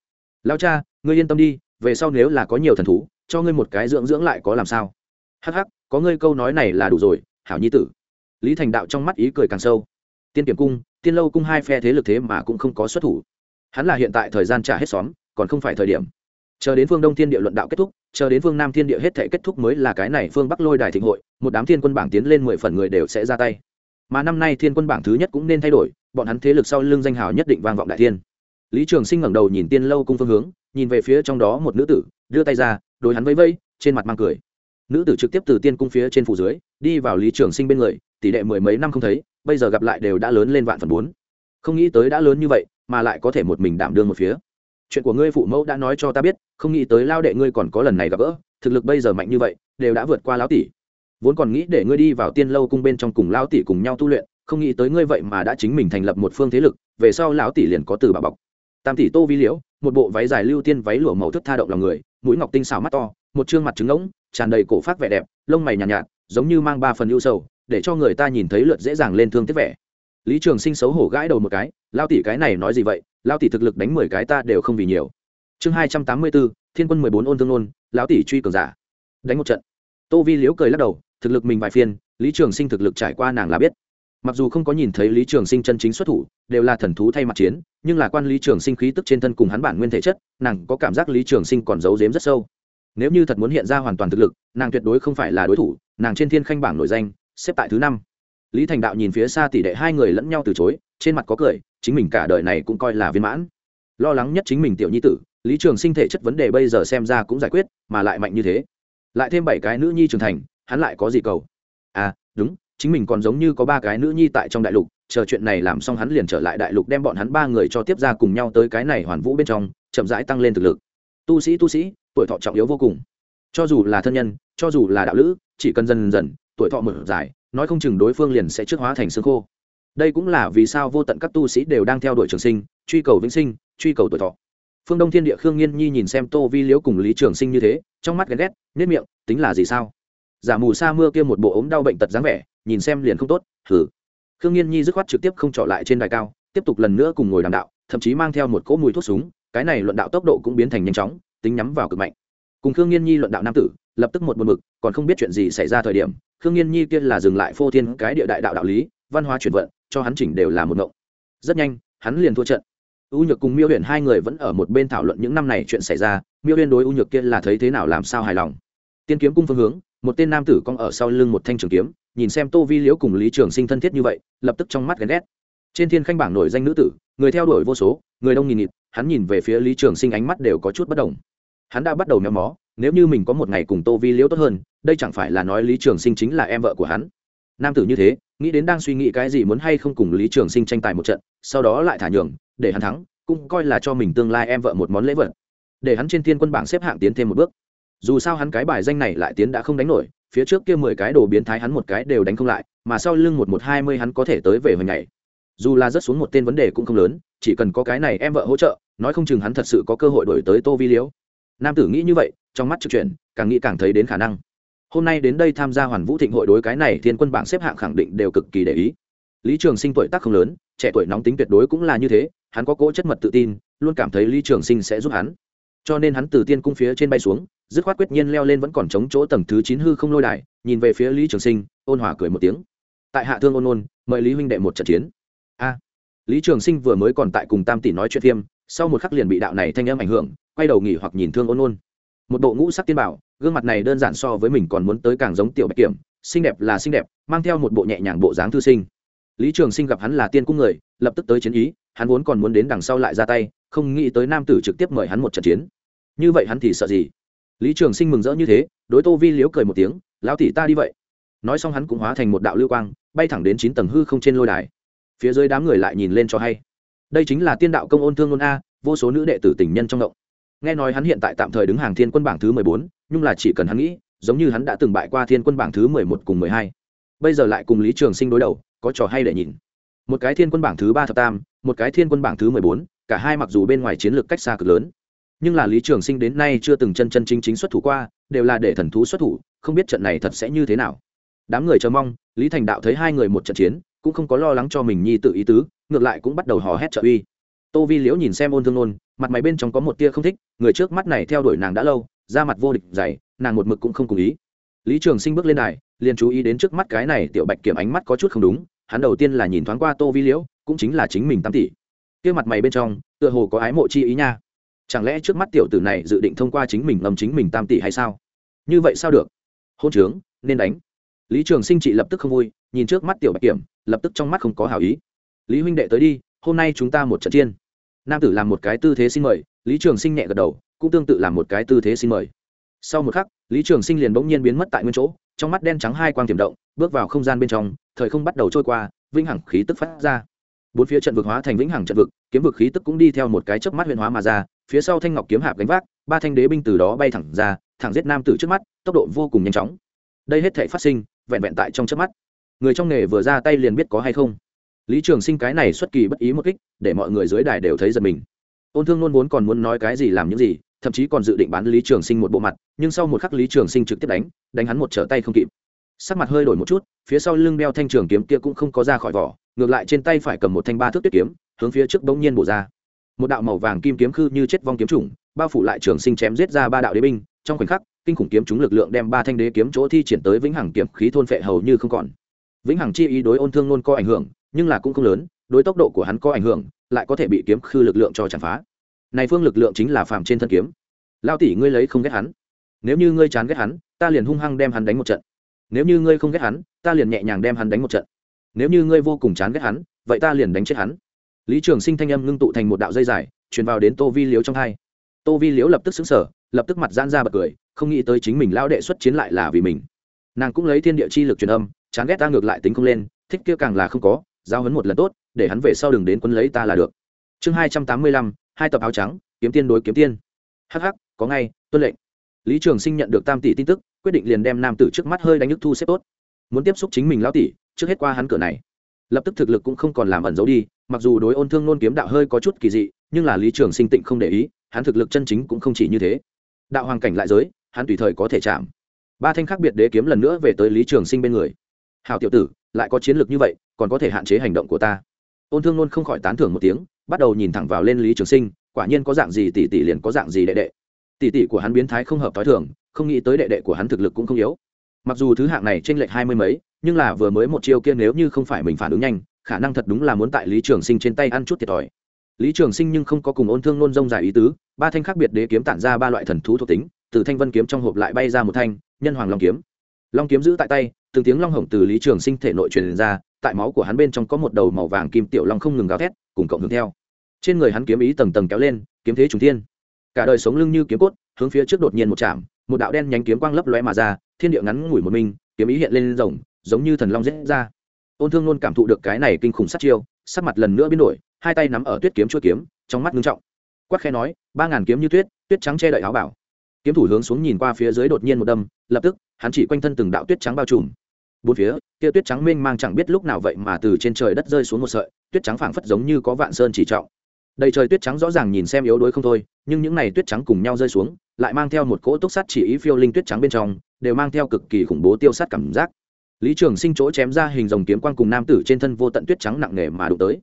Lao cha, ngươi yên tâm đi, về sau nếu là có nhiều thần thú, cho ngươi một cái dưỡng dưỡng lại có làm sao? Hắc hắc, có ngươi câu nói này là đủ rồi, hảo nhi tử. Lý thành đạo trong mắt ý cười càng sâu. Tiên kiểm cung, tiên lâu cung hai phe thế lực thế mà cũng không có xuất thủ. Hắn là hiện tại thời gian trả hết xóm, còn không phải thời điểm. Chờ đến phương đông thiên địa luận đạo kết thúc chờ đến phương nam thiên địa hết thể kết thúc mới là cái này phương bắc lôi đài thịnh hội, một đám thiên quân bảng tiến lên mười phần người đều sẽ ra tay. Mà năm nay thiên quân bảng thứ nhất cũng nên thay đổi, bọn hắn thế lực sau lưng danh hào nhất định vang vọng đại thiên. Lý trường sinh ngẩng đầu nhìn tiên lâu cung phương hướng, nhìn về phía trong đó một nữ tử, đưa tay ra, đối hắn vẫy vẫy, trên mặt mang cười. Nữ tử trực tiếp từ tiên cung phía trên phủ dưới, đi vào lý trường sinh bên người, tỷ đệ mười mấy năm không thấy, bây giờ gặp lại đều đã lớn lên vạn phần bốn. Không nghĩ tới đã lớn như vậy, mà lại có thể một mình đảm đương một phía chuyện của ngươi phụ mẫu đã nói cho ta biết không nghĩ tới lao đệ ngươi còn có lần này gặp gỡ thực lực bây giờ mạnh như vậy đều đã vượt qua lão tỷ. Vốn còn nghĩ để ngươi đi vào tiên lâu cung bên trong cùng lão tỷ cùng nhau tu luyện không nghĩ tới ngươi vậy mà đã chính mình thành lập một phương thế lực về sau lão tỷ liền có từ bà bọc. Tam tỷ tô vi liễu một bộ váy dài lưu tiên váy lụa màu thức tha động lòng người mũi ngọc tinh xảo mắt to một chương mặt trứng ngỗng tràn đầy cổ phát vẻ đẹp lông mày nhàn nhạt, nhạt giống như mang ba phần ưu sầu để cho người ta nhìn thấy lượt dễ dàng lên thương tiếc vẻ. Lý trường sinh xấu hổ gãi đầu một cái lao tỷ cái này nói gì vậy? Lao tỷ thực lực đánh mười cái ta đều không vì nhiều. Chương hai trăm tám mươi bốn, thiên quân mười bốn ôn thương ôn, lão tỷ truy cường giả. Đánh một trận. Tô vi liễu cười lắc đầu, thực lực mình vài phiên, lý trường sinh thực lực trải qua nàng là biết. Mặc dù không có nhìn thấy lý trường sinh chân chính xuất thủ, đều là thần thú thay mặt chiến, nhưng là quan lý trường sinh khí tức trên thân cùng hắn bản nguyên thể chất, nàng có cảm giác lý trường sinh còn giấu giếm rất sâu. Nếu như thật muốn hiện ra hoàn toàn thực lực, nàng tuyệt đối không phải là đối thủ, nàng trên thiên khanh bảng nổi danh, xếp tại thứ năm lý thành đạo nhìn phía xa tỷ đệ hai người lẫn nhau từ chối, trên mặt có cười, chính mình cả đời này cũng coi là viên mãn. Lo lắng nhất chính mình tiểu nhi tử, lý trường sinh thể chất vấn đề bây giờ xem ra cũng giải quyết, mà lại mạnh như thế. Lại thêm bảy cái nữ nhi trưởng thành, hắn lại có gì cầu? À đúng, chính mình còn giống như có ba cái nữ nhi tại trong đại lục, chờ chuyện này làm xong hắn liền trở lại đại lục đem bọn hắn ba người cho tiếp ra cùng nhau tới cái này hoàn vũ bên trong, chậm rãi tăng lên thực lực. Tu sĩ tu sĩ, tuổi thọ trọng yếu vô cùng. Cho dù là thân nhân, cho dù là đạo lữ, chỉ cần dần dần tuổi thọ mở dài, nói không chừng đối phương liền sẽ trước hóa thành xương khô. Đây cũng là vì sao vô tận các tu sĩ đều đang theo đuổi trường sinh, truy cầu vĩnh sinh, truy cầu tuổi thọ. Phương đông thiên địa khương nghiên nhi nhìn xem tô vi liễu cùng lý trường sinh như thế, trong mắt ghen ghét nết miệng, tính là gì sao? Giả mù sa mưa kia một bộ ốm đau bệnh tật dáng vẻ, nhìn xem liền không tốt thử khương nghiên nhi dứt khoát trực tiếp không trọ lại trên đài cao, tiếp tục lần nữa cùng ngồi đàm đạo, thậm chí mang theo một cỗ mùi thuốc súng, cái này luận đạo tốc độ cũng biến thành nhanh chóng, tính nhắm vào cực mạnh. Cùng khương nghiên nhi luận đạo nam tử, lập tức một buồn mực còn không biết chuyện gì xảy ra thời điểm khương nhiên nhi kia là dừng lại phô thiên cái địa đại đạo đạo lý, văn hóa chuyển vận, cho hắn chỉnh đều là một ngộng. Rất nhanh, hắn liền thua trận. U nhược cùng miêu huyền hai người vẫn ở một bên thảo luận những năm này chuyện xảy ra, miêu huyền đối u nhược kia là thấy thế nào làm sao hài lòng. Tiên kiếm cung phương hướng, một tên nam tử cong ở sau lưng một thanh trường kiếm, nhìn xem tô vi liễu cùng lý trường sinh thân thiết như vậy, lập tức trong mắt ghen ghét. Trên thiên khanh bảng nổi danh nữ tử, người theo đuổi vô số, người đông nghìn nghịt, hắn nhìn về phía lý trường sinh ánh mắt đều có chút bất đồng. Hắn đã bắt đầu méo mó nếu như mình có một ngày cùng tô vi liễu tốt hơn, đây chẳng phải là nói lý trường sinh chính là em vợ của hắn. Nam tử như thế, nghĩ đến đang suy nghĩ cái gì muốn hay không cùng lý trường sinh tranh tài một trận, sau đó lại thả nhường, để hắn thắng, cũng coi là cho mình tương lai em vợ một món lễ vật. Để hắn trên thiên quân bảng xếp hạng tiến thêm một bước. Dù sao hắn cái bài danh này lại tiến đã không đánh nổi, phía trước kia mười cái đồ biến thái hắn một cái đều đánh không lại, mà sau lưng một một hai mươi hắn có thể tới về hồi ngày. Dù là rất xuống một tên vấn đề cũng không lớn, chỉ cần có cái này em vợ hỗ trợ, nói không chừng hắn thật sự có cơ hội đổi tới tô vi liễu nam tử nghĩ như vậy, trong mắt trực chuyển, càng nghĩ càng thấy đến khả năng. Hôm nay đến đây tham gia hoàn vũ thịnh hội đối cái này thiên quân bảng xếp hạng khẳng định đều cực kỳ để ý. Lý trường sinh tuổi tác không lớn, trẻ tuổi nóng tính tuyệt đối cũng là như thế, hắn có cỗ chất mật tự tin, luôn cảm thấy lý trường sinh sẽ giúp hắn. Cho nên hắn từ tiên cung phía trên bay xuống, dứt khoát quyết nhiên leo lên vẫn còn chống chỗ tầng thứ chín hư không lôi đài, nhìn về phía lý trường sinh, ôn hòa cười một tiếng. Tại hạ thương ôn ôn, mời lý huynh đệ một trận chiến. A. Lý trường sinh vừa mới còn tại cùng tam tỷ nói chuyện phim sau một khắc liền bị đạo này thanh âm ảnh hưởng quay đầu nghỉ hoặc nhìn thương ôn ôn. Một bộ ngũ sắc tiên bảo, gương mặt này đơn giản so với mình còn muốn tới càng giống tiểu bạch kiểm, xinh đẹp là xinh đẹp, mang theo một bộ nhẹ nhàng bộ dáng thư sinh. Lý trường sinh gặp hắn là tiên cung người, lập tức tới chiến ý, hắn vốn còn muốn đến đằng sau lại ra tay, không nghĩ tới nam tử trực tiếp mời hắn một trận chiến. Như vậy hắn thì sợ gì? Lý trường sinh mừng rỡ như thế, đối tô vi liếu cười một tiếng, lão tỷ ta đi vậy. Nói xong hắn cũng hóa thành một đạo lưu quang, bay thẳng đến chín tầng hư không trên lôi đài. Phía dưới đám người lại nhìn lên cho hay. Đây chính là tiên đạo công ôn thương ôn a, vô số nữ đệ tử tình nhân trong động nghe nói hắn hiện tại tạm thời đứng hàng thiên quân bảng thứ mười bốn, nhưng là chỉ cần hắn nghĩ, giống như hắn đã từng bại qua thiên quân bảng thứ mười một cùng mười hai. Bây giờ lại cùng lý trường sinh đối đầu, có trò hay để nhìn. Một cái thiên quân bảng thứ ba thập tam, một cái thiên quân bảng thứ mười bốn, cả hai mặc dù bên ngoài chiến lược cách xa cực lớn, nhưng là lý trường sinh đến nay chưa từng chân chân chính chính xuất thủ qua, đều là để thần thú xuất thủ, không biết trận này thật sẽ như thế nào. Đám người chờ mong, lý thành đạo thấy hai người một trận chiến, cũng không có lo lắng cho mình nhi tự ý tứ, ngược lại cũng bắt đầu hò hét trợ uy tô vi liễu nhìn xem ôn thương nôn mặt mày bên trong có một tia không thích, người trước mắt này theo đuổi nàng đã lâu ra mặt vô địch dày, nàng một mực cũng không cùng ý. Lý trường sinh bước lên đài, liền chú ý đến trước mắt cái này tiểu bạch kiểm ánh mắt có chút không đúng, hắn đầu tiên là nhìn thoáng qua tô vi liễu, cũng chính là chính mình tam tỷ. Kia mặt mày bên trong, tựa hồ có ái mộ chi ý nha. Chẳng lẽ trước mắt tiểu tử này dự định thông qua chính mình ngầm chính mình tam tỷ hay sao? Như vậy sao được? Hôn trướng, nên đánh. Lý trường sinh chị lập tức không vui, nhìn trước mắt tiểu bạch kiểm, lập tức trong mắt không có hảo ý. Lý huynh đệ tới đi hôm nay chúng ta một trận chiên nam tử làm một cái tư thế xin mời, lý trường sinh nhẹ gật đầu, cũng tương tự làm một cái tư thế xin mời. Sau một khắc, lý trường sinh liền bỗng nhiên biến mất tại nguyên chỗ, trong mắt đen trắng hai quang tiềm động, bước vào không gian bên trong, thời không bắt đầu trôi qua, vĩnh hằng khí tức phát ra. Bốn phía trận vực hóa thành vĩnh hằng trận vực, kiếm vực khí tức cũng đi theo một cái chớp mắt huyền hóa mà ra, phía sau thanh ngọc kiếm hạp gánh vác, ba thanh đế binh từ đó bay thẳng ra, thẳng giết nam tử trước mắt, tốc độ vô cùng nhanh chóng. Đây hết thể phát sinh, vẹn vẹn tại trong chớp mắt. Người trong nghề vừa ra tay liền biết có hay không lý trường sinh cái này xuất kỳ bất ý một kích, để mọi người dưới đài đều thấy giật mình. Ôn thương nôn vốn còn muốn nói cái gì làm những gì, thậm chí còn dự định bán lý trường sinh một bộ mặt, nhưng sau một khắc lý trường sinh trực tiếp đánh đánh hắn một trở tay không kịp. Sắc mặt hơi đổi một chút, phía sau lưng đeo thanh trường kiếm kia cũng không có ra khỏi vỏ, ngược lại trên tay phải cầm một thanh ba thước tuyết kiếm, hướng phía trước bỗng nhiên bổ ra. Một đạo màu vàng kim kiếm khư như chết vong kiếm chủng, bao phủ lại trường sinh chém giết ra ba đạo đế binh, trong khoảnh khắc, kinh khủng kiếm chúng lực lượng đem ba thanh đế kiếm chỗ thi triển tới vĩnh hằng kiếm khí thôn phệ hầu như không còn. Vĩnh hằng chi ý đối ôn thương nôn có ảnh hưởng nhưng là cũng không lớn, đối tốc độ của hắn có ảnh hưởng, lại có thể bị kiếm khư lực lượng cho chặt phá. Này phương lực lượng chính là phàm trên thân kiếm. Lao tỷ ngươi lấy không ghét hắn. Nếu như ngươi chán ghét hắn, ta liền hung hăng đem hắn đánh một trận. Nếu như ngươi không ghét hắn, ta liền nhẹ nhàng đem hắn đánh một trận. Nếu như ngươi vô cùng chán ghét hắn, vậy ta liền đánh chết hắn. Lý trường sinh thanh âm ngưng tụ thành một đạo dây dài, truyền vào đến tô vi liếu trong hai. Tô vi liếu lập tức xứng sở lập tức mặt gian ra bật cười, không nghĩ tới chính mình lao đệ xuất chiến lại là vì mình. Nàng cũng lấy thiên địa chi lực truyền âm, chán ghét ta ngược lại tính không lên, thích kia càng là không có giao hấn một lần tốt, để hắn về sau đừng đến quân lấy ta là được. Chương hai trăm tám mươi lăm, hai tập áo trắng, kiếm tiên đối kiếm tiên. Hh có ngay, tuân lệnh. Lý trường sinh nhận được tam tỷ tin tức, quyết định liền đem nam tử trước mắt hơi đánh nhức thu xếp tốt. Muốn tiếp xúc chính mình lão tỷ, trước hết qua hắn cửa này. Lập tức thực lực cũng không còn làm ẩn giấu đi, mặc dù đối ôn thương nôn kiếm đạo hơi có chút kỳ dị, nhưng là lý trường sinh tịnh không để ý, hắn thực lực chân chính cũng không chỉ như thế. Đạo hoàng cảnh lại giới, hắn tùy thời có thể chạm. Ba thanh khác biệt đế kiếm lần nữa về tới lý trường sinh bên người hào tiểu tử, lại có chiến lược như vậy, còn có thể hạn chế hành động của ta. Ôn thương nôn không khỏi tán thưởng một tiếng, bắt đầu nhìn thẳng vào lên lý trường sinh, quả nhiên có dạng gì tỷ tỷ liền có dạng gì đệ đệ. Tỷ tỷ của hắn biến thái không hợp t h o i thường, không nghĩ tới đệ đệ của hắn thực lực cũng không yếu. Mặc dù thứ hạng này t r ê n lệch hai mươi mấy, nhưng là vừa mới một chiêu kia nếu như không phải mình phản ứng nhanh, khả năng thật đúng là muốn tại lý trường sinh trên tay ăn chút thiệt thòi. Lý trường sinh nhưng không có cùng ôn thương nôn rông dài ý tứ, ba thanh khác biệt đế kiếm tản ra ba loại thần thú thuộc tính, từ thanh vân kiếm trong hộp lại bay ra một thanh, nhân hoàng long kiếm. Long kiếm giữ tại tay từng tiếng long hồng từ lý trường sinh thể nội truyền ra, tại máu của hắn bên trong có một đầu màu vàng kim tiểu long không ngừng gào thét, cùng cộng hưởng theo. Trên người hắn kiếm ý tầng tầng kéo lên, kiếm thế trùng thiên. Cả đời sống lưng như kiếm cốt, hướng phía trước đột nhiên một chạm, một đạo đen nhánh kiếm quang lấp lóe mà ra, thiên địa ngắn ngủi một mình, kiếm ý hiện lên rồng, giống như thần long dễ ra. Ôn thương luôn cảm thụ được cái này kinh khủng sát chiêu, sắc mặt lần nữa biến đổi, hai tay nắm ở tuyết kiếm chuỗi kiếm, trong mắt ngưng trọng. Quắc khe nói, ba ngàn kiếm như tuyết tuyết trắng che đậy áo bảo. Kiếm thủ hướng xuống nhìn qua phía dưới đột nhiên một đâm, lập tức, hắn chỉ quanh thân từng đạo tuyết trắng bao trùm bốn phía kia tuyết trắng mênh mang chẳng biết lúc nào vậy mà từ trên trời đất rơi xuống một sợi, tuyết trắng phảng phất giống như có vạn sơn chỉ trọng. Đầy trời tuyết trắng rõ ràng nhìn xem yếu đuối không thôi, nhưng những n à y tuyết trắng cùng nhau rơi xuống, lại mang theo một cỗ túc sắt chỉ ý phiêu linh tuyết trắng bên trong, đều mang theo cực kỳ khủng bố tiêu sát cảm giác. Lý trường sinh chỗ chém ra hình dòng kiếm quang cùng nam tử trên thân vô tận tuyết trắng nặng nề mà đụng tới.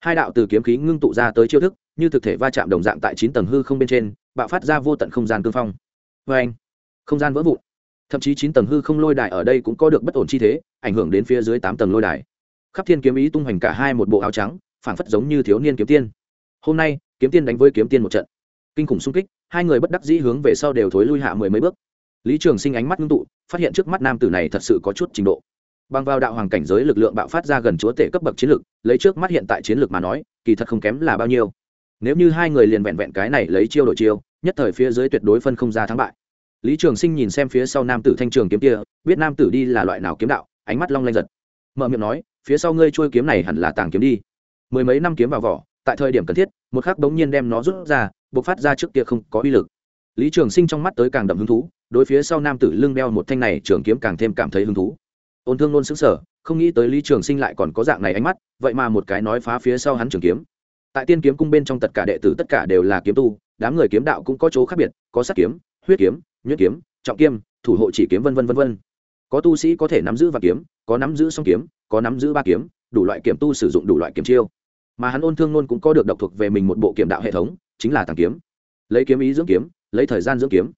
Hai đạo từ kiếm khí ngưng tụ ra tới chiêu thức, như thực thể va chạm đồng dạng tại chín tầng hư không bên trên, bạo phát ra vô tận không gian cương phong. Vê anh không gian vỡ vụn thậm chí chín tầng hư không lôi đài ở đây cũng có được bất ổn chi thế, ảnh hưởng đến phía dưới tám tầng lôi đài. Khắp thiên kiếm ý tung hoành cả hai một bộ áo trắng, phảng phất giống như thiếu niên kiếm tiên. Hôm nay, kiếm tiên đánh với kiếm tiên một trận. Kinh khủng xung kích, hai người bất đắc dĩ hướng về sau đều thối lui hạ mười mấy bước. Lý trường sinh ánh mắt ngưng tụ, phát hiện trước mắt nam tử này thật sự có chút trình độ. Bằng vào đạo hoàng cảnh giới lực lượng bạo phát ra gần chúa tể cấp bậc chiến lực, lấy trước mắt hiện tại chiến lược mà nói, kỳ thật không kém là bao nhiêu. Nếu như hai người liền vẹn vẹn cái này lấy chiêu đổi chiêu, nhất thời phía dưới tuyệt đối phân không ra thắng bại lý trường sinh nhìn xem phía sau nam tử thanh trường kiếm kia, biết nam tử đi là loại nào kiếm đạo, ánh mắt long lanh giật. Mở miệng nói, phía sau ngươi trôi kiếm này hẳn là tàng kiếm đi. Mười mấy năm kiếm vào vỏ, tại thời điểm cần thiết, một khắc đống nhiên đem nó rút ra, bộc phát ra trước kia không có uy lực. Lý trường sinh trong mắt tới càng đậm hứng thú, đối phía sau nam tử lưng đeo một thanh này trường kiếm càng thêm cảm thấy hứng thú. Ôn thương luôn xứng sở không nghĩ tới lý trường sinh lại còn có dạng này ánh mắt, vậy mà một cái nói phá phía sau hắn trường kiếm. Tại tiên kiếm cung bên trong tất cả đệ tử tất cả đều là kiếm tu, đám người kiếm đạo cũng có chỗ khác biệt, có sắt kiếm, huyết kiếm nhuyễn kiếm trọng kiếm thủ hộ chỉ kiếm vân vân vân vân. Có tu sĩ có thể nắm giữ và kiếm có nắm giữ song kiếm có nắm giữ ba kiếm đủ loại kiếm tu sử dụng đủ loại kiếm chiêu. Mà hắn ôn thương nôn cũng có được độc thuộc về mình một bộ kiểm đạo hệ thống chính là tàng kiếm. Lấy kiếm ý dưỡng kiếm lấy thời gian dưỡng kiếm.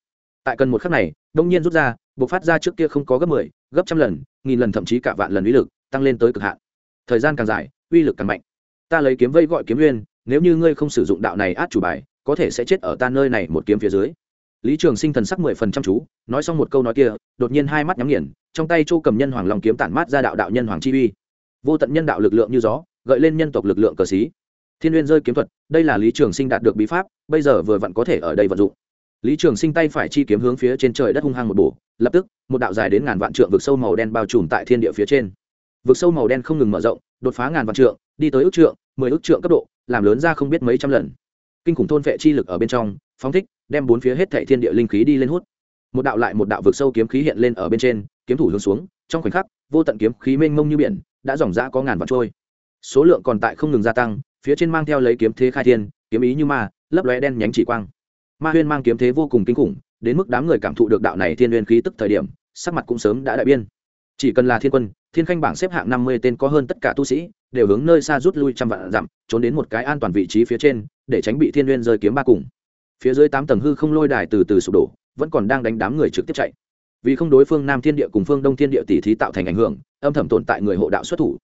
Tại cần một khắc này đông nhiên rút ra buộc phát ra trước kia không có gấp mười 10, gấp trăm lần nghìn lần thậm chí cả vạn lần uy lực tăng lên tới cực hạn. Thời gian càng dài uy lực càng mạnh. Ta lấy kiếm vây gọi kiếm nguyên nếu như ngươi không sử dụng đạo này át chủ bài có thể sẽ chết ở ta nơi này một kiếm phía dưới lý trường sinh thần sắc mười phần chăm chú, nói xong một câu nói kia, đột nhiên hai mắt nhắm nghiền, trong tay châu cầm nhân hoàng long kiếm tản mát ra đạo đạo nhân hoàng chi uy. Vô tận nhân đạo lực lượng như gió, gợi lên nhân tộc lực lượng cờ xí. Thiên n rơi kiếm thuật, đây là lý trường sinh đạt được bí pháp, bây giờ vừa vặn có thể ở đây vận dụng. Lý trường sinh tay phải chi kiếm hướng phía trên trời đất hung hăng một bổ, lập tức, một đạo dài đến ngàn vạn trượng vực sâu màu đen bao trùm tại thiên địa phía trên. Vực sâu màu đen không ngừng mở rộng, đột phá ngàn vạn trượng, đi tới ước trượng, mười ước trượng cấp độ, làm lớn ra không biết mấy trăm lần. Kinh khủng thôn vệ chi lực ở bên trong, phóng thích đem bốn phía hết thệ thiên địa linh khí đi lên hút. Một đạo lại một đạo vực sâu kiếm khí hiện lên ở bên trên, kiếm thủ hướng xuống, trong khoảnh khắc, vô tận kiếm khí mênh mông như biển, đã dòng dã có ngàn vạn trôi. Số lượng còn tại không ngừng gia tăng, phía trên mang theo lấy kiếm thế khai thiên, kiếm ý như ma, lấp lóe đen nhánh chỉ quang. Ma huyên mang kiếm thế vô cùng kinh khủng, đến mức đám người cảm thụ được đạo này thiên nguyên khí tức thời điểm, sắc mặt cũng sớm đã đại biên chỉ cần là thiên quân, thiên khanh bảng xếp hạng năm mươi tên có hơn tất cả tu sĩ, đều hướng nơi xa rút lui trăm vạn dặm, trốn đến một cái an toàn vị trí phía trên, để tránh bị thiên nguyên rơi kiếm ba cùng phía dưới tám tầng hư không lôi đài từ từ sụp đổ, vẫn còn đang đánh đám người trực tiếp chạy. Vì không đối phương nam thiên địa cùng phương đông thiên địa tỷ thí tạo thành ảnh hưởng, âm thầm tồn tại người hộ đạo xuất thủ.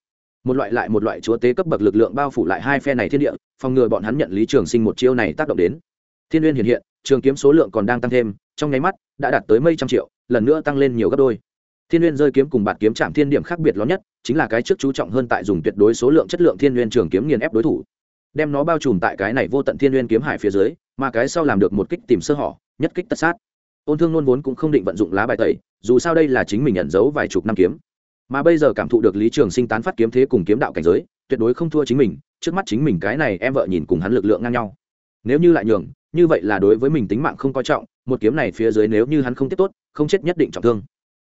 Một loại lại một loại chúa tế cấp bậc lực lượng bao phủ lại hai phe này thiên địa, phòng ngừa bọn hắn nhận lý trường sinh một chiêu này tác động đến. Thiên uyên hiện hiện, trường kiếm số lượng còn đang tăng thêm, trong nháy mắt, đã đạt tới mấy trăm triệu, lần nữa tăng lên nhiều gấp đôi. Thiên uyên rơi kiếm cùng bạt kiếm chạm thiên điểm khác biệt lớn nhất, chính là cái trước chú trọng hơn tại dùng tuyệt đối số lượng chất lượng thiên uyên trường kiếm nghiền ép đối thủ. Đem nó bao trùm tại cái này vô tận thiên uyên kiếm hải phía dưới mà cái sau làm được một kích tìm sơ hở nhất kích tất sát. Ôn thương nôn vốn cũng không định vận dụng lá bài tẩy, dù sao đây là chính mình nhận dấu vài chục năm kiếm. Mà bây giờ cảm thụ được lý trường sinh tán phát kiếm thế cùng kiếm đạo cảnh giới, tuyệt đối không thua chính mình, trước mắt chính mình cái này em vợ nhìn cùng hắn lực lượng ngang nhau. Nếu như lại nhường, như vậy là đối với mình tính mạng không coi trọng, một kiếm này phía dưới nếu như hắn không tiếp tốt, không chết nhất định trọng thương.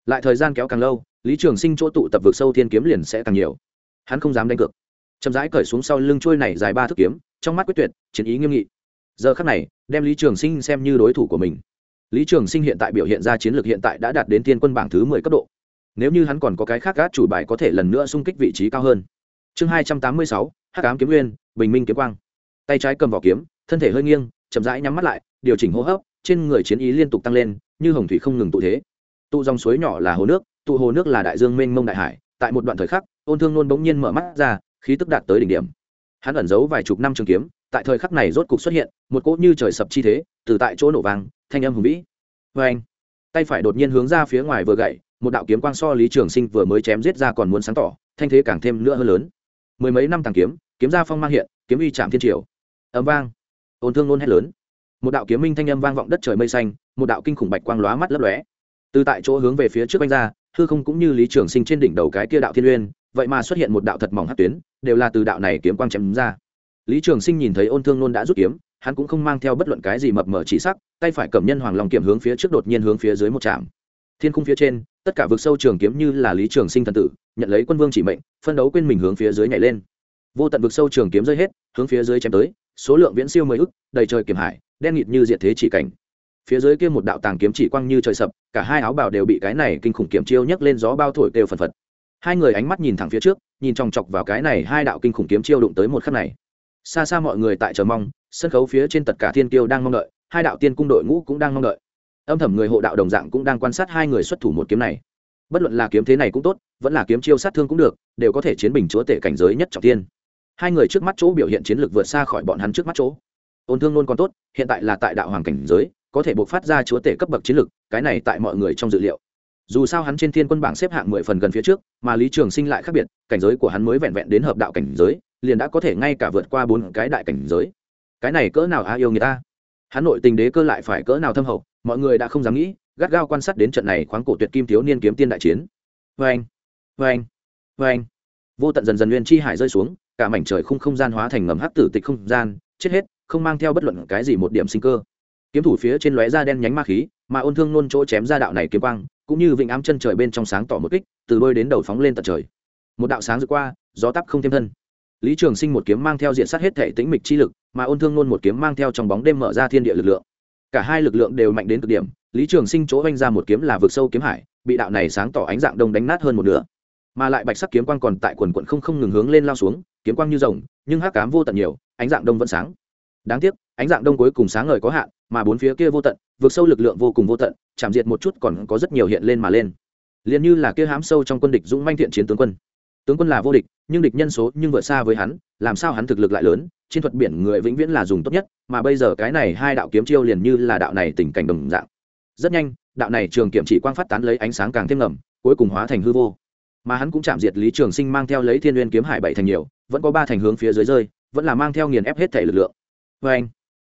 Lại thời gian kéo càng lâu, lý trường sinh chỗ tụ tập vực sâu thiên kiếm liền sẽ càng nhiều. Hắn không dám đánh cược. Chậm rãi cởi xuống sau lưng trôi này dài ba thước kiếm, trong mắt quyết tuyệt, chiến ý nghiêm nghị giờ khắc này, đem lý trường sinh xem như đối thủ của mình. Lý trường sinh hiện tại biểu hiện ra chiến lược hiện tại đã đạt đến thiên quân bảng thứ mười cấp độ. Nếu như hắn còn có cái khác gác chủ bài có thể lần nữa xung kích vị trí cao hơn. Chương hai trăm tám mươi sáu, hắc ám kiếm nguyên, bình minh kiếm quang. Tay trái cầm vỏ kiếm, thân thể hơi nghiêng, chậm rãi nhắm mắt lại, điều chỉnh hô hấp, trên người chiến ý liên tục tăng lên, như hồng thủy không ngừng tụ thế. Tụ dòng suối nhỏ là hồ nước, tụ hồ nước là đại dương mênh mông đại hải, tại một đoạn thời khắc, ôn thương nôn bỗng nhiên mở mắt ra, khí tức đạt tới đỉnh điểm. Hắn ẩn giấu vài chục năm trường kiếm tại thời khắc này rốt cục xuất hiện, một cỗ như trời sập chi thế, từ tại chỗ nổ vàng thanh âm hùng vĩ. Vê anh, tay phải đột nhiên hướng ra phía ngoài vừa gậy, một đạo kiếm quang so lý trường sinh vừa mới chém giết ra còn muốn sáng tỏ, thanh thế càng thêm nữa hơn lớn. Mười mấy năm tàng kiếm kiếm ra phong mang hiện, kiếm uy chạm thiên triều. Ấm vang ôn thương nôn hét lớn. Một đạo kiếm minh thanh âm vang vọng đất trời mây xanh, một đạo kinh khủng bạch quang lóa mắt lấp lóe. Từ tại chỗ hướng về phía trước banh ra, hư không cũng như lý trường sinh trên đỉnh đầu cái kia đạo thiên uyên vậy mà xuất hiện một đạo thật mỏng hát tuyến, đều là từ đạo này kiếm quang chém ra lý trường sinh nhìn thấy ôn thương nôn đã rút kiếm, hắn cũng không mang theo bất luận cái gì mập mờ chỉ sắc, tay phải cầm nhân hoàng long kiểm hướng phía trước đột nhiên hướng phía dưới một trạm thiên khung phía trên, tất cả vực sâu trường kiếm như là lý trường sinh thần tử, nhận lấy quân vương chỉ mệnh, phân đấu quên mình hướng phía dưới nhảy lên. Vô tận vực sâu trường kiếm rơi hết, hướng phía dưới chém tới, số lượng viễn siêu mười ức, đầy trời kiếm hải, đen nghịt như diệt thế chỉ cảnh. Phía dưới kia một đạo tàng kiếm chỉ quang như trời sập, cả hai áo bào đều bị cái này kinh khủng kiếm chiêu nhấc lên gió bao thổi đều phần phật. Hai người ánh mắt nhìn thẳng phía trước, nhìn chòng chọc vào cái này hai đạo kinh khủng kiếm chiêu đụng tới một khắc này xa xa mọi người tại chờ mong, sân khấu phía trên tất cả thiên kiêu đang mong đợi, hai đạo tiên cung đội ngũ cũng đang mong đợi. Âm thầm người hộ đạo đồng dạng cũng đang quan sát hai người xuất thủ một kiếm này. Bất luận là kiếm thế này cũng tốt, vẫn là kiếm chiêu sát thương cũng được, đều có thể chiến bình chúa tể cảnh giới nhất trọng tiên. Hai người trước mắt chỗ biểu hiện chiến lược vượt xa khỏi bọn hắn trước mắt chỗ. Ôn thương luôn còn tốt, hiện tại là tại đạo hoàng cảnh giới, có thể buộc phát ra chúa tể cấp bậc chiến lược, cái này tại mọi người trong dự liệu. Dù sao hắn trên thiên quân bảng xếp hạng mười phần gần phía trước, mà lý trường sinh lại khác biệt, cảnh giới của hắn mới vẹn vẹn đến hợp đạo cảnh giới liền đã có thể ngay cả vượt qua bốn cái đại cảnh giới. Cái này cỡ nào a yêu người ta? Hắn nội tình đế cơ lại phải cỡ nào thâm hậu, mọi người đã không dám nghĩ, gắt gao quan sát đến trận này khoáng cổ tuyệt kim thiếu niên kiếm tiên đại chiến. Vê anh vê anh vê anh vô tận dần dần nguyên chi hải rơi xuống, cả mảnh trời khung không gian hóa thành ngầm hắc tử tịch không gian, chết hết, không mang theo bất luận cái gì một điểm sinh cơ. Kiếm thủ phía trên lóe ra đen nhánh ma khí, mà ôn thương nôn chỗ chém ra đạo này kiếm quang, cũng như vịnh ám chân trời bên trong sáng tỏ một kích, từ đôi đến đầu phóng lên tận trời. Một đạo sáng rực qua, gió tắp không thêm thân lý trường sinh một kiếm mang theo diện sát hết thể tĩnh mịch chi lực, mà ôn thương nôn một kiếm mang theo trong bóng đêm mở ra thiên địa lực lượng. Cả hai lực lượng đều mạnh đến cực điểm, lý trường sinh chỗ oanh ra một kiếm là vực sâu kiếm hải, bị đạo này sáng tỏ ánh dạng đông đánh nát hơn một nửa. Mà lại bạch sắc kiếm quang còn tại quần quận không không ngừng hướng lên lao xuống, kiếm quang như rồng, nhưng hắc cám vô tận nhiều, ánh dạng đông vẫn sáng. Đáng tiếc, ánh dạng đông cuối cùng sáng ngời có hạn, mà bốn phía kia vô tận vượt sâu lực lượng vô cùng vô tận, chạm diệt một chút còn có rất nhiều hiện lên mà lên. Liền như là kia hám sâu trong quân địch dũng manh thiện chiến tướng quân. Tướng quân là vô địch nhưng địch nhân số nhưng vượt xa với hắn, làm sao hắn thực lực lại lớn? Chiến thuật biển người vĩnh viễn là dùng tốt nhất, mà bây giờ cái này hai đạo kiếm chiêu liền như là đạo này tình cảnh đồng dạng. Rất nhanh, đạo này trường kiểm chỉ quang phát tán lấy ánh sáng càng thêm ngầm, cuối cùng hóa thành hư vô. Mà hắn cũng chạm diệt lý trường sinh mang theo lấy thiên n kiếm hải bảy thành nhiều, vẫn có ba thành hướng phía dưới rơi, vẫn là mang theo nghiền ép hết thể lực lượng. Vê anh,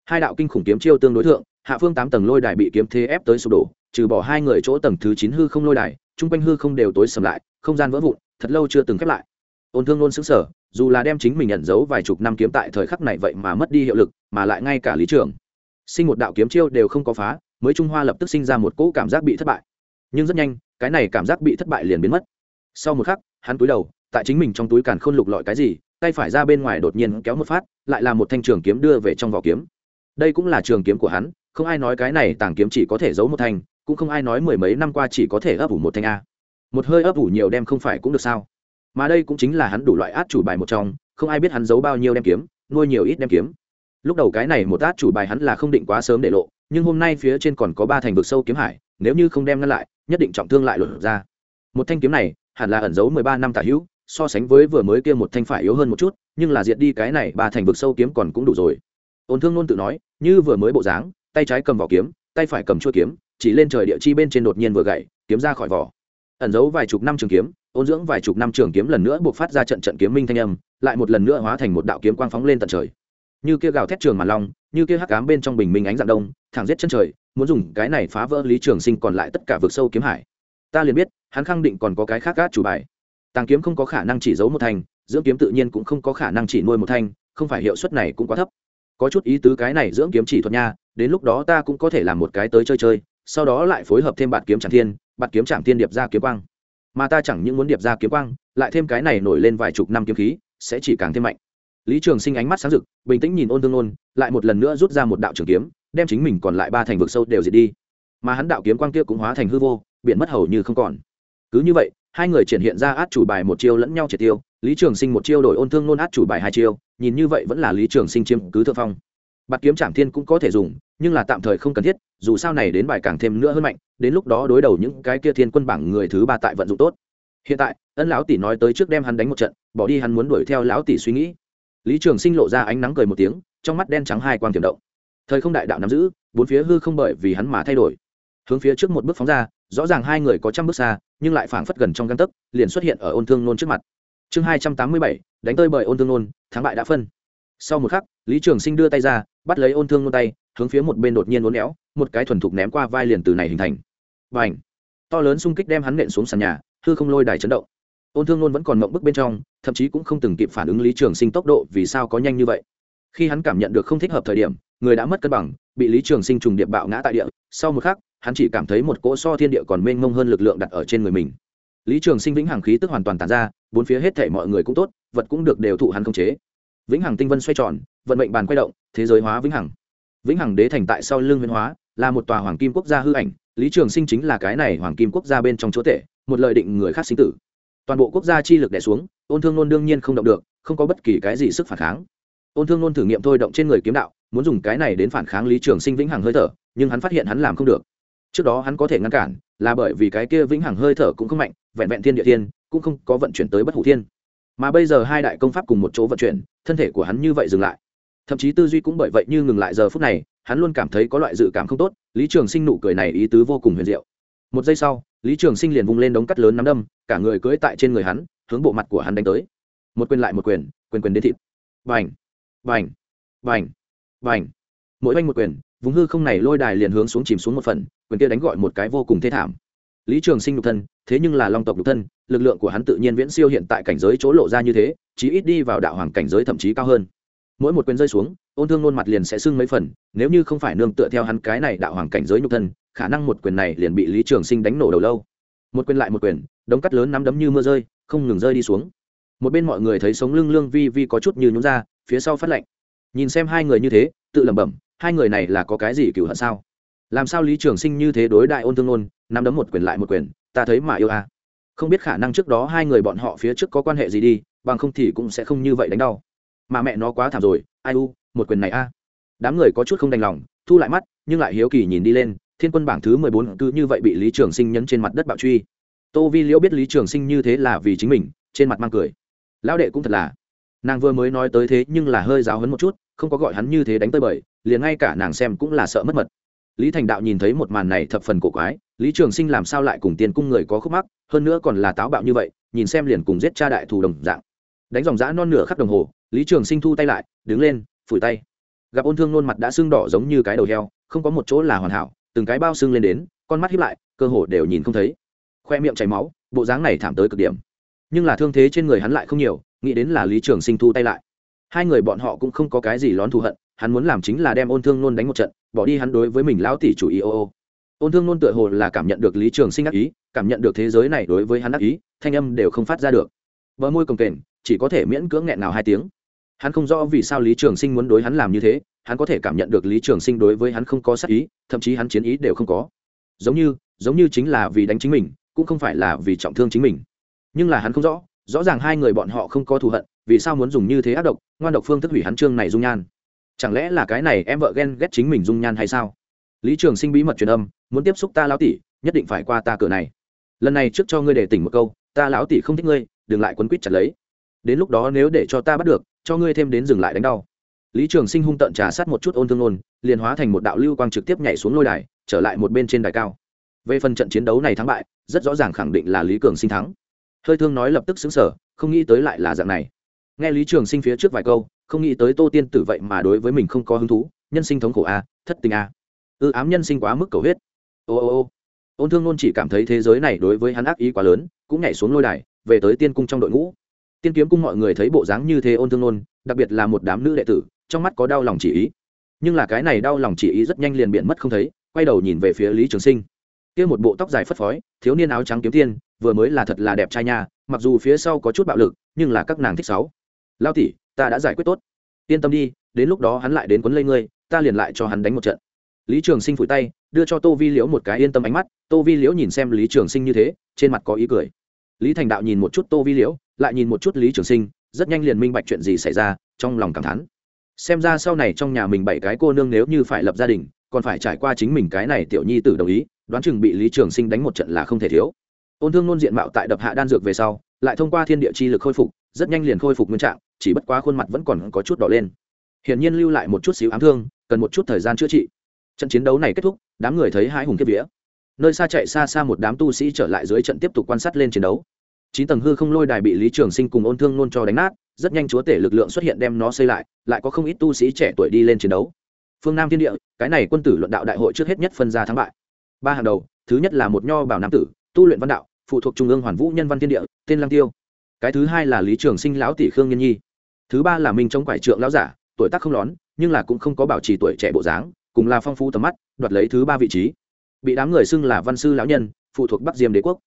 hai đạo kinh khủng kiếm chiêu tương đối thượng, hạ phương tám tầng lôi đài bị kiếm thế ép tới sụp đổ, trừ bỏ hai người chỗ tầng thứ chín hư không lôi đài, chung quanh hư không đều tối sầm lại, không gian vỡ vụn, thật lâu chưa từng khép lại ôn thương nôn xứng sở, dù là đem chính mình nhận dấu vài chục năm kiếm tại thời khắc này vậy mà mất đi hiệu lực, mà lại ngay cả lý trường. Sinh một đạo kiếm chiêu đều không có phá, mới trung hoa lập tức sinh ra một cỗ cảm giác bị thất bại. Nhưng rất nhanh, cái này cảm giác bị thất bại liền biến mất. Sau một khắc, hắn túi đầu, tại chính mình trong túi càn khôn lục lọi cái gì, tay phải ra bên ngoài đột nhiên kéo một phát, lại là một thanh trường kiếm đưa về trong vỏ kiếm. Đây cũng là trường kiếm của hắn, không ai nói cái này tàng kiếm chỉ có thể giấu một thanh, cũng không ai nói mười mấy năm qua chỉ có thể ấp ủ một thanh a. Một hơi ấp ủ nhiều đem không phải cũng được sao? Mà đây cũng chính là hắn đủ loại át chủ bài một trong, không ai biết hắn giấu bao nhiêu đem kiếm, nuôi nhiều ít đem kiếm. Lúc đầu cái này một át chủ bài hắn là không định quá sớm để lộ, nhưng hôm nay phía trên còn có ba thành vực sâu kiếm hải, nếu như không đem ngăn lại, nhất định trọng thương lại lột ra. Một thanh kiếm này, hẳn là ẩn giấu mười ba năm tả hữu, so sánh với vừa mới kia một thanh phải yếu hơn một chút, nhưng là diệt đi cái này ba thành vực sâu kiếm còn cũng đủ rồi. Ôn thương luôn tự nói, như vừa mới bộ dáng, tay trái cầm vỏ kiếm, tay phải cầm chuôi kiếm, chỉ lên trời địa chi bên trên đột nhiên vừa gậy, kiếm ra khỏi vỏ. Ẩn giấu vài chục năm trường kiếm ôn dưỡng vài chục năm trường kiếm lần nữa buộc phát ra trận trận kiếm minh thanh âm lại một lần nữa hóa thành một đạo kiếm quang phóng lên tận trời. Như kia gào thét trường màn long như kia hắc cám bên trong bình minh ánh dạng đông thẳng giết chân trời muốn dùng cái này phá vỡ lý trường sinh còn lại tất cả vực sâu kiếm hải. Ta liền biết hắn khẳng định còn có cái khác gác chủ bài. Tàng kiếm không có khả năng chỉ giấu một thành, dưỡng kiếm tự nhiên cũng không có khả năng chỉ nuôi một thanh không phải hiệu suất này cũng quá thấp. Có chút ý tứ cái này dưỡng kiếm chỉ thuật nha đến lúc đó ta cũng có thể làm một cái tới chơi chơi sau đó lại phối hợp thêm bạt kiếm trạm thiên bạt kiếm trạm thiên điệp ra kiếm quang mà ta chẳng những muốn điệp ra kiếm quang, lại thêm cái này nổi lên vài chục năm kiếm khí, sẽ chỉ càng thêm mạnh. Lý trường sinh ánh mắt sáng rực, bình tĩnh nhìn ôn Thương ôn lại một lần nữa rút ra một đạo trường kiếm, đem chính mình còn lại ba thành vực sâu đều diệt đi. Mà hắn đạo kiếm quang kia cũng hóa thành hư vô biện mất hầu như không còn. Cứ như vậy, hai người triển hiện ra át chủ bài một chiêu lẫn nhau triệt tiêu, lý trường sinh một chiêu đổi ôn thương nôn át chủ bài hai chiêu, nhìn như vậy vẫn là lý trường sinh chiếm cứ thượng phong. Bạt kiếm trảm thiên cũng có thể dùng, nhưng là tạm thời không cần thiết, dù sao này đến bài càng thêm nữa hơn mạnh đến lúc đó đối đầu những cái kia thiên quân bảng người thứ ba tại vận dụng tốt. Hiện tại, ân lão tỷ nói tới trước đem hắn đánh một trận, bỏ đi hắn muốn đuổi theo lão tỷ suy nghĩ. Lý trường sinh lộ ra ánh nắng cười một tiếng, trong mắt đen trắng hai quang tiềm động. Thời không đại đạo nắm giữ, bốn phía hư không bởi vì hắn mà thay đổi. Hướng phía trước một bước phóng ra, rõ ràng hai người có trăm bước xa, nhưng lại phảng phất gần trong găng tấc, liền xuất hiện ở ôn thương nôn trước mặt. Chương hai trăm tám mươi bảy, đánh tơi bởi ôn thương nôn, thắng bại đã phân. Sau một khắc, lý trường sinh đưa tay ra, bắt lấy ôn thương nôn tay, hướng phía một bên đột nhiên uốn éo một cái thuần thục ném qua vai liền từ này hình thành. Và ảnh to lớn xung kích đem hắn nện xuống sàn nhà, hư không lôi đài chấn động. Ôn thương nôn vẫn còn mộng bức bên trong, thậm chí cũng không từng kịp phản ứng lý trường sinh tốc độ vì sao có nhanh như vậy. Khi hắn cảm nhận được không thích hợp thời điểm, người đã mất cân bằng, bị lý trường sinh trùng điệp bạo ngã tại địa. Sau một khắc, hắn chỉ cảm thấy một cỗ so thiên địa còn mênh mông hơn lực lượng đặt ở trên người mình. Lý trường sinh vĩnh hằng khí tức hoàn toàn tàn ra, bốn phía hết thể mọi người cũng tốt, vật cũng được đều thụ hắn khống chế. Vĩnh hằng tinh vân xoay tròn, vận mệnh bàn quay động, thế giới hóa vĩnh hằng. Vĩnh hằng đế thành tại sau lưng huyền hóa là một tòa hoàng kim quốc gia hư ảnh, lý trường sinh chính là cái này hoàng kim quốc gia bên trong chúa tể, một lợi định người khác sinh tử. Toàn bộ quốc gia chi lực đẻ xuống, ôn thương nôn đương nhiên không động được, không có bất kỳ cái gì sức phản kháng. Ôn thương nôn thử nghiệm thôi động trên người kiếm đạo, muốn dùng cái này đến phản kháng lý trường sinh vĩnh hằng hơi thở, nhưng hắn phát hiện hắn làm không được. Trước đó hắn có thể ngăn cản, là bởi vì cái kia vĩnh hằng hơi thở cũng không mạnh, vẹn vẹn thiên địa thiên, cũng không có vận chuyển tới bất hủ thiên. Mà bây giờ hai đại công pháp cùng một chỗ vận chuyển, thân thể của hắn như vậy dừng lại. Thậm chí tư duy cũng bởi vậy như ngừng lại giờ phút này hắn luôn cảm thấy có loại dự cảm không tốt, lý trường sinh nụ cười này ý tứ vô cùng huyền diệu. Một giây sau, lý trường sinh liền vung lên đống cắt lớn nắm đâm, cả người cưỡi tại trên người hắn, hướng bộ mặt của hắn đánh tới. Một quyền lại một quyền quyền quyền đến thịt. Vành vành vành vành mỗi oanh một quyền, vùng hư không này lôi đài liền hướng xuống chìm xuống một phần, quyền kia đánh gọi một cái vô cùng thê thảm. Lý trường sinh nhục thân, thế nhưng là long tộc nhục thân, lực lượng của hắn tự nhiên viễn siêu hiện tại cảnh giới chỗ lộ ra như thế, chí ít đi vào đạo hoàng cảnh giới thậm chí cao hơn mỗi một quyền rơi xuống, ôn thương nôn mặt liền sẽ sưng mấy phần, nếu như không phải nương tựa theo hắn cái này đạo hoàng cảnh giới nhục thân, khả năng một quyền này liền bị lý trường sinh đánh nổ đầu lâu. Một quyền lại một quyền, đống cắt lớn nắm đấm như mưa rơi, không ngừng rơi đi xuống. Một bên mọi người thấy sống lưng lương vi vi có chút như nhún ra, phía sau phát lạnh nhìn xem hai người như thế, tự lẩm bẩm, hai người này là có cái gì cựu hận sao? Làm sao lý trường sinh như thế đối đại ôn thương nôn, nắm đấm một quyền lại một quyền, ta thấy mà yêu a không biết khả năng trước đó hai người bọn họ phía trước có quan hệ gì đi, bằng không thì cũng sẽ không như vậy đánh đau mà mẹ nó quá thảm rồi, ai u, một quyền này a. Đám người có chút không đành lòng, thu lại mắt, nhưng lại hiếu kỳ nhìn đi lên, thiên quân bảng thứ mười bốn cứ như vậy bị lý trường sinh nhấn trên mặt đất bạo truy. Tô vi liễu biết lý trường sinh như thế là vì chính mình, trên mặt mang cười. Lão đệ cũng thật là. Nàng vừa mới nói tới thế nhưng là hơi giáo hấn một chút, không có gọi hắn như thế đánh tơi bời, liền ngay cả nàng xem cũng là sợ mất mật. Lý thành đạo nhìn thấy một màn này thập phần cổ quái, lý trường sinh làm sao lại cùng tiền cung người có khúc mắc, hơn nữa còn là táo bạo như vậy, nhìn xem liền cùng giết cha đại thù đồng dạng. Đánh dòng giã non nửa khắp đồng hồ lý trường sinh thu tay lại, đứng lên, phủi tay. Gặp ôn thương nôn mặt đã sưng đỏ giống như cái đầu heo, không có một chỗ là hoàn hảo, từng cái bao sưng lên đến, con mắt hiếp lại, cơ hồ đều nhìn không thấy. Khoe miệng chảy máu, bộ dáng này thảm tới cực điểm. Nhưng là thương thế trên người hắn lại không nhiều, nghĩ đến là lý trường sinh thu tay lại. Hai người bọn họ cũng không có cái gì lón thù hận, hắn muốn làm chính là đem ôn thương nôn đánh một trận, bỏ đi hắn đối với mình lão tỷ chủ ý ô ô. Ôn thương nôn tựa hồ là cảm nhận được lý trường sinh ác ý, cảm nhận được thế giới này đối với hắn ác ý, thanh âm đều không phát ra được. Vợ môi cồng kềnh, chỉ có thể miễn cưỡng nghẹn nào hai tiếng hắn không rõ vì sao lý trường sinh muốn đối hắn làm như thế, hắn có thể cảm nhận được lý trường sinh đối với hắn không có sắc ý, thậm chí hắn chiến ý đều không có. Giống như giống như chính là vì đánh chính mình, cũng không phải là vì trọng thương chính mình. Nhưng là hắn không rõ rõ ràng hai người bọn họ không có thù hận, vì sao muốn dùng như thế ác độc, ngoan độc phương thức hủy hắn trương này dung nhan. Chẳng lẽ là cái này em vợ ghen ghét chính mình dung nhan hay sao? Lý trường sinh bí mật truyền âm, muốn tiếp xúc ta lão tỷ, nhất định phải qua ta cửa này. Lần này trước cho ngươi để tỉnh một câu, ta lão tỷ không thích ngươi, đừng lại quấn quýt chặt lấy đến lúc đó nếu để cho ta bắt được, cho ngươi thêm đến dừng lại đánh đau. Lý trường sinh hung tận trà sát một chút ôn thương ôn, liền hóa thành một đạo lưu quang trực tiếp nhảy xuống lôi đài, trở lại một bên trên đài cao. Về phần trận chiến đấu này thắng bại, rất rõ ràng khẳng định là lý cường sinh thắng. Hơi thương nói lập tức xứng sở không nghĩ tới lại là dạng này. Nghe lý trường sinh phía trước vài câu, không nghĩ tới tô tiên tử vậy mà đối với mình không có hứng thú, nhân sinh thống khổ a, thất tình a. Ư ám nhân sinh quá mức cầu huyết. Ô ô ô. Ôn thương nôn chỉ cảm thấy thế giới này đối với hắn ác ý quá lớn, cũng nhảy xuống lôi đài, về tới tiên cung trong đội ngũ tiên kiếm cung mọi người thấy bộ dáng như thế ôn thương nôn, đặc biệt là một đám nữ đệ tử, trong mắt có đau lòng chỉ ý. Nhưng là cái này đau lòng chỉ ý rất nhanh liền biện mất không thấy, quay đầu nhìn về phía lý trường sinh. Kia một bộ tóc dài phất phới, thiếu niên áo trắng kiếm tiên, vừa mới là thật là đẹp trai nha, mặc dù phía sau có chút bạo lực, nhưng là các nàng thích sáu. Lao tỷ, ta đã giải quyết tốt. Yên tâm đi, đến lúc đó hắn lại đến quấn lây ngươi, ta liền lại cho hắn đánh một trận. Lý trường sinh phủi tay, đưa cho tô vi liễu một cái yên tâm ánh mắt, tô vi liễu nhìn xem lý trường sinh như thế, trên mặt có ý cười lý thành đạo nhìn một chút tô vi liễu, lại nhìn một chút lý trường sinh, rất nhanh liền minh bạch chuyện gì xảy ra, trong lòng cảm thán. Xem ra sau này trong nhà mình bảy cái cô nương nếu như phải lập gia đình, còn phải trải qua chính mình cái này tiểu nhi tử đồng ý, đoán chừng bị lý trường sinh đánh một trận là không thể thiếu. Ôn thương nôn diện mạo tại đập hạ đan dược về sau, lại thông qua thiên địa chi lực khôi phục, rất nhanh liền khôi phục nguyên trạng, chỉ bất quá khuôn mặt vẫn còn có chút đỏ lên. Hiển nhiên lưu lại một chút xíu ám thương, cần một chút thời gian chữa trị. Trận chiến đấu này kết thúc, đám người thấy hai hùng kiếp vía nơi xa chạy xa xa một đám tu sĩ trở lại dưới trận tiếp tục quan sát lên chiến đấu. Chín tầng hư không lôi đài bị lý trường sinh cùng ôn thương nôn cho đánh nát, rất nhanh chúa tể lực lượng xuất hiện đem nó xây lại lại có không ít tu sĩ trẻ tuổi đi lên chiến đấu. Phương nam thiên địa, cái này quân tử luận đạo đại hội trước hết nhất phân ra thắng bại. Ba hàng đầu, thứ nhất là một nho bảo nam tử, tu luyện văn đạo, phụ thuộc trung ương hoàn vũ nhân văn thiên địa, tên lăng tiêu. Cái thứ hai là lý trường sinh lão tỷ khương nhân nhi. Thứ ba là minh chống quải trượng lão giả, tuổi tác không lón, nhưng là cũng không có bảo trì tuổi trẻ bộ dáng, cùng là phong phú tầm mắt, đoạt lấy thứ ba vị trí bị đám người xưng là văn sư lão nhân, phụ thuộc bắc diêm đế quốc.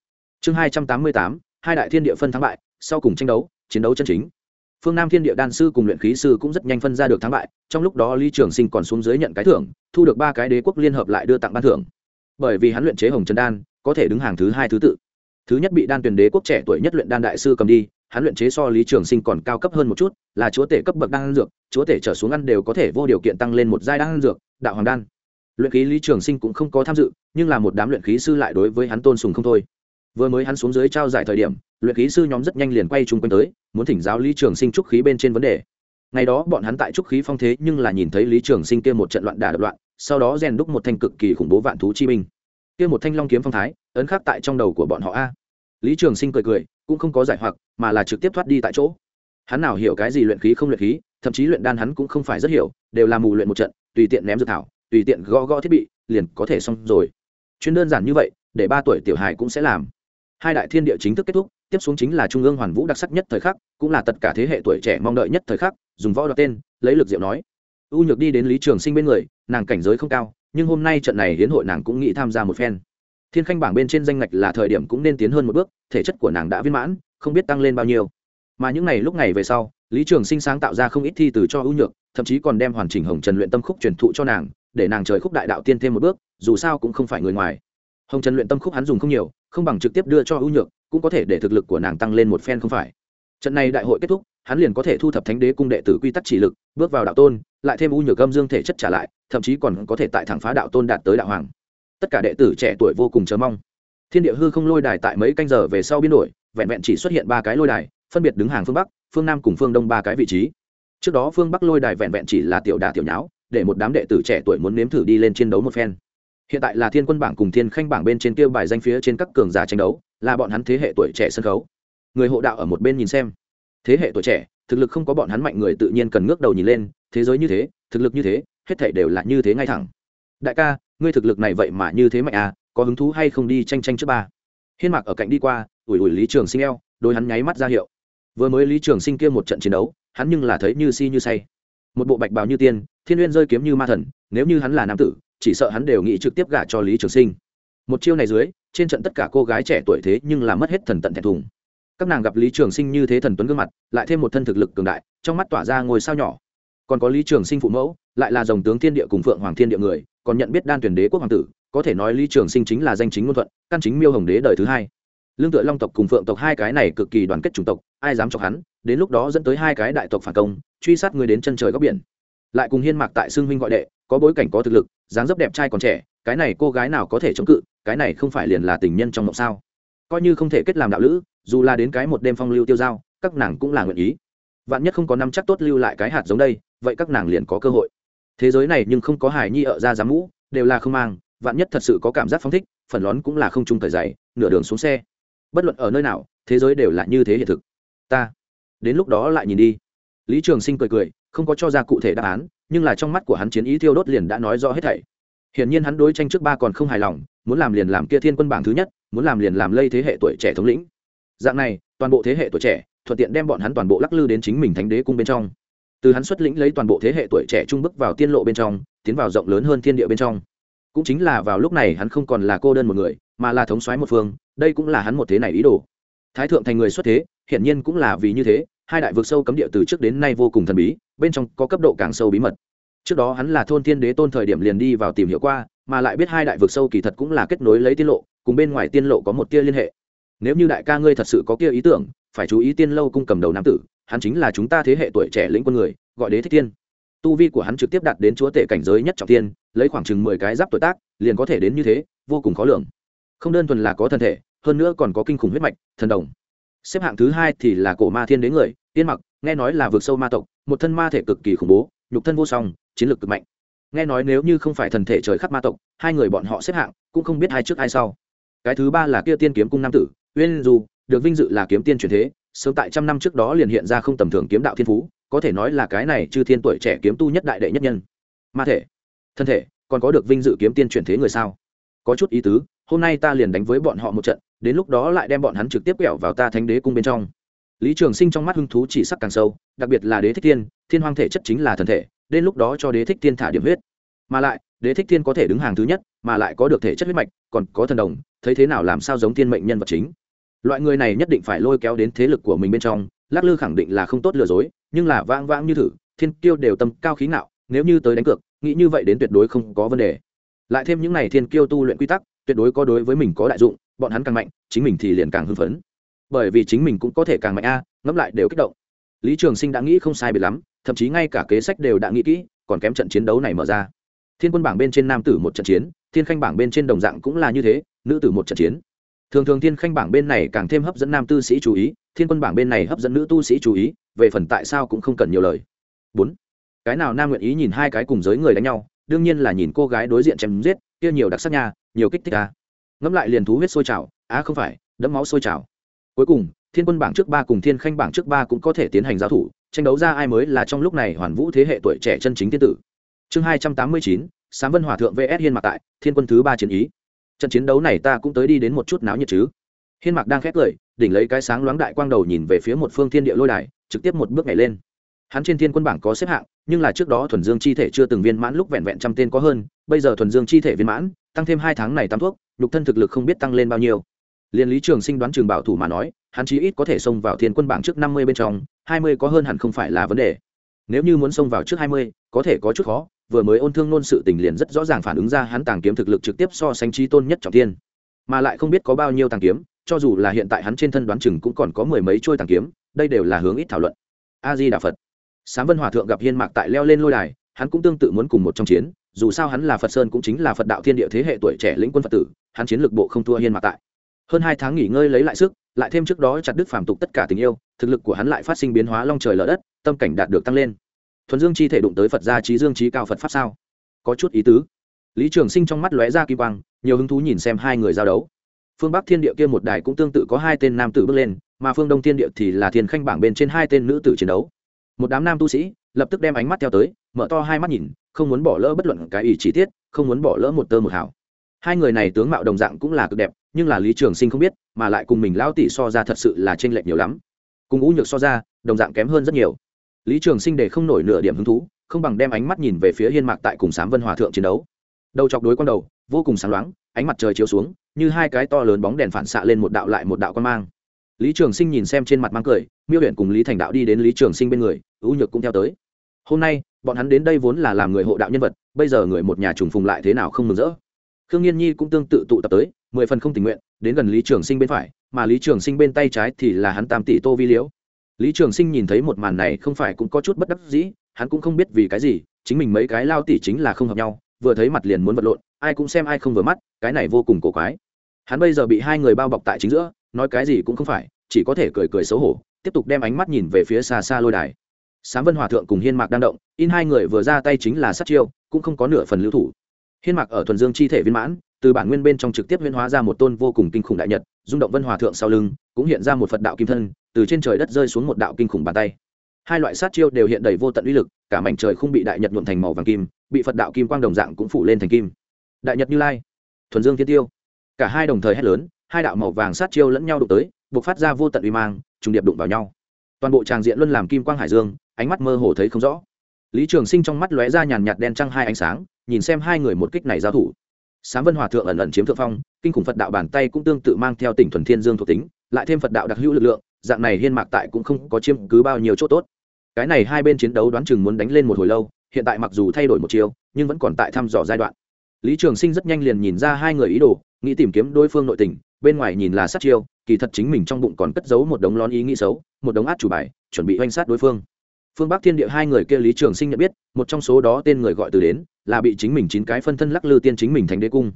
Chương hai trăm tám mươi tám, hai đại thiên địa phân thắng bại, sau cùng tranh đấu, chiến đấu chân chính. Phương nam thiên địa đan sư cùng luyện khí sư cũng rất nhanh phân ra được thắng bại, trong lúc đó lý trường sinh còn xuống dưới nhận cái thưởng, thu được ba cái đế quốc liên hợp lại đưa tặng ban thưởng. Bởi vì hắn luyện chế hồng trần đan, có thể đứng hàng thứ hai thứ tự. Thứ nhất bị đan tuyển đế quốc trẻ tuổi nhất luyện đan đại sư cầm đi, hắn luyện chế so lý trường sinh còn cao cấp hơn một chút, là chúa tể cấp bậc đan dược, chúa tể trở xuống ăn đều có thể vô điều kiện tăng lên một giai đan dược, đạo hoàng đan luyện khí lý trường sinh cũng không có tham dự, nhưng là một đám luyện khí sư lại đối với hắn tôn sùng không thôi. Vừa mới hắn xuống dưới trao giải thời điểm, luyện khí sư nhóm rất nhanh liền quay chung quanh tới, muốn thỉnh giáo lý trường sinh trúc khí bên trên vấn đề. Ngày đó bọn hắn tại trúc khí phong thế nhưng là nhìn thấy lý trường sinh kia một trận loạn đả đập loạn, sau đó rèn đúc một thanh cực kỳ khủng bố vạn thú chi binh. Kia một thanh long kiếm phong thái, ấn khắc tại trong đầu của bọn họ a. Lý trường sinh cười cười, cũng không có giải hoặc, mà là trực tiếp thoát đi tại chỗ. Hắn nào hiểu cái gì luyện khí không luyện khí, thậm chí luyện đan hắn cũng không phải rất hiểu, đều là mù luyện một trận, tùy tiện ném dược thảo tùy tiện gõ gõ thiết bị, liền có thể xong rồi. Chuyên đơn giản như vậy, để ba tuổi tiểu hài cũng sẽ làm. Hai đại thiên địa chính thức kết thúc, tiếp xuống chính là trung ương hoàn vũ đặc sắc nhất thời khắc, cũng là tất cả thế hệ tuổi trẻ mong đợi nhất thời khắc, dùng võ đoạt tên, lấy lực diệu nói. U nhược đi đến lý trường sinh bên người, nàng cảnh giới không cao, nhưng hôm nay trận này hiến hội nàng cũng nghĩ tham gia một phen. Thiên khanh bảng bên trên danh ngạch là thời điểm cũng nên tiến hơn một bước, thể chất của nàng đã viên mãn, không biết tăng lên bao nhiêu. Mà những ngày lúc này về sau, lý trường sinh sáng tạo ra không ít thi từ cho ưu nhược, thậm chí còn đem hoàn chỉnh hồng trần luyện tâm khúc truyền thụ cho nàng để nàng trời khúc đại đạo tiên thêm một bước, dù sao cũng không phải người ngoài. Hồng trần luyện tâm khúc hắn dùng không nhiều, không bằng trực tiếp đưa cho ưu nhược, cũng có thể để thực lực của nàng tăng lên một phen không phải. Trận này đại hội kết thúc, hắn liền có thể thu thập thánh đế cung đệ tử quy tắc chỉ lực, bước vào đạo tôn, lại thêm ưu nhược gâm dương thể chất trả lại, thậm chí còn có thể tại thẳng phá đạo tôn đạt tới đạo hoàng. Tất cả đệ tử trẻ tuổi vô cùng chờ mong. Thiên địa hư không lôi đài tại mấy canh giờ về sau biến đổi, vẹn vẹn chỉ xuất hiện ba cái lôi đài, phân biệt đứng hàng phương bắc, phương nam cùng phương đông ba cái vị trí. Trước đó phương bắc lôi đài vẹn vẹn chỉ là tiểu đà tiểu nháo để một đám đệ tử trẻ tuổi muốn nếm thử đi lên chiến đấu một phen. Hiện tại là thiên quân bảng cùng thiên khanh bảng bên trên kia bài danh phía trên các cường giả tranh đấu, là bọn hắn thế hệ tuổi trẻ sân khấu. Người hộ đạo ở một bên nhìn xem. Thế hệ tuổi trẻ, thực lực không có bọn hắn mạnh người tự nhiên cần ngước đầu nhìn lên, thế giới như thế, thực lực như thế, hết thảy đều là như thế ngay thẳng. Đại ca, ngươi thực lực này vậy mà như thế mạnh à có hứng thú hay không đi tranh tranh trước ba? Hiên mạc ở cạnh đi qua, ủi ủi lý trường sinh eo, đôi hắn nháy mắt ra hiệu. Vừa mới lý trường sinh kia một trận chiến đấu, hắn nhưng là thấy như si như say. Một bộ bạch bào như tiên thiên uyên rơi kiếm như ma thần, nếu như hắn là nam tử, chỉ sợ hắn đều nghĩ trực tiếp gả cho lý trường sinh. Một chiêu này dưới, trên trận tất cả cô gái trẻ tuổi thế nhưng là mất hết thần tận thẹn thùng. Các nàng gặp lý trường sinh như thế thần tuấn gương mặt, lại thêm một thân thực lực cường đại, trong mắt tỏa ra ngôi sao nhỏ. Còn có lý trường sinh phụ mẫu, lại là dòng tướng thiên địa cùng phượng hoàng thiên địa người, còn nhận biết đan tuyển đế quốc hoàng tử, có thể nói lý trường sinh chính là danh chính ngôn thuận, căn chính miêu hồng đế đời thứ hai. Lương tựa long tộc cùng phượng tộc hai cái này cực kỳ đoàn kết chủng tộc, ai dám chọc hắn, đến lúc đó dẫn tới hai cái đại tộc phản công, truy sát người đến chân trời góc biển lại cùng hiên mạc tại xương huynh gọi đệ, có bối cảnh có thực lực, dáng dấp đẹp trai còn trẻ, cái này cô gái nào có thể chống cự, cái này không phải liền là tình nhân trong mộng sao? Coi như không thể kết làm đạo lữ, dù là đến cái một đêm phong lưu tiêu dao các nàng cũng là nguyện ý. Vạn nhất không có năm chắc tốt lưu lại cái hạt giống đây, vậy các nàng liền có cơ hội. Thế giới này nhưng không có hải nhi ở ra giám mũ đều là không mang, vạn nhất thật sự có cảm giác phong thích, phần lón cũng là không chung thời dày, nửa đường xuống xe. Bất luận ở nơi nào, thế giới đều là như thế hiện thực. Ta, đến lúc đó lại nhìn đi. Lý trường sinh cười cười không có cho ra cụ thể đáp án, nhưng là trong mắt của hắn chiến ý thiêu đốt liền đã nói rõ hết thảy. Hiển nhiên hắn đối tranh trước ba còn không hài lòng, muốn làm liền làm kia thiên quân bảng thứ nhất, muốn làm liền làm lây thế hệ tuổi trẻ thống lĩnh. Dạng này, toàn bộ thế hệ tuổi trẻ, thuận tiện đem bọn hắn toàn bộ lắc lư đến chính mình thánh đế cung bên trong. Từ hắn xuất lĩnh lấy toàn bộ thế hệ tuổi trẻ trung bước vào tiên lộ bên trong, tiến vào rộng lớn hơn thiên địa bên trong. Cũng chính là vào lúc này hắn không còn là cô đơn một người, mà là thống soái một phương, đây cũng là hắn một thế này ý đồ. Thái thượng thành người xuất thế, hiển nhiên cũng là vì như thế, hai đại vực sâu cấm địa từ trước đến nay vô cùng thần bí bên trong có cấp độ càng sâu bí mật. Trước đó hắn là thôn tiên đế tôn thời điểm liền đi vào tìm hiểu qua, mà lại biết hai đại vực sâu kỳ thật cũng là kết nối lấy tiên lộ, cùng bên ngoài tiên lộ có một tia liên hệ. Nếu như đại ca ngươi thật sự có kia ý tưởng, phải chú ý tiên lâu cung cầm đầu nam tử, hắn chính là chúng ta thế hệ tuổi trẻ lĩnh quân người, gọi đế thích tiên. Tu vi của hắn trực tiếp đạt đến chúa tể cảnh giới nhất trọng tiên, lấy khoảng chừng mười cái giáp tuổi tác, liền có thể đến như thế, vô cùng khó lường. Không đơn thuần là có thân thể, hơn nữa còn có kinh khủng huyết mạch, thần đồng. Xếp hạng thứ hai thì là cổ ma thiên đế người tiên mặc, nghe nói là vượt sâu ma tộc một thân ma thể cực kỳ khủng bố, nhục thân vô song, chiến lược cực mạnh. Nghe nói nếu như không phải thần thể trời khắc ma tộc, hai người bọn họ xếp hạng cũng không biết hai trước ai sau. Cái thứ ba là kia tiên kiếm cung nam tử, uyên du được vinh dự là kiếm tiên truyền thế, sớm tại trăm năm trước đó liền hiện ra không tầm thường kiếm đạo thiên phú, có thể nói là cái này chư thiên tuổi trẻ kiếm tu nhất đại đệ nhất nhân. Ma thể, thân thể, còn có được vinh dự kiếm tiên truyền thế người sao? Có chút ý tứ, hôm nay ta liền đánh với bọn họ một trận, đến lúc đó lại đem bọn hắn trực tiếp quẹo vào ta thánh đế cung bên trong lý trường sinh trong mắt hưng thú chỉ sắc càng sâu, đặc biệt là đế thích thiên thiên hoang thể chất chính là thần thể, đến lúc đó cho đế thích thiên thả điểm huyết. Mà lại, đế thích thiên có thể đứng hàng thứ nhất, mà lại có được thể chất huyết mạch, còn có thần đồng, thấy thế nào làm sao giống thiên mệnh nhân vật chính. Loại người này nhất định phải lôi kéo đến thế lực của mình bên trong, lắc lư khẳng định là không tốt lừa dối, nhưng là vãng vãng như thử, thiên kiêu đều tâm cao khí ngạo, nếu như tới đánh cược, nghĩ như vậy đến tuyệt đối không có vấn đề. Lại thêm những n à y thiên kiêu tu luyện quy tắc, tuyệt đối có đối với mình có đại dụng, bọn hắn càng mạnh, chính mình thì liền càng hưng phấn bởi vì chính mình cũng có thể càng mạnh a à, ngẫm lại đều kích động. Lý trường sinh đã nghĩ không sai biệt lắm thậm chí ngay cả kế sách đều đã nghĩ kỹ còn kém trận chiến đấu này mở ra. Thiên quân bảng bên trên nam tử một trận chiến thiên khanh bảng bên trên đồng dạng cũng là như thế nữ tử một trận chiến. Thường thường thiên khanh bảng bên này càng thêm hấp dẫn nam tư sĩ chú ý thiên quân bảng bên này hấp dẫn nữ tu sĩ chú ý về phần tại sao cũng không cần nhiều lời. Bốn cái nào nam nguyện ý nhìn hai cái cùng giới người đánh nhau đương nhiên là nhìn cô gái đối diện chém giết kia nhiều đặc sắc nha nhiều kích thích à. ngẫm lại liền thú huyết sôi trào á không phải đẫm máu sôi trào cuối cùng, thiên quân bảng trước ba cùng thiên khanh bảng trước ba cũng có thể tiến hành giao thủ, tranh đấu ra ai mới là trong lúc này hoàn vũ thế hệ tuổi trẻ chân chính tiên tử. Chương hai trăm tám mươi chín, sám vân hòa thượng vs hiên mạc tại, thiên quân thứ ba chiến ý. Trận chiến đấu này ta cũng tới đi đến một chút náo nhiệt chứ. Hiên mạc đang khét cười, đỉnh lấy cái sáng loáng đại quang đầu nhìn về phía một phương thiên địa lôi đài, trực tiếp một bước nhảy lên. Hắn trên thiên quân bảng có xếp hạng, nhưng là trước đó thuần dương chi thể chưa từng viên mãn lúc vẹn vẹn trăm tên có hơn, bây giờ thuần dương chi thể viên mãn, tăng thêm hai tháng này tam thuốc, nhục thân thực lực không biết tăng lên bao nhiêu liên lý trường sinh đoán trường bảo thủ mà nói, hắn chí ít có thể xông vào thiên quân bảng trước năm mươi bên trong, hai mươi có hơn hẳn không phải là vấn đề. Nếu như muốn xông vào trước hai mươi, có thể có chút khó, vừa mới ôn thương nôn sự tình liền rất rõ ràng phản ứng ra hắn tàng kiếm thực lực trực tiếp so sánh trí tôn nhất trọng thiên. Mà lại không biết có bao nhiêu tàng kiếm, cho dù là hiện tại hắn trên thân đoán chừng cũng còn có mười mấy trôi tàng kiếm, đây đều là hướng ít thảo luận. A di đà phật. Sám vân hòa thượng gặp hiên mạc tại leo lên lôi đài, hắn cũng tương tự muốn cùng một trong chiến, dù sao hắn là phật sơn cũng chính là phật đạo thiên địa thế hệ tuổi trẻ lĩnh quân phật tử, hắn chiến lược bộ không thua hiên mạc tại hơn hai tháng nghỉ ngơi lấy lại sức, lại thêm trước đó chặt đứt phàm tục tất cả tình yêu, thực lực của hắn lại phát sinh biến hóa long trời lở đất, tâm cảnh đạt được tăng lên. Thuần dương chi thể đụng tới phật gia trí dương trí cao phật pháp sao? Có chút ý tứ. Lý trường sinh trong mắt lóe ra kim quang, nhiều hứng thú nhìn xem hai người giao đấu. Phương bắc thiên địa kia một đài cũng tương tự có hai tên nam tử bước lên, mà phương đông thiên địa thì là thiên khanh bảng bên trên hai tên nữ tử chiến đấu. Một đám nam tu sĩ lập tức đem ánh mắt theo tới, mở to hai mắt nhìn, không muốn bỏ lỡ bất luận cái ý chi tiết, không muốn bỏ lỡ một tơ một hảo hai người này tướng mạo đồng dạng cũng là cực đẹp, nhưng là lý trường sinh không biết, mà lại cùng mình lão tỷ so ra thật sự là t r ê n lệch nhiều lắm. Cùng ngũ nhược so ra, đồng dạng kém hơn rất nhiều. Lý trường sinh để không nổi nửa điểm hứng thú, không bằng đem ánh mắt nhìn về phía hiên mạc tại cùng sám vân hòa thượng chiến đấu. Đầu chọc đối con đầu, vô cùng sáng loáng, ánh mặt trời chiếu xuống, như hai cái to lớn bóng đèn phản xạ lên một đạo lại một đạo quan mang. Lý trường sinh nhìn xem trên mặt mang cười, miêu huyện cùng lý thành đạo đi đến lý trường sinh bên người ưu nhược cũng theo tới. Hôm nay, bọn hắn đến đây vốn là làm người hộ đạo nhân vật, bây giờ người một nhà trùng phùng lại thế nào không mừng rỡ khương nhiên nhi cũng tương tự tụ tập tới, mười phần không tình nguyện, đến gần lý trường sinh bên phải, mà lý trường sinh bên tay trái thì là hắn tam tỷ tô vi liễu. Lý trường sinh nhìn thấy một màn này không phải cũng có chút bất đắc dĩ, hắn cũng không biết vì cái gì, chính mình mấy cái lao tỷ chính là không hợp nhau, vừa thấy mặt liền muốn vật lộn, ai cũng xem ai không vừa mắt, cái này vô cùng cổ quái. Hắn bây giờ bị hai người bao bọc tại chính giữa, nói cái gì cũng không phải, chỉ có thể cười cười xấu hổ, tiếp tục đem ánh mắt nhìn về phía xa xa lôi đài. Sám vân hòa thượng cùng hiên mạc đang động, in hai người vừa ra tay chính là sát chiêu, cũng không có nửa phần lưu thủ hiên mạc ở thuần dương chi thể viên mãn, từ bản nguyên bên trong trực tiếp huyễn hóa ra một tôn vô cùng kinh khủng đại nhật, rung động vân hòa thượng sau lưng, cũng hiện ra một phật đạo kim thân, từ trên trời đất rơi xuống một đạo kinh khủng bàn tay. Hai loại sát chiêu đều hiện đầy vô tận uy lực, cả mảnh trời không bị đại nhật nhuộm thành màu vàng kim, bị phật đạo kim quang đồng dạng cũng phủ lên thành kim. Đại nhật như lai, thuần dương thiên tiêu. Cả hai đồng thời hét lớn, hai đạo màu vàng sát chiêu lẫn nhau đụng tới buộc phát ra vô tận uy mang, trùng điệp đụng vào nhau. Toàn bộ tràng diện luôn làm kim quang hải dương, ánh mắt mơ hồ thấy không rõ lý trường sinh trong mắt lóe ra nhàn nhạt đen trăng hai ánh sáng, nhìn xem hai người một kích này giao thủ. Sám vân hòa thượng ẩn ẩn chiếm thượng phong, kinh khủng phật đạo bàn tay cũng tương tự mang theo tỉnh thuần thiên dương thuộc tính, lại thêm phật đạo đặc hữu lực lượng, dạng này hiên mạc tại cũng không có chiếm cứ bao nhiêu chỗ tốt. Cái này hai bên chiến đấu đoán chừng muốn đánh lên một hồi lâu, hiện tại mặc dù thay đổi một chiều, nhưng vẫn còn tại thăm dò giai đoạn. Lý trường sinh rất nhanh liền nhìn ra hai người ý đồ, nghĩ tìm kiếm đối phương nội tình, bên ngoài nhìn là sát chiêu, kỳ thật chính mình trong bụng còn cất giấu một đống lon ý nghĩ xấu, một đống át chủ bài, chuẩn bị oanh sát đối phương phương bắc thiên địa hai người kia lý trường sinh nhận biết, một trong số đó tên người gọi từ đến, là bị chính mình chín cái phân thân lắc lư tiên chính mình thành đế cung.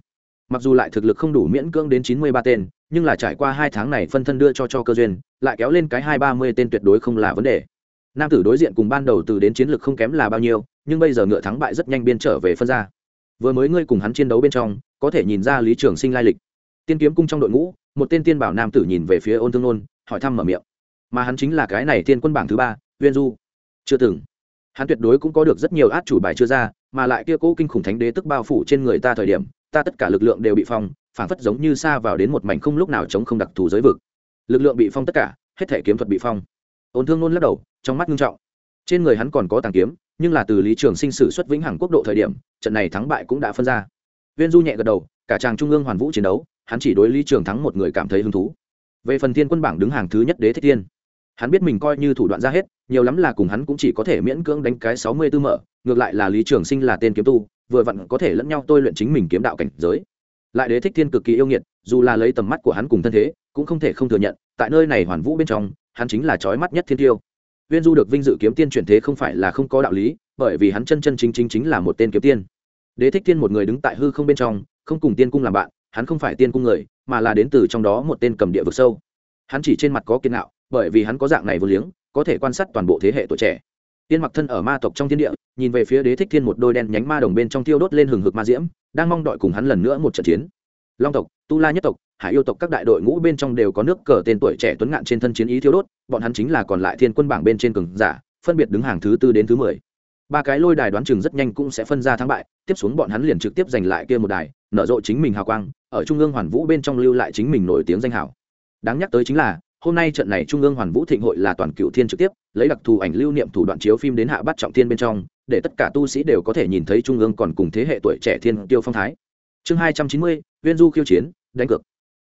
Mặc dù lại thực lực không đủ miễn cưỡng đến chín mươi ba tên, nhưng là trải qua hai tháng này phân thân đưa cho cho cơ duyên, lại kéo lên cái hai ba mươi tên tuyệt đối không là vấn đề. Nam tử đối diện cùng ban đầu từ đến chiến lược không kém là bao nhiêu, nhưng bây giờ ngựa thắng bại rất nhanh biên trở về phân ra. Vừa mới ngươi cùng hắn chiến đấu bên trong, có thể nhìn ra lý trường sinh lai lịch. Tiên kiếm cung trong đội ngũ, một tên tiên bảo nam tử nhìn về phía ôn thương nôn, hỏi thăm mở miệng. Mà hắn chính là cái này tiên quân bảng thứ ba, uyên du chưa từng. Hắn tuyệt đối cũng có được rất nhiều át chủ bài chưa ra, mà lại kia cố kinh khủng thánh đế tức bao phủ trên người ta thời điểm, ta tất cả lực lượng đều bị phong phản phất giống như xa vào đến một mảnh không lúc nào chống không đặc thù giới vực. Lực lượng bị phong tất cả, hết thể kiếm thuật bị phong. Ôn thương nôn lắc đầu, trong mắt nghiêm trọng. Trên người hắn còn có tàng kiếm, nhưng là từ lý trường sinh sử xuất vĩnh hằng quốc độ thời điểm, trận này thắng bại cũng đã phân ra. Viên du nhẹ gật đầu, cả tràng trung ương hoàn vũ chiến đấu, hắn chỉ đối lý trường thắng một người cảm thấy hứng thú. Về phần thiên quân bảng đứng hàng thứ nhất đế thích thiên hắn biết mình coi như thủ đoạn ra hết, nhiều lắm là cùng hắn cũng chỉ có thể miễn cưỡng đánh cái sáu mươi tư mở, ngược lại là lý trường sinh là tên kiếm tu, vừa vặn có thể lẫn nhau tôi luyện chính mình kiếm đạo cảnh giới. Lại đế thích thiên cực kỳ yêu nghiệt, dù là lấy tầm mắt của hắn cùng thân thế, cũng không thể không thừa nhận, tại nơi này hoàn vũ bên trong, hắn chính là trói mắt nhất thiên tiêu. Viên du được vinh dự kiếm tiên chuyển thế không phải là không có đạo lý, bởi vì hắn chân chân chính chính chính là một tên kiếm tiên. Đế thích thiên một người đứng tại hư không bên trong, không cùng tiên cung làm bạn, hắn không phải tiên cung người, mà là đến từ trong đó một tên cầm địa vực sâu. Hắn chỉ trên mặt có kiên ngạo bởi vì hắn có dạng này vô liếng, có thể quan sát toàn bộ thế hệ tuổi trẻ. Tiên mặc thân ở ma tộc trong thiên địa, nhìn về phía đế thích thiên một đôi đen nhánh ma đồng bên trong tiêu đốt lên hừng hực ma diễm, đang mong đợi cùng hắn lần nữa một trận chiến. Long tộc, tu la nhất tộc, hải yêu tộc các đại đội ngũ bên trong đều có nước cờ tên tuổi trẻ tuấn ngạn trên thân chiến ý thiêu đốt, bọn hắn chính là còn lại thiên quân bảng bên trên cường giả, phân biệt đứng hàng thứ tư đến thứ mười. Ba cái lôi đài đoán chừng rất nhanh cũng sẽ phân ra thắng bại, tiếp xuống bọn hắn liền trực tiếp giành lại kia một đài, nở rộ chính mình hào quang, ở trung ương hoàn vũ bên trong lưu lại chính mình nổi tiếng danh hào. đáng nhắc tới chính là hôm nay trận này trung ương hoàn vũ thịnh hội là toàn cựu thiên trực tiếp, lấy đặc thù ảnh lưu niệm thủ đoạn chiếu phim đến hạ bắt trọng thiên bên trong, để tất cả tu sĩ đều có thể nhìn thấy trung ương còn cùng thế hệ tuổi trẻ thiên tiêu phong thái. Chương hai trăm chín mươi, viên du khiêu chiến, đánh cược.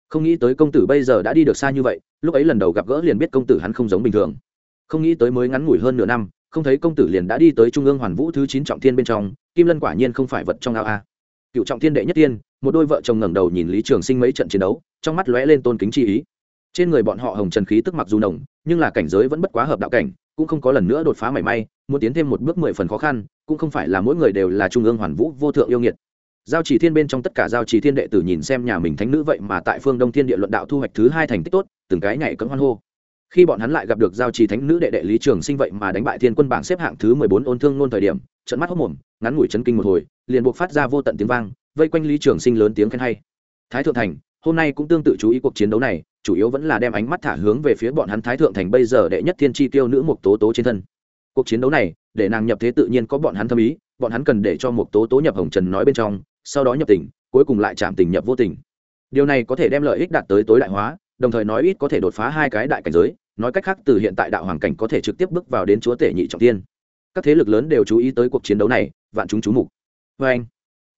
Không nghĩ tới công tử bây giờ đã đi được xa như vậy, lúc ấy lần đầu gặp gỡ liền biết công tử hắn không giống bình thường. Không nghĩ tới mới ngắn ngủi hơn nửa năm, không thấy công tử liền đã đi tới trung ương hoàn vũ thứ chín trọng thiên bên trong, kim lân quả nhiên không phải vật trong ao a. Cựu trọng thiên đệ nhất tiên, một đôi vợ chồng ngẩng đầu nhìn lý trường sinh mấy trận chiến đấu, trong mắt lóe lên tôn kính chi ý trên người bọn họ hồng trần khí tức mặc dù nồng, nhưng là cảnh giới vẫn bất quá hợp đạo cảnh, cũng không có lần nữa đột phá mảy may, muốn tiến thêm một bước mười phần khó khăn, cũng không phải là mỗi người đều là trung ương hoàn vũ vô thượng yêu nghiệt. Giao chỉ thiên bên trong tất cả giao chỉ thiên đệ tử nhìn xem nhà mình thánh nữ vậy mà tại phương đông thiên địa luận đạo thu hoạch thứ hai thành tích tốt, từng cái nhảy cấm hoan hô. Khi bọn hắn lại gặp được giao trì thánh nữ đệ đệ lý trường sinh vậy mà đánh bại thiên quân bảng xếp hạng thứ mười bốn ôn thương nôn thời điểm trận mắt hốc mồm, ngắn ngủi chấn kinh một hồi, liền buộc phát ra vô tận tiếng vang, vây quanh lý trường sinh lớn tiếng khen hay. Thái thượng thành hôm nay cũng tương tự chú ý cuộc chiến đấu này, chủ yếu vẫn là đem ánh mắt thả hướng về phía bọn hắn thái thượng thành bây giờ đệ nhất thiên chi tiêu nữ một tố tố trên thân. Cuộc chiến đấu này, để nàng nhập thế tự nhiên có bọn hắn thâm ý, bọn hắn cần để cho một tố tố nhập hồng trần nói bên trong, sau đó nhập tình cuối cùng lại chạm tình nhập vô tình. Điều này có thể đem lợi ích đạt tới tối đại hóa, đồng thời nói ít có thể đột phá hai cái đại cảnh giới, nói cách khác, từ hiện tại đạo hoàng cảnh có thể trực tiếp bước vào đến chúa tể nhị trọng tiên. Các thế lực lớn đều chú ý tới cuộc chiến đấu này, vạn chúng chú mục. Vê anh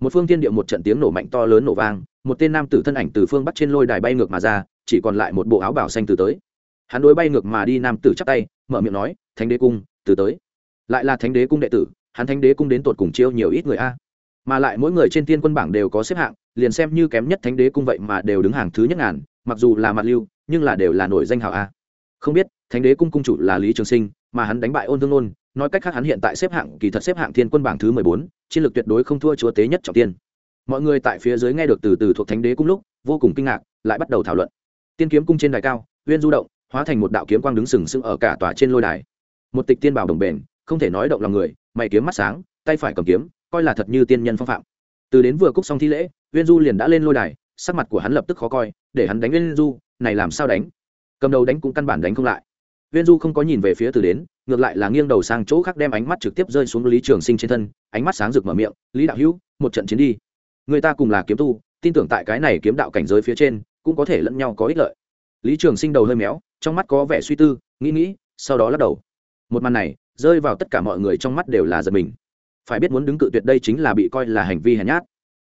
một phương tiên điệu một trận tiếng nổ mạnh to lớn nổ vang một tên nam tử thân ảnh từ phương bắt trên lôi đài bay ngược mà ra, chỉ còn lại một bộ áo bảo xanh từ tới. Hắn đối bay ngược mà đi nam tử chắp tay, mở miệng nói, thánh đế cung, từ tới. Lại là thánh đế cung đệ tử, hắn thánh đế cung đến tột cùng chiêu nhiều ít người a. Mà lại mỗi người trên tiên quân bảng đều có xếp hạng, liền xem như kém nhất thánh đế cung vậy mà đều đứng hàng thứ nhất ngàn, mặc dù là mặt lưu, nhưng là đều là nổi danh hào a. Không biết, thánh đế cung cung chủ là lý trường sinh, mà hắn đánh bại ôn thương nôn, nói cách khác hắn hiện tại xếp hạng kỳ thật xếp hạng thiên quân bảng thứ mười bốn, chiến lược tuyệt đối không thua chúa tế nhất trọng tiên mọi người tại phía dưới nghe được từ từ thuộc thánh đế cung lúc, vô cùng kinh ngạc, lại bắt đầu thảo luận. Tiên kiếm cung trên đài cao, uyên du động, hóa thành một đạo kiếm quang đứng sừng sững ở cả tòa trên lôi đài. Một tịch tiên bảo đồng bền, không thể nói động lòng người, mày kiếm mắt sáng, tay phải cầm kiếm, coi là thật như tiên nhân phong phạm. Từ đến vừa cúc xong thi lễ, uyên du liền đã lên lôi đài, sắc mặt của hắn lập tức khó coi, để hắn đánh uyên du, này làm sao đánh? Cầm đầu đánh cũng căn bản đánh không lại. Uyên du không có nhìn về phía từ đến, ngược lại là nghiêng đầu sang chỗ khác đem ánh mắt trực tiếp rơi xuống lý trường sinh trên thân, ánh mắt sáng rực mở miệng, lý đạo hữu, một trận chiến đi người ta cùng là kiếm tu, tin tưởng tại cái này kiếm đạo cảnh giới phía trên, cũng có thể lẫn nhau có ích lợi. Lý trường sinh đầu hơi méo, trong mắt có vẻ suy tư, nghĩ nghĩ, sau đó lắc đầu. Một màn này, rơi vào tất cả mọi người trong mắt đều là giật mình. Phải biết muốn đứng cự tuyệt đây chính là bị coi là hành vi hèn nhát.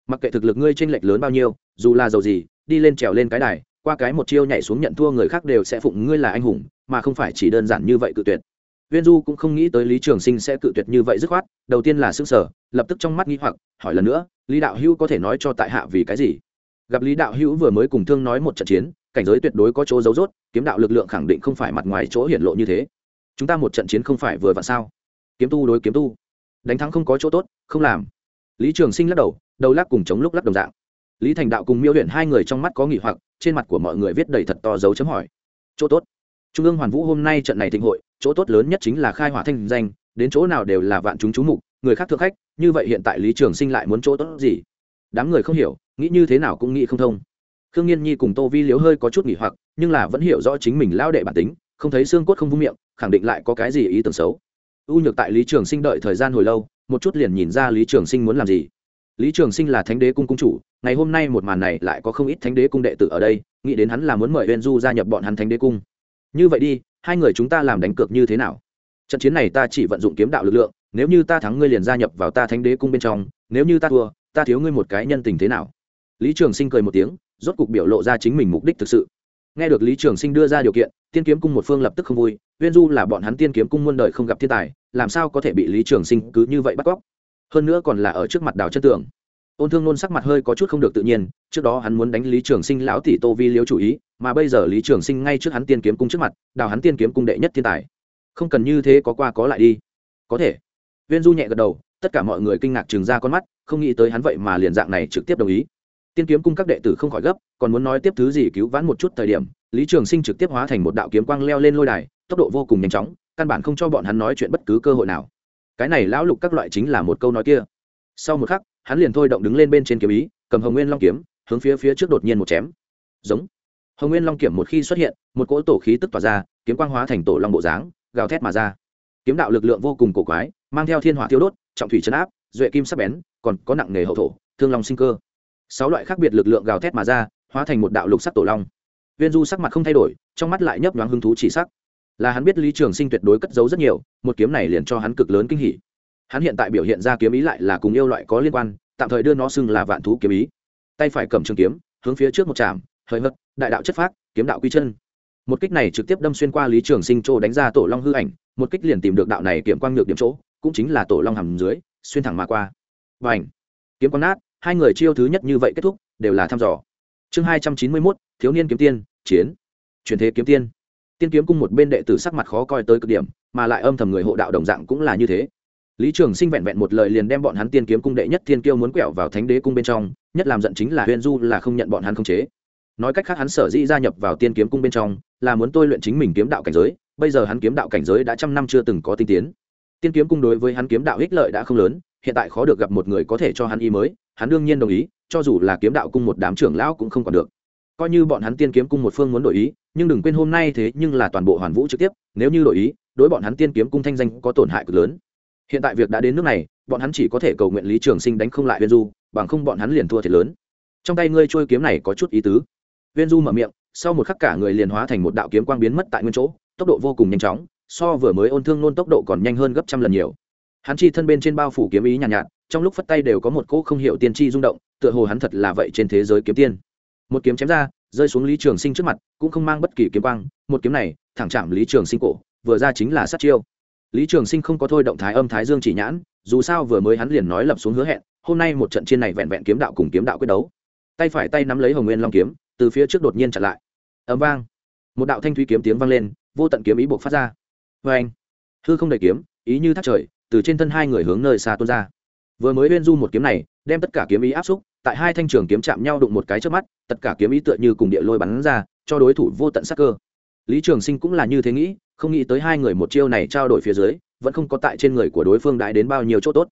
Mặc kệ thực lực ngươi tranh lệch lớn bao nhiêu, dù là giàu gì, đi lên trèo lên cái đài, qua cái một chiêu nhảy xuống nhận thua người khác đều sẽ phụng ngươi là anh hùng, mà không phải chỉ đơn giản như vậy cự tuyệt viên du cũng không nghĩ tới lý trường sinh sẽ cự tuyệt như vậy dứt khoát đầu tiên là sửng sở lập tức trong mắt nghi hoặc hỏi lần nữa lý đạo hữu có thể nói cho tại hạ vì cái gì? Gặp lý đạo hữu vừa mới cùng thương nói một trận chiến cảnh giới tuyệt đối có chỗ dấu rốt, kiếm đạo lực lượng khẳng định không phải mặt ngoài chỗ hiển lộ như thế. Chúng ta một trận chiến không phải vừa vặn sao? Kiếm tu đối kiếm tu. Đánh thắng không có chỗ tốt không làm. Lý trường sinh lắc đầu đầu lắc cùng chống lúc lắc đồng dạng. Lý thành đạo cùng miêu huyện hai người trong mắt có nghỉ hoặc trên mặt của mọi người viết đầy thật to dấu chấm hỏi. Chỗ tốt. Trung ương hoàn vũ hôm nay trận này thịnh hội chỗ tốt lớn nhất chính là khai hỏa thanh danh, đến chỗ nào đều là vạn chúng chú mục, người khác thượng khách, như vậy hiện tại lý trường sinh lại muốn chỗ tốt gì? Đám người không hiểu, nghĩ như thế nào cũng nghĩ không thông. Khương nhiên nhi cùng tô vi liếu hơi có chút nghỉ hoặc, nhưng là vẫn hiểu rõ chính mình lao đệ bản tính, không thấy xương cốt không vung miệng, khẳng định lại có cái gì ý tưởng xấu. U nhược tại lý trường sinh đợi thời gian hồi lâu, một chút liền nhìn ra lý trường sinh muốn làm gì. Lý trường sinh là thánh đế cung cung chủ, ngày hôm nay một màn này lại có không ít thánh đế cung đệ tử ở đây, nghĩ đến hắn là muốn mời uyên du gia nhập bọn hắn thánh đế cung. Như vậy đi hai người chúng ta làm đánh cược như thế nào? Trận chiến này ta chỉ vận dụng kiếm đạo lực lượng, nếu như ta thắng ngươi liền gia nhập vào ta thánh đế cung bên trong, nếu như ta thua, ta thiếu ngươi một cái nhân tình thế nào? Lý trường sinh cười một tiếng, rốt cục biểu lộ ra chính mình mục đích thực sự. Nghe được lý trường sinh đưa ra điều kiện, tiên kiếm cung một phương lập tức không vui, uyên du là bọn hắn tiên kiếm cung muôn đời không gặp thiên tài, làm sao có thể bị lý trường sinh cứ như vậy bắt cóc? Hơn nữa còn là ở trước mặt đào chân tường ôn thương nôn sắc mặt hơi có chút không được tự nhiên, trước đó hắn muốn đánh lý trường sinh lão tỷ tô vi liếu chủ ý, mà bây giờ lý trường sinh ngay trước hắn tiên kiếm cung trước mặt, đào hắn tiên kiếm cung đệ nhất thiên tài. Không cần như thế có qua có lại đi. Có thể. Viên du nhẹ gật đầu, tất cả mọi người kinh ngạc chừng ra con mắt, không nghĩ tới hắn vậy mà liền dạng này trực tiếp đồng ý. Tiên kiếm cung các đệ tử không khỏi gấp, còn muốn nói tiếp thứ gì cứu vãn một chút thời điểm, lý trường sinh trực tiếp hóa thành một đạo kiếm quang leo lên lôi đài, tốc độ vô cùng nhanh chóng, căn bản không cho bọn hắn nói chuyện bất cứ cơ hội nào. Cái này lão lục các loại chính là một câu nói kia. Sau một khắc hắn liền thôi động đứng lên bên trên kiếm ý, cầm hồng nguyên long kiếm, hướng phía phía trước đột nhiên một chém. Giống. Hồng nguyên long kiểm một khi xuất hiện, một cỗ tổ khí tức tỏa ra, kiếm quang hóa thành tổ long bộ dáng, gào thét mà ra. Kiếm đạo lực lượng vô cùng cổ quái, mang theo thiên hỏa thiêu đốt, trọng thủy chấn áp, duệ kim sắc bén, còn có nặng nghề hậu thổ, thương long sinh cơ. Sáu loại khác biệt lực lượng gào thét mà ra, hóa thành một đạo lục sắc tổ long. Viên du sắc mặt không thay đổi, trong mắt lại nhấp nhoáng hứng thú chỉ sắc. Là hắn biết lý trường sinh tuyệt đối cất giấu rất nhiều, một kiếm này liền cho hắn cực lớn kinh hỉ hắn hiện tại biểu hiện ra kiếm ý lại là cùng yêu loại có liên quan, tạm thời đưa nó xưng là vạn thú kiếm ý. Tay phải cầm trường kiếm, hướng phía trước một trạm hơi hất, đại đạo chất phác, kiếm đạo quy chân. Một kích này trực tiếp đâm xuyên qua lý trường sinh chỗ đánh ra tổ long hư ảnh, một kích liền tìm được đạo này kiểm quang nhược điểm chỗ, cũng chính là tổ long hầm dưới, xuyên thẳng mà qua. Và ảnh kiếm quang nát, hai người chiêu thứ nhất như vậy kết thúc, đều là thăm dò. Chương hai trăm chín mươi mốt, thiếu niên kiếm tiên, chiến. Truyền thế kiếm tiên. Tiên kiếm cung một bên đệ tử sắc mặt khó coi tới cực điểm, mà lại âm thầm người hộ đạo đồng dạng cũng là như thế lý trường sinh vẹn vẹn một lời liền đem bọn hắn tiên kiếm cung đệ nhất thiên kiêu muốn quẹo vào thánh đế cung bên trong, nhất làm giận chính là huyền du là không nhận bọn hắn không chế. Nói cách khác hắn sở dĩ gia nhập vào tiên kiếm cung bên trong, là muốn tôi luyện chính mình kiếm đạo cảnh giới, bây giờ hắn kiếm đạo cảnh giới đã trăm năm chưa từng có tinh tiến. Tiên kiếm cung đối với hắn kiếm đạo ích lợi đã không lớn, hiện tại khó được gặp một người có thể cho hắn y mới, hắn đương nhiên đồng ý, cho dù là kiếm đạo cung một đám trưởng lão cũng không còn được. Coi như bọn hắn tiên kiếm cung một phương muốn đổi ý, nhưng đừng quên hôm nay thế nhưng là toàn bộ hoàn vũ trực tiếp, nếu như đổi ý, đối bọn hắn tiên kiếm cung thanh danh có tổn hại cực lớn hiện tại việc đã đến nước này bọn hắn chỉ có thể cầu nguyện lý trường sinh đánh không lại viên du bằng không bọn hắn liền thua thiệt lớn. Trong tay ngươi trôi kiếm này có chút ý tứ. Viên du mở miệng sau một khắc cả người liền hóa thành một đạo kiếm quang biến mất tại nguyên chỗ tốc độ vô cùng nhanh chóng so vừa mới ôn thương nôn tốc độ còn nhanh hơn gấp trăm lần nhiều. Hắn chi thân bên trên bao phủ kiếm ý nhàn nhạt, nhạt trong lúc phất tay đều có một cỗ không hiểu tiên tri rung động tựa hồ hắn thật là vậy trên thế giới kiếm tiên. Một kiếm chém ra rơi xuống lý trường sinh trước mặt cũng không mang bất kỳ kiếm quang một kiếm này thẳng chạm lý trường sinh cổ vừa ra chính là sát chiêu lý trường sinh không có thôi động thái âm thái dương chỉ nhãn, dù sao vừa mới hắn liền nói lập xuống hứa hẹn, hôm nay một trận chiến này vẹn vẹn kiếm đạo cùng kiếm đạo quyết đấu. Tay phải tay nắm lấy hồng nguyên long kiếm, từ phía trước đột nhiên chặn lại. Ấm vang. Một đạo thanh thúy kiếm tiếng vang lên, vô tận kiếm ý buộc phát ra. Vê anh hư không đầy kiếm, ý như thác trời, từ trên thân hai người hướng nơi xa tuôn ra. Vừa mới uyên du một kiếm này, đem tất cả kiếm ý áp xúc, tại hai thanh trường kiếm chạm nhau đụng một cái trước mắt, tất cả kiếm ý tựa như cùng địa lôi bắn ra, cho đối thủ vô tận sắc cơ lý trường sinh cũng là như thế nghĩ, không nghĩ tới hai người một chiêu này trao đổi phía dưới, vẫn không có tại trên người của đối phương đại đến bao nhiêu chỗ tốt.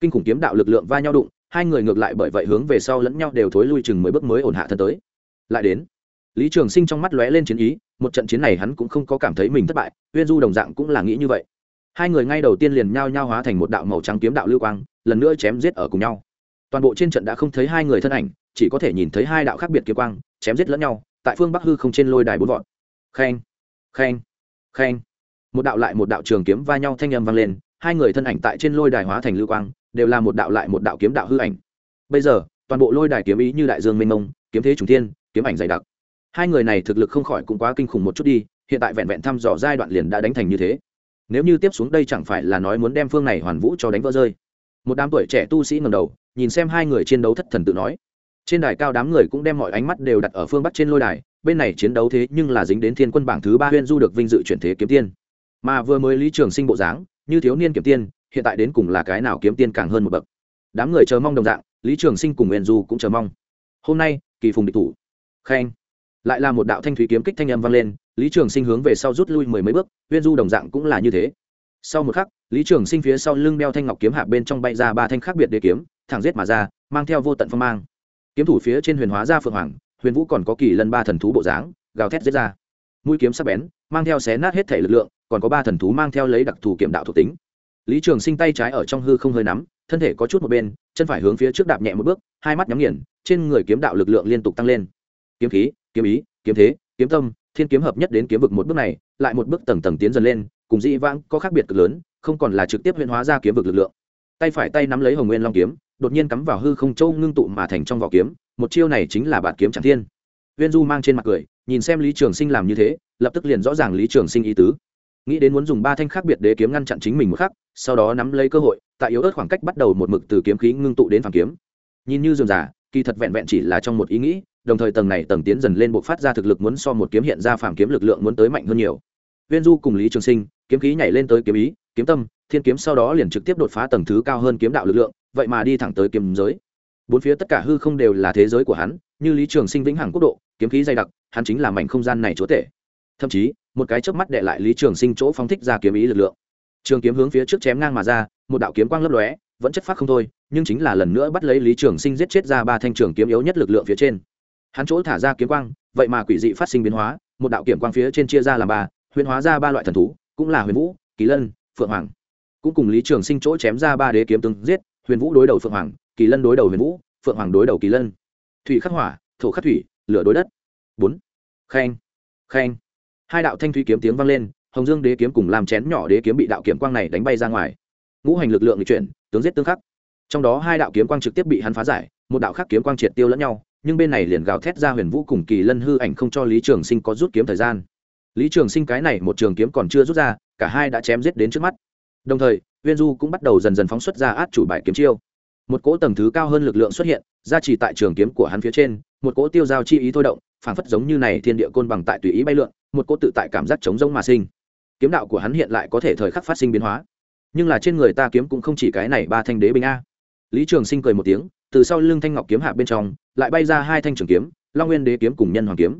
Kinh khủng kiếm đạo lực lượng va nhau đụng, hai người ngược lại bởi vậy hướng về sau lẫn nhau đều thối lui chừng mười bước mới ổn hạ thân tới. Lại đến, lý trường sinh trong mắt lóe lên chiến ý, một trận chiến này hắn cũng không có cảm thấy mình thất bại, uyên du đồng dạng cũng là nghĩ như vậy. Hai người ngay đầu tiên liền nhao nhao hóa thành một đạo màu trắng kiếm đạo lưu quang, lần nữa chém giết ở cùng nhau. Toàn bộ trên trận đã không thấy hai người thân ảnh, chỉ có thể nhìn thấy hai đạo khác biệt kiếm quang, chém giết lẫn nhau, tại phương bắc hư không trên lôi đài bốn vọt khen khen khen một đạo lại một đạo trường kiếm va nhau thanh âm vang lên, hai người thân ảnh tại trên lôi đài hóa thành lưu quang, đều là một đạo lại một đạo kiếm đạo hư ảnh. Bây giờ, toàn bộ lôi đài kiếm ý như đại dương mênh mông, kiếm thế trùng thiên, kiếm ảnh dày đặc. Hai người này thực lực không khỏi cũng quá kinh khủng một chút đi, hiện tại vẹn vẹn thăm dò giai đoạn liền đã đánh thành như thế. Nếu như tiếp xuống đây chẳng phải là nói muốn đem phương này hoàn vũ cho đánh vỡ rơi. Một đám tuổi trẻ tu sĩ ngầm đầu, nhìn xem hai người chiến đấu thất thần tự nói. Trên đài cao đám người cũng đem mọi ánh mắt đều đặt ở phương bắc trên lôi đài bên này chiến đấu thế nhưng là dính đến thiên quân bảng thứ ba huyên du được vinh dự chuyển thế kiếm tiên. Mà vừa mới lý trường sinh bộ dáng, như thiếu niên kiếm tiên, hiện tại đến cùng là cái nào kiếm tiên càng hơn một bậc. Đám người chờ mong đồng dạng, lý trường sinh cùng huyền du cũng chờ mong. Hôm nay, kỳ phùng địch thủ. Khen. Lại là một đạo thanh thủy kiếm kích thanh âm vang lên, lý trường sinh hướng về sau rút lui mười mấy bước Nguyên du đồng dạng cũng là như thế. Sau một khắc, lý trường sinh phía sau lưng đeo thanh ngọc kiếm hạ bên trong bay ra ba thanh khác biệt đế kiếm, thẳng giết mà ra, mang theo vô tận phong mang. Kiếm thủ phía trên huyền hóa ra phượng hoàng huyền vũ còn có kỳ lân ba thần thú bộ dáng, gào thét giết ra. Mũi kiếm sắc bén, mang theo xé nát hết thể lực lượng, còn có ba thần thú mang theo lấy đặc thù kiểm đạo thuộc tính. Lý trường sinh tay trái ở trong hư không hơi nắm, thân thể có chút một bên, chân phải hướng phía trước đạp nhẹ một bước, hai mắt nhắm nghiền, trên người kiếm đạo lực lượng liên tục tăng lên. Kiếm khí, kiếm ý, kiếm thế, kiếm tâm, thiên kiếm hợp nhất đến kiếm vực một bước này, lại một bước tầng tầng tiến dần lên, cùng dĩ vãng có khác biệt cực lớn, không còn là trực tiếp huyễn hóa ra kiếm vực lực lượng. Tay phải tay nắm lấy hồng nguyên long kiếm, đột nhiên cắm vào hư không châu ngưng tụ mà thành trong vỏ kiếm một chiêu này chính là bản kiếm chẳng thiên. Viên du mang trên mặt cười, nhìn xem lý trường sinh làm như thế, lập tức liền rõ ràng lý trường sinh ý tứ. Nghĩ đến muốn dùng ba thanh khác biệt đế kiếm ngăn chặn chính mình một khắc, sau đó nắm lấy cơ hội, tại yếu ớt khoảng cách bắt đầu một mực từ kiếm khí ngưng tụ đến phản kiếm. Nhìn như dườm giả kỳ thật vẹn vẹn chỉ là trong một ý nghĩ, đồng thời tầng này tầng tiến dần lên bộ phát ra thực lực muốn so một kiếm hiện ra phản kiếm lực lượng muốn tới mạnh hơn nhiều. Viên du cùng lý trường sinh, kiếm khí nhảy lên tới kiếm ý, kiếm tâm, thiên kiếm sau đó liền trực tiếp đột phá tầng thứ cao hơn kiếm đạo lực lượng, vậy mà đi thẳng tới kiếm giới bốn phía tất cả hư không đều là thế giới của hắn, như lý trường sinh vĩnh hằng quốc độ, kiếm khí dày đặc, hắn chính là mảnh không gian này chúa tể. Thậm chí, một cái chớp mắt đệ lại lý trường sinh chỗ phóng thích ra kiếm ý lực lượng. Trường kiếm hướng phía trước chém ngang mà ra, một đạo kiếm quang lấp lóe, vẫn chất phát không thôi, nhưng chính là lần nữa bắt lấy lý trường sinh giết chết ra ba thanh trường kiếm yếu nhất lực lượng phía trên. Hắn chỗ thả ra kiếm quang, vậy mà quỷ dị phát sinh biến hóa, một đạo kiểm quang phía trên chia ra làm ba huyền hóa ra ba loại thần thú, cũng là huyền vũ, kỳ lân, phượng hoàng. Cũng cùng lý trường sinh chỗ chém ra ba đế kiếm tương giết, huyền vũ đối đầu phượng hoàng kỳ lân đối đầu huyền vũ, phượng hoàng đối đầu kỳ lân. Thủy khắc hỏa, thổ khắc thủy, lửa đối đất. Bốn. Khen khen hai đạo thanh thủy kiếm tiếng vang lên, hồng dương đế kiếm cùng làm chén nhỏ đế kiếm bị đạo kiếm quang này đánh bay ra ngoài. Ngũ hành lực lượng lịch chuyển, tướng giết tương khắc. Trong đó hai đạo kiếm quang trực tiếp bị hắn phá giải, một đạo khác kiếm quang triệt tiêu lẫn nhau, nhưng bên này liền gào thét ra huyền vũ cùng kỳ lân hư ảnh không cho lý trường sinh có rút kiếm thời gian. Lý trường sinh cái này một trường kiếm còn chưa rút ra, cả hai đã chém giết đến trước mắt. Đồng thời viên du cũng bắt đầu dần dần phóng xuất ra át chủ bài kiếm chiêu một cỗ tầng thứ cao hơn lực lượng xuất hiện ra chỉ tại trường kiếm của hắn phía trên, một cỗ tiêu giao chi ý thôi động, phảng phất giống như này thiên địa côn bằng tại tùy ý bay lượn, một cỗ tự tại cảm giác chống rông mà sinh. Kiếm đạo của hắn hiện lại có thể thời khắc phát sinh biến hóa. Nhưng là trên người ta kiếm cũng không chỉ cái này ba thanh đế binh a. Lý trường sinh cười một tiếng, từ sau lưng thanh ngọc kiếm hạ bên trong, lại bay ra hai thanh trường kiếm, long nguyên đế kiếm cùng nhân hoàng kiếm.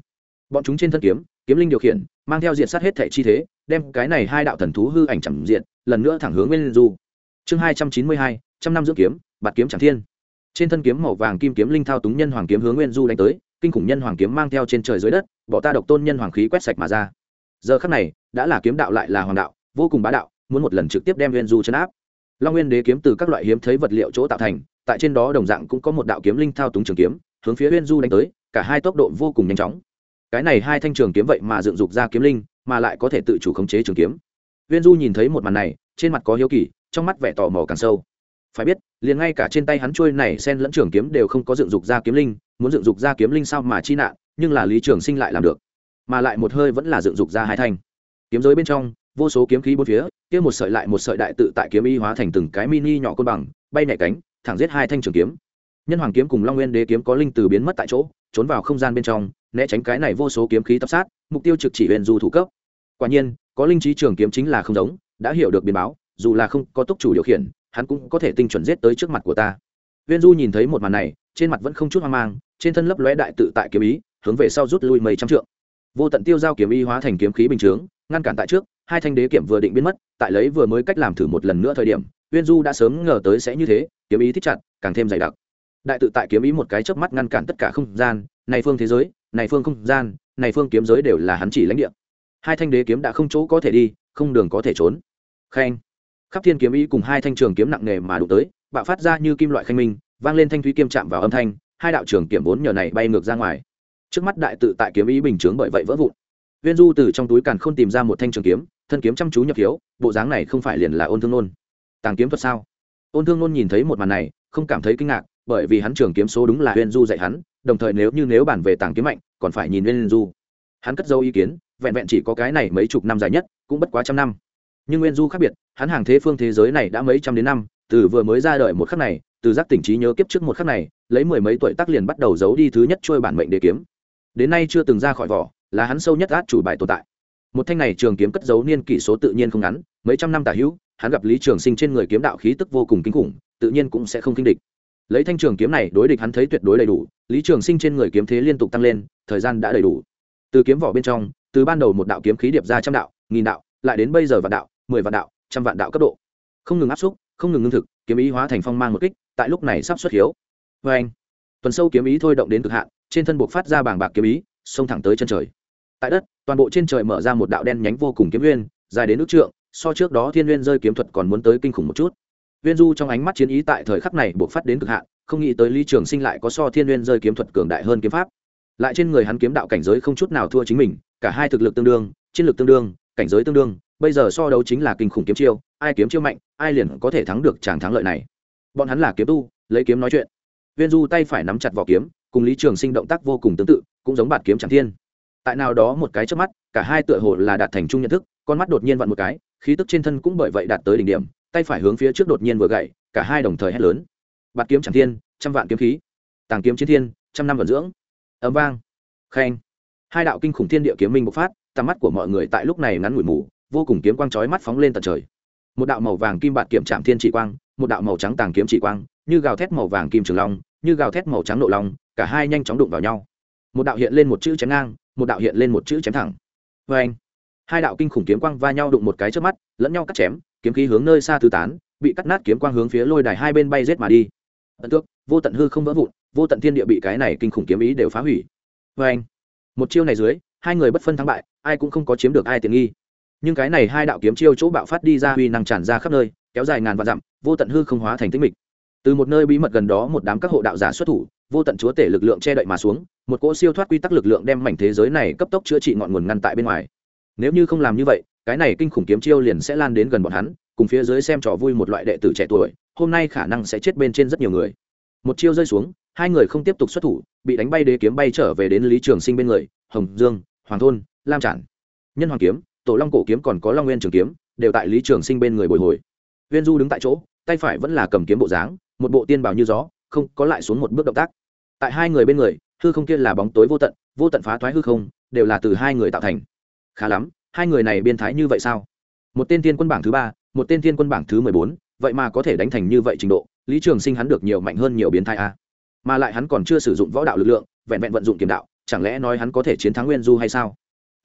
Bọn chúng trên thân kiếm kiếm linh điều khiển, mang theo diện sát hết thẻ chi thế, đem cái này hai đạo thần thú hư ảnh chẳng diện, lần nữa thẳng hướng nguyên du. Chương hai trăm chín mươi hai, trăm năm dưỡng kiếm bạt kiếm chẳng thiên. Trên thân kiếm màu vàng kim kiếm linh thao túng nhân hoàng kiếm hướng nguyên du đánh tới, kinh khủng nhân hoàng kiếm mang theo trên trời dưới đất, bỏ ta độc tôn nhân hoàng khí quét sạch mà ra. Giờ khắc này, đã là kiếm đạo lại là hoàng đạo, vô cùng bá đạo, muốn một lần trực tiếp đem nguyên du chấn áp. Long nguyên đế kiếm từ các loại hiếm thấy vật liệu chỗ tạo thành, tại trên đó đồng dạng cũng có một đạo kiếm linh thao túng trường kiếm, hướng phía Nguyên du đánh tới, cả hai tốc độ vô cùng nhanh chóng. Cái này hai thanh trường kiếm vậy mà dựng dục ra kiếm linh, mà lại có thể tự chủ khống chế trường kiếm. Nguyên du nhìn thấy một màn này, trên mặt có hiếu kỳ, trong mắt vẻ tò mò càng sâu phải biết, liền ngay cả trên tay hắn trôi này sen lẫn trường kiếm đều không có dựng dục ra kiếm linh, muốn dựng dục ra kiếm linh sao mà chi nạn, nhưng là lý trường sinh lại làm được. Mà lại một hơi vẫn là dựng dục ra hai thanh. Kiếm giới bên trong, vô số kiếm khí bốn phía, kia một sợi lại một sợi đại tự tại kiếm y hóa thành từng cái mini nhỏ côn bằng, bay nhẹ cánh, thẳng giết hai thanh trường kiếm. Nhân hoàng kiếm cùng long nguyên đế kiếm có linh từ biến mất tại chỗ, trốn vào không gian bên trong, né tránh cái này vô số kiếm khí tập sát, mục tiêu trực chỉ huyền du thủ cấp. Quả nhiên, có linh trí trường kiếm chính là không giống, đã hiểu được biến báo, dù là không có túc chủ điều khiển hắn cũng có thể tinh chuẩn giết tới trước mặt của ta. Viên du nhìn thấy một màn này, trên mặt vẫn không chút hoang mang, trên thân lấp lóe đại tự tại kiếm ý, hướng về sau rút lui mấy trăm trượng. Vô tận tiêu giao kiếm ý hóa thành kiếm khí bình chướng, ngăn cản tại trước, hai thanh đế kiểm vừa định biến mất, tại lấy vừa mới cách làm thử một lần nữa thời điểm, viên du đã sớm ngờ tới sẽ như thế, kiếm ý thích chặt, càng thêm dày đặc. Đại tự tại kiếm ý một cái chớp mắt ngăn cản tất cả không gian, này phương thế giới, này phương không gian, này phương kiếm giới đều là hắn chỉ lãnh địa. Hai thanh đế kiếm đã không chỗ có thể đi, không đường có thể trốn. Khen khắp thiên kiếm ý cùng hai thanh trường kiếm nặng nề mà đụng tới, bạo phát ra như kim loại khanh minh, vang lên thanh thúy kiêm chạm vào âm thanh, hai đạo trường kiểm vốn nhờ này bay ngược ra ngoài. Trước mắt đại tự tại kiếm ý bình chướng bởi vậy vỡ vụn. Viên du từ trong túi càn khôn tìm ra một thanh trường kiếm, thân kiếm chăm chú nhập hiếu, bộ dáng này không phải liền là ôn thương nôn. Tàng kiếm thuật sao? Ôn thương nôn nhìn thấy một màn này, không cảm thấy kinh ngạc, bởi vì hắn trường kiếm số đúng là Viên du dạy hắn, đồng thời nếu như nếu bản về tàng kiếm mạnh, còn phải nhìn Viên du. Hắn cất dâu ý kiến, vẹn vẹn chỉ có cái này mấy chục năm dài nhất, cũng bất quá trăm năm nhưng nguyên du khác biệt, hắn hàng thế phương thế giới này đã mấy trăm đến năm, từ vừa mới ra đời một khắc này, từ giác tỉnh trí nhớ kiếp trước một khắc này, lấy mười mấy tuổi tác liền bắt đầu giấu đi thứ nhất trôi bản mệnh để kiếm. Đến nay chưa từng ra khỏi vỏ, là hắn sâu nhất át chủ bài tồn tại. Một thanh này trường kiếm cất giấu niên kỷ số tự nhiên không ngắn, mấy trăm năm tả hữu, hắn gặp lý trường sinh trên người kiếm đạo khí tức vô cùng kinh khủng, tự nhiên cũng sẽ không kinh địch. Lấy thanh trường kiếm này đối địch hắn thấy tuyệt đối đầy đủ, lý trường sinh trên người kiếm thế liên tục tăng lên, thời gian đã đầy đủ. Từ kiếm vỏ bên trong, từ ban đầu một đạo kiếm khí điệp ra trăm đạo, nghìn đạo, lại đến bây giờ vạn đạo mười vạn đạo, trăm vạn đạo cấp độ. Không ngừng áp xúc, không ngừng ngưng thực, kiếm ý hóa thành phong mang một kích, tại lúc này sắp xuất hiếu. Vê anh, tuần sâu kiếm ý thôi động đến cực hạn, trên thân buộc phát ra bảng bạc kiếm ý, xông thẳng tới chân trời. Tại đất, toàn bộ trên trời mở ra một đạo đen nhánh vô cùng kiếm nguyên, dài đến nước trượng, so trước đó thiên nguyên rơi kiếm thuật còn muốn tới kinh khủng một chút. Viên du trong ánh mắt chiến ý tại thời khắc này buộc phát đến cực hạn, không nghĩ tới lý trường sinh lại có so thiên nguyên rơi kiếm thuật cường đại hơn kiếm pháp. Lại trên người hắn kiếm đạo cảnh giới không chút nào thua chính mình, cả hai thực lực tương đương, chiến lực tương đương, cảnh giới tương đương bây giờ so đấu chính là kinh khủng kiếm chiêu, ai kiếm chiêu mạnh, ai liền có thể thắng được chàng thắng lợi này. Bọn hắn là kiếm tu, lấy kiếm nói chuyện. Viên du tay phải nắm chặt vỏ kiếm, cùng lý trường sinh động tác vô cùng tương tự, cũng giống bạt kiếm chẳng thiên. Tại nào đó một cái trước mắt, cả hai tựa hồ là đạt thành chung nhận thức, con mắt đột nhiên vặn một cái, khí tức trên thân cũng bởi vậy đạt tới đỉnh điểm, tay phải hướng phía trước đột nhiên vừa gậy, cả hai đồng thời hét lớn. Bạt kiếm chẳng thiên, trăm vạn kiếm khí. Tàng kiếm chiến thiên, trăm năm vận dưỡng. Ấm vang. Khen. Hai đạo kinh khủng thiên địa kiếm minh bộc phát, tầm mắt của mọi người tại lúc này ngắn ngủi mù vô cùng kiếm quang chói mắt phóng lên tận trời. Một đạo màu vàng kim bạt kiếm chạm thiên chỉ quang, một đạo màu trắng tàng kiếm chỉ quang, như gào thét màu vàng kim trường long, như gào thét màu trắng nộ long, cả hai nhanh chóng đụng vào nhau. Một đạo hiện lên một chữ chém ngang, một đạo hiện lên một chữ chém thẳng. Vê anh, hai đạo kinh khủng kiếm quang va nhau đụng một cái trước mắt, lẫn nhau cắt chém, kiếm khí hướng nơi xa tứ tán, bị cắt nát kiếm quang hướng phía lôi đài hai bên bay rết mà đi. Ấn tước, vô tận hư không vỡ vụn, vô tận thiên địa bị cái này kinh khủng kiếm ý đều phá hủy. Vê anh, một chiêu này dưới, hai người bất phân thắng bại, ai cũng không có chiếm được ai tiện nghi nhưng cái này hai đạo kiếm chiêu chỗ bạo phát đi ra uy năng tràn ra khắp nơi, kéo dài ngàn vạn dặm, vô tận hư không hóa thành tĩnh mịch. Từ một nơi bí mật gần đó một đám các hộ đạo giả xuất thủ, vô tận chúa tể lực lượng che đậy mà xuống, một cỗ siêu thoát quy tắc lực lượng đem mảnh thế giới này cấp tốc chữa trị ngọn nguồn ngăn tại bên ngoài. Nếu như không làm như vậy, cái này kinh khủng kiếm chiêu liền sẽ lan đến gần bọn hắn, cùng phía dưới xem trò vui một loại đệ tử trẻ tuổi, hôm nay khả năng sẽ chết bên trên rất nhiều người. Một chiêu rơi xuống, hai người không tiếp tục xuất thủ, bị đánh bay đế kiếm bay trở về đến lý trường sinh bên người, hồng dương, hoàng thôn, lam trản. Nhân hoàng kiếm tổ long cổ kiếm còn có long nguyên trường kiếm, đều tại lý trường sinh bên người bồi hồi. Viên du đứng tại chỗ, tay phải vẫn là cầm kiếm bộ dáng, một bộ tiên bào như gió, không, có lại xuống một bước động tác. Tại hai người bên người, hư không kia là bóng tối vô tận vô tận phá thoái hư không, đều là từ hai người tạo thành. Khá lắm, hai người này biên thái như vậy sao? Một tên thiên quân bảng thứ ba, một tên thiên quân bảng thứ mười bốn, vậy mà có thể đánh thành như vậy trình độ, lý trường sinh hắn được nhiều mạnh hơn nhiều biến thái a. Mà lại hắn còn chưa sử dụng võ đạo lực lượng, vẹn vẹn vận dụng kiếm đạo, chẳng lẽ nói hắn có thể chiến thắng nguyên du hay sao?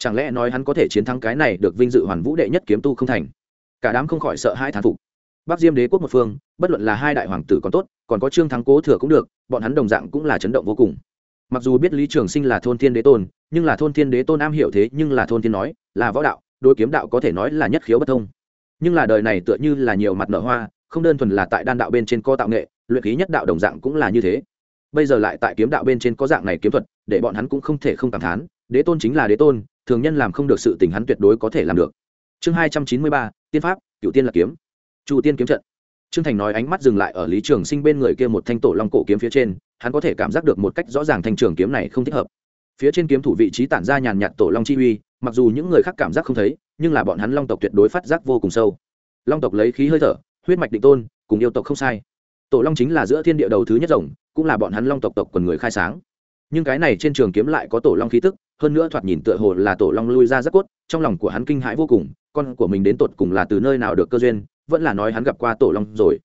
Chẳng lẽ nói hắn có thể chiến thắng cái này được vinh dự hoàn vũ đệ nhất kiếm tu không thành? Cả đám không khỏi sợ hai thán phục. Bắc diêm đế quốc một phương, bất luận là hai đại hoàng tử còn tốt, còn có trương thắng cố thừa cũng được, bọn hắn đồng dạng cũng là chấn động vô cùng. Mặc dù biết lý trường sinh là thôn thiên đế tôn, nhưng là thôn thiên đế tôn am hiểu thế, nhưng là thôn thiên nói, là võ đạo đôi kiếm đạo có thể nói là nhất khiếu bất thông. Nhưng là đời này tựa như là nhiều mặt nở hoa, không đơn thuần là tại đan đạo bên trên có tạo nghệ, luyện khí nhất đạo đồng dạng cũng là như thế. Bây giờ lại tại kiếm đạo bên trên có dạng này kiếm thuật, để bọn hắn cũng không thể không cảm thán, đế tôn chính là đế tôn thường nhân làm không được sự tình hắn tuyệt đối có thể làm được. Chương hai trăm chín mươi ba, tiên pháp cựu tiên là kiếm. Chu tiên kiếm trận. Trương thành nói ánh mắt dừng lại ở lý trường sinh bên người kia một thanh tổ long cổ kiếm phía trên, hắn có thể cảm giác được một cách rõ ràng thanh trường kiếm này không thích hợp. Phía trên kiếm thủ vị trí tản ra nhàn nhạt tổ long chi uy, mặc dù những người khác cảm giác không thấy, nhưng là bọn hắn long tộc tuyệt đối phát giác vô cùng sâu. Long tộc lấy khí hơi thở, huyết mạch định tôn, cùng yêu tộc không sai. Tổ long chính là giữa thiên địa đầu thứ nhất rồng, cũng là bọn hắn long tộc tộc quần người khai sáng nhưng cái này trên trường kiếm lại có tổ long khí tức, hơn nữa thoạt nhìn tựa hồ là tổ long lui ra rất cốt, trong lòng của hắn kinh hãi vô cùng, con của mình đến tột cùng là từ nơi nào được cơ duyên, vẫn là nói hắn gặp qua tổ long rồi.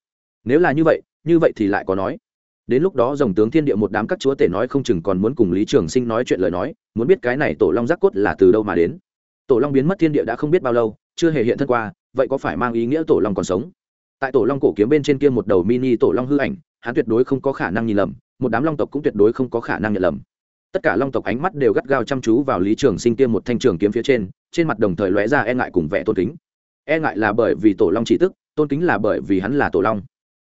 Nếu là như vậy như vậy thì lại có nói. Đến lúc đó dòng tướng thiên địa một đám các chúa tể nói không chừng còn muốn cùng lý trường sinh nói chuyện lời nói, muốn biết cái này tổ long giác cốt là từ đâu mà đến. Tổ long biến mất thiên địa đã không biết bao lâu, chưa hề hiện thân qua, vậy có phải mang ý nghĩa tổ long còn sống? Tại tổ long cổ kiếm bên trên kia một đầu mini tổ long hư ảnh hắn tuyệt đối không có khả năng nhìn lầm, một đám long tộc cũng tuyệt đối không có khả năng nhận lầm. Tất cả long tộc ánh mắt đều gắt gao chăm chú vào lý trường sinh kia một thanh trường kiếm phía trên trên mặt đồng thời lóe ra e ngại cùng vẻ tôn kính. E ngại là bởi vì tổ long chỉ tức, tôn kính là bởi vì hắn là tổ long.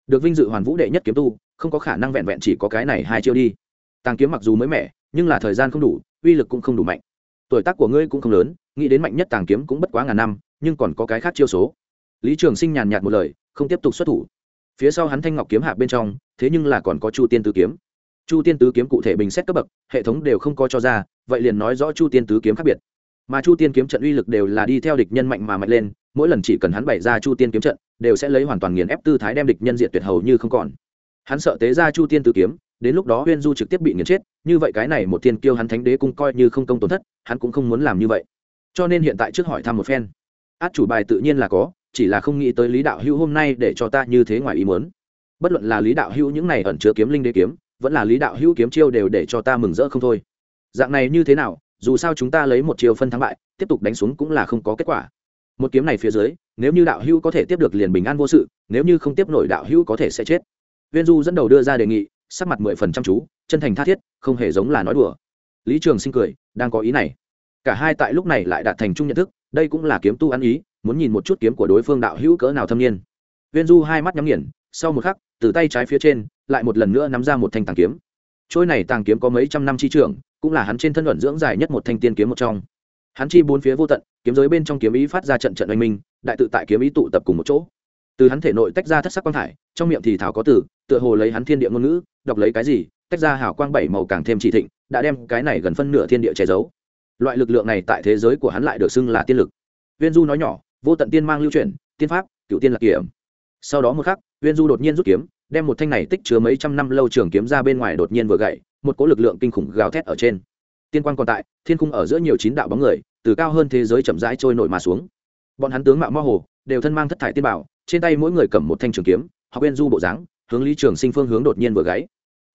Được vinh dự hoàn vũ đệ nhất kiếm tu, không có khả năng vẹn vẹn chỉ có cái này hai chiêu đi. Tàng kiếm mặc dù mới mẻ, nhưng là thời gian không đủ, uy lực cũng không đủ mạnh. Tuổi tác của ngươi cũng không lớn, nghĩ đến mạnh nhất tàng kiếm cũng bất quá ngàn năm, nhưng còn có cái khác chiêu số. Lý trường sinh nhàn nhạt một lời, không tiếp tục xuất thủ phía sau hắn thanh ngọc kiếm hạ bên trong, thế nhưng là còn có chu tiên tứ kiếm. Chu tiên tứ kiếm cụ thể bình xét cấp bậc, hệ thống đều không có cho ra, vậy liền nói rõ chu tiên tứ kiếm khác biệt. Mà chu tiên kiếm trận uy lực đều là đi theo địch nhân mạnh mà mạnh lên, mỗi lần chỉ cần hắn bày ra chu tiên kiếm trận, đều sẽ lấy hoàn toàn nghiền ép tư thái đem địch nhân diệt tuyệt hầu như không còn. Hắn sợ tế ra chu tiên tứ kiếm, đến lúc đó huyên du trực tiếp bị nghiền chết, như vậy cái này một tiên kiêu hắn thánh đế cũng coi như không công tổn thất, hắn cũng không muốn làm như vậy. Cho nên hiện tại trước hỏi thăm một phen. Át chủ bài tự nhiên là có chỉ là không nghĩ tới lý đạo hữu hôm nay để cho ta như thế ngoài ý muốn. Bất luận là lý đạo hữu những này ẩn chứa kiếm linh đế kiếm, vẫn là lý đạo hữu kiếm chiêu đều để cho ta mừng rỡ không thôi. Dạng này như thế nào, dù sao chúng ta lấy một chiều phân thắng bại, tiếp tục đánh xuống cũng là không có kết quả. Một kiếm này phía dưới, nếu như đạo hữu có thể tiếp được liền bình an vô sự, nếu như không tiếp nổi đạo hữu có thể sẽ chết. Viên du dẫn đầu đưa ra đề nghị, sắc mặt mười phần chăm chú, chân thành tha thiết, không hề giống là nói đùa. Lý trường sinh cười, đang có ý này. Cả hai tại lúc này lại đạt thành chung nhận thức, đây cũng là kiếm tu ăn ý muốn nhìn một chút kiếm của đối phương đạo hữu cỡ nào thâm niên. Viên du hai mắt nhắm nghiền, sau một khắc, từ tay trái phía trên, lại một lần nữa nắm ra một thanh tàng kiếm. Trôi này tàng kiếm có mấy trăm năm chi trưởng, cũng là hắn trên thân luận dưỡng dài nhất một thanh tiên kiếm một trong. Hắn chi bốn phía vô tận, kiếm giới bên trong kiếm ý phát ra trận trận oanh minh, đại tự tại kiếm ý tụ tập cùng một chỗ. Từ hắn thể nội tách ra thất sắc quang thải, trong miệng thì thảo có từ, tựa hồ lấy hắn thiên địa ngôn ngữ, đọc lấy cái gì, tách ra hào quang bảy màu càng thêm chỉ thịnh, đã đem cái này gần phân nửa thiên địa che giấu. Loại lực lượng này tại thế giới của hắn lại được xưng là tiên lực. Viên du nói nhỏ vô tận tiên mang lưu chuyển, tiên pháp cựu tiên lạc kiểm sau đó một khắc, uyên du đột nhiên rút kiếm, đem một thanh này tích chứa mấy trăm năm lâu trường kiếm ra bên ngoài đột nhiên vừa gậy, một cỗ lực lượng kinh khủng gào thét ở trên. Tiên quan còn tại, thiên cung ở giữa nhiều chín đạo bóng người, từ cao hơn thế giới chậm rãi trôi nổi mà xuống. Bọn hắn tướng mạo mơ hồ, đều thân mang thất thải tiên bảo, trên tay mỗi người cầm một thanh trường kiếm, học uyên du bộ dáng, hướng lý trường sinh phương hướng đột nhiên vừa gáy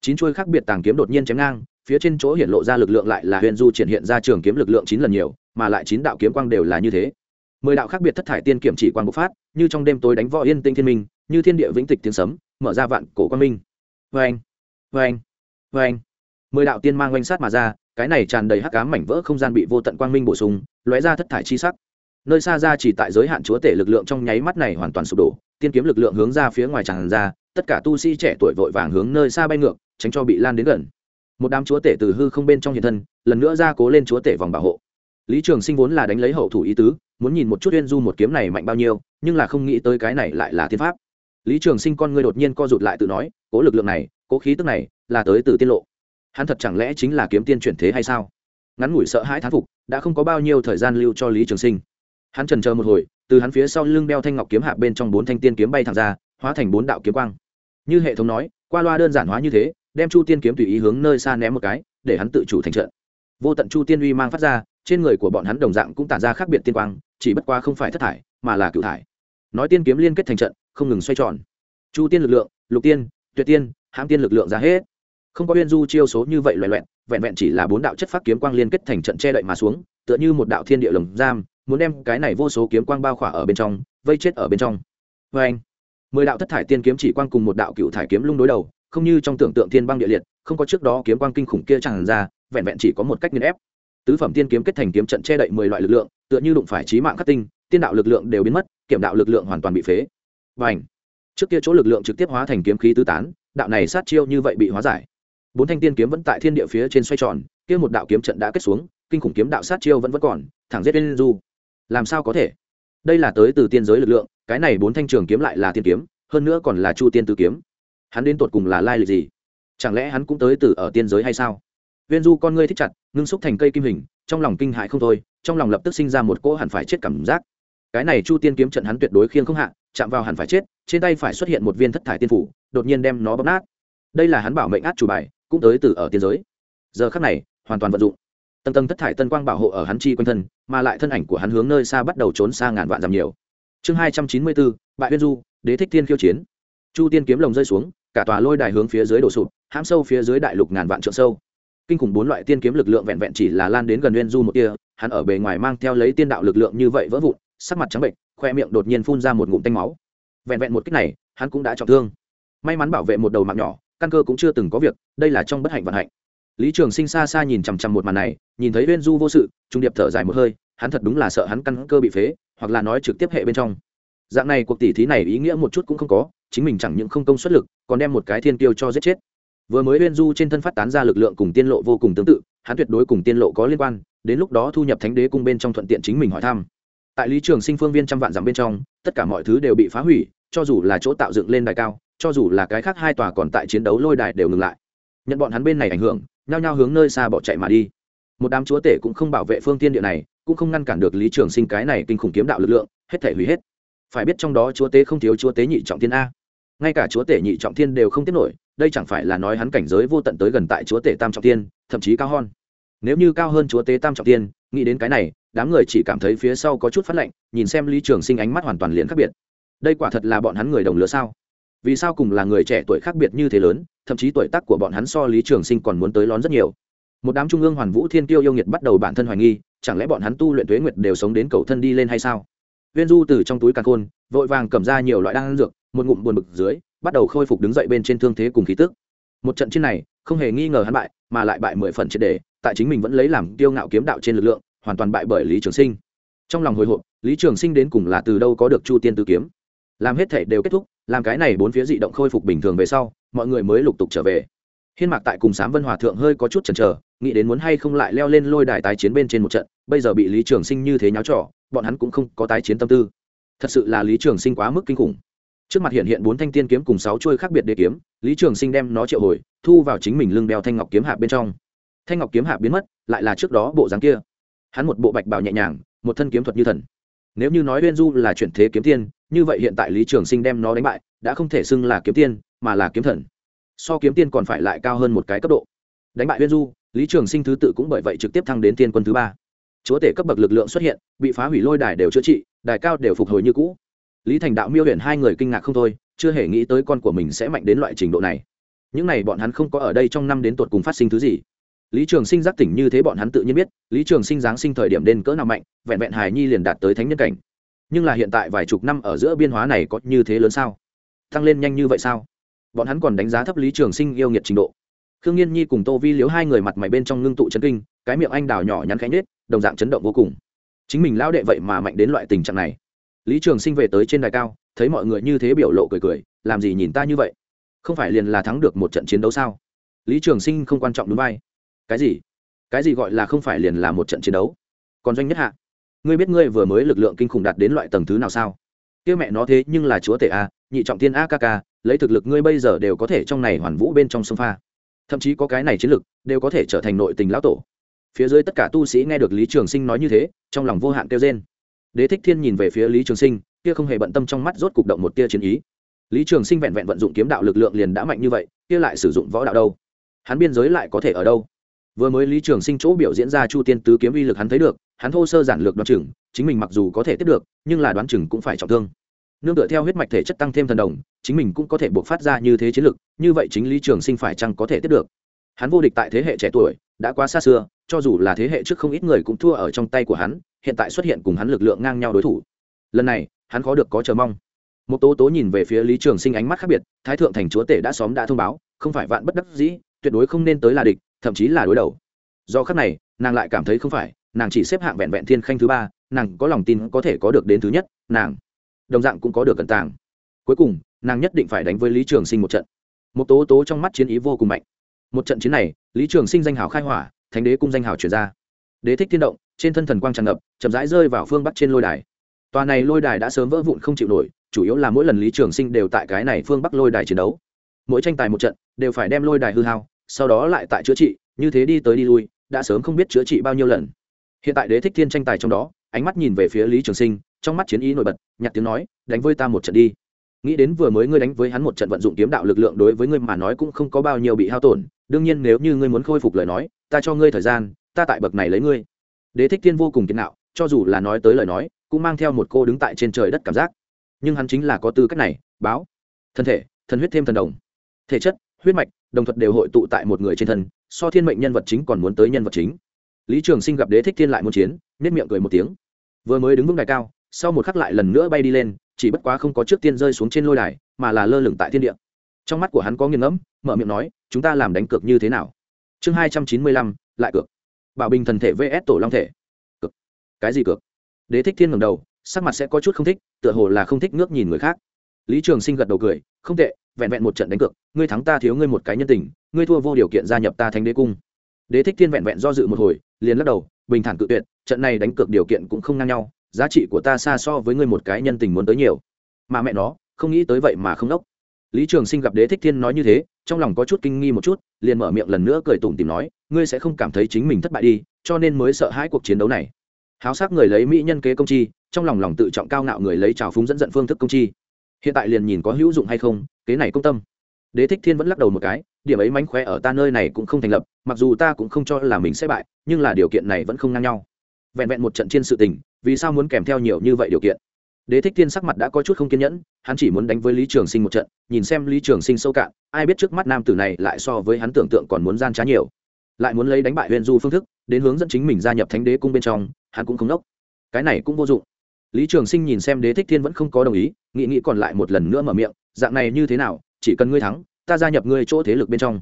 chín chuôi khác biệt tàng kiếm đột nhiên chém ngang, phía trên chỗ hiện lộ ra lực lượng lại là huyền du triển hiện ra trường kiếm lực lượng chín lần nhiều, mà lại chín đạo kiếm quang đều là như thế mười đạo khác biệt thất thải tiên kiểm chỉ quan bộc phát, như trong đêm tối đánh võ yên tinh thiên minh, như thiên địa vĩnh tịch tiếng sấm, mở ra vạn cổ quang minh. Vê anh vê anh vê anh mười đạo tiên mang oanh sát mà ra, cái này tràn đầy hắc ám mảnh vỡ không gian bị vô tận quang minh bổ sung, lóe ra thất thải chi sắc. Nơi xa ra chỉ tại giới hạn chúa tể lực lượng trong nháy mắt này hoàn toàn sụp đổ, tiên kiếm lực lượng hướng ra phía ngoài tràn ra, tất cả tu sĩ trẻ tuổi vội vàng hướng nơi xa bay ngược, tránh cho bị lan đến gần. Một đám chúa tể từ hư không bên trong hiện thân, lần nữa ra cố lên chúa tể vòng bảo hộ. Lý trường sinh vốn là đánh lấy hậu thủ ý tứ muốn nhìn một chút uyên du một kiếm này mạnh bao nhiêu, nhưng là không nghĩ tới cái này lại là thiên pháp. Lý trường sinh con ngươi đột nhiên co rụt lại tự nói, cố lực lượng này, cố khí tức này, là tới từ tiết lộ. Hắn thật chẳng lẽ chính là kiếm tiên chuyển thế hay sao? Ngắn ngủi sợ hãi thán phục, đã không có bao nhiêu thời gian lưu cho lý trường sinh. Hắn trần chờ một hồi, từ hắn phía sau lưng đeo thanh ngọc kiếm hạ bên trong bốn thanh tiên kiếm bay thẳng ra, hóa thành bốn đạo kiếm quang. Như hệ thống nói, qua loa đơn giản hóa như thế, đem chu tiên kiếm tùy ý hướng nơi xa ném một cái, để hắn tự chủ thành trận. Vô tận chu tiên uy mang phát ra trên người của bọn hắn đồng dạng cũng tản ra khác biệt tiên quang, chỉ bất qua không phải thất thải, mà là cựu thải. Nói tiên kiếm liên kết thành trận, không ngừng xoay tròn. Chu tiên lực lượng, lục tiên, tuyệt tiên, hãm tiên lực lượng ra hết. Không có uyên du chiêu số như vậy loẹ loẹn vẹn vẹn chỉ là bốn đạo chất phát kiếm quang liên kết thành trận che đậy mà xuống, tựa như một đạo thiên địa lồng giam, muốn đem cái này vô số kiếm quang bao khỏa ở bên trong, vây chết ở bên trong. Vê anh. Mười đạo thất thải tiên kiếm chỉ quang cùng một đạo cựu thải kiếm lung đối đầu, không như trong tưởng tượng thiên băng địa liệt, không có trước đó kiếm quang kinh khủng kia chẳng ra, vẹn vẹn chỉ có một cách nghiên ép tứ phẩm tiên kiếm kết thành kiếm trận che đậy mười loại lực lượng, tựa như đụng phải trí mạng khắc tinh, tiên đạo lực lượng đều biến mất, kiểm đạo lực lượng hoàn toàn bị phế. Và ảnh trước kia chỗ lực lượng trực tiếp hóa thành kiếm khí tứ tán, đạo này sát chiêu như vậy bị hóa giải. Bốn thanh tiên kiếm vẫn tại thiên địa phía trên xoay tròn, kia một đạo kiếm trận đã kết xuống, kinh khủng kiếm đạo sát chiêu vẫn vẫn còn, thẳng giết lên du làm sao có thể? Đây là tới từ tiên giới lực lượng, cái này bốn thanh trường kiếm lại là tiên kiếm, hơn nữa còn là chu tiên tử kiếm. Hắn đến tột cùng là lai lịch gì? Chẳng lẽ hắn cũng tới từ ở tiên giới hay sao? Viên du con ngươi thích chặt ngưng xúc thành cây kim hình, trong lòng kinh hại không thôi, trong lòng lập tức sinh ra một cỗ hẳn phải chết cảm giác. Cái này chu tiên kiếm trận hắn tuyệt đối khiêng không hạ, chạm vào hẳn phải chết, trên tay phải xuất hiện một viên thất thải tiên phủ, đột nhiên đem nó bóp nát. Đây là hắn bảo mệnh át chủ bài, cũng tới từ ở tiên giới. Giờ khắc này, hoàn toàn vận dụng. Tầng tầng thất thải tân quang bảo hộ ở hắn chi quanh thân, mà lại thân ảnh của hắn hướng nơi xa bắt đầu trốn xa ngàn vạn dặm nhiều. Chương hai trăm chín mươi bốn, bại uyên du, đế thích tiên khiêu chiến. Chu tiên kiếm lồng rơi xuống, cả tòa lôi đài hướng phía dưới đổ sụp, hãm sâu phía dưới đại lục ngàn vạn trượng sâu kinh khủng bốn loại tiên kiếm lực lượng vẹn vẹn chỉ là lan đến gần nguyên du một kia hắn ở bề ngoài mang theo lấy tiên đạo lực lượng như vậy vỡ vụn, sắc mặt trắng bệnh khoe miệng đột nhiên phun ra một ngụm tanh máu. Vẹn vẹn một cách này, hắn cũng đã trọng thương. May mắn bảo vệ một đầu mạng nhỏ, căn cơ cũng chưa từng có việc, đây là trong bất hạnh vận hạnh. Lý trường sinh xa xa nhìn chằm chằm một màn này, nhìn thấy Viên du vô sự, trung điệp thở dài một hơi, hắn thật đúng là sợ hắn căn cơ bị phế, hoặc là nói trực tiếp hệ bên trong. Dạng này cuộc tỷ thí này ý nghĩa một chút cũng không có, chính mình chẳng những không công suất lực, còn đem một cái thiên tiêu cho giết chết vừa mới uyên du trên thân phát tán ra lực lượng cùng tiên lộ vô cùng tương tự, hắn tuyệt đối cùng tiên lộ có liên quan, đến lúc đó thu nhập thánh đế cung bên trong thuận tiện chính mình hỏi thăm. Tại lý trường sinh phương viên trăm vạn dặm bên trong, tất cả mọi thứ đều bị phá hủy, cho dù là chỗ tạo dựng lên đài cao, cho dù là cái khác hai tòa còn tại chiến đấu lôi đài đều ngừng lại. Nhận bọn hắn bên này ảnh hưởng, nhao nhao hướng nơi xa bỏ chạy mà đi. Một đám chúa tể cũng không bảo vệ phương tiên địa này, cũng không ngăn cản được lý trường sinh cái này kinh khủng kiếm đạo lực lượng, hết thể hủy hết. Phải biết trong đó chúa tế không thiếu chúa tế nhị trọng thiên a. Ngay cả chúa tể nhị trọng thiên đều không tiếp nổi đây chẳng phải là nói hắn cảnh giới vô tận tới gần tại chúa tể tam trọng tiên, thậm chí cao hơn. Nếu như cao hơn chúa tế tam trọng tiên, nghĩ đến cái này đám người chỉ cảm thấy phía sau có chút phát lạnh nhìn xem lý trường sinh ánh mắt hoàn toàn liền khác biệt. Đây quả thật là bọn hắn người đồng lứa sao? Vì sao cùng là người trẻ tuổi khác biệt như thế lớn thậm chí tuổi tác của bọn hắn so lý trường sinh còn muốn tới lón rất nhiều. Một đám trung ương hoàn vũ thiên tiêu yêu nghiệt bắt đầu bản thân hoài nghi chẳng lẽ bọn hắn tu luyện tuế nguyệt đều sống đến cầu thân đi lên hay sao? Viên du từ trong túi càng khôn vội vàng cầm ra nhiều loại đan dược một ngụm buồn bực dưới bắt đầu khôi phục đứng dậy bên trên thương thế cùng khí tức. Một trận chiến này, không hề nghi ngờ hắn bại, mà lại bại mười phần triệt đề, tại chính mình vẫn lấy làm tiêu ngạo kiếm đạo trên lực lượng, hoàn toàn bại bởi lý trường sinh. Trong lòng hồi hộp, lý trường sinh đến cùng là từ đâu có được chu tiên tử kiếm. Làm hết thể đều kết thúc, làm cái này bốn phía dị động khôi phục bình thường về sau, mọi người mới lục tục trở về. Hiên mạc tại cùng sám vân hòa thượng hơi có chút chần chờ, nghĩ đến muốn hay không lại leo lên lôi đài tái chiến bên trên một trận, bây giờ bị lý trường sinh như thế nháo trỏ bọn hắn cũng không có tái chiến tâm tư. Thật sự là lý trường sinh quá mức kinh khủng trước mặt hiện hiện bốn thanh tiên kiếm cùng sáu chuôi khác biệt đế kiếm, lý trường sinh đem nó triệu hồi, thu vào chính mình lưng đeo thanh ngọc kiếm hạ bên trong. Thanh ngọc kiếm hạ biến mất, lại là trước đó bộ dáng kia. Hắn một bộ bạch bảo nhẹ nhàng, một thân kiếm thuật như thần. Nếu như nói uyên du là chuyển thế kiếm tiên, như vậy hiện tại lý trường sinh đem nó đánh bại, đã không thể xưng là kiếm tiên, mà là kiếm thần. So kiếm tiên còn phải lại cao hơn một cái cấp độ. Đánh bại uyên du, lý trường sinh thứ tự cũng bởi vậy trực tiếp thăng đến tiên quân thứ ba. Chúa tể cấp bậc lực lượng xuất hiện, bị phá hủy lôi đài đều chữa trị, đài cao đều phục hồi như cũ lý thành đạo miêu huyền hai người kinh ngạc không thôi, chưa hề nghĩ tới con của mình sẽ mạnh đến loại trình độ này. Những này bọn hắn không có ở đây trong năm đến tuột cùng phát sinh thứ gì. Lý trường sinh giác tỉnh như thế bọn hắn tự nhiên biết, lý trường sinh giáng sinh thời điểm đền cỡ nào mạnh, vẹn vẹn hài nhi liền đạt tới thánh nhân cảnh. Nhưng là hiện tại vài chục năm ở giữa biên hóa này có như thế lớn sao? Tăng lên nhanh như vậy sao? Bọn hắn còn đánh giá thấp lý trường sinh yêu nghiệt trình độ. Khương nhiên nhi cùng tô vi liếu hai người mặt mày bên trong ngưng tụ chấn kinh, cái miệng anh đào nhỏ nhắn khánh nết đồng dạng chấn động vô cùng. Chính mình lao đệ vậy mà mạnh đến loại tình trạng này lý trường sinh về tới trên đài cao thấy mọi người như thế biểu lộ cười cười làm gì nhìn ta như vậy? Không phải liền là thắng được một trận chiến đấu sao? Lý trường sinh không quan trọng đúng vai. Cái gì? Cái gì gọi là không phải liền là một trận chiến đấu? Còn doanh nhất hạ ngươi biết ngươi vừa mới lực lượng kinh khủng đạt đến loại tầng thứ nào sao? Kia mẹ nó thế nhưng là chúa tể a nhị trọng tiên a ca ca, lấy thực lực ngươi bây giờ đều có thể trong này hoàn vũ bên trong sông pha. Thậm chí có cái này chiến lực đều có thể trở thành nội tình lão tổ. Phía dưới tất cả tu sĩ nghe được lý trường sinh nói như thế trong lòng vô hạn kêu trên đế thích thiên nhìn về phía lý trường sinh, kia không hề bận tâm trong mắt rốt cục động một tia chiến ý. Lý trường sinh vẹn vẹn vận dụng kiếm đạo lực lượng liền đã mạnh như vậy, kia lại sử dụng võ đạo đâu? Hắn biên giới lại có thể ở đâu? Vừa mới lý trường sinh chỗ biểu diễn ra chu tiên tứ kiếm uy lực hắn thấy được, hắn thô sơ giản lược đoán chừng, chính mình mặc dù có thể tiếp được, nhưng là đoán chừng cũng phải trọng thương. Nương tựa theo huyết mạch thể chất tăng thêm thần đồng, chính mình cũng có thể buộc phát ra như thế chiến lực, như vậy chính lý trường sinh phải chăng có thể tiếp được? Hắn vô địch tại thế hệ trẻ tuổi, đã quá xa xưa, cho dù là thế hệ trước không ít người cũng thua ở trong tay của hắn hiện tại xuất hiện cùng hắn lực lượng ngang nhau đối thủ. Lần này, hắn khó được có chờ mong. Một tố tố nhìn về phía lý trường sinh ánh mắt khác biệt, thái thượng thành chúa tể đã xóm đã thông báo, không phải vạn bất đắc dĩ, tuyệt đối không nên tới là địch, thậm chí là đối đầu. Do khắc này, nàng lại cảm thấy không phải, nàng chỉ xếp hạng vẹn vẹn thiên khanh thứ ba, nàng có lòng tin có thể có được đến thứ nhất, nàng đồng dạng cũng có được cẩn tàng. Cuối cùng, nàng nhất định phải đánh với lý trường sinh một trận. Một tố tố trong mắt chiến ý vô cùng mạnh. Một trận chiến này, lý trường sinh danh hào khai hỏa, thánh đế cung danh hào chuyển ra. Đế thích thiên động trên thân thần quang tràn ngập, chậm rãi rơi vào phương bắc trên lôi đài. Tòa này lôi đài đã sớm vỡ vụn không chịu nổi, chủ yếu là mỗi lần lý trường sinh đều tại cái này phương bắc lôi đài chiến đấu. Mỗi tranh tài một trận, đều phải đem lôi đài hư hao, sau đó lại tại chữa trị, như thế đi tới đi lui, đã sớm không biết chữa trị bao nhiêu lần. Hiện tại đế thích thiên tranh tài trong đó, ánh mắt nhìn về phía lý trường sinh, trong mắt chiến ý nổi bật nhặt tiếng nói, đánh với ta một trận đi. Nghĩ đến vừa mới ngươi đánh với hắn một trận vận dụng kiếm đạo lực lượng đối với ngươi mà nói cũng không có bao nhiêu bị hao tổn, đương nhiên nếu như ngươi muốn khôi phục lời nói, ta cho ngươi thời gian, ta tại bậc này lấy ngươi đế thích thiên vô cùng kiên nạo cho dù là nói tới lời nói, cũng mang theo một cô đứng tại trên trời đất cảm giác. Nhưng hắn chính là có tư cách này, báo. Thân thể, thần huyết thêm thần đồng. Thể chất, huyết mạch, đồng thuật đều hội tụ tại một người trên thân, so thiên mệnh nhân vật chính còn muốn tới nhân vật chính. Lý trường sinh gặp đế thích thiên lại muốn chiến nết miệng cười một tiếng. Vừa mới đứng vững đài cao, sau một khắc lại lần nữa bay đi lên, chỉ bất quá không có trước tiên rơi xuống trên lôi đài, mà là lơ lửng tại thiên địa. Trong mắt của hắn có nghiền ngẫm, mở miệng nói, chúng ta làm đánh cược như thế nào? Chương hai trăm chín mươi lăm, lại cược bảo bình thần thể vs tổ long thể. Cực. Cái gì cược đế thích thiên ngầm đầu, sắc mặt sẽ có chút không thích, tựa hồ là không thích ngước nhìn người khác. Lý trường sinh gật đầu cười, không tệ, vẹn vẹn một trận đánh cược, ngươi thắng ta thiếu ngươi một cái nhân tình, ngươi thua vô điều kiện gia nhập ta thánh đế cung. Đế thích thiên vẹn vẹn do dự một hồi, liền lắc đầu, bình thản cự tuyệt, trận này đánh cược điều kiện cũng không ngang nhau, giá trị của ta xa so với ngươi một cái nhân tình muốn tới nhiều. Mà mẹ nó, không nghĩ tới vậy mà không đốc. Lý trường sinh gặp đế thích thiên nói như thế trong lòng có chút kinh nghi một chút, liền mở miệng lần nữa cười tủm tìm nói, ngươi sẽ không cảm thấy chính mình thất bại đi, cho nên mới sợ hãi cuộc chiến đấu này. Háo sắc người lấy mỹ nhân kế công chi, trong lòng lòng tự trọng cao ngạo người lấy trào phúng dẫn dận phương thức công chi. Hiện tại liền nhìn có hữu dụng hay không kế này công tâm. Đế thích thiên vẫn lắc đầu một cái, điểm ấy mánh khóe ở ta nơi này cũng không thành lập, mặc dù ta cũng không cho là mình sẽ bại, nhưng là điều kiện này vẫn không ngang nhau. Vẹn vẹn một trận trên sự tình, vì sao muốn kèm theo nhiều như vậy điều kiện? Đế thích thiên sắc mặt đã có chút không kiên nhẫn, hắn chỉ muốn đánh với lý trường sinh một trận, nhìn xem lý trường sinh sâu cạn, ai biết trước mắt nam tử này lại so với hắn tưởng tượng còn muốn gian trá nhiều. Lại muốn lấy đánh bại huyền du phương thức, đến hướng dẫn chính mình gia nhập thánh đế cung bên trong, hắn cũng không đốc cái này cũng vô dụng. Lý trường sinh nhìn xem đế thích thiên vẫn không có đồng ý nghị nghĩ còn lại một lần nữa mở miệng, dạng này như thế nào, chỉ cần ngươi thắng, ta gia nhập ngươi chỗ thế lực bên trong.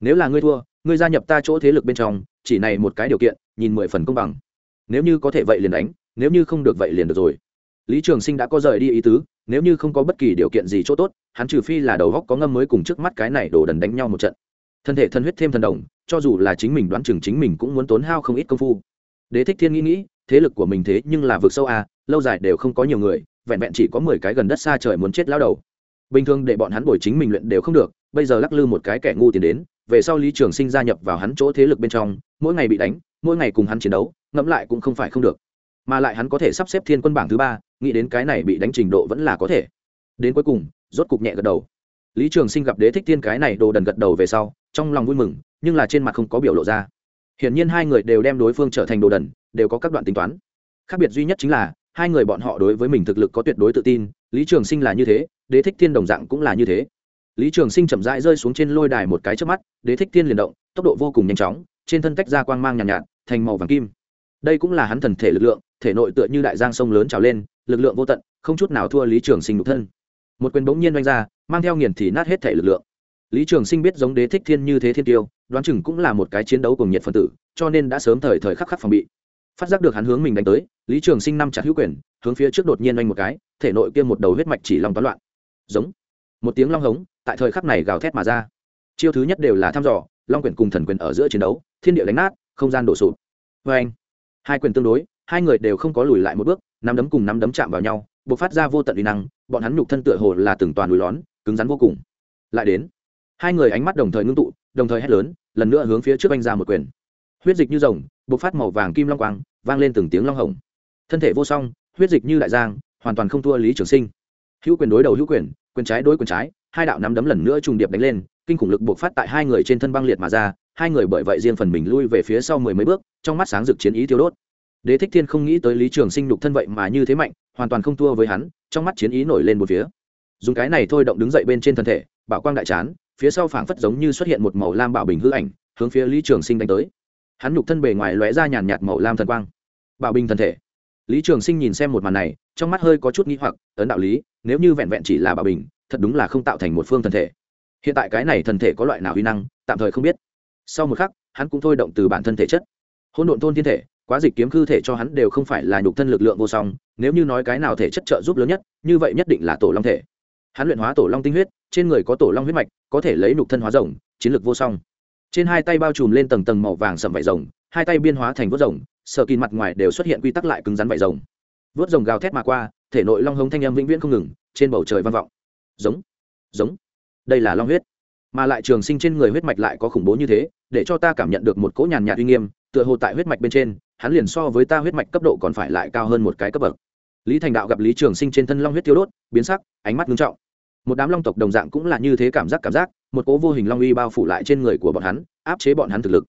Nếu là ngươi thua, ngươi gia nhập ta chỗ thế lực bên trong, chỉ này một cái điều kiện, nhìn mười phần công bằng. Nếu như có thể vậy liền đánh, nếu như không được vậy liền được rồi lý trường sinh đã có rời đi ý tứ, nếu như không có bất kỳ điều kiện gì chỗ tốt, hắn trừ phi là đầu góc có ngâm mới cùng trước mắt cái này đổ đần đánh nhau một trận. Thân thể thân huyết thêm thần đồng, cho dù là chính mình đoán chừng chính mình cũng muốn tốn hao không ít công phu. Đế thích thiên nghĩ nghĩ, thế lực của mình thế nhưng là vượt sâu à lâu dài đều không có nhiều người, vẹn vẹn chỉ có mười cái gần đất xa trời muốn chết lao đầu. Bình thường để bọn hắn bồi chính mình luyện đều không được, bây giờ lắc lư một cái kẻ ngu tiền đến, về sau lý trường sinh gia nhập vào hắn chỗ thế lực bên trong, mỗi ngày bị đánh, mỗi ngày cùng hắn chiến đấu, ngẫm lại cũng không phải không được. Mà lại hắn có thể sắp xếp thiên quân bảng thứ ba nghĩ đến cái này bị đánh trình độ vẫn là có thể. Đến cuối cùng rốt cục nhẹ gật đầu. Lý trường sinh gặp đế thích thiên cái này đồ đần gật đầu về sau trong lòng vui mừng nhưng là trên mặt không có biểu lộ ra. Hiển nhiên hai người đều đem đối phương trở thành đồ đần đều có các đoạn tính toán. Khác biệt duy nhất chính là hai người bọn họ đối với mình thực lực có tuyệt đối tự tin lý trường sinh là như thế đế thích thiên đồng dạng cũng là như thế. Lý trường sinh chậm rãi rơi xuống trên lôi đài một cái trước mắt đế thích thiên liền động tốc độ vô cùng nhanh chóng trên thân tách ra quang mang nhàn nhạt, nhạt thành màu vàng kim. Đây cũng là hắn thần thể lực lượng thể nội tựa như đại giang sông lớn trào lên lực lượng vô tận, không chút nào thua lý trường sinh nhục thân. Một quyền bỗng nhiên đánh ra, mang theo nghiền thì nát hết thể lực lượng. Lý trường sinh biết giống đế thích thiên như thế thiên tiêu, đoán chừng cũng là một cái chiến đấu cùng nhiệt phân tử, cho nên đã sớm thời thời khắc khắc phòng bị. Phát giác được hắn hướng mình đánh tới, lý trường sinh năm chặt hữu quyền, hướng phía trước đột nhiên oanh một cái, thể nội kia một đầu huyết mạch chỉ lòng toán loạn. Giống. Một tiếng long hống, tại thời khắc này gào thét mà ra. Chiêu thứ nhất đều là thăm dò, long quyền cùng thần quyền ở giữa chiến đấu, thiên địa đánh nát, không gian đổ sụp. Vê anh hai quyền tương đối, hai người đều không có lùi lại một bước nắm đấm cùng nắm đấm chạm vào nhau b ộ c phát ra vô tận uy năng, bọn hắn nhục thân tựa hồ là từng toàn núi lón, cứng rắn vô cùng. Lại đến, hai người ánh mắt đồng thời ngưng tụ, đồng thời hét lớn, lần nữa hướng phía trước anh ra một quyền. Huyết dịch như rồng b ộ c phát màu vàng kim long quang, vang lên từng tiếng long hồng. Thân thể vô song, huyết dịch như đại giang, hoàn toàn không thua lý trường sinh. Hữu quyền đối đầu hữu quyền quyền trái đối quyền trái, hai đạo nắm đấm lần nữa trùng điệp đánh lên, kinh khủng lực buộc phát tại hai người trên thân băng liệt mà ra, hai người bởi vậy riêng phần mình lui về phía sau mười mấy bước, trong mắt sáng rực chiến ý tiêu đốt đế thích thiên không nghĩ tới lý trường sinh nhục thân vậy mà như thế mạnh, hoàn toàn không thua với hắn, trong mắt chiến ý nổi lên một phía. Dùng cái này thôi động đứng dậy bên trên thân thể, bảo quang đại chán, phía sau phảng phất giống như xuất hiện một màu lam bảo bình hư ảnh, hướng phía lý trường sinh đánh tới. Hắn nhục thân bề ngoài lóe ra nhàn nhạt màu lam thần quang. Bảo bình thân thể. Lý trường sinh nhìn xem một màn này, trong mắt hơi có chút n hoặc ấn đạo lý, nếu như vẹn vẹn chỉ là bảo bình, thật đúng là không tạo thành một phương thân thể. Hiện tại cái này thân thể có loại nào huy năng, tạm thời không biết. Sau một khắc, hắn cũng thôi động từ bản thân thể chất. Hỗn độn thôn thiên thể quá dịch kiếm khư thể cho hắn đều không phải là nhục thân lực lượng vô song, nếu như nói cái nào thể chất trợ giúp lớn nhất, như vậy nhất định là tổ long thể. Hắn luyện hóa tổ long tinh huyết, trên người có tổ long huyết mạch, có thể lấy nhục thân hóa rồng, chiến lược vô song. Trên hai tay bao trùm lên tầng tầng màu vàng sầm vải rồng, hai tay biên hóa thành vớt rồng sợ kỳ mặt ngoài đều xuất hiện quy tắc lại cứng rắn vải rồng. Vớt rồng gào thét mà qua, thể nội long hống thanh âm vĩnh viễn không ngừng, trên bầu trời vang vọng. Giống giống. Đây là long huyết. Mà lại trường sinh trên người huyết mạch lại có khủng bố như thế, để cho ta cảm nhận được một cỗ nhàn nhạt uy nghiêm, tựa hồ tại huyết mạch bên trên hắn liền so với ta huyết mạch cấp độ còn phải lại cao hơn một cái cấp bậc. Lý thành đạo gặp lý trường sinh trên thân long huyết thiếu đốt, biến sắc, ánh mắt nghiêm trọng. Một đám long tộc đồng dạng cũng là như thế cảm giác cảm giác, một cỗ vô hình long uy bao phủ lại trên người của bọn hắn, áp chế bọn hắn thực lực.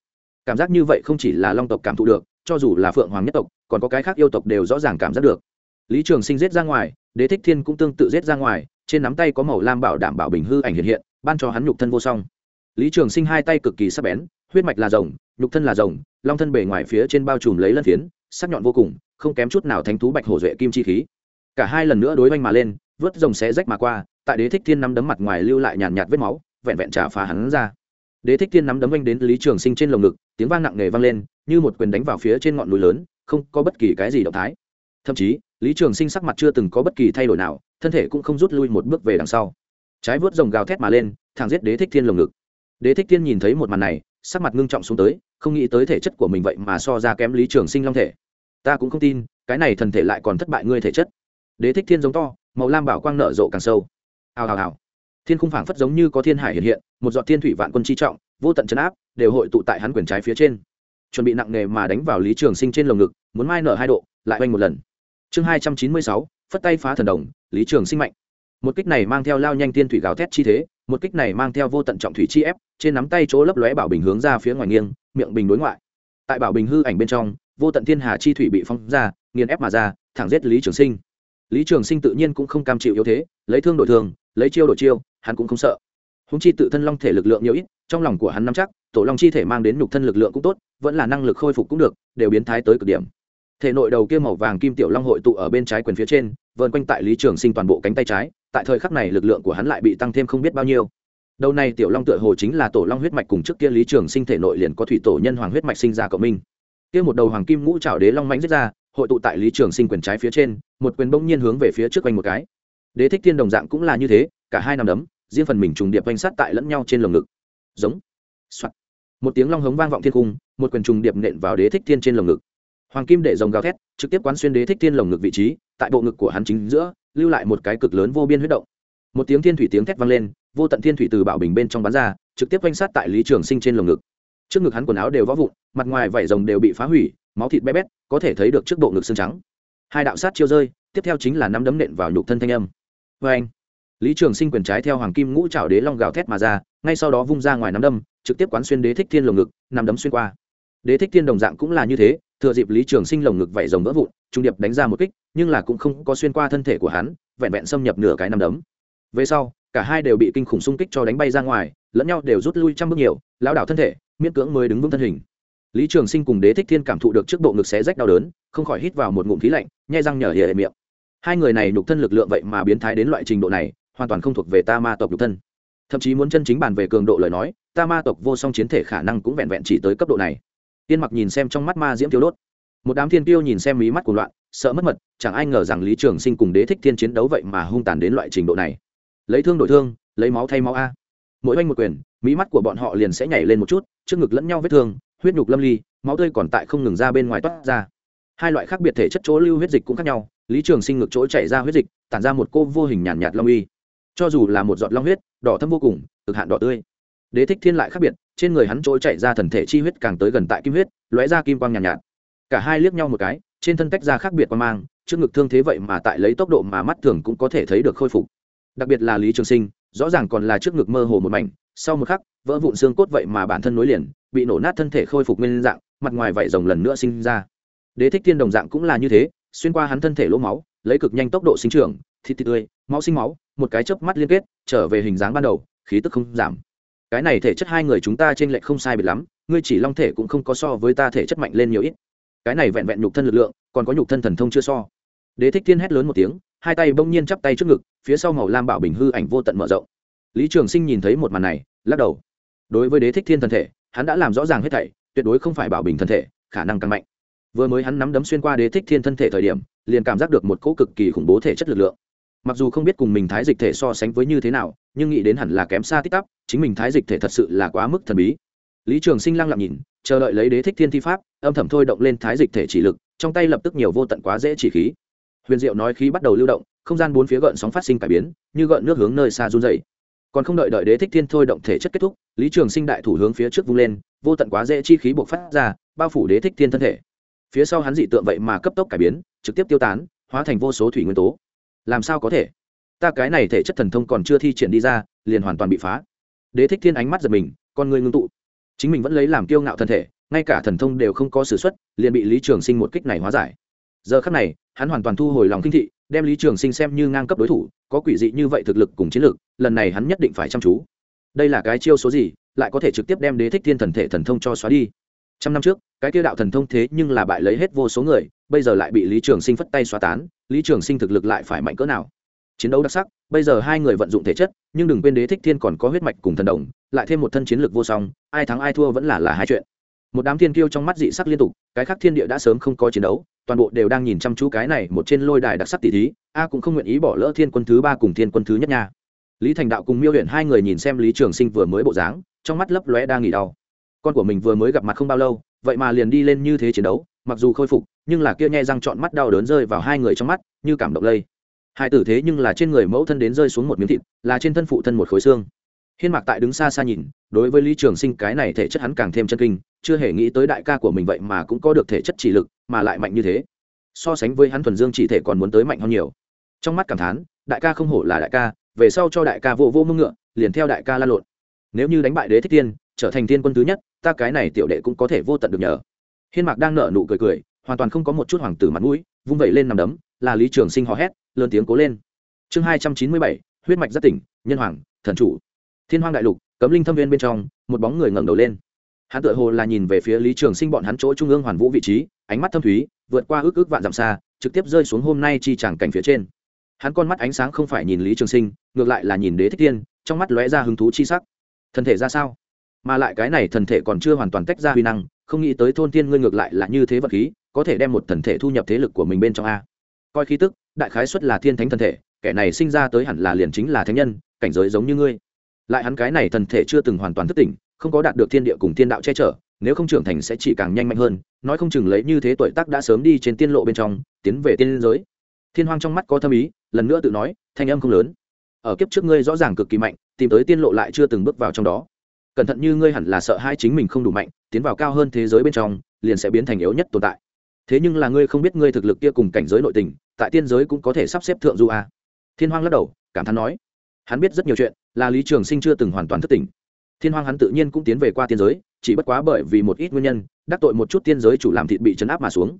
Cảm giác như vậy không chỉ là long tộc cảm thụ được, cho dù là phượng hoàng nhất tộc, còn có cái khác yêu tộc đều rõ ràng cảm giác được. Lý trường sinh giết ra ngoài, đế thích thiên cũng tương tự giết ra ngoài, trên nắm tay có màu lam bảo đảm bảo bình hư ảnh hiện hiện, ban cho hắn nhục thân vô song. Lý trường sinh hai tay cực kỳ sắc bén, huyết mạch là rồng, nhục thân là rồng long thân bề ngoài phía trên bao trùm lấy lân phiến, sắc nhọn vô cùng, không kém chút nào thánh thú bạch hổ duệ kim chi khí. Cả hai lần nữa đối oanh mà lên, vớt rồng xé rách mà qua, tại đế thích thiên nắm đấm mặt ngoài lưu lại nhàn nhạt vết máu, vẹn vẹn trả phá hắn ra. Đế thích thiên nắm đấm oanh đến lý trường sinh trên lồng ngực, tiếng vang nặng nề vang lên, như một quyền đánh vào phía trên ngọn núi lớn, không có bất kỳ cái gì động thái. Thậm chí, lý trường sinh sắc mặt chưa từng có bất kỳ thay đổi nào, thân thể cũng không rút lui một bước về đằng sau. Trái vớt rồng gào thét mà lên, thẳng giết đế thích thiên lồng ngực. Đế thích thiên nhìn thấy một màn này sắc mặt ngưng trọng xuống tới, không nghĩ tới thể chất của mình vậy mà so ra kém lý trường sinh long thể. Ta cũng không tin, cái này thần thể lại còn thất bại ngươi thể chất. Đế thích thiên giống to, màu lam bảo quang nở rộ càng sâu. Hào hào hào. Thiên khung phảng phất giống như có thiên hải hiện hiện, một giọt thiên thủy vạn quân chi trọng, vô tận chấn áp, đều hội tụ tại hắn quyền trái phía trên. Chuẩn bị nặng nề mà đánh vào lý trường sinh trên lồng ngực, muốn mai nở hai độ, lại oanh một lần. Chương hai trăm chín mươi sáu, phất tay phá thần đồng, lý trường sinh mạnh một kích này mang theo lao nhanh tiên thủy gào thét chi thế, một kích này mang theo vô tận trọng thủy chi ép, trên nắm tay chỗ lấp lóe bảo bình hướng ra phía ngoài nghiêng, miệng bình đối ngoại. Tại bảo bình hư ảnh bên trong, vô tận thiên hà chi thủy bị phong ra, nghiền ép mà ra, thẳng giết lý trường sinh. Lý trường sinh tự nhiên cũng không cam chịu yếu thế, lấy thương đổi thương lấy chiêu đổi chiêu, hắn cũng không sợ. Húng chi tự thân long thể lực lượng nhiều ít, trong lòng của hắn nắm chắc, tổ long chi thể mang đến nhục thân lực lượng cũng tốt, vẫn là năng lực khôi phục cũng được, đều biến thái tới cực điểm. Thể nội đầu kia màu vàng kim tiểu long hội tụ ở bên trái quyền phía trên vờn quanh tại lý trường sinh toàn bộ cánh tay trái, tại thời khắc này lực lượng của hắn lại bị tăng thêm không biết bao nhiêu. Đầu này tiểu long tựa hồ chính là tổ long huyết mạch cùng trước kia lý trường sinh thể nội liền có thủy tổ nhân hoàng huyết mạch sinh ra cộng minh. Kia một đầu hoàng kim ngũ trào đế long mãnh giết ra, hội tụ tại lý trường sinh quyền trái phía trên, một quyền bỗng nhiên hướng về phía trước quanh một cái. Đế thích thiên đồng dạng cũng là như thế, cả hai nằm đấm, riêng phần mình trùng điệp quanh sát tại lẫn nhau trên lồng ngực. Giống、Soạn. một tiếng long hống vang vọng thiên cung, một quyền trùng điệp nện vào đế thích thiên trên lồng ngực hoàng kim để rồng gào thét, trực tiếp quán xuyên đế thích thiên lồng ngực vị trí, tại bộ ngực của hắn chính giữa, lưu lại một cái cực lớn vô biên huyết động. Một tiếng thiên thủy tiếng thét vang lên, vô tận thiên thủy từ bảo bình bên trong bắn ra, trực tiếp quanh sát tại lý trường sinh trên lồng ngực. Trước ngực hắn quần áo đều võ vụn, mặt ngoài vảy rồng đều bị phá hủy, máu thịt bé bét, có thể thấy được trước bộ ngực xương trắng. Hai đạo sát chiêu rơi, tiếp theo chính là năm đấm nện vào nhục thân thanh âm. Vê anh lý trường sinh quyền trái theo hoàng kim ngũ trào đế long gào thét mà ra, ngay sau đó vung ra ngoài nắm đâm trực tiếp quán xuyên đế thích thiên lồng ngực nằm đấm xuyên qua. Đế thích thiên đồng dạng cũng là như thế thừa dịp lý trường sinh lồng ngực vẩy rồng vỡ vụn, trung điệp đánh ra một kích, nhưng là cũng không có xuyên qua thân thể của hắn, vẹn vẹn xâm nhập nửa cái nằm đấm. Về sau, cả hai đều bị kinh khủng xung kích cho đánh bay ra ngoài, lẫn nhau đều rút lui trăm bước nhiều, lão đảo thân thể, miễn cưỡng mới đứng vững thân hình. Lý trường sinh cùng đế thích thiên cảm thụ được trước bộ ngực xé rách đau đớn, không khỏi hít vào một ngụm khí lạnh, nhai răng nhở hề miệng. Hai người này nhục thân lực lượng vậy mà biến thái đến loại trình độ này, hoàn toàn không thuộc về ta ma tộc nhục thân. Thậm chí muốn chân chính bàn về cường độ lời nói, ta ma tộc vô song chiến thể khả năng cũng vẹn vẹn chỉ tới cấp độ này tiên mặc nhìn xem trong mắt ma diễm thiếu đốt. Một đám thiên tiêu nhìn xem mí mắt của loạn sợ mất mật chẳng ai ngờ rằng lý trường sinh cùng đế thích thiên chiến đấu vậy mà hung tàn đến loại trình độ này. Lấy thương đổi thương lấy máu thay máu a. Mỗi oanh một quyền mí mắt của bọn họ liền sẽ nhảy lên một chút trước ngực lẫn nhau vết thương huyết nhục lâm ly máu tươi còn tại không ngừng ra bên ngoài toát ra. Hai loại khác biệt thể chất chỗ lưu huyết dịch cũng khác nhau lý trường sinh ngực chỗ chảy ra huyết dịch tản ra một cô vô hình nhàn nhạt, nhạt long uy. Cho dù là một giọt long huyết đỏ thâm vô cùng cực hạn đỏ tươi. Đế thích thiên lại khác biệt trên người hắn trỗi chạy ra thần thể chi huyết càng tới gần tại kim huyết lóe ra kim quang nhàn nhạt, nhạt. Cả hai liếc nhau một cái trên thân tách ra khác biệt quan mang trước ngực thương thế vậy mà tại lấy tốc độ mà mắt thường cũng có thể thấy được khôi phục. Đặc biệt là lý trường sinh rõ ràng còn là trước ngực mơ hồ một mảnh sau một khắc vỡ vụn xương cốt vậy mà bản thân nối liền bị nổ nát thân thể khôi phục nguyên dạng mặt ngoài vảy rồng lần nữa sinh ra. Đế thích thiên đồng dạng cũng là như thế xuyên qua hắn thân thể lỗ máu lấy cực nhanh tốc độ sinh trưởng thịt thịt tươi máu sinh máu một cái chớp mắt liên kết trở về hình dáng ban đầu khí tức không giảm cái này thể chất hai người chúng ta trên lệch không sai biệt lắm, ngươi chỉ long thể cũng không có so với ta thể chất mạnh lên nhiều ít. Cái này vẹn vẹn nhục thân lực lượng, còn có nhục thân thần thông chưa so. Đế thích thiên hét lớn một tiếng, hai tay bỗng nhiên chắp tay trước ngực, phía sau màu lam bảo bình hư ảnh vô tận mở rộng. Lý trường sinh nhìn thấy một màn này, lắc đầu. Đối với đế thích thiên thân thể, hắn đã làm rõ ràng hết thảy, tuyệt đối không phải bảo bình thân thể, khả năng càng mạnh. Vừa mới hắn nắm đấm xuyên qua đế thích thiên thân thể thời điểm, liền cảm giác được một cỗ cực kỳ khủng bố thể chất lực lượng mặc dù không biết cùng mình thái dịch thể so sánh với như thế nào, nhưng nghĩ đến hẳn là kém xa tích tắp, chính mình thái dịch thể thật sự là quá mức thần bí. Lý trường sinh lăng lặng nhìn, chờ đợi lấy đế thích thiên thi pháp, âm thầm thôi động lên thái dịch thể chỉ lực, trong tay lập tức nhiều vô tận quá dễ chỉ khí. Huyền diệu nói khí bắt đầu lưu động, không gian bốn phía gợn sóng phát sinh cải biến, như gợn nước hướng nơi xa run dày còn không đợi đợi đế thích thiên thôi động thể chất kết thúc, lý trường sinh đại thủ hướng phía trước vung lên, vô tận quá dễ chi khí buộc phát ra, bao phủ đế thích thiên thân thể. Phía sau hắn dị tượng vậy mà cấp tốc cải biến, trực tiếp tiêu tán, hóa thành vô số thủy nguyên tố làm sao có thể? Ta cái này thể chất thần thông còn chưa thi triển đi ra, liền hoàn toàn bị phá. Đế thích thiên ánh mắt giật mình, con người ngưng tụ. Chính mình vẫn lấy làm kiêu ngạo thân thể, ngay cả thần thông đều không có s ử suất liền bị lý trường sinh một kích này hóa giải. Giờ khắc này, hắn hoàn toàn thu hồi lòng kinh thị, đem lý trường sinh xem như ngang cấp đối thủ, có quỷ dị như vậy thực lực cùng chiến lược, lần này hắn nhất định phải chăm chú. Đây là cái chiêu số gì, lại có thể trực tiếp đem đế thích thiên thần thể thần thông cho xóa đi? Trăm năm trước, cái tiêu đạo thần thông thế nhưng là bại lấy hết vô số người, bây giờ lại bị lý trường sinh phất tay xóa tán, lý trường sinh thực lực lại phải mạnh cỡ nào? Chiến đấu đặc sắc, bây giờ hai người vận dụng thể chất, nhưng đừng quên đế thích thiên còn có huyết mạch cùng thần đồng, lại thêm một thân chiến lược vô song, ai thắng ai thua vẫn là là hai chuyện. Một đám thiên kiêu trong mắt dị sắc liên tục, cái khác thiên địa đã sớm không có chiến đấu, toàn bộ đều đang nhìn chăm chú cái này một trên lôi đài đặc sắc tỷ thí, a cũng không nguyện ý bỏ lỡ thiên quân thứ ba cùng thiên quân thứ nhất nha. Lý thành đạo cùng miêu luyện hai người nhìn xem lý trường sinh vừa mới bộ dáng, trong mắt lấp lóe đang nghỉ đau con của mình vừa mới gặp mặt không bao lâu, vậy mà liền đi lên như thế chiến đấu, mặc dù khôi phục, nhưng là kia nghe răng trọn mắt đau đớn rơi vào hai người trong mắt, như cảm động lây. Hai tử thế nhưng là trên người mẫu thân đến rơi xuống một miếng thịt, là trên thân phụ thân một khối xương. Hiên mạc tại đứng xa xa nhìn, đối với lý trường sinh cái này thể chất hắn càng thêm chân kinh, chưa hề nghĩ tới đại ca của mình vậy mà cũng có được thể chất chỉ lực, mà lại mạnh như thế. So sánh với hắn thuần dương chỉ thể còn muốn tới mạnh hơn nhiều. Trong mắt cảm thán, đại ca không hổ là đại ca, về sau cho đại ca vô vô mưng ngựa, liền theo đại ca la lộn. Nếu như đánh bại đế thích tiên, trở thành tiên quân thứ nhất ta cái này tiểu đệ cũng có thể vô tận được nhờ. Hiên mạc đang nở nụ cười cười, hoàn toàn không có một chút hoàng tử mặt mũi, vung vẩy lên nằm đấm, là lý trường sinh hò hét, lớn tiếng cố lên. Chương hai trăm chín mươi bảy, huyết mạch giác tỉnh, nhân hoàng, thần chủ. Thiên hoàng đại lục, cấm linh thâm viên bên trong, một bóng người ngẩng đầu lên. Hắn tự hồ là nhìn về phía lý trường sinh bọn hắn chỗ trung ương hoàn vũ vị trí, ánh mắt thâm thúy, vượt qua ước ước vạn dặm xa, trực tiếp rơi xuống hôm nay chi tràng cảnh phía trên. Hắn con mắt ánh sáng không phải nhìn lý trường sinh, ngược lại là nhìn đế thích tiên trong mắt lóe ra hứng thú chi sắc. Thân thể ra sao? Mà lại cái này thần thể còn chưa hoàn toàn tách ra huy năng, không nghĩ tới thôn tiên ngươi ngược lại là như thế vật khí, có thể đem một thần thể thu nhập thế lực của mình bên trong a. Coi khí tức, đại khái xuất là thiên thánh thần thể, kẻ này sinh ra tới hẳn là liền chính là thánh nhân, cảnh giới giống như ngươi. Lại hắn cái này thần thể chưa từng hoàn toàn thức tỉnh, không có đạt được thiên địa cùng thiên đạo che chở, nếu không trưởng thành sẽ chỉ càng nhanh mạnh hơn, nói không chừng lấy như thế tuổi tác đã sớm đi trên tiên lộ bên trong, tiến về tiên giới. Thiên hoang trong mắt có thâm ý, lần nữa tự nói, thanh âm không lớn. Ở kiếp trước ngươi rõ ràng cực kỳ mạnh, tìm tới tiên lộ lại chưa từng bước vào trong đó cẩn thận như ngươi hẳn là sợ hai chính mình không đủ mạnh, tiến vào cao hơn thế giới bên trong, liền sẽ biến thành yếu nhất tồn tại. Thế nhưng là ngươi không biết ngươi thực lực kia cùng cảnh giới nội tình, tại tiên giới cũng có thể sắp xếp thượng du a. Thiên hoang lắc đầu, cảm thán nói. Hắn biết rất nhiều chuyện, là lý trường sinh chưa từng hoàn toàn thất tình. thiên hoang hắn tự nhiên cũng tiến về qua tiên giới, chỉ bất quá bởi vì một ít nguyên nhân, đắc tội một chút tiên giới chủ làm thịt bị chấn áp mà xuống.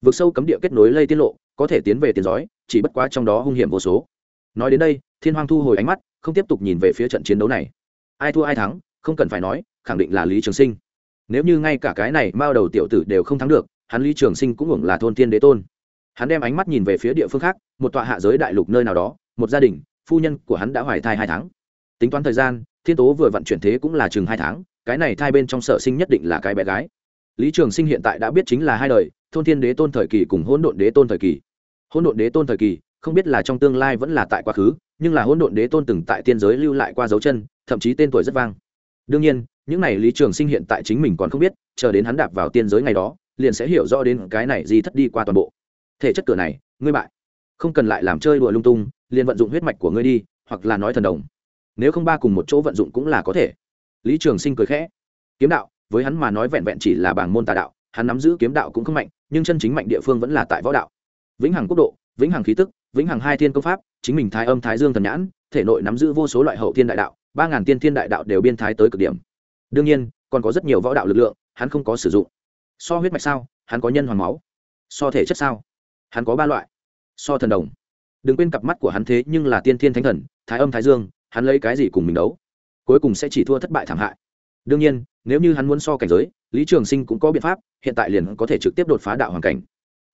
Vượt sâu cấm địa kết nối lây tiết lộ, có thể tiến về tiền giói, chỉ bất quá trong đó hung hiểm vô số. Nói đến đây, thiên hoang thu hồi ánh mắt, không tiếp tục nhìn về phía trận chiến đấu này. Ai thua ai thắng không cần phải nói, khẳng định là lý trường sinh. Nếu như ngay cả cái này mao đầu tiểu tử đều không thắng được, hắn lý trường sinh cũng hưởng là thôn tiên đế tôn. Hắn đem ánh mắt nhìn về phía địa phương khác, một tọa hạ giới đại lục nơi nào đó, một gia đình, phu nhân của hắn đã hoài thai hai tháng. Tính toán thời gian, thiên tố vừa vận chuyển thế cũng là chừng hai tháng, cái này thai bên trong sở sinh nhất định là cái bé gái. Lý trường sinh hiện tại đã biết chính là hai đời, thôn thiên đế tôn thời kỳ cùng hỗn độn đế tôn thời kỳ. Hỗn độn đế tôn thời kỳ, không biết là trong tương lai vẫn là tại quá khứ, nhưng là hỗn độn đế tôn từng tại tiên giới lưu lại qua dấu chân, thậm chí tên tuổi rất vang đương nhiên, những này lý trường sinh hiện tại chính mình còn không biết, chờ đến hắn đạp vào tiên giới ngày đó, liền sẽ hiểu rõ đến cái này gì thất đi qua toàn bộ. Thể chất cửa này, ngươi bại. Không cần lại làm chơi đùa lung tung, liền vận dụng huyết mạch của ngươi đi, hoặc là nói thần đồng. Nếu không ba cùng một chỗ vận dụng cũng là có thể. Lý trường sinh cười khẽ. Kiếm đạo, với hắn mà nói vẹn vẹn chỉ là bảng môn tà đạo, hắn nắm giữ kiếm đạo cũng không mạnh, nhưng chân chính mạnh địa phương vẫn là tại võ đạo. Vĩnh hằng quốc độ, vĩnh hằng khí tức, vĩnh hằng hai thiên công pháp, chính mình thái âm thái dương thần nhãn, thể nội nắm giữ vô số loại hậu thiên đại đạo ba ngàn tiên thiên đại đạo đều biên thái tới cực điểm. Đương nhiên, còn có rất nhiều võ đạo lực lượng, hắn không có sử dụng. So huyết mạch sao, hắn có nhân hoàng máu. So thể chất sao, hắn có ba loại. So thần đồng. Đừng quên cặp mắt của hắn thế nhưng là tiên thiên thánh thần, thái âm thái dương, hắn lấy cái gì cùng mình đấu? Cuối cùng sẽ chỉ thua thất bại thảm hại. Đương nhiên, nếu như hắn muốn so cảnh giới, lý trường sinh cũng có biện pháp, hiện tại liền có thể trực tiếp đột phá đạo hoàn cảnh.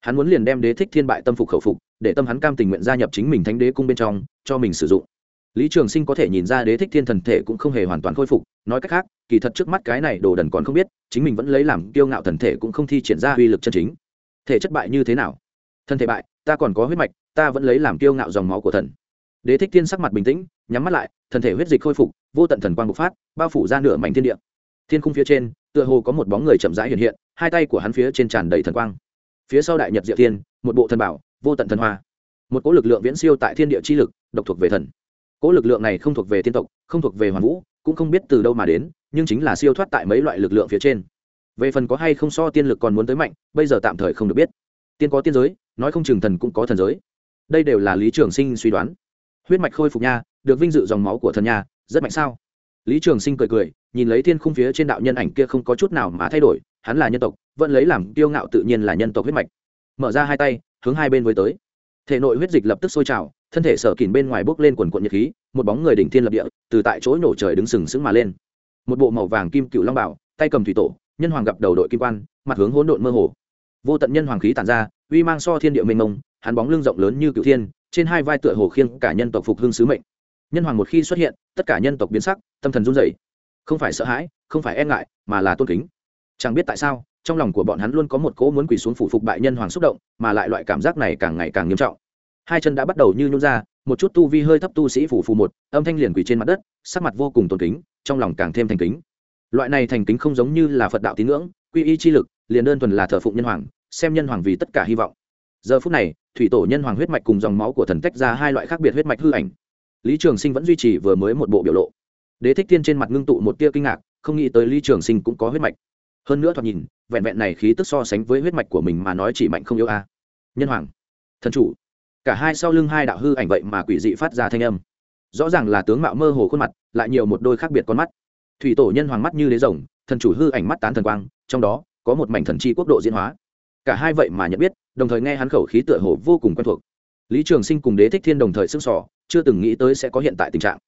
Hắn muốn liền đem đế thích thiên bại tâm phục khẩu phục, để tâm hắn cam tình nguyện gia nhập chính mình thánh đế cung bên trong, cho mình sử dụng lý trường sinh có thể nhìn ra đế thích thiên thần thể cũng không hề hoàn toàn khôi phục, nói cách khác, kỳ thật trước mắt cái này đồ đần còn không biết, chính mình vẫn lấy làm kiêu ngạo thần thể cũng không thi triển ra uy lực chân chính. Thể chất bại như thế nào? Thân thể bại, ta còn có huyết mạch, ta vẫn lấy làm kiêu ngạo dòng máu của thần. Đế thích thiên sắc mặt bình tĩnh, nhắm mắt lại thân thể huyết dịch khôi phục, vô tận thần quang bộc phát, bao phủ ra nửa mảnh thiên địa. Thiên khung phía trên, tựa hồ có một bóng người chậm rãi hiện hiện, hai tay của hắn phía trên tràn đầy thần quang. Phía sau đại nhật diệu thiên, một bộ thần bảo, vô tận thần hoa. Một cỗ lực lượng viễn siêu tại thiên địa chi lực, độc thuộc về thần cỗ lực lượng này không thuộc về thiên tộc, không thuộc về hoàn vũ, cũng không biết từ đâu mà đến, nhưng chính là siêu thoát tại mấy loại lực lượng phía trên. Về phần có hay không so tiên lực còn muốn tới mạnh, bây giờ tạm thời không được biết. Tiên có tiên giới, nói không chừng thần cũng có thần giới. Đây đều là lý trường sinh suy đoán. Huyết mạch khôi phục nha, được vinh dự dòng máu của thần nha, rất mạnh sao? Lý trường sinh cười cười, nhìn lấy thiên khung phía trên đạo nhân ảnh kia không có chút nào mà thay đổi, hắn là nhân tộc, vẫn lấy làm kiêu ngạo tự nhiên là nhân tộc huyết mạch. Mở ra hai tay, hướng hai bên với tới. Thể nội huyết dịch lập tức sôi trào thân thể sở kìn bên ngoài bốc lên quần quận nhiệt khí, một bóng người đỉnh thiên lập địa, từ tại chỗ nổ trời đứng sừng sững mà lên. Một bộ màu vàng kim cựu long bảo, tay cầm thủy tổ, nhân hoàng gặp đầu đội kim quan, mặt hướng hỗn độn mơ hồ. Vô tận nhân hoàng khí tản ra, uy mang so thiên địa mênh mông, hắn bóng lưng rộng lớn như cựu thiên, trên hai vai tựa hồ khiêng cả nhân tộc phục hưng sứ mệnh. Nhân hoàng một khi xuất hiện, tất cả nhân tộc biến sắc, tâm thần run rẩy. Không phải sợ hãi, không phải e ngại, mà là tôn kính. Chẳng biết tại sao, trong lòng của bọn hắn luôn có một cỗ muốn quỳ xuống phủ phục bại nhân hoàng xúc động, mà lại loại cảm giác này càng ngày càng nghiêm trọng hai chân đã bắt đầu như nhún ra, một chút tu vi hơi thấp tu sĩ phủ phù một, âm thanh liền quỳ trên mặt đất, sắc mặt vô cùng tôn kính, trong lòng càng thêm thành kính. Loại này thành kính không giống như là phật đạo tín ngưỡng, quy y chi lực, liền đơn thuần là thờ phụng nhân hoàng, xem nhân hoàng vì tất cả hy vọng. Giờ phút này, thủy tổ nhân hoàng huyết mạch cùng dòng máu của thần tách ra hai loại khác biệt huyết mạch hư ảnh. Lý trường sinh vẫn duy trì vừa mới một bộ biểu lộ. Đế thích tiên trên mặt ngưng tụ một tia kinh ngạc, không nghĩ tới lý trường sinh cũng có huyết mạch. Hơn nữa thoạt nhìn, vẹn vẹn này khí tức so sánh với huyết mạch của mình mà nói chỉ mạnh không yếu a. Nhân hoàng, thần chủ cả hai sau lưng hai đạo hư ảnh vậy mà quỷ dị phát ra thanh âm. Rõ ràng là tướng mạo mơ hồ khuôn mặt, lại nhiều một đôi khác biệt con mắt. Thủy tổ nhân hoàng mắt như đế rồng, thần chủ hư ảnh mắt tán thần quang, trong đó có một mảnh thần chi quốc độ diễn hóa. Cả hai vậy mà nhận biết, đồng thời nghe hắn khẩu khí tựa hồ vô cùng quen thuộc. Lý trường sinh cùng đế thích thiên đồng thời sức sỏ chưa từng nghĩ tới sẽ có hiện tại tình trạng.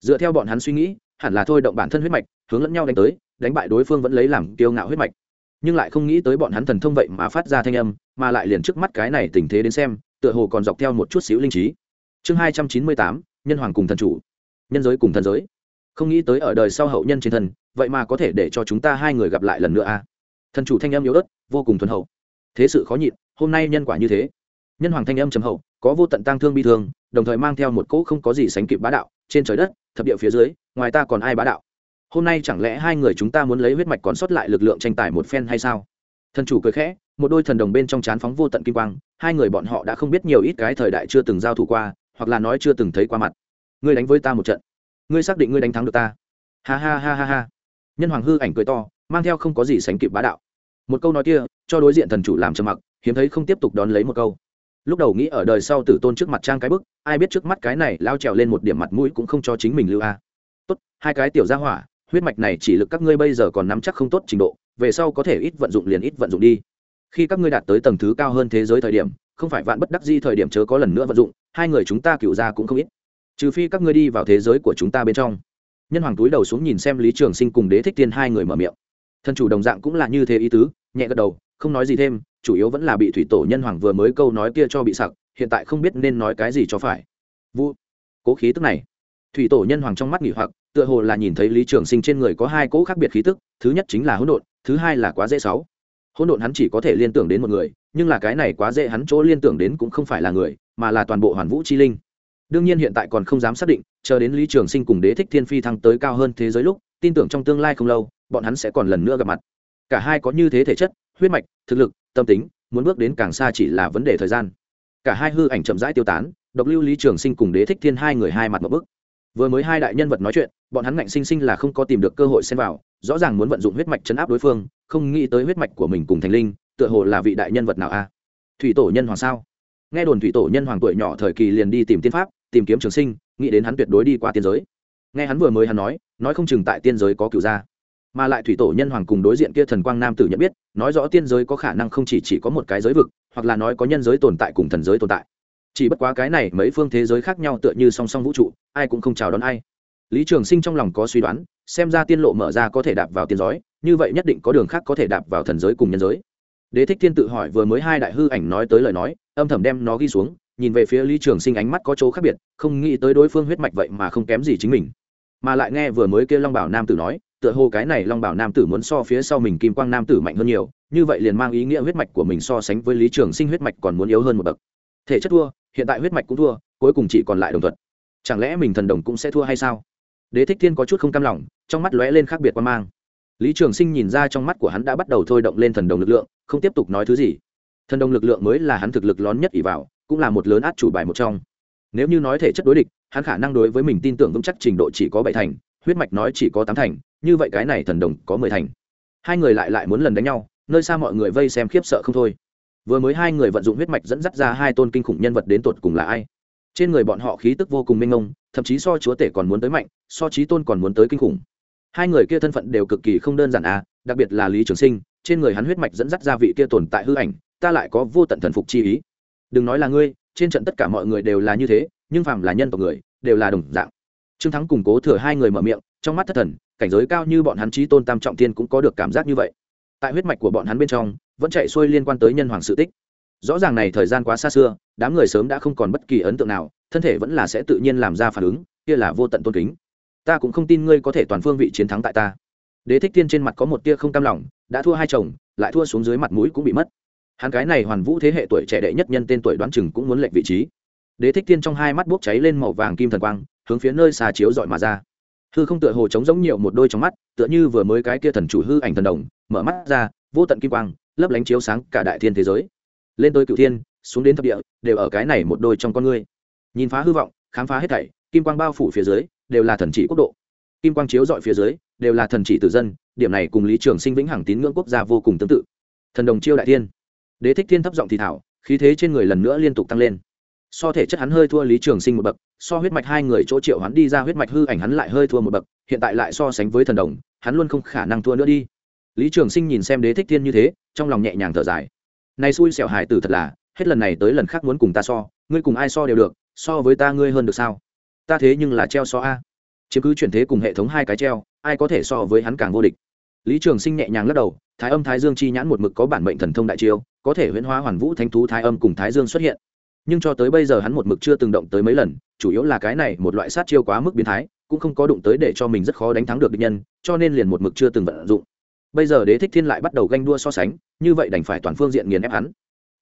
Dựa theo bọn hắn suy nghĩ, hẳn là thôi động bản thân huyết mạch, hướng lẫn nhau đánh tới, đánh bại đối phương vẫn lấy làm kiêu ngạo huyết mạch. Nhưng lại không nghĩ tới bọn hắn thần thông vậy mà phát ra thanh âm, mà lại liền trước mắt cái này tình thế đến xem tựa hồ còn dọc theo một chút xíu linh trí. Chương hai trăm chín mươi tám, nhân hoàng cùng thần chủ. Nhân giới cùng thần giới. Không nghĩ tới ở đời sau hậu nhân trên thần vậy mà có thể để cho chúng ta hai người gặp lại lần nữa a. À? thần chủ thanh âm yếu ớt, vô cùng thuần hậu. Thế sự khó nhịn, hôm nay nhân quả như thế. Nhân hoàng thanh âm trầm hậu, có vô tận tang thương bi thương, đồng thời mang theo một cỗ không có gì sánh kịp bá đạo, trên trời đất, thập địa phía dưới, ngoài ta còn ai bá đạo? Hôm nay chẳng lẽ hai người chúng ta muốn lấy huyết mạch còn sót lại lực lượng tranh tài một phen hay sao? Thần chủ cười khẽ, một đôi thần đồng bên trong chán phóng vô tận kim quang hai người bọn họ đã không biết nhiều ít cái thời đại chưa từng giao thủ qua, hoặc là nói chưa từng thấy qua mặt. Ngươi đánh với ta một trận. Ngươi xác định ngươi đánh thắng được ta. Ha ha ha ha ha. Nhân hoàng hư ảnh cười to, mang theo không có gì sánh kịp bá đạo. Một câu nói kia, cho đối diện thần chủ làm trầm mặc, hiếm thấy không tiếp tục đón lấy một câu. Lúc đầu nghĩ ở đời sau tử tôn trước mặt trang cái bức, ai biết trước mắt cái này lao trèo lên một điểm mặt mũi cũng không cho chính mình lưu a. Tốt, hai cái tiểu gia hỏa, huyết mạch này chỉ lực các ngươi bây giờ còn nắm chắc không tốt trình độ, về sau có thể ít vận dụng liền ít vận dụng đi khi các ngươi đạt tới tầng thứ cao hơn thế giới thời điểm, không phải vạn bất đắc di thời điểm chớ có lần nữa vận dụng, hai người chúng ta cựu ra cũng không ít. Trừ phi các ngươi đi vào thế giới của chúng ta bên trong. Nhân hoàng túi đầu xuống nhìn xem lý trường sinh cùng đế thích tiên hai người mở miệng. Thân chủ đồng dạng cũng là như thế ý tứ, nhẹ gật đầu, không nói gì thêm, chủ yếu vẫn là bị thủy tổ nhân hoàng vừa mới câu nói kia cho bị sặc, hiện tại không biết nên nói cái gì cho phải. Vu cố khí tức này. Thủy tổ nhân hoàng trong mắt nghỉ hoặc, tựa hồ là nhìn thấy lý trường sinh trên người có hai cỗ khác biệt khí tức, thứ nhất chính là hỗn độn, thứ hai là quá dễ sáu hỗn độn hắn chỉ có thể liên tưởng đến một người, nhưng là cái này quá dễ hắn chỗ liên tưởng đến cũng không phải là người, mà là toàn bộ hoàn vũ chi linh. Đương nhiên hiện tại còn không dám xác định, chờ đến lý trường sinh cùng đế thích thiên phi thăng tới cao hơn thế giới lúc, tin tưởng trong tương lai không lâu, bọn hắn sẽ còn lần nữa gặp mặt. Cả hai có như thế thể chất, huyết mạch, thực lực, tâm tính, muốn bước đến càng xa chỉ là vấn đề thời gian. Cả hai hư ảnh chậm rãi tiêu tán, độc lưu lý trường sinh cùng đế thích thiên hai người hai mặt một bức vừa mới hai đại nhân vật nói chuyện, bọn hắn ngạnh sinh sinh là không có tìm được cơ hội xem vào, rõ ràng muốn vận dụng huyết mạch chấn áp đối phương không nghĩ tới huyết mạch của mình cùng thành linh, tựa hồ là vị đại nhân vật nào a? Thủy tổ nhân hoàng sao? Nghe đồn thủy tổ nhân hoàng tuổi nhỏ thời kỳ liền đi tìm tiên pháp, tìm kiếm trường sinh, nghĩ đến hắn tuyệt đối đi qua tiên giới. Nghe hắn vừa mới hắn nói nói không chừng tại tiên giới có cựu gia. Mà lại thủy tổ nhân hoàng cùng đối diện kia thần quang nam tử nhận biết, nói rõ tiên giới có khả năng không chỉ chỉ có một cái giới vực, hoặc là nói có nhân giới tồn tại cùng thần giới tồn tại. Chỉ bất quá cái này mấy phương thế giới khác nhau tựa như song song vũ trụ, ai cũng không chào đón ai. Lý trường sinh trong lòng có suy đoán, xem ra tiên lộ mở ra có thể đạp vào tiên giới như vậy nhất định có đường khác có thể đạp vào thần giới cùng nhân giới. Đế thích thiên tự hỏi vừa mới hai đại hư ảnh nói tới lời nói, âm thầm đem nó ghi xuống, nhìn về phía lý trường sinh ánh mắt có chỗ khác biệt, không nghĩ tới đối phương huyết mạch vậy mà không kém gì chính mình. Mà lại nghe vừa mới kia long bảo nam tử nói, tựa hồ cái này long bảo nam tử muốn so phía sau mình kim quang nam tử mạnh hơn nhiều, như vậy liền mang ý nghĩa huyết mạch của mình so sánh với lý trường sinh huyết mạch còn muốn yếu hơn một bậc. Thể chất thua, hiện tại huyết mạch cũng thua, cuối cùng chỉ còn lại đồng thuận. Chẳng lẽ mình thần đồng cũng sẽ thua hay sao? Đế thích thiên có chút không cam lòng, trong mắt lóe lên khác biệt quan mang lý trường sinh nhìn ra trong mắt của hắn đã bắt đầu thôi động lên thần đồng lực lượng, không tiếp tục nói thứ gì. Thần đồng lực lượng mới là hắn thực lực lớn nhất ỷ vào, cũng là một lớn át chủ bài một trong. Nếu như nói thể chất đối địch, hắn khả năng đối với mình tin tưởng vững chắc trình độ chỉ có bảy thành, huyết mạch nói chỉ có tám thành, như vậy cái này thần đồng có mười thành. Hai người lại lại muốn lần đánh nhau, nơi xa mọi người vây xem khiếp sợ không thôi. Vừa mới hai người vận dụng huyết mạch dẫn dắt ra hai tôn kinh khủng nhân vật đến tột cùng là ai? Trên người bọn họ khí tức vô cùng minh ông thậm chí so chúa tể còn muốn tới mạnh, so trí tôn còn muốn tới kinh khủng hai người kia thân phận đều cực kỳ không đơn giản à đặc biệt là lý trường sinh, trên người hắn huyết mạch dẫn dắt ra vị kia tồn tại hư ảnh, ta lại có vô tận thần phục chi ý. Đừng nói là ngươi, trên trận tất cả mọi người đều là như thế, nhưng phàm là nhân tộc người, đều là đồng dạng. Trương thắng củng cố thừa hai người mở miệng, trong mắt thất thần, cảnh giới cao như bọn hắn trí tôn tam trọng thiên cũng có được cảm giác như vậy. Tại huyết mạch của bọn hắn bên trong, vẫn chạy xuôi liên quan tới nhân hoàng sự tích. Rõ ràng này thời gian quá xa xưa, đám người sớm đã không còn bất kỳ ấn tượng nào, thân thể vẫn là sẽ tự nhiên làm ra phản ứng, kia là vô tận tôn kính ta cũng không tin ngươi có thể toàn phương vị chiến thắng tại ta. Đế thích tiên trên mặt có một tia không cam lòng, đã thua hai chồng, lại thua xuống dưới mặt mũi cũng bị mất. Hắn cái này hoàn vũ thế hệ tuổi trẻ đệ nhất nhân tên tuổi đoán chừng cũng muốn lệnh vị trí. Đế thích tiên trong hai mắt bốc cháy lên màu vàng kim thần quang, hướng phía nơi xà chiếu dọi mà ra. Hư không tựa hồ trống giống nhiều một đôi trong mắt, tựa như vừa mới cái kia thần chủ hư ảnh thần đồng, mở mắt ra, vô tận kim quang, lấp lánh chiếu sáng cả đại thiên thế giới. Lên tới cựu thiên, xuống đến thập địa, đều ở cái này một đôi trong con ngươi. Nhìn phá hư vọng, khám phá hết thảy, kim quang bao phủ phía dưới đều là thần chỉ quốc độ. Kim quang chiếu dọi phía dưới, đều là thần chỉ tử dân, điểm này cùng lý trường sinh vĩnh hằng tín ngưỡng quốc gia vô cùng tương tự. Thần đồng chiêu đại thiên. Đế thích thiên thấp giọng thì thảo, khí thế trên người lần nữa liên tục tăng lên. So thể chất hắn hơi thua lý trường sinh một bậc, so huyết mạch hai người chỗ triệu hắn đi ra huyết mạch hư ảnh hắn lại hơi thua một bậc, hiện tại lại so sánh với thần đồng, hắn luôn không khả năng thua nữa đi. Lý trường sinh nhìn xem đế thích thiên như thế, trong lòng nhẹ nhàng thở dài. Này xui xẻo hài tử thật là, hết lần này tới lần khác muốn cùng ta so, ngươi cùng ai so đều được, so với ta ngươi hơn được sao? Ta thế nhưng là treo so a. Chiếm cứ chuyển thế cùng hệ thống hai cái treo, ai có thể so với hắn càng vô địch? Lý trường sinh nhẹ nhàng lắc đầu, thái âm, thái dương chi nhãn một mực có bản mệnh thần thông đại chiêu, có thể huyễn hóa hoàn vũ, thánh thú, thái âm cùng thái dương xuất hiện. Nhưng cho tới bây giờ hắn một mực chưa từng động tới mấy lần, chủ yếu là cái này một loại sát chiêu quá mức biến thái, cũng không có đụng tới để cho mình rất khó đánh thắng được địch nhân, cho nên liền một mực chưa từng vận dụng. Bây giờ đế thích thiên lại bắt đầu ganh đua so sánh, như vậy đành phải toàn phương diện nghiền ép hắn.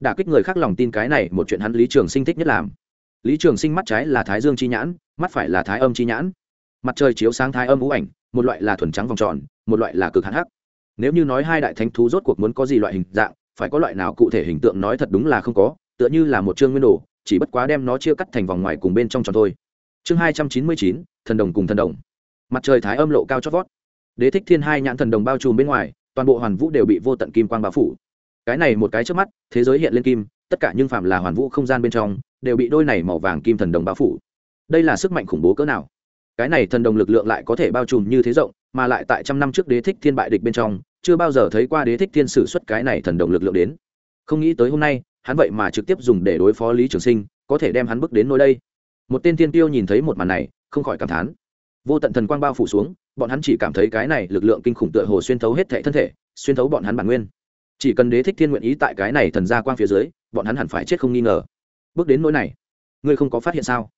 Đả kích người khác lòng tin cái này một chuyện hắn lý trường sinh thích nhất làm. Lý trường sinh mắt trái là thái dương chi nhãn mắt phải là thái âm chi nhãn. Mặt trời chiếu sáng thái âm ngũ ảnh, một loại là thuần trắng vòng tròn, một loại là cực hạn hắc. Nếu như nói hai đại thánh thú rốt cuộc muốn có gì loại hình dạng, phải có loại nào cụ thể hình tượng nói thật đúng là không có, tựa như là một chương nguyên đồ, chỉ bất quá đem nó chia cắt thành vòng ngoài cùng bên trong tròn thôi. Chương hai trăm chín mươi chín, thần đồng cùng thần đồng. Mặt trời thái âm lộ cao chót vót. Đế thích thiên hai nhãn thần đồng bao trùm bên ngoài, toàn bộ hoàn vũ đều bị vô tận kim quang bao phủ. Cái này một cái trước mắt, thế giới hiện lên kim, tất cả nhưng phạm là hoàn vũ không gian bên trong, đều bị đôi này màu vàng kim thần đồng bao phủ đây là sức mạnh khủng bố cỡ nào? Cái này thần đồng lực lượng lại có thể bao trùm như thế rộng, mà lại tại trăm năm trước đế thích thiên bại địch bên trong, chưa bao giờ thấy qua đế thích thiên sử xuất cái này thần đồng lực lượng đến. Không nghĩ tới hôm nay, hắn vậy mà trực tiếp dùng để đối phó lý trường sinh, có thể đem hắn bước đến nơi đây. Một tên tiên tiêu nhìn thấy một màn này, không khỏi cảm thán. Vô tận thần quang bao phủ xuống, bọn hắn chỉ cảm thấy cái này lực lượng kinh khủng tựa hồ xuyên thấu hết thể thân thể, xuyên thấu bọn hắn bản nguyên. Chỉ cần đế thích thiên nguyện ý tại cái này thần gia quang phía dưới, bọn hắn hẳn phải chết không nghi ngờ. Bước đến nỗi này, ngươi không có phát hiện sao?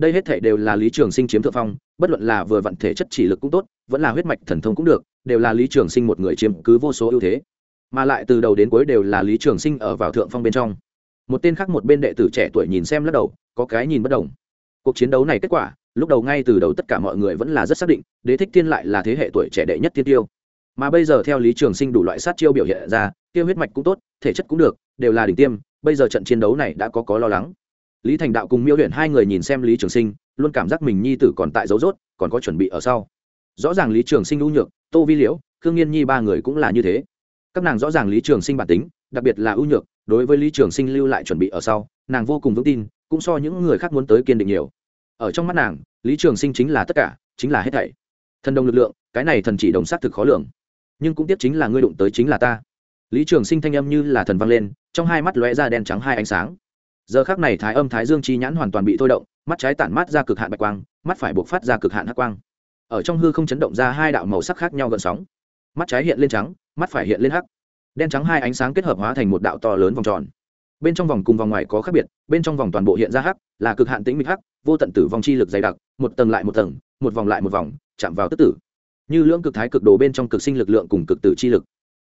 Đây hết thể đều là lý trường sinh chiếm thượng phong, bất luận là vừa vận thể chất chỉ lực cũng tốt, vẫn là huyết mạch thần thông cũng được, đều là lý trường sinh một người chiếm cứ vô số ưu thế. Mà lại từ đầu đến cuối đều là lý trường sinh ở vào thượng phong bên trong. Một tên khác một bên đệ tử trẻ tuổi nhìn xem lắc đầu, có cái nhìn bất đồng. Cuộc chiến đấu này kết quả, lúc đầu ngay từ đầu tất cả mọi người vẫn là rất xác định, đế thích thiên lại là thế hệ tuổi trẻ đệ nhất tiên tiêu. Mà bây giờ theo lý trường sinh đủ loại sát chiêu biểu hiện ra, tiêu huyết mạch cũng tốt, thể chất cũng được, đều là đỉnh tiêm, bây giờ trận chiến đấu này đã có có lo lắng lý thành đạo cùng miêu huyện hai người nhìn xem lý trường sinh, luôn cảm giác mình nhi tử còn tại dấu rốt, còn có chuẩn bị ở sau. Rõ ràng lý trường sinh ưu nhược, tô vi liễu, khương nhiên nhi ba người cũng là như thế. Các nàng rõ ràng lý trường sinh bản tính, đặc biệt là ưu nhược, đối với lý trường sinh lưu lại chuẩn bị ở sau, nàng vô cùng vững tin, cũng so những người khác muốn tới kiên định nhiều. Ở trong mắt nàng, lý trường sinh chính là tất cả, chính là hết thảy. Thần đồng lực lượng, cái này thần chỉ đồng xác thực khó lường. Nhưng cũng tiếp chính là ngươi đụng tới chính là ta. Lý trường sinh thanh âm như là thần vang lên, trong hai mắt lóe ra đen trắng hai ánh sáng giờ khác này thái âm thái dương chi nhãn hoàn toàn bị thôi động, mắt trái tản mát ra cực hạn bạch quang, mắt phải buộc phát ra cực hạn hắc quang. Ở trong hư không chấn động ra hai đạo màu sắc khác nhau gần sóng. Mắt trái hiện lên trắng, mắt phải hiện lên hắc. Đen trắng hai ánh sáng kết hợp hóa thành một đạo to lớn vòng tròn. Bên trong vòng cùng vòng ngoài có khác biệt, bên trong vòng toàn bộ hiện ra hắc, là cực hạn tĩnh mịch hắc, vô tận tử vong chi lực dày đặc, một tầng lại một tầng, một vòng lại một vòng, chạm vào tức tử. Như lưỡng cực thái cực đồ bên trong cực sinh lực lượng cùng cực tử chi lực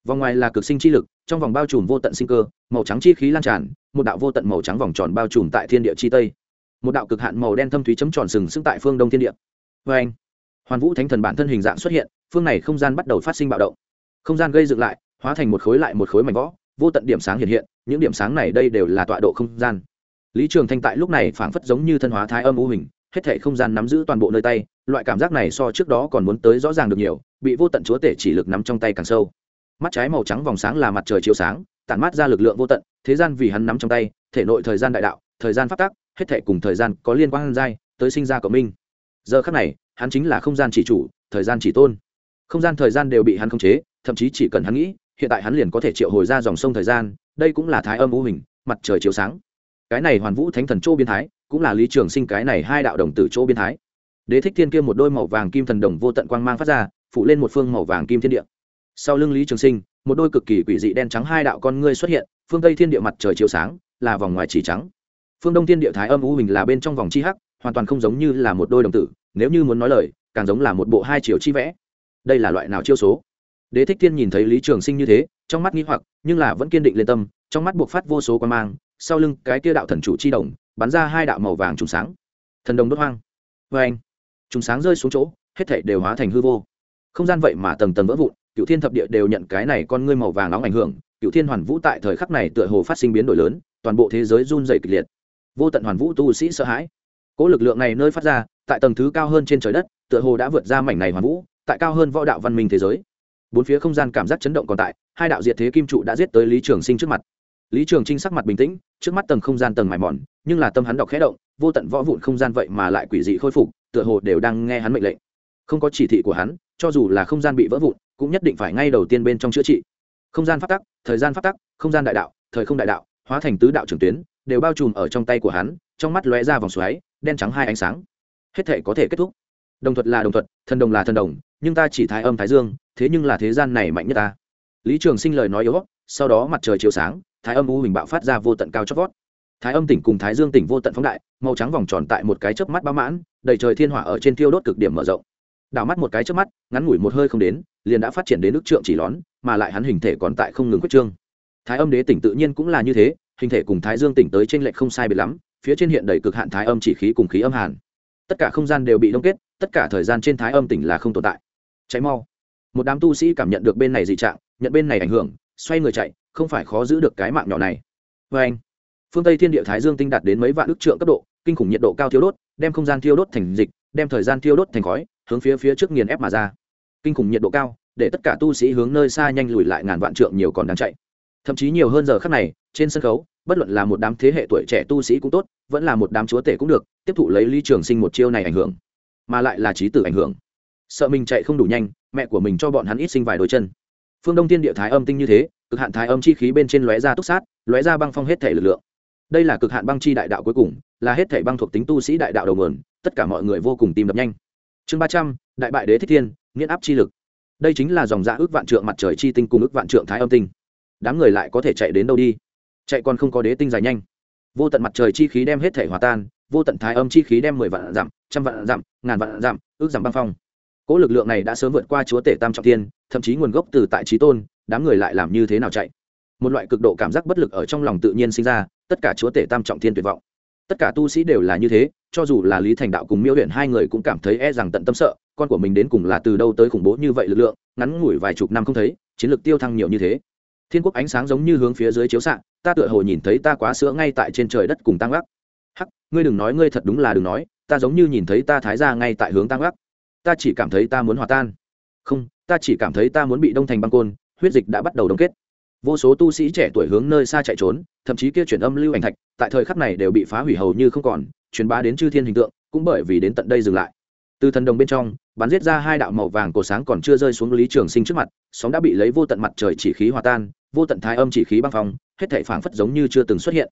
vòng ngoài là cực sinh chi lực, trong vòng bao trùm vô tận sinh cơ, màu trắng chi khí lan tràn, một đạo vô tận màu trắng vòng tròn bao trùm tại thiên địa chi tây. Một đạo cực hạn màu đen thâm thúy chấm tròn sừng sững tại phương đông thiên địa. Vê anh, hoàn vũ thánh thần bản thân hình dạng xuất hiện, phương này không gian bắt đầu phát sinh bạo động. Không gian gây dựng lại, hóa thành một khối lại một khối mảnh võ vô tận điểm sáng hiện hiện, những điểm sáng này đây đều là tọa độ không gian. Lý trường thanh tại lúc này phảng phất giống như thân hóa thái âm u hình, hết thể không gian nắm giữ toàn bộ nơi tay, loại cảm giác này so trước đó còn muốn tới rõ ràng được nhiều, bị vô tận chúa tể chỉ lực nắm trong tay càng sâu mắt trái màu trắng vòng sáng là mặt trời chiếu sáng, tản mát ra lực lượng vô tận, thế gian vì hắn nắm trong tay, thể nội thời gian đại đạo, thời gian phát tác hết thể cùng thời gian có liên quan dai tới sinh ra cộng minh. Giờ khắc này, hắn chính là không gian chỉ chủ, thời gian chỉ tôn. Không gian thời gian đều bị hắn khống chế, thậm chí chỉ cần hắn nghĩ, hiện tại hắn liền có thể triệu hồi ra dòng sông thời gian, đây cũng là thái âm u hình, mặt trời chiếu sáng. Cái này hoàn vũ thánh thần châu biên thái, cũng là lý trường sinh cái này hai đạo đồng tử chỗ biên thái. Đế thích thiên kia một đôi màu vàng kim thần đồng vô tận quang mang phát ra phụ lên một phương màu vàng kim thiên địa sau lưng lý trường sinh, một đôi cực kỳ quỷ dị đen trắng hai đạo con ngươi xuất hiện, phương tây thiên địa mặt trời chiếu sáng, là vòng ngoài chỉ trắng. Phương đông thiên địa thái âm u hình là bên trong vòng chi hắc, hoàn toàn không giống như là một đôi đồng tử, nếu như muốn nói lời, càng giống là một bộ hai chiều chi vẽ. Đây là loại nào chiêu số? Đế thích thiên nhìn thấy lý trường sinh như thế, trong mắt nghi hoặc, nhưng là vẫn kiên định lên tâm, trong mắt buộc phát vô số quan mang, sau lưng cái kia đạo thần chủ chi đồng bắn ra hai đạo màu vàng trùng sáng. Thần đồng đốt hoang. Vê anh trùng sáng rơi xuống chỗ, hết thảy đều hóa thành hư vô. Không gian vậy mà tầng tầng vỡ vụn cựu thiên thập địa đều nhận cái này con ngươi màu vàng nóng ảnh hưởng cựu thiên hoàn vũ tại thời khắc này tựa hồ phát sinh biến đổi lớn, toàn bộ thế giới run dày kịch liệt. Vô tận hoàn vũ tu sĩ sợ hãi. Cỗ lực lượng này nơi phát ra, tại tầng thứ cao hơn trên trời đất, tựa hồ đã vượt ra mảnh này hoàn vũ, tại cao hơn võ đạo văn minh thế giới. Bốn phía không gian cảm giác chấn động còn tại, hai đạo diệt thế kim trụ đã giết tới lý trường sinh trước mặt. Lý trường trinh sắc mặt bình tĩnh, trước mắt tầng không gian tầng mài mòn, nhưng là tâm hắn đọc khẽ động, vô tận võ vụn không gian vậy mà lại quỷ dị khôi phục, tựa hồ đều đang nghe hắn mệnh lệnh. Không có chỉ thị của hắn, cho dù là không gian bị vỡ vụn cũng nhất định phải ngay đầu tiên bên trong chữa trị. Không gian phát tắc, thời gian phát tắc, không gian đại đạo, thời không đại đạo, hóa thành tứ đạo trường tuyến, đều bao trùm ở trong tay của hắn, trong mắt lóe ra vòng xoáy, đen trắng hai ánh sáng. Hết thể có thể kết thúc. Đồng thuật là đồng thuật, thần đồng là thần đồng, nhưng ta chỉ thái âm thái dương, thế nhưng là thế gian này mạnh nhất ta. Lý trường sinh lời nói yếu sau đó mặt trời chiếu sáng, thái âm u hình bạo phát ra vô tận cao chót vót. Thái âm tỉnh cùng thái dương tỉnh vô tận phóng đại, màu trắng vòng tròn tại một cái chớp mắt bá mãn, đầy trời thiên hỏa ở trên tiêu đốt cực điểm mở rộng đảo mắt một cái trước mắt, ngắn ngủi một hơi không đến, liền đã phát triển đến nước trượng chỉ lón, mà lại hắn hình thể còn tại không ngừng quyết trương. Thái âm đế tỉnh tự nhiên cũng là như thế, hình thể cùng thái dương tỉnh tới trên lệch không sai biệt lắm, phía trên hiện đầy cực hạn thái âm chỉ khí cùng khí âm hàn. Tất cả không gian đều bị đông kết, tất cả thời gian trên thái âm tỉnh là không tồn tại. Cháy mau. Một đám tu sĩ cảm nhận được bên này dị trạng, nhận bên này ảnh hưởng, xoay người chạy, không phải khó giữ được cái mạng nhỏ này. Vê anh, phương tây thiên địa thái dương tinh đạt đến mấy vạn ước trượng cấp độ, kinh khủng nhiệt độ cao thiêu đốt, đem không gian thiêu đốt thành dịch, đem thời gian thiêu đốt thành khói hướng phía phía trước nghiền ép mà ra. Kinh khủng nhiệt độ cao, để tất cả tu sĩ hướng nơi xa nhanh lùi lại ngàn vạn trượng nhiều còn đang chạy. Thậm chí nhiều hơn giờ khắc này, trên sân khấu, bất luận là một đám thế hệ tuổi trẻ tu sĩ cũng tốt, vẫn là một đám chúa tể cũng được, tiếp thụ lấy ly trường sinh một chiêu này ảnh hưởng. Mà lại là trí tử ảnh hưởng. Sợ mình chạy không đủ nhanh, mẹ của mình cho bọn hắn ít sinh vài đôi chân. Phương đông tiên địa thái âm tinh như thế, cực hạn thái âm chi khí bên trên lóe ra túc sát, lóe ra băng phong hết thể lực lượng. Đây là cực hạn băng chi đại đạo cuối cùng, là hết thể băng thuộc tính tu sĩ đại đạo đầu nguồn, tất cả mọi người vô cùng tìm đập nhanh chương ba trăm, đại bại đế thích thiên, nghiễn áp chi lực. Đây chính là dòng dạ ước vạn trượng mặt trời chi tinh cùng ước vạn trượng thái âm tinh. Đám người lại có thể chạy đến đâu đi? Chạy còn không có đế tinh dài nhanh. Vô tận mặt trời chi khí đem hết thể hòa tan, vô tận thái âm chi khí đem mười vạn dặm, trăm vạn dặm, ngàn vạn dặm, ước giảm băng phong. Cỗ lực lượng này đã sớm vượt qua chúa tể tam trọng thiên, thậm chí nguồn gốc từ tại trí tôn, đám người lại làm như thế nào chạy? Một loại cực độ cảm giác bất lực ở trong lòng tự nhiên sinh ra, tất cả chúa tể tam trọng thiên tuyệt vọng tất cả tu sĩ đều là như thế, cho dù là lý thành đạo cùng miêu huyện hai người cũng cảm thấy e rằng tận tâm sợ, con của mình đến cùng là từ đâu tới khủng bố như vậy lực lượng, ngắn ngủi vài chục năm không thấy, chiến lược tiêu thăng nhiều như thế. Thiên quốc ánh sáng giống như hướng phía dưới chiếu xạ, ta tựa hồ nhìn thấy ta quá sữa ngay tại trên trời đất cùng tăng gác hắc, ngươi đừng nói ngươi thật đúng là đừng nói, ta giống như nhìn thấy ta thái ra ngay tại hướng tăng gác ta chỉ cảm thấy ta muốn hòa tan. Không, ta chỉ cảm thấy ta muốn bị đông thành băng côn, huyết dịch đã bắt đầu đông kết vô số tu sĩ trẻ tuổi hướng nơi xa chạy trốn, thậm chí kia chuyển âm lưu ảnh thạch, tại thời khắc này đều bị phá hủy hầu như không còn, truyền bá đến chư thiên hình tượng, cũng bởi vì đến tận đây dừng lại. Từ thần đồng bên trong, bắn giết ra hai đạo màu vàng cổ sáng còn chưa rơi xuống lý trường sinh trước mặt, sóng đã bị lấy vô tận mặt trời chỉ khí hòa tan, vô tận thái âm chỉ khí băng phong, hết thể phảng phất giống như chưa từng xuất hiện.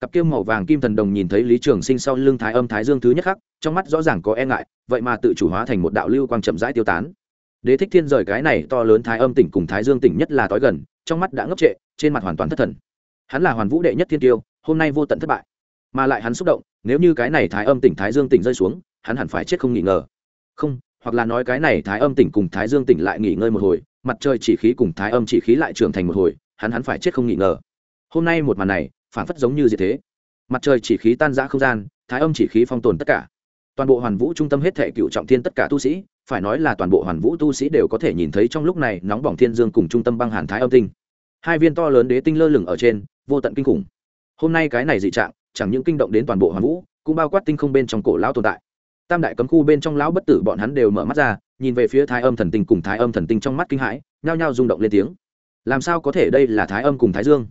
Cặp kim màu vàng kim thần đồng nhìn thấy lý trường sinh sau lưng thái âm thái dương thứ nhất khắc, trong mắt rõ ràng có e ngại, vậy mà tự chủ hóa thành một đạo lưu quang chậm rãi tiêu tán. Đế thích thiên rời cái này to lớn thái âm tỉnh cùng thái dương tỉnh nhất là tối gần trong mắt đã ngốc trệ, trên mặt hoàn toàn thất thần. Hắn là hoàn vũ đệ nhất thiên tiêu, hôm nay vô tận thất bại. Mà lại hắn xúc động, nếu như cái này thái âm tỉnh, thái dương tỉnh rơi xuống, hắn hẳn phải chết không nghỉ ngờ. Không, hoặc là nói cái này thái âm tỉnh cùng thái dương tỉnh lại nghỉ ngơi một hồi, mặt trời chỉ khí cùng thái âm chỉ khí lại trưởng thành một hồi, hắn hắn phải chết không nghỉ ngờ. Hôm nay một màn này, phản phất giống như gì thế. Mặt trời chỉ khí tan rã không gian, thái âm chỉ khí phong tồn tất cả. Toàn bộ hoàn vũ trung tâm hết thể cựu trọng thiên tất cả tu sĩ phải nói là toàn bộ hoàn vũ tu sĩ đều có thể nhìn thấy trong lúc này nóng bỏng thiên dương cùng trung tâm băng hàn thái âm tinh. Hai viên to lớn đế tinh lơ lửng ở trên, vô tận kinh khủng. Hôm nay cái này dị trạng, chẳng những kinh động đến toàn bộ hoàn vũ, cũng bao quát tinh không bên trong cổ lão tồn tại. Tam đại cấm khu bên trong lão bất tử bọn hắn đều mở mắt ra, nhìn về phía thái âm thần tinh cùng thái âm thần tinh trong mắt kinh hãi, nhao nhao rung động lên tiếng. Làm sao có thể đây là thái âm cùng thái dương?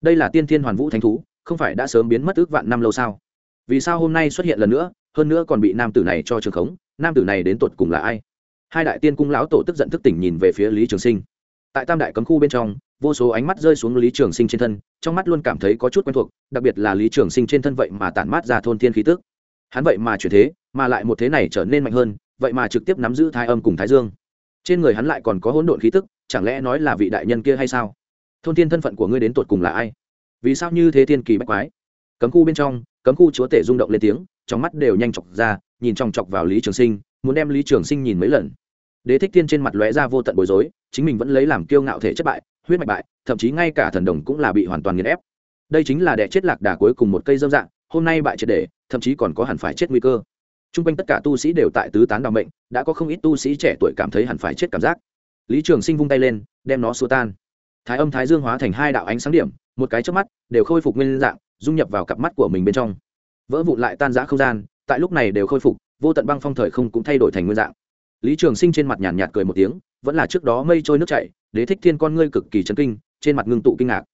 Đây là tiên thiên hoàn vũ thánh thú, không phải đã sớm biến mất ước vạn năm lâu sao? Vì sao hôm nay xuất hiện lần nữa hơn nữa còn bị nam tử này cho trường khống, nam tử này đến tột cùng là ai? Hai đại tiên cung lão tổ tức giận thức tỉnh nhìn về phía lý trường sinh. Tại tam đại cấm khu bên trong, vô số ánh mắt rơi xuống lý trường sinh trên thân, trong mắt luôn cảm thấy có chút quen thuộc, đặc biệt là lý trường sinh trên thân vậy mà tản mát ra thôn thiên khí tức. Hắn vậy mà chuyển thế, mà lại một thế này trở nên mạnh hơn, vậy mà trực tiếp nắm giữ thái âm cùng thái dương. Trên người hắn lại còn có hỗn độn khí tức, chẳng lẽ nói là vị đại nhân kia hay sao? Thôn thiên thân phận của ngươi đến tột cùng là ai? Vì sao như thế thiên kỳ bách quái? Cấm khu bên trong, cấm khu chúa tể rung động lên tiếng trong mắt đều nhanh chọc ra, nhìn chòng chọc vào lý trường sinh, muốn đem lý trường sinh nhìn mấy lần. Đế thích thiên trên mặt lóe ra vô tận bối rối, chính mình vẫn lấy làm kiêu ngạo thể chất bại, huyết mạch bại, thậm chí ngay cả thần đồng cũng là bị hoàn toàn nghiền ép. Đây chính là đẻ chết lạc đà cuối cùng một cây dâm dạng, hôm nay bại triệt để, thậm chí còn có hẳn phải chết nguy cơ. T r u n g quanh tất cả tu sĩ đều tại tứ tán đ mệnh, đã có không ít tu sĩ trẻ tuổi cảm thấy hẳn phải chết cảm giác. Lý trường sinh vung tay lên, đem nó xua tan. Thái âm, thái dương hóa thành hai đạo ánh sáng điểm, một cái trước mắt, đều khôi phục nguyên dạng, dung nhập vào cặp mắt của mình bên trong vỡ vụn lại tan giã không gian, tại lúc này đều khôi phục, vô tận băng phong thời không cũng thay đổi thành nguyên dạng. Lý trường sinh trên mặt nhàn nhạt cười một tiếng, vẫn là trước đó mây trôi nước chảy, đế thích thiên con ngươi cực kỳ chấn kinh, trên mặt ngưng tụ kinh ngạc.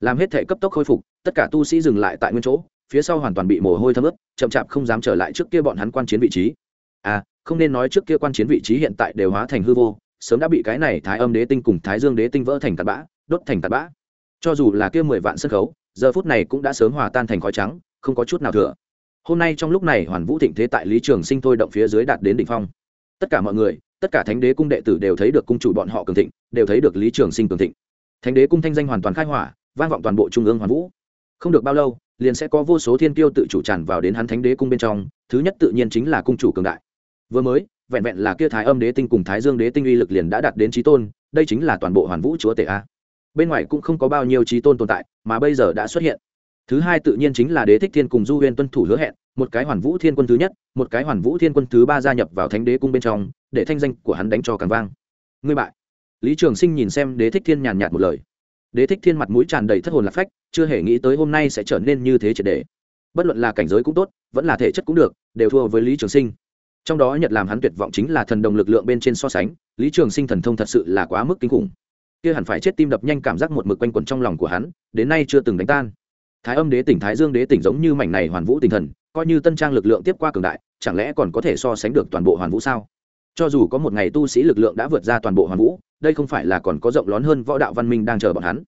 Làm hết thể cấp tốc khôi phục, tất cả tu sĩ dừng lại tại nguyên chỗ, phía sau hoàn toàn bị mồ hôi thấm ướt, chậm chạp không dám trở lại trước kia bọn hắn quan chiến vị trí. À không nên nói trước kia quan chiến vị trí hiện tại đều hóa thành hư vô, sớm đã bị cái này thái âm đế tinh cùng thái dương đế tinh vỡ thành tạt bã, đốt thành tạt bã. Cho dù là kia mười vạn sân khấu, giờ phút này cũng đã sớm hòa tan thành khói trắng không có chút nào thừa. Hôm nay trong lúc này hoàn vũ thịnh thế tại lý trường sinh thôi động phía dưới đạt đến đỉnh phong. Tất cả mọi người, tất cả thánh đế cung đệ tử đều thấy được cung chủ bọn họ cường thịnh, đều thấy được lý trường sinh cường thịnh. Thánh đế cung thanh danh hoàn toàn khai hỏa, vang vọng toàn bộ trung ương hoàn vũ. Không được bao lâu, liền sẽ có vô số thiên kiêu tự chủ tràn vào đến hắn thánh đế cung bên trong, thứ nhất tự nhiên chính là cung chủ cường đại. Vừa mới, vẹn vẹn là kia thái âm đế tinh cùng thái dương đế tinh uy lực liền đã đạt đến trí tôn, đây chính là toàn bộ hoàn vũ chúa tể a. Bên ngoài cũng không có bao nhiêu trí tôn tồn tại, mà bây giờ đã xuất hiện thứ hai tự nhiên chính là đế thích thiên cùng du huyên tuân thủ hứa hẹn, một cái hoàn vũ thiên quân thứ nhất, một cái hoàn vũ thiên quân thứ ba gia nhập vào thánh đế cung bên trong, để thanh danh của hắn đánh cho càng vang. Ngươi bại. Lý trường sinh nhìn xem đế thích thiên nhàn nhạt một lời. Đế thích thiên mặt mũi tràn đầy thất hồn lạc phách, chưa hề nghĩ tới hôm nay sẽ trở nên như thế triệt đề bất luận là cảnh giới cũng tốt, vẫn là thể chất cũng được, đều thua với lý trường sinh. Trong đó nhật làm hắn tuyệt vọng chính là thần đồng lực lượng bên trên so sánh, lý trường sinh thần thông thật sự là quá mức kinh khủng. Kia hẳn phải chết tim đập nhanh cảm giác một mực quanh quẩn trong lòng của hắn, đến nay chưa từng đánh tan thái âm đế tỉnh, thái dương đế tỉnh giống như mảnh này hoàn vũ tinh thần, coi như tân trang lực lượng tiếp qua cường đại, chẳng lẽ còn có thể so sánh được toàn bộ hoàn vũ sao? Cho dù có một ngày tu sĩ lực lượng đã vượt ra toàn bộ hoàn vũ, đây không phải là còn có rộng lớn hơn võ đạo văn minh đang chờ bọn hắn?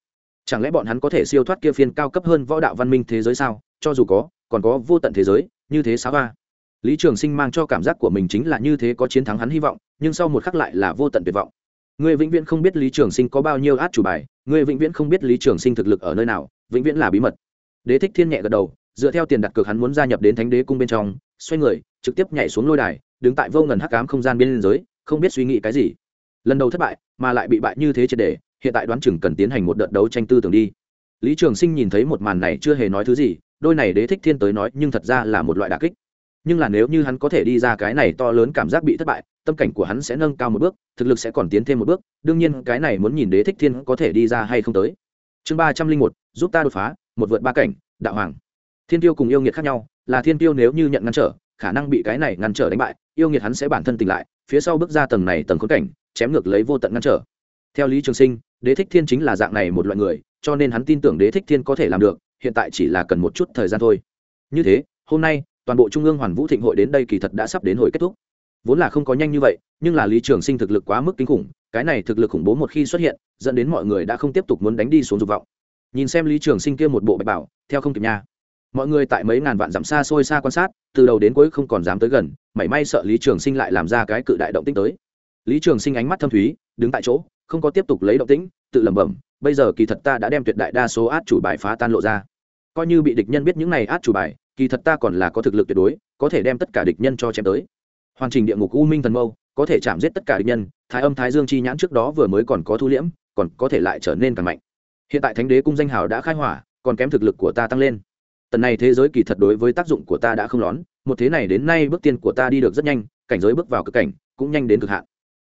Chẳng lẽ bọn hắn có thể siêu thoát kia phiên cao cấp hơn võ đạo văn minh thế giới sao? Cho dù có, còn có vô tận thế giới, như thế sao ba lý trường sinh mang cho cảm giác của mình chính là như thế có chiến thắng hắn hy vọng, nhưng sau một khắc lại là vô tận tuyệt vọng. Ngươi vĩnh viễn không biết lý trường sinh có bao nhiêu át chủ bài, ngươi vĩnh viễn không biết lý trường sinh thực lực ở nơi nào, vĩnh viễn là bí mật đế thích thiên nhẹ gật đầu, dựa theo tiền đặt cược hắn muốn gia nhập đến thánh đế cung bên trong, xoay người, trực tiếp nhảy xuống lôi đài, đứng tại vô ngần hắc ám không gian bên giới không biết suy nghĩ cái gì. Lần đầu thất bại, mà lại bị bại như thế triệt để, hiện tại đoán chừng cần tiến hành một đợt đấu tranh tư tưởng đi. Lý trường sinh nhìn thấy một màn này chưa hề nói thứ gì, đôi này đế thích thiên tới nói, nhưng thật ra là một loại đà kích. Nhưng là nếu như hắn có thể đi ra cái này to lớn cảm giác bị thất bại, tâm cảnh của hắn sẽ nâng cao một bước, thực lực sẽ còn tiến thêm một bước, đương nhiên cái này muốn nhìn đế thích thiên có thể đi ra hay không tới. Chương ba trăm linh một, giúp ta đột phá một vượt ba cảnh, đạo hoàng. Thiên tiêu cùng yêu nghiệt khác nhau, là thiên tiêu nếu như nhận ngăn trở, khả năng bị cái này ngăn trở đánh bại, yêu nghiệt hắn sẽ bản thân tỉnh lại, phía sau bước ra tầng này tầng khốn cảnh, chém ngược lấy vô tận ngăn trở. Theo lý trường sinh, đế thích thiên chính là dạng này một loại người, cho nên hắn tin tưởng đế thích thiên có thể làm được, hiện tại chỉ là cần một chút thời gian thôi. Như thế, hôm nay, toàn bộ trung ương hoàn vũ thịnh hội đến đây kỳ thật đã sắp đến hồi kết thúc. Vốn là không có nhanh như vậy, nhưng là lý trường sinh thực lực quá mức kinh khủng, cái này thực lực khủng bố một khi xuất hiện, dẫn đến mọi người đã không tiếp tục muốn đánh đi xuống dục vọng nhìn xem lý trường sinh kia một bộ bạch bảo, theo không kịp nha. Mọi người tại mấy ngàn vạn dặm xa xôi xa quan sát, từ đầu đến cuối không còn dám tới gần, mảy may sợ lý trường sinh lại làm ra cái cự đại động tĩnh tới. Lý trường sinh ánh mắt thâm thúy, đứng tại chỗ, không có tiếp tục lấy động tĩnh, tự lẩm bẩm, bây giờ kỳ thật ta đã đem tuyệt đại đa số át chủ bài phá tan lộ ra. Coi như bị địch nhân biết những này át chủ bài, kỳ thật ta còn là có thực lực tuyệt đối, có thể đem tất cả địch nhân cho chém tới. Hoàn trình địa ngục u minh thần mâu, có thể chạm giết tất cả địch nhân, thái âm thái dương chi nhãn trước đó vừa mới còn có thu liễm, còn có thể lại trở nên càng mạnh hiện tại thánh đế cung danh hào đã khai hỏa, còn kém thực lực của ta tăng lên. Tần này thế giới kỳ thật đối với tác dụng của ta đã không lón, một thế này đến nay bước tiên của ta đi được rất nhanh, cảnh giới bước vào cực cảnh, cũng nhanh đến cực hạn.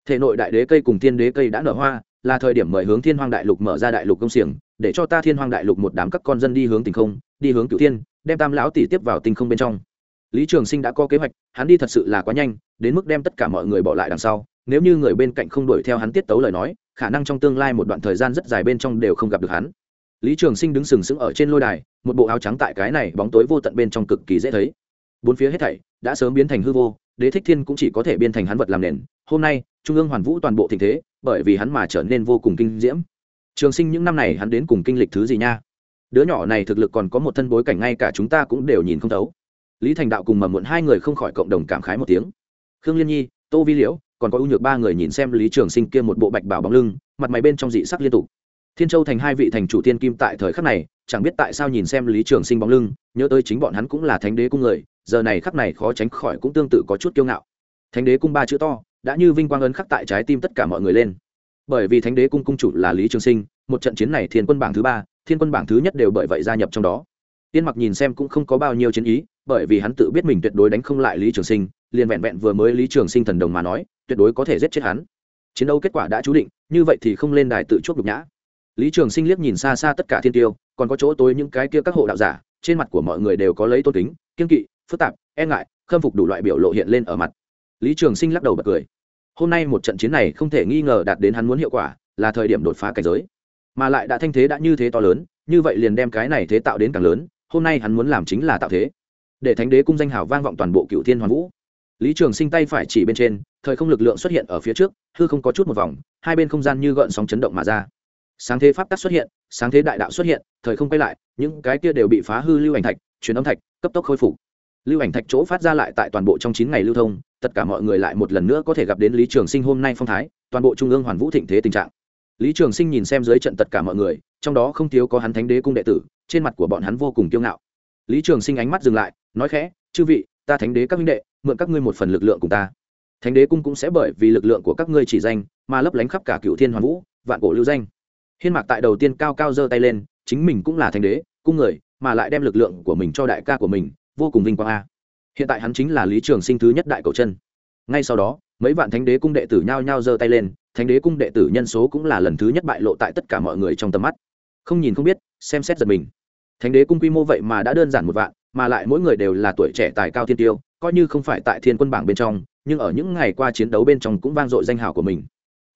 Thể nội đại đế cây cùng thiên đế cây đã nở hoa, là thời điểm mời hướng thiên hoàng đại lục mở ra đại lục công xiềng, để cho ta thiên hoàng đại lục một đám các con dân đi hướng tình không, đi hướng cửu thiên, đem tam lão tỷ tiếp vào tinh không bên trong. Lý trường sinh đã có kế hoạch, hắn đi thật sự là quá nhanh, đến mức đem tất cả mọi người bỏ lại đằng sau, nếu như người bên cạnh không đuổi theo hắn tiết tấu lời nói khả năng trong tương lai một đoạn thời gian rất dài bên trong đều không gặp được hắn. Lý trường sinh đứng sừng sững ở trên lôi đài, một bộ áo trắng tại cái này bóng tối vô tận bên trong cực kỳ dễ thấy. Bốn phía hết thảy đã sớm biến thành hư vô, đế thích thiên cũng chỉ có thể biến thành hắn vật làm nền. Hôm nay, trung ương hoàn vũ toàn bộ tình thế, bởi vì hắn mà trở nên vô cùng kinh diễm. Trường sinh những năm này hắn đến cùng kinh lịch thứ gì nha? Đứa nhỏ này thực lực còn có một thân bối cảnh ngay cả chúng ta cũng đều nhìn không thấu. Lý thành đạo cùng mầm muộn hai người không khỏi cộng đồng cảm khái một tiếng. Khương liên nhi, tô vi liễu còn có ưu nhược ba người nhìn xem lý trường sinh kia một bộ bạch bảo bóng lưng, mặt mày bên trong dị sắc liên tục. Thiên châu thành hai vị thành chủ tiên kim tại thời khắc này, chẳng biết tại sao nhìn xem lý trường sinh bóng lưng, nhớ tới chính bọn hắn cũng là thánh đế cung người, giờ này khắc này khó tránh khỏi cũng tương tự có chút kiêu ngạo. Thánh đế cung ba chữ to, đã như vinh quang ấn khắc tại trái tim tất cả mọi người lên. Bởi vì thánh đế cung cung chủ là lý trường sinh, một trận chiến này thiên quân bảng thứ ba, thiên quân bảng thứ nhất đều bởi vậy gia nhập trong đó. Tiên mặc nhìn xem cũng không có bao nhiêu chiến ý, bởi vì hắn tự biết mình tuyệt đối đánh không lại lý trường sinh, liền vẹn vẹn vừa mới lý trường sinh thần đồng mà nói tuyệt đối có thể giết chết hắn. Chiến đấu kết quả đã chú định, như vậy thì không lên đài tự chuốc nhục nhã. Lý trường sinh liếc nhìn xa xa tất cả thiên tiêu, còn có chỗ tối những cái kia các hộ đạo giả, trên mặt của mọi người đều có lấy tôn kính kiên kỵ, phức tạp e ngại, khâm phục đủ loại biểu lộ hiện lên ở mặt. Lý trường sinh lắc đầu bật cười. Hôm nay một trận chiến này không thể nghi ngờ đạt đến hắn muốn hiệu quả, là thời điểm đột phá cảnh giới. Mà lại đã thanh thế đã như thế to lớn, như vậy liền đem cái này thế tạo đến càng lớn, hôm nay hắn muốn làm chính là tạo thế. Để thánh đế cung danh hào vang vọng toàn bộ cựu thiên hoàn vũ lý trường sinh tay phải chỉ bên trên, thời không lực lượng xuất hiện ở phía trước, hư không có chút một vòng, hai bên không gian như gợn sóng chấn động mà ra. Sáng thế pháp tắc xuất hiện, sáng thế đại đạo xuất hiện, thời không quay lại, những cái kia đều bị phá hư lưu ảnh thạch, truyền âm thạch, cấp tốc khôi phục. Lưu ảnh thạch chỗ phát ra lại tại toàn bộ trong chín ngày lưu thông, tất cả mọi người lại một lần nữa có thể gặp đến lý trường sinh hôm nay phong thái, toàn bộ trung ương hoàn vũ thịnh thế tình trạng. Lý trường sinh nhìn xem dưới trận tất cả mọi người, trong đó không thiếu có hắn thánh đế cung đệ tử, trên mặt của bọn hắn vô cùng kiêu ngạo. Lý trường sinh ánh mắt dừng lại, nói khẽ, chư vị, ta thánh đế các minh đệ mượn các ngươi một phần lực lượng cùng ta. Thánh đế cung cũng sẽ bởi vì lực lượng của các ngươi chỉ danh, mà lấp lánh khắp cả cựu thiên hoàn vũ, vạn cổ lưu danh. Hiên mạc tại đầu tiên cao cao giơ tay lên, chính mình cũng là thánh đế, cung người, mà lại đem lực lượng của mình cho đại ca của mình, vô cùng vinh quang a. Hiện tại hắn chính là lý trường sinh thứ nhất đại cầu chân. Ngay sau đó, mấy vạn thánh đế cung đệ tử nhao nhao giơ tay lên, thánh đế cung đệ tử nhân số cũng là lần thứ nhất bại lộ tại tất cả mọi người trong tầm mắt. Không nhìn không biết, xem xét giật mình. Thánh đế cung quy mô vậy mà đã đơn giản một vạn, mà lại mỗi người đều là tuổi trẻ tài cao thiên tiêu coi như không phải tại thiên quân bảng bên trong, nhưng ở những ngày qua chiến đấu bên trong cũng vang dội danh hào của mình.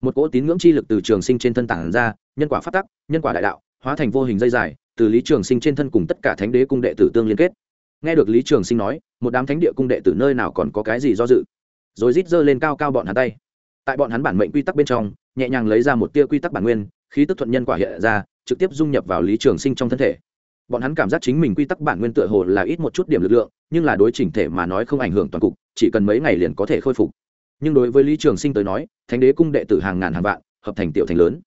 Một cỗ tín ngưỡng chi lực từ trường sinh trên thân tảng ra, nhân quả phát tắc, nhân quả đại đạo, hóa thành vô hình dây dài, từ lý trường sinh trên thân cùng tất cả thánh đế cung đệ tử tương liên kết. Nghe được lý trường sinh nói, một đám thánh địa cung đệ tử nơi nào còn có cái gì do dự. Rồi rít giơ lên cao cao bọn hắn tay. Tại bọn hắn bản mệnh quy tắc bên trong, nhẹ nhàng lấy ra một tia quy tắc bản nguyên, khí tức thuận nhân quả hiện ra, trực tiếp dung nhập vào lý trường sinh trong thân thể bọn hắn cảm giác chính mình quy tắc bản nguyên tựa hồ là ít một chút điểm lực lượng, nhưng là đối chỉnh thể mà nói không ảnh hưởng toàn cục, chỉ cần mấy ngày liền có thể khôi phục. Nhưng đối với lý trường sinh tới nói, thánh đế cung đệ tử hàng ngàn hàng vạn, hợp thành tiểu thành lớn.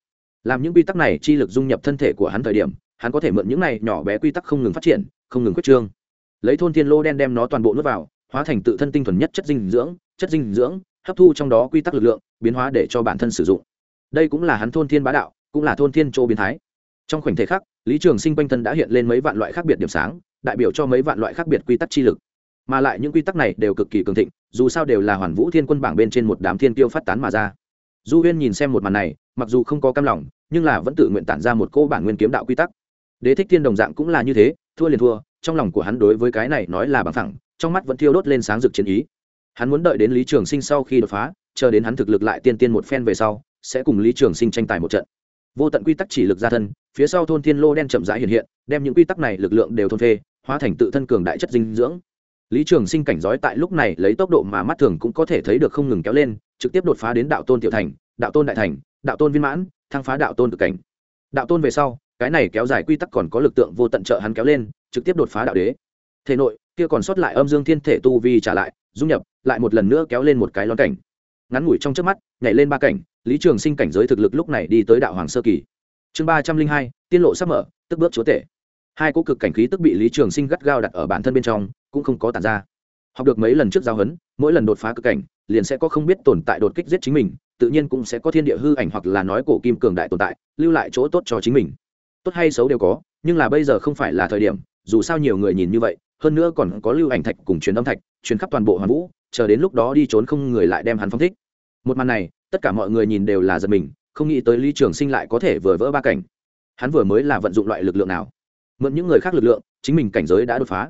Làm những quy tắc này chi lực dung nhập thân thể của hắn thời điểm, hắn có thể mượn những này nhỏ bé quy tắc không ngừng phát triển, không ngừng quyết trương. Lấy thôn thiên lô đen đem nó toàn bộ nuốt vào, hóa thành tự thân tinh thuần nhất chất dinh dưỡng, chất dinh dưỡng, hấp thu trong đó quy tắc lực lượng, biến hóa để cho bản thân sử dụng. Đây cũng là hắn thôn thiên bá đạo, cũng là thôn thiên châu biến thái. Trong khoảnh thể khắc lý trường sinh quanh thân đã hiện lên mấy vạn loại khác biệt điểm sáng, đại biểu cho mấy vạn loại khác biệt quy tắc chi lực. Mà lại những quy tắc này đều cực kỳ cường thịnh, dù sao đều là hoàn vũ thiên quân bảng bên trên một đám thiên tiêu phát tán mà ra. Du huyên nhìn xem một màn này, mặc dù không có cam lòng, nhưng là vẫn tự nguyện tản ra một cô bản nguyên kiếm đạo quy tắc. Đế thích thiên đồng dạng cũng là như thế, thua liền thua, trong lòng của hắn đối với cái này nói là bằng thẳng trong mắt vẫn thiêu đốt lên sáng rực chiến ý. Hắn muốn đợi đến lý trường sinh sau khi đột phá, chờ đến hắn thực lực lại tiên tiên một phen về sau, sẽ cùng lý trường sinh tranh tài một trận vô tận quy tắc chỉ lực ra thân, phía sau thôn thiên lô đen chậm rãi hiện hiện, đem những quy tắc này lực lượng đều thôn phê, hóa thành tự thân cường đại chất dinh dưỡng. Lý trường sinh cảnh giói tại lúc này lấy tốc độ mà mắt thường cũng có thể thấy được không ngừng kéo lên, trực tiếp đột phá đến đạo tôn tiểu thành, đạo tôn đại thành, đạo tôn viên mãn, thăng phá đạo tôn tự cảnh. Đạo tôn về sau, cái này kéo dài quy tắc còn có lực tượng vô tận trợ hắn kéo lên, trực tiếp đột phá đạo đế. Thể nội, kia còn sót lại âm dương thiên thể tu vi trả lại, dung nhập, lại một lần nữa kéo lên một cái lon cảnh. Ngắn ngủi trong trước mắt, nhảy lên ba cảnh lý trường sinh cảnh giới thực lực lúc này đi tới đạo hoàng sơ kỳ. Chương ba trăm linh hai, tiên lộ sắp mở, tức bước chúa tể. Hai cỗ cực cảnh khí tức bị lý trường sinh gắt gao đặt ở bản thân bên trong, cũng không có tàn ra. Học được mấy lần trước giao hấn mỗi lần đột phá cực cảnh, liền sẽ có không biết tồn tại đột kích giết chính mình, tự nhiên cũng sẽ có thiên địa hư ảnh hoặc là nói cổ kim cường đại tồn tại, lưu lại chỗ tốt cho chính mình. Tốt hay xấu đều có, nhưng là bây giờ không phải là thời điểm, dù sao nhiều người nhìn như vậy, hơn nữa còn có lưu ảnh thạch cùng truyền âm thạch, truyền khắp toàn bộ hoàn vũ, chờ đến lúc đó đi trốn không người lại đem hắn phong thích. Một màn này tất cả mọi người nhìn đều là giật mình, không nghĩ tới lý trường sinh lại có thể vừa vỡ ba cảnh. Hắn vừa mới là vận dụng loại lực lượng nào? Mượn những người khác lực lượng, chính mình cảnh giới đã đột phá.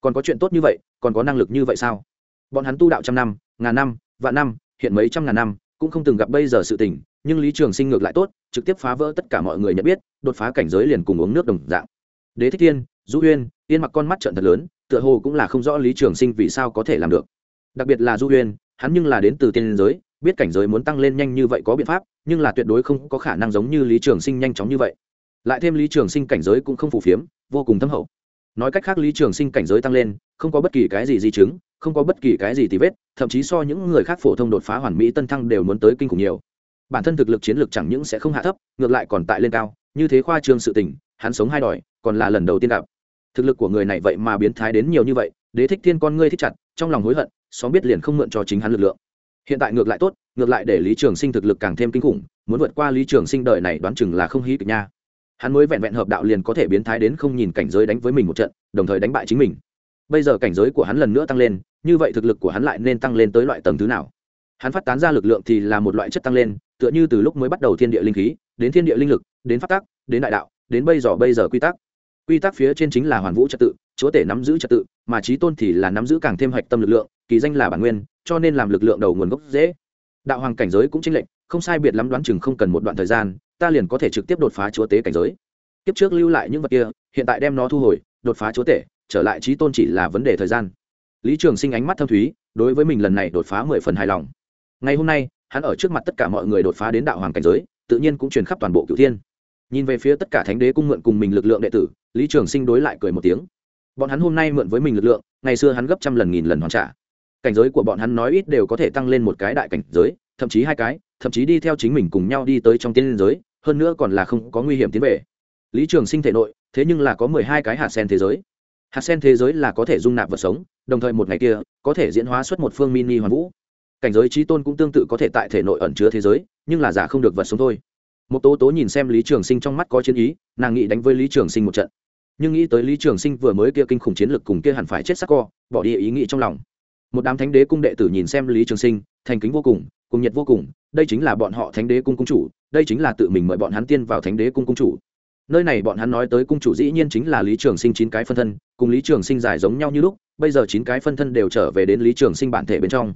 Còn có chuyện tốt như vậy, còn có năng lực như vậy sao? Bọn hắn tu đạo trăm năm, ngàn năm, vạn năm, hiện mấy trăm ngàn năm, cũng không từng gặp bây giờ sự tình, nhưng lý trường sinh ngược lại tốt, trực tiếp phá vỡ tất cả mọi người nhận biết, đột phá cảnh giới liền cùng uống nước đồng dạng. Đế thích thiên du huyên, yên mặc con mắt trận thật lớn, tựa hồ cũng là không rõ lý trường sinh vì sao có thể làm được. Đặc biệt là du huyên, hắn nhưng là đến từ tiên giới biết cảnh giới muốn tăng lên nhanh như vậy có biện pháp, nhưng là tuyệt đối không có khả năng giống như lý trường sinh nhanh chóng như vậy. Lại thêm lý trường sinh cảnh giới cũng không phù phiếm, vô cùng thâm hậu. Nói cách khác lý trường sinh cảnh giới tăng lên, không có bất kỳ cái gì di chứng, không có bất kỳ cái gì tì vết, thậm chí so những người khác phổ thông đột phá hoàn mỹ tân thăng đều muốn tới kinh khủng nhiều. Bản thân thực lực chiến lược chẳng những sẽ không hạ thấp, ngược lại còn tại lên cao, như thế khoa trương sự tình, hắn sống hai đòi, còn là lần đầu tiên gặp. Thực lực của người này vậy mà biến thái đến nhiều như vậy, đế thích thiên con ngươi thích chặt, trong lòng hối hận, xóm biết liền không mượn cho chính hắn lực lượng hiện tại ngược lại tốt, ngược lại để lý trường sinh thực lực càng thêm kinh khủng, muốn vượt qua lý trường sinh đời này đoán chừng là không hí kịch nha. Hắn mới vẹn vẹn hợp đạo liền có thể biến thái đến không nhìn cảnh giới đánh với mình một trận, đồng thời đánh bại chính mình. Bây giờ cảnh giới của hắn lần nữa tăng lên, như vậy thực lực của hắn lại nên tăng lên tới loại tầng thứ nào? Hắn phát tán ra lực lượng thì là một loại chất tăng lên, tựa như từ lúc mới bắt đầu thiên địa linh khí, đến thiên địa linh lực, đến phát tác đến đại đạo, đến bây giờ bây giờ quy tắc quy tắc phía trên chính là hoàn vũ trật tự, chúa tể nắm giữ trật tự, mà trí tôn thì là nắm giữ càng thêm hạch tâm lực lượng, kỳ danh là bản nguyên, cho nên làm lực lượng đầu nguồn gốc dễ. Đạo hoàng cảnh giới cũng chênh lệch, không sai biệt lắm đoán chừng không cần một đoạn thời gian, ta liền có thể trực tiếp đột phá chúa tế cảnh giới. Kiếp trước lưu lại những vật kia, hiện tại đem nó thu hồi, đột phá chúa tể, trở lại trí tôn chỉ là vấn đề thời gian. Lý trường sinh ánh mắt thâm thúy, đối với mình lần này đột phá mười phần hài lòng. Ngày hôm nay, hắn ở trước mặt tất cả mọi người đột phá đến đạo hoàng cảnh giới, tự nhiên cũng truyền khắp toàn bộ cựu thiên. Nhìn về phía tất cả thánh đế cung mượn cùng mình lực lượng đệ tử lý trường sinh đối lại cười một tiếng. Bọn hắn hôm nay mượn với mình lực lượng, ngày xưa hắn gấp trăm lần nghìn lần hoàn trả. Cảnh giới của bọn hắn nói ít đều có thể tăng lên một cái đại cảnh giới, thậm chí hai cái, thậm chí đi theo chính mình cùng nhau đi tới trong tiên giới, hơn nữa còn là không có nguy hiểm tiến về. Lý trường sinh thể nội, thế nhưng là có mười hai cái hạt sen thế giới. Hạt sen thế giới là có thể dung nạp vật sống, đồng thời một ngày kia, có thể diễn hóa xuất một phương mini hoàn vũ. Cảnh giới trí tôn cũng tương tự có thể tại thể nội ẩn chứa thế giới, nhưng là giả không được vật sống thôi. Một tố tố nhìn xem lý trường sinh trong mắt có chiến ý, nàng nghĩ đánh với lý trường sinh một trận nhưng nghĩ tới lý trường sinh vừa mới kia kinh khủng chiến lực cùng kia hẳn phải chết sắc co, bỏ đi ý nghĩ trong lòng. Một đám thánh đế cung đệ tử nhìn xem lý trường sinh, thành kính vô cùng cùng nhiệt vô cùng, đây chính là bọn họ thánh đế cung cung chủ, đây chính là tự mình mời bọn hắn tiên vào thánh đế cung cung chủ. Nơi này bọn hắn nói tới cung chủ dĩ nhiên chính là lý trường sinh chín cái phân thân, cùng lý trường sinh dài giống nhau như lúc, bây giờ chín cái phân thân đều trở về đến lý trường sinh bản thể bên trong.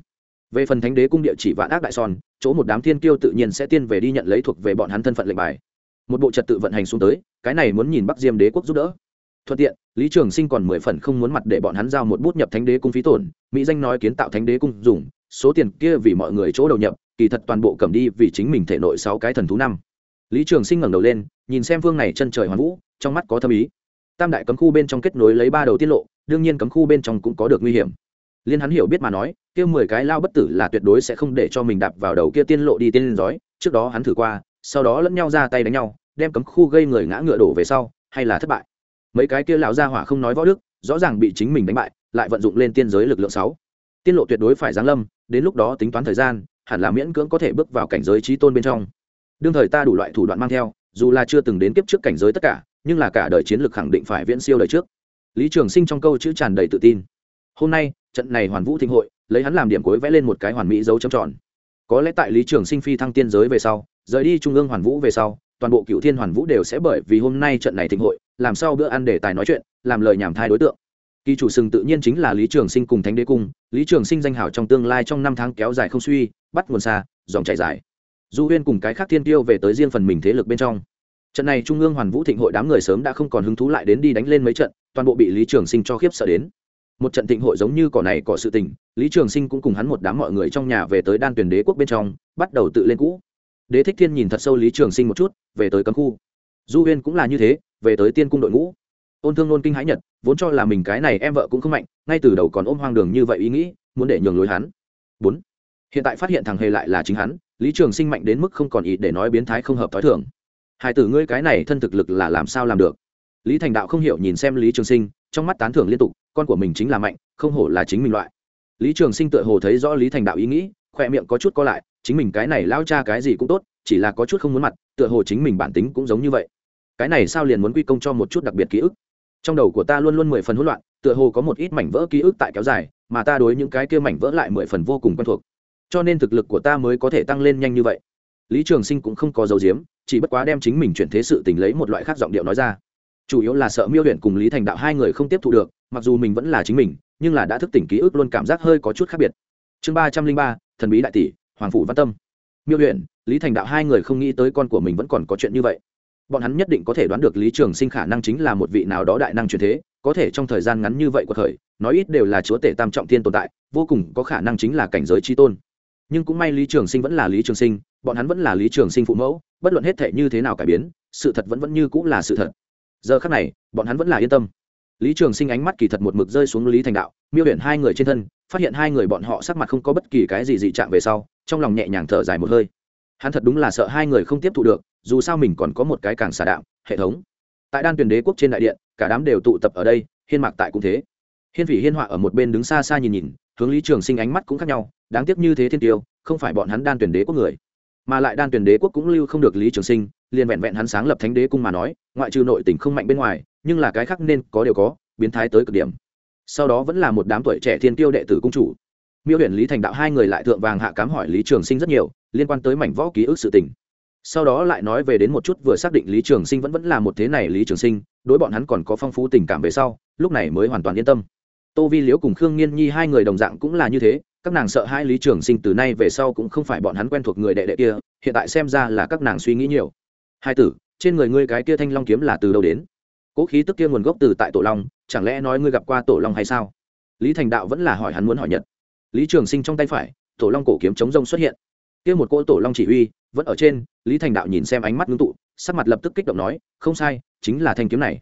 Về phần thánh đế cung địa chỉ vạn ác đại son, chỗ một đám thiên kiêu tự nhiên sẽ tiên về đi nhận lấy thuộc về bọn hắn thân phận lệnh bài. Một bộ trật tự vận hành xuống tới, cái này muốn nhìn bắc diêm đế quốc giúp đỡ thuận tiện, lý trường sinh còn mười phần không muốn mặt để bọn hắn giao một bút nhập thánh đế cung phí tổn. Mỹ danh nói kiến tạo thánh đế cung dùng, số tiền kia vì mọi người chỗ đầu nhập, kỳ thật toàn bộ cầm đi vì chính mình thể nội sáu cái thần thú năm. Lý trường sinh ngẩng đầu lên, nhìn xem phương này chân trời hoàn vũ, trong mắt có thâm ý. Tam đại cấm khu bên trong kết nối lấy ba đầu tiết lộ, đương nhiên cấm khu bên trong cũng có được nguy hiểm. Liên hắn hiểu biết mà nói, kia mười cái lao bất tử là tuyệt đối sẽ không để cho mình đạp vào đầu kia tiên lộ đi tiên liên giói. Trước đó hắn thử qua, sau đó lẫn nhau ra tay đánh nhau, đem cấm khu gây người ngã ngựa đổ về sau, hay là thất bại mấy cái kia lão gia hỏa không nói võ đức, rõ ràng bị chính mình đánh bại, lại vận dụng lên tiên giới lực lượng sáu. Tiên lộ tuyệt đối phải giáng lâm, đến lúc đó tính toán thời gian, hẳn là miễn cưỡng có thể bước vào cảnh giới trí tôn bên trong. Đương thời ta đủ loại thủ đoạn mang theo, dù là chưa từng đến kiếp trước cảnh giới tất cả, nhưng là cả đời chiến lược khẳng định phải viễn siêu đời trước. Lý trường sinh trong câu chữ tràn đầy tự tin. Hôm nay, trận này hoàn vũ thịnh hội, lấy hắn làm điểm cuối vẽ lên một cái hoàn mỹ dấu trầm tròn. Có lẽ tại lý trường sinh phi thăng tiên giới về sau, rời đi trung ương hoàn vũ về sau, toàn bộ cựu thiên hoàn vũ đều sẽ bởi vì hôm nay trận này thịnh hội làm sao bữa ăn để tài nói chuyện, làm lời nhảm thai đối tượng. Kỳ chủ sừng tự nhiên chính là lý trường sinh cùng thánh đế cung. Lý trường sinh danh hảo trong tương lai trong năm tháng kéo dài không suy, bắt nguồn xa, dòng chảy dài. Du huyên cùng cái khác thiên tiêu về tới riêng phần mình thế lực bên trong. Trận này trung ương hoàn vũ thịnh hội đám người sớm đã không còn hứng thú lại đến đi đánh lên mấy trận, toàn bộ bị lý trường sinh cho khiếp sợ đến. Một trận thịnh hội giống như cỏ này cỏ sự tình, lý trường sinh cũng cùng hắn một đám mọi người trong nhà về tới đan tuyển đế quốc bên trong, bắt đầu tự lên cũ. Đế thích thiên nhìn thật sâu lý trường sinh một chút, về tới cấm khu. Du huyên cũng là như thế về tới tiên cung đội ngũ. Ôn thương nôn kinh hãi nhật, vốn cho là mình cái này em vợ cũng không mạnh, ngay từ đầu còn ôm hoang đường như vậy ý nghĩ, muốn để nhường lối hắn. Bốn. Hiện tại phát hiện thằng hề lại là chính hắn, lý trường sinh mạnh đến mức không còn ý để nói biến thái không hợp t h ó i thường. Hai tử ngươi cái này thân thực lực là làm sao làm được? Lý thành đạo không hiểu nhìn xem lý trường sinh, trong mắt tán thưởng liên tục, con của mình chính là mạnh, không hổ là chính mình loại. Lý trường sinh tựa hồ thấy rõ lý thành đạo ý nghĩ, khoe miệng có chút co lại, chính mình cái này lao cha cái gì cũng tốt, chỉ là có chút không muốn mặt, tựa hồ chính mình bản tính cũng giống như vậy cái này sao liền muốn quy công cho một chút đặc biệt ký ức? Trong đầu của ta luôn luôn mười phần hỗn loạn, tựa hồ có một ít mảnh vỡ ký ức tại kéo dài, mà ta đối những cái kia mảnh vỡ lại mười phần vô cùng quen thuộc. Cho nên thực lực của ta mới có thể tăng lên nhanh như vậy. Lý trường sinh cũng không có dấu diếm chỉ bất quá đem chính mình chuyển thế sự tình lấy một loại khác giọng điệu nói ra. Chủ yếu là sợ miêu huyện cùng lý thành đạo hai người không tiếp thu được, mặc dù mình vẫn là chính mình, nhưng là đã thức tỉnh ký ức luôn cảm giác hơi có chút khác biệt. Chương ba trăm linh ba, thần bí đại tỷ, hoàng phủ văn tâm. Miêu huyện lý thành đạo hai người không nghĩ tới con của mình vẫn còn có chuyện như vậy bọn hắn nhất định có thể đoán được lý trường sinh khả năng chính là một vị nào đó đại năng truyền thế, có thể trong thời gian ngắn như vậy của thời nói ít đều là chúa tể tam trọng thiên tồn tại, vô cùng có khả năng chính là cảnh giới tri tôn. Nhưng cũng may lý trường sinh vẫn là lý trường sinh, bọn hắn vẫn là lý trường sinh phụ mẫu, bất luận hết thể như thế nào cải biến, sự thật vẫn vẫn như cũng là sự thật. Giờ khác này, bọn hắn vẫn là yên tâm. Lý trường sinh ánh mắt kỳ thật một mực rơi xuống lý thành đạo, miêu huyện hai người trên thân, phát hiện hai người bọn họ sắc mặt không có bất kỳ cái gì dị trạng về sau, trong lòng nhẹ nhàng thở dài một hơi hắn thật đúng là sợ hai người không tiếp thu được, dù sao mình còn có một cái càng xà đạo, hệ thống. Tại đan tuyển đế quốc trên đại điện, cả đám đều tụ tập ở đây, hiên mạc tại cũng thế. Hiên vị hiên họa ở một bên đứng xa xa nhìn nhìn, hướng lý trường sinh ánh mắt cũng khác nhau, đáng tiếc như thế thiên tiêu, không phải bọn hắn đan tuyển đế quốc người. Mà lại đan tuyển đế quốc cũng lưu không được lý trường sinh, liền vẹn vẹn hắn sáng lập thánh đế cung mà nói, ngoại trừ nội tỉnh không mạnh bên ngoài, nhưng là cái khác nên có đều có, biến thái tới cực điểm. Sau đó vẫn là một đám tuổi trẻ thiên tiêu đệ tử cung chủ miêu huyện lý thành đạo hai người lại thượng vàng hạ cám hỏi lý trường sinh rất nhiều, liên quan tới mảnh võ ký ức sự tình. Sau đó lại nói về đến một chút vừa xác định lý trường sinh vẫn vẫn là một thế này lý trường sinh, đối bọn hắn còn có phong phú tình cảm về sau, lúc này mới hoàn toàn yên tâm. Tô vi liễu cùng khương nghiên nhi hai người đồng dạng cũng là như thế, các nàng sợ hai lý trường sinh từ nay về sau cũng không phải bọn hắn quen thuộc người đệ đệ kia, hiện tại xem ra là các nàng suy nghĩ nhiều. Hai tử, trên người ngươi cái kia thanh long kiếm là từ đâu đến? Cố khí tức kia nguồn gốc từ tại tổ long, chẳng lẽ nói ngươi gặp qua tổ long hay sao? Lý thành đạo vẫn là hỏi hắn muốn hỏi nhật lý trường sinh trong tay phải, tổ long cổ kiếm chống rông xuất hiện. Kia một cỗ tổ long chỉ huy vẫn ở trên, lý thành đạo nhìn xem ánh mắt ngưng tụ, sắc mặt lập tức kích động nói, không sai, chính là thanh kiếm này.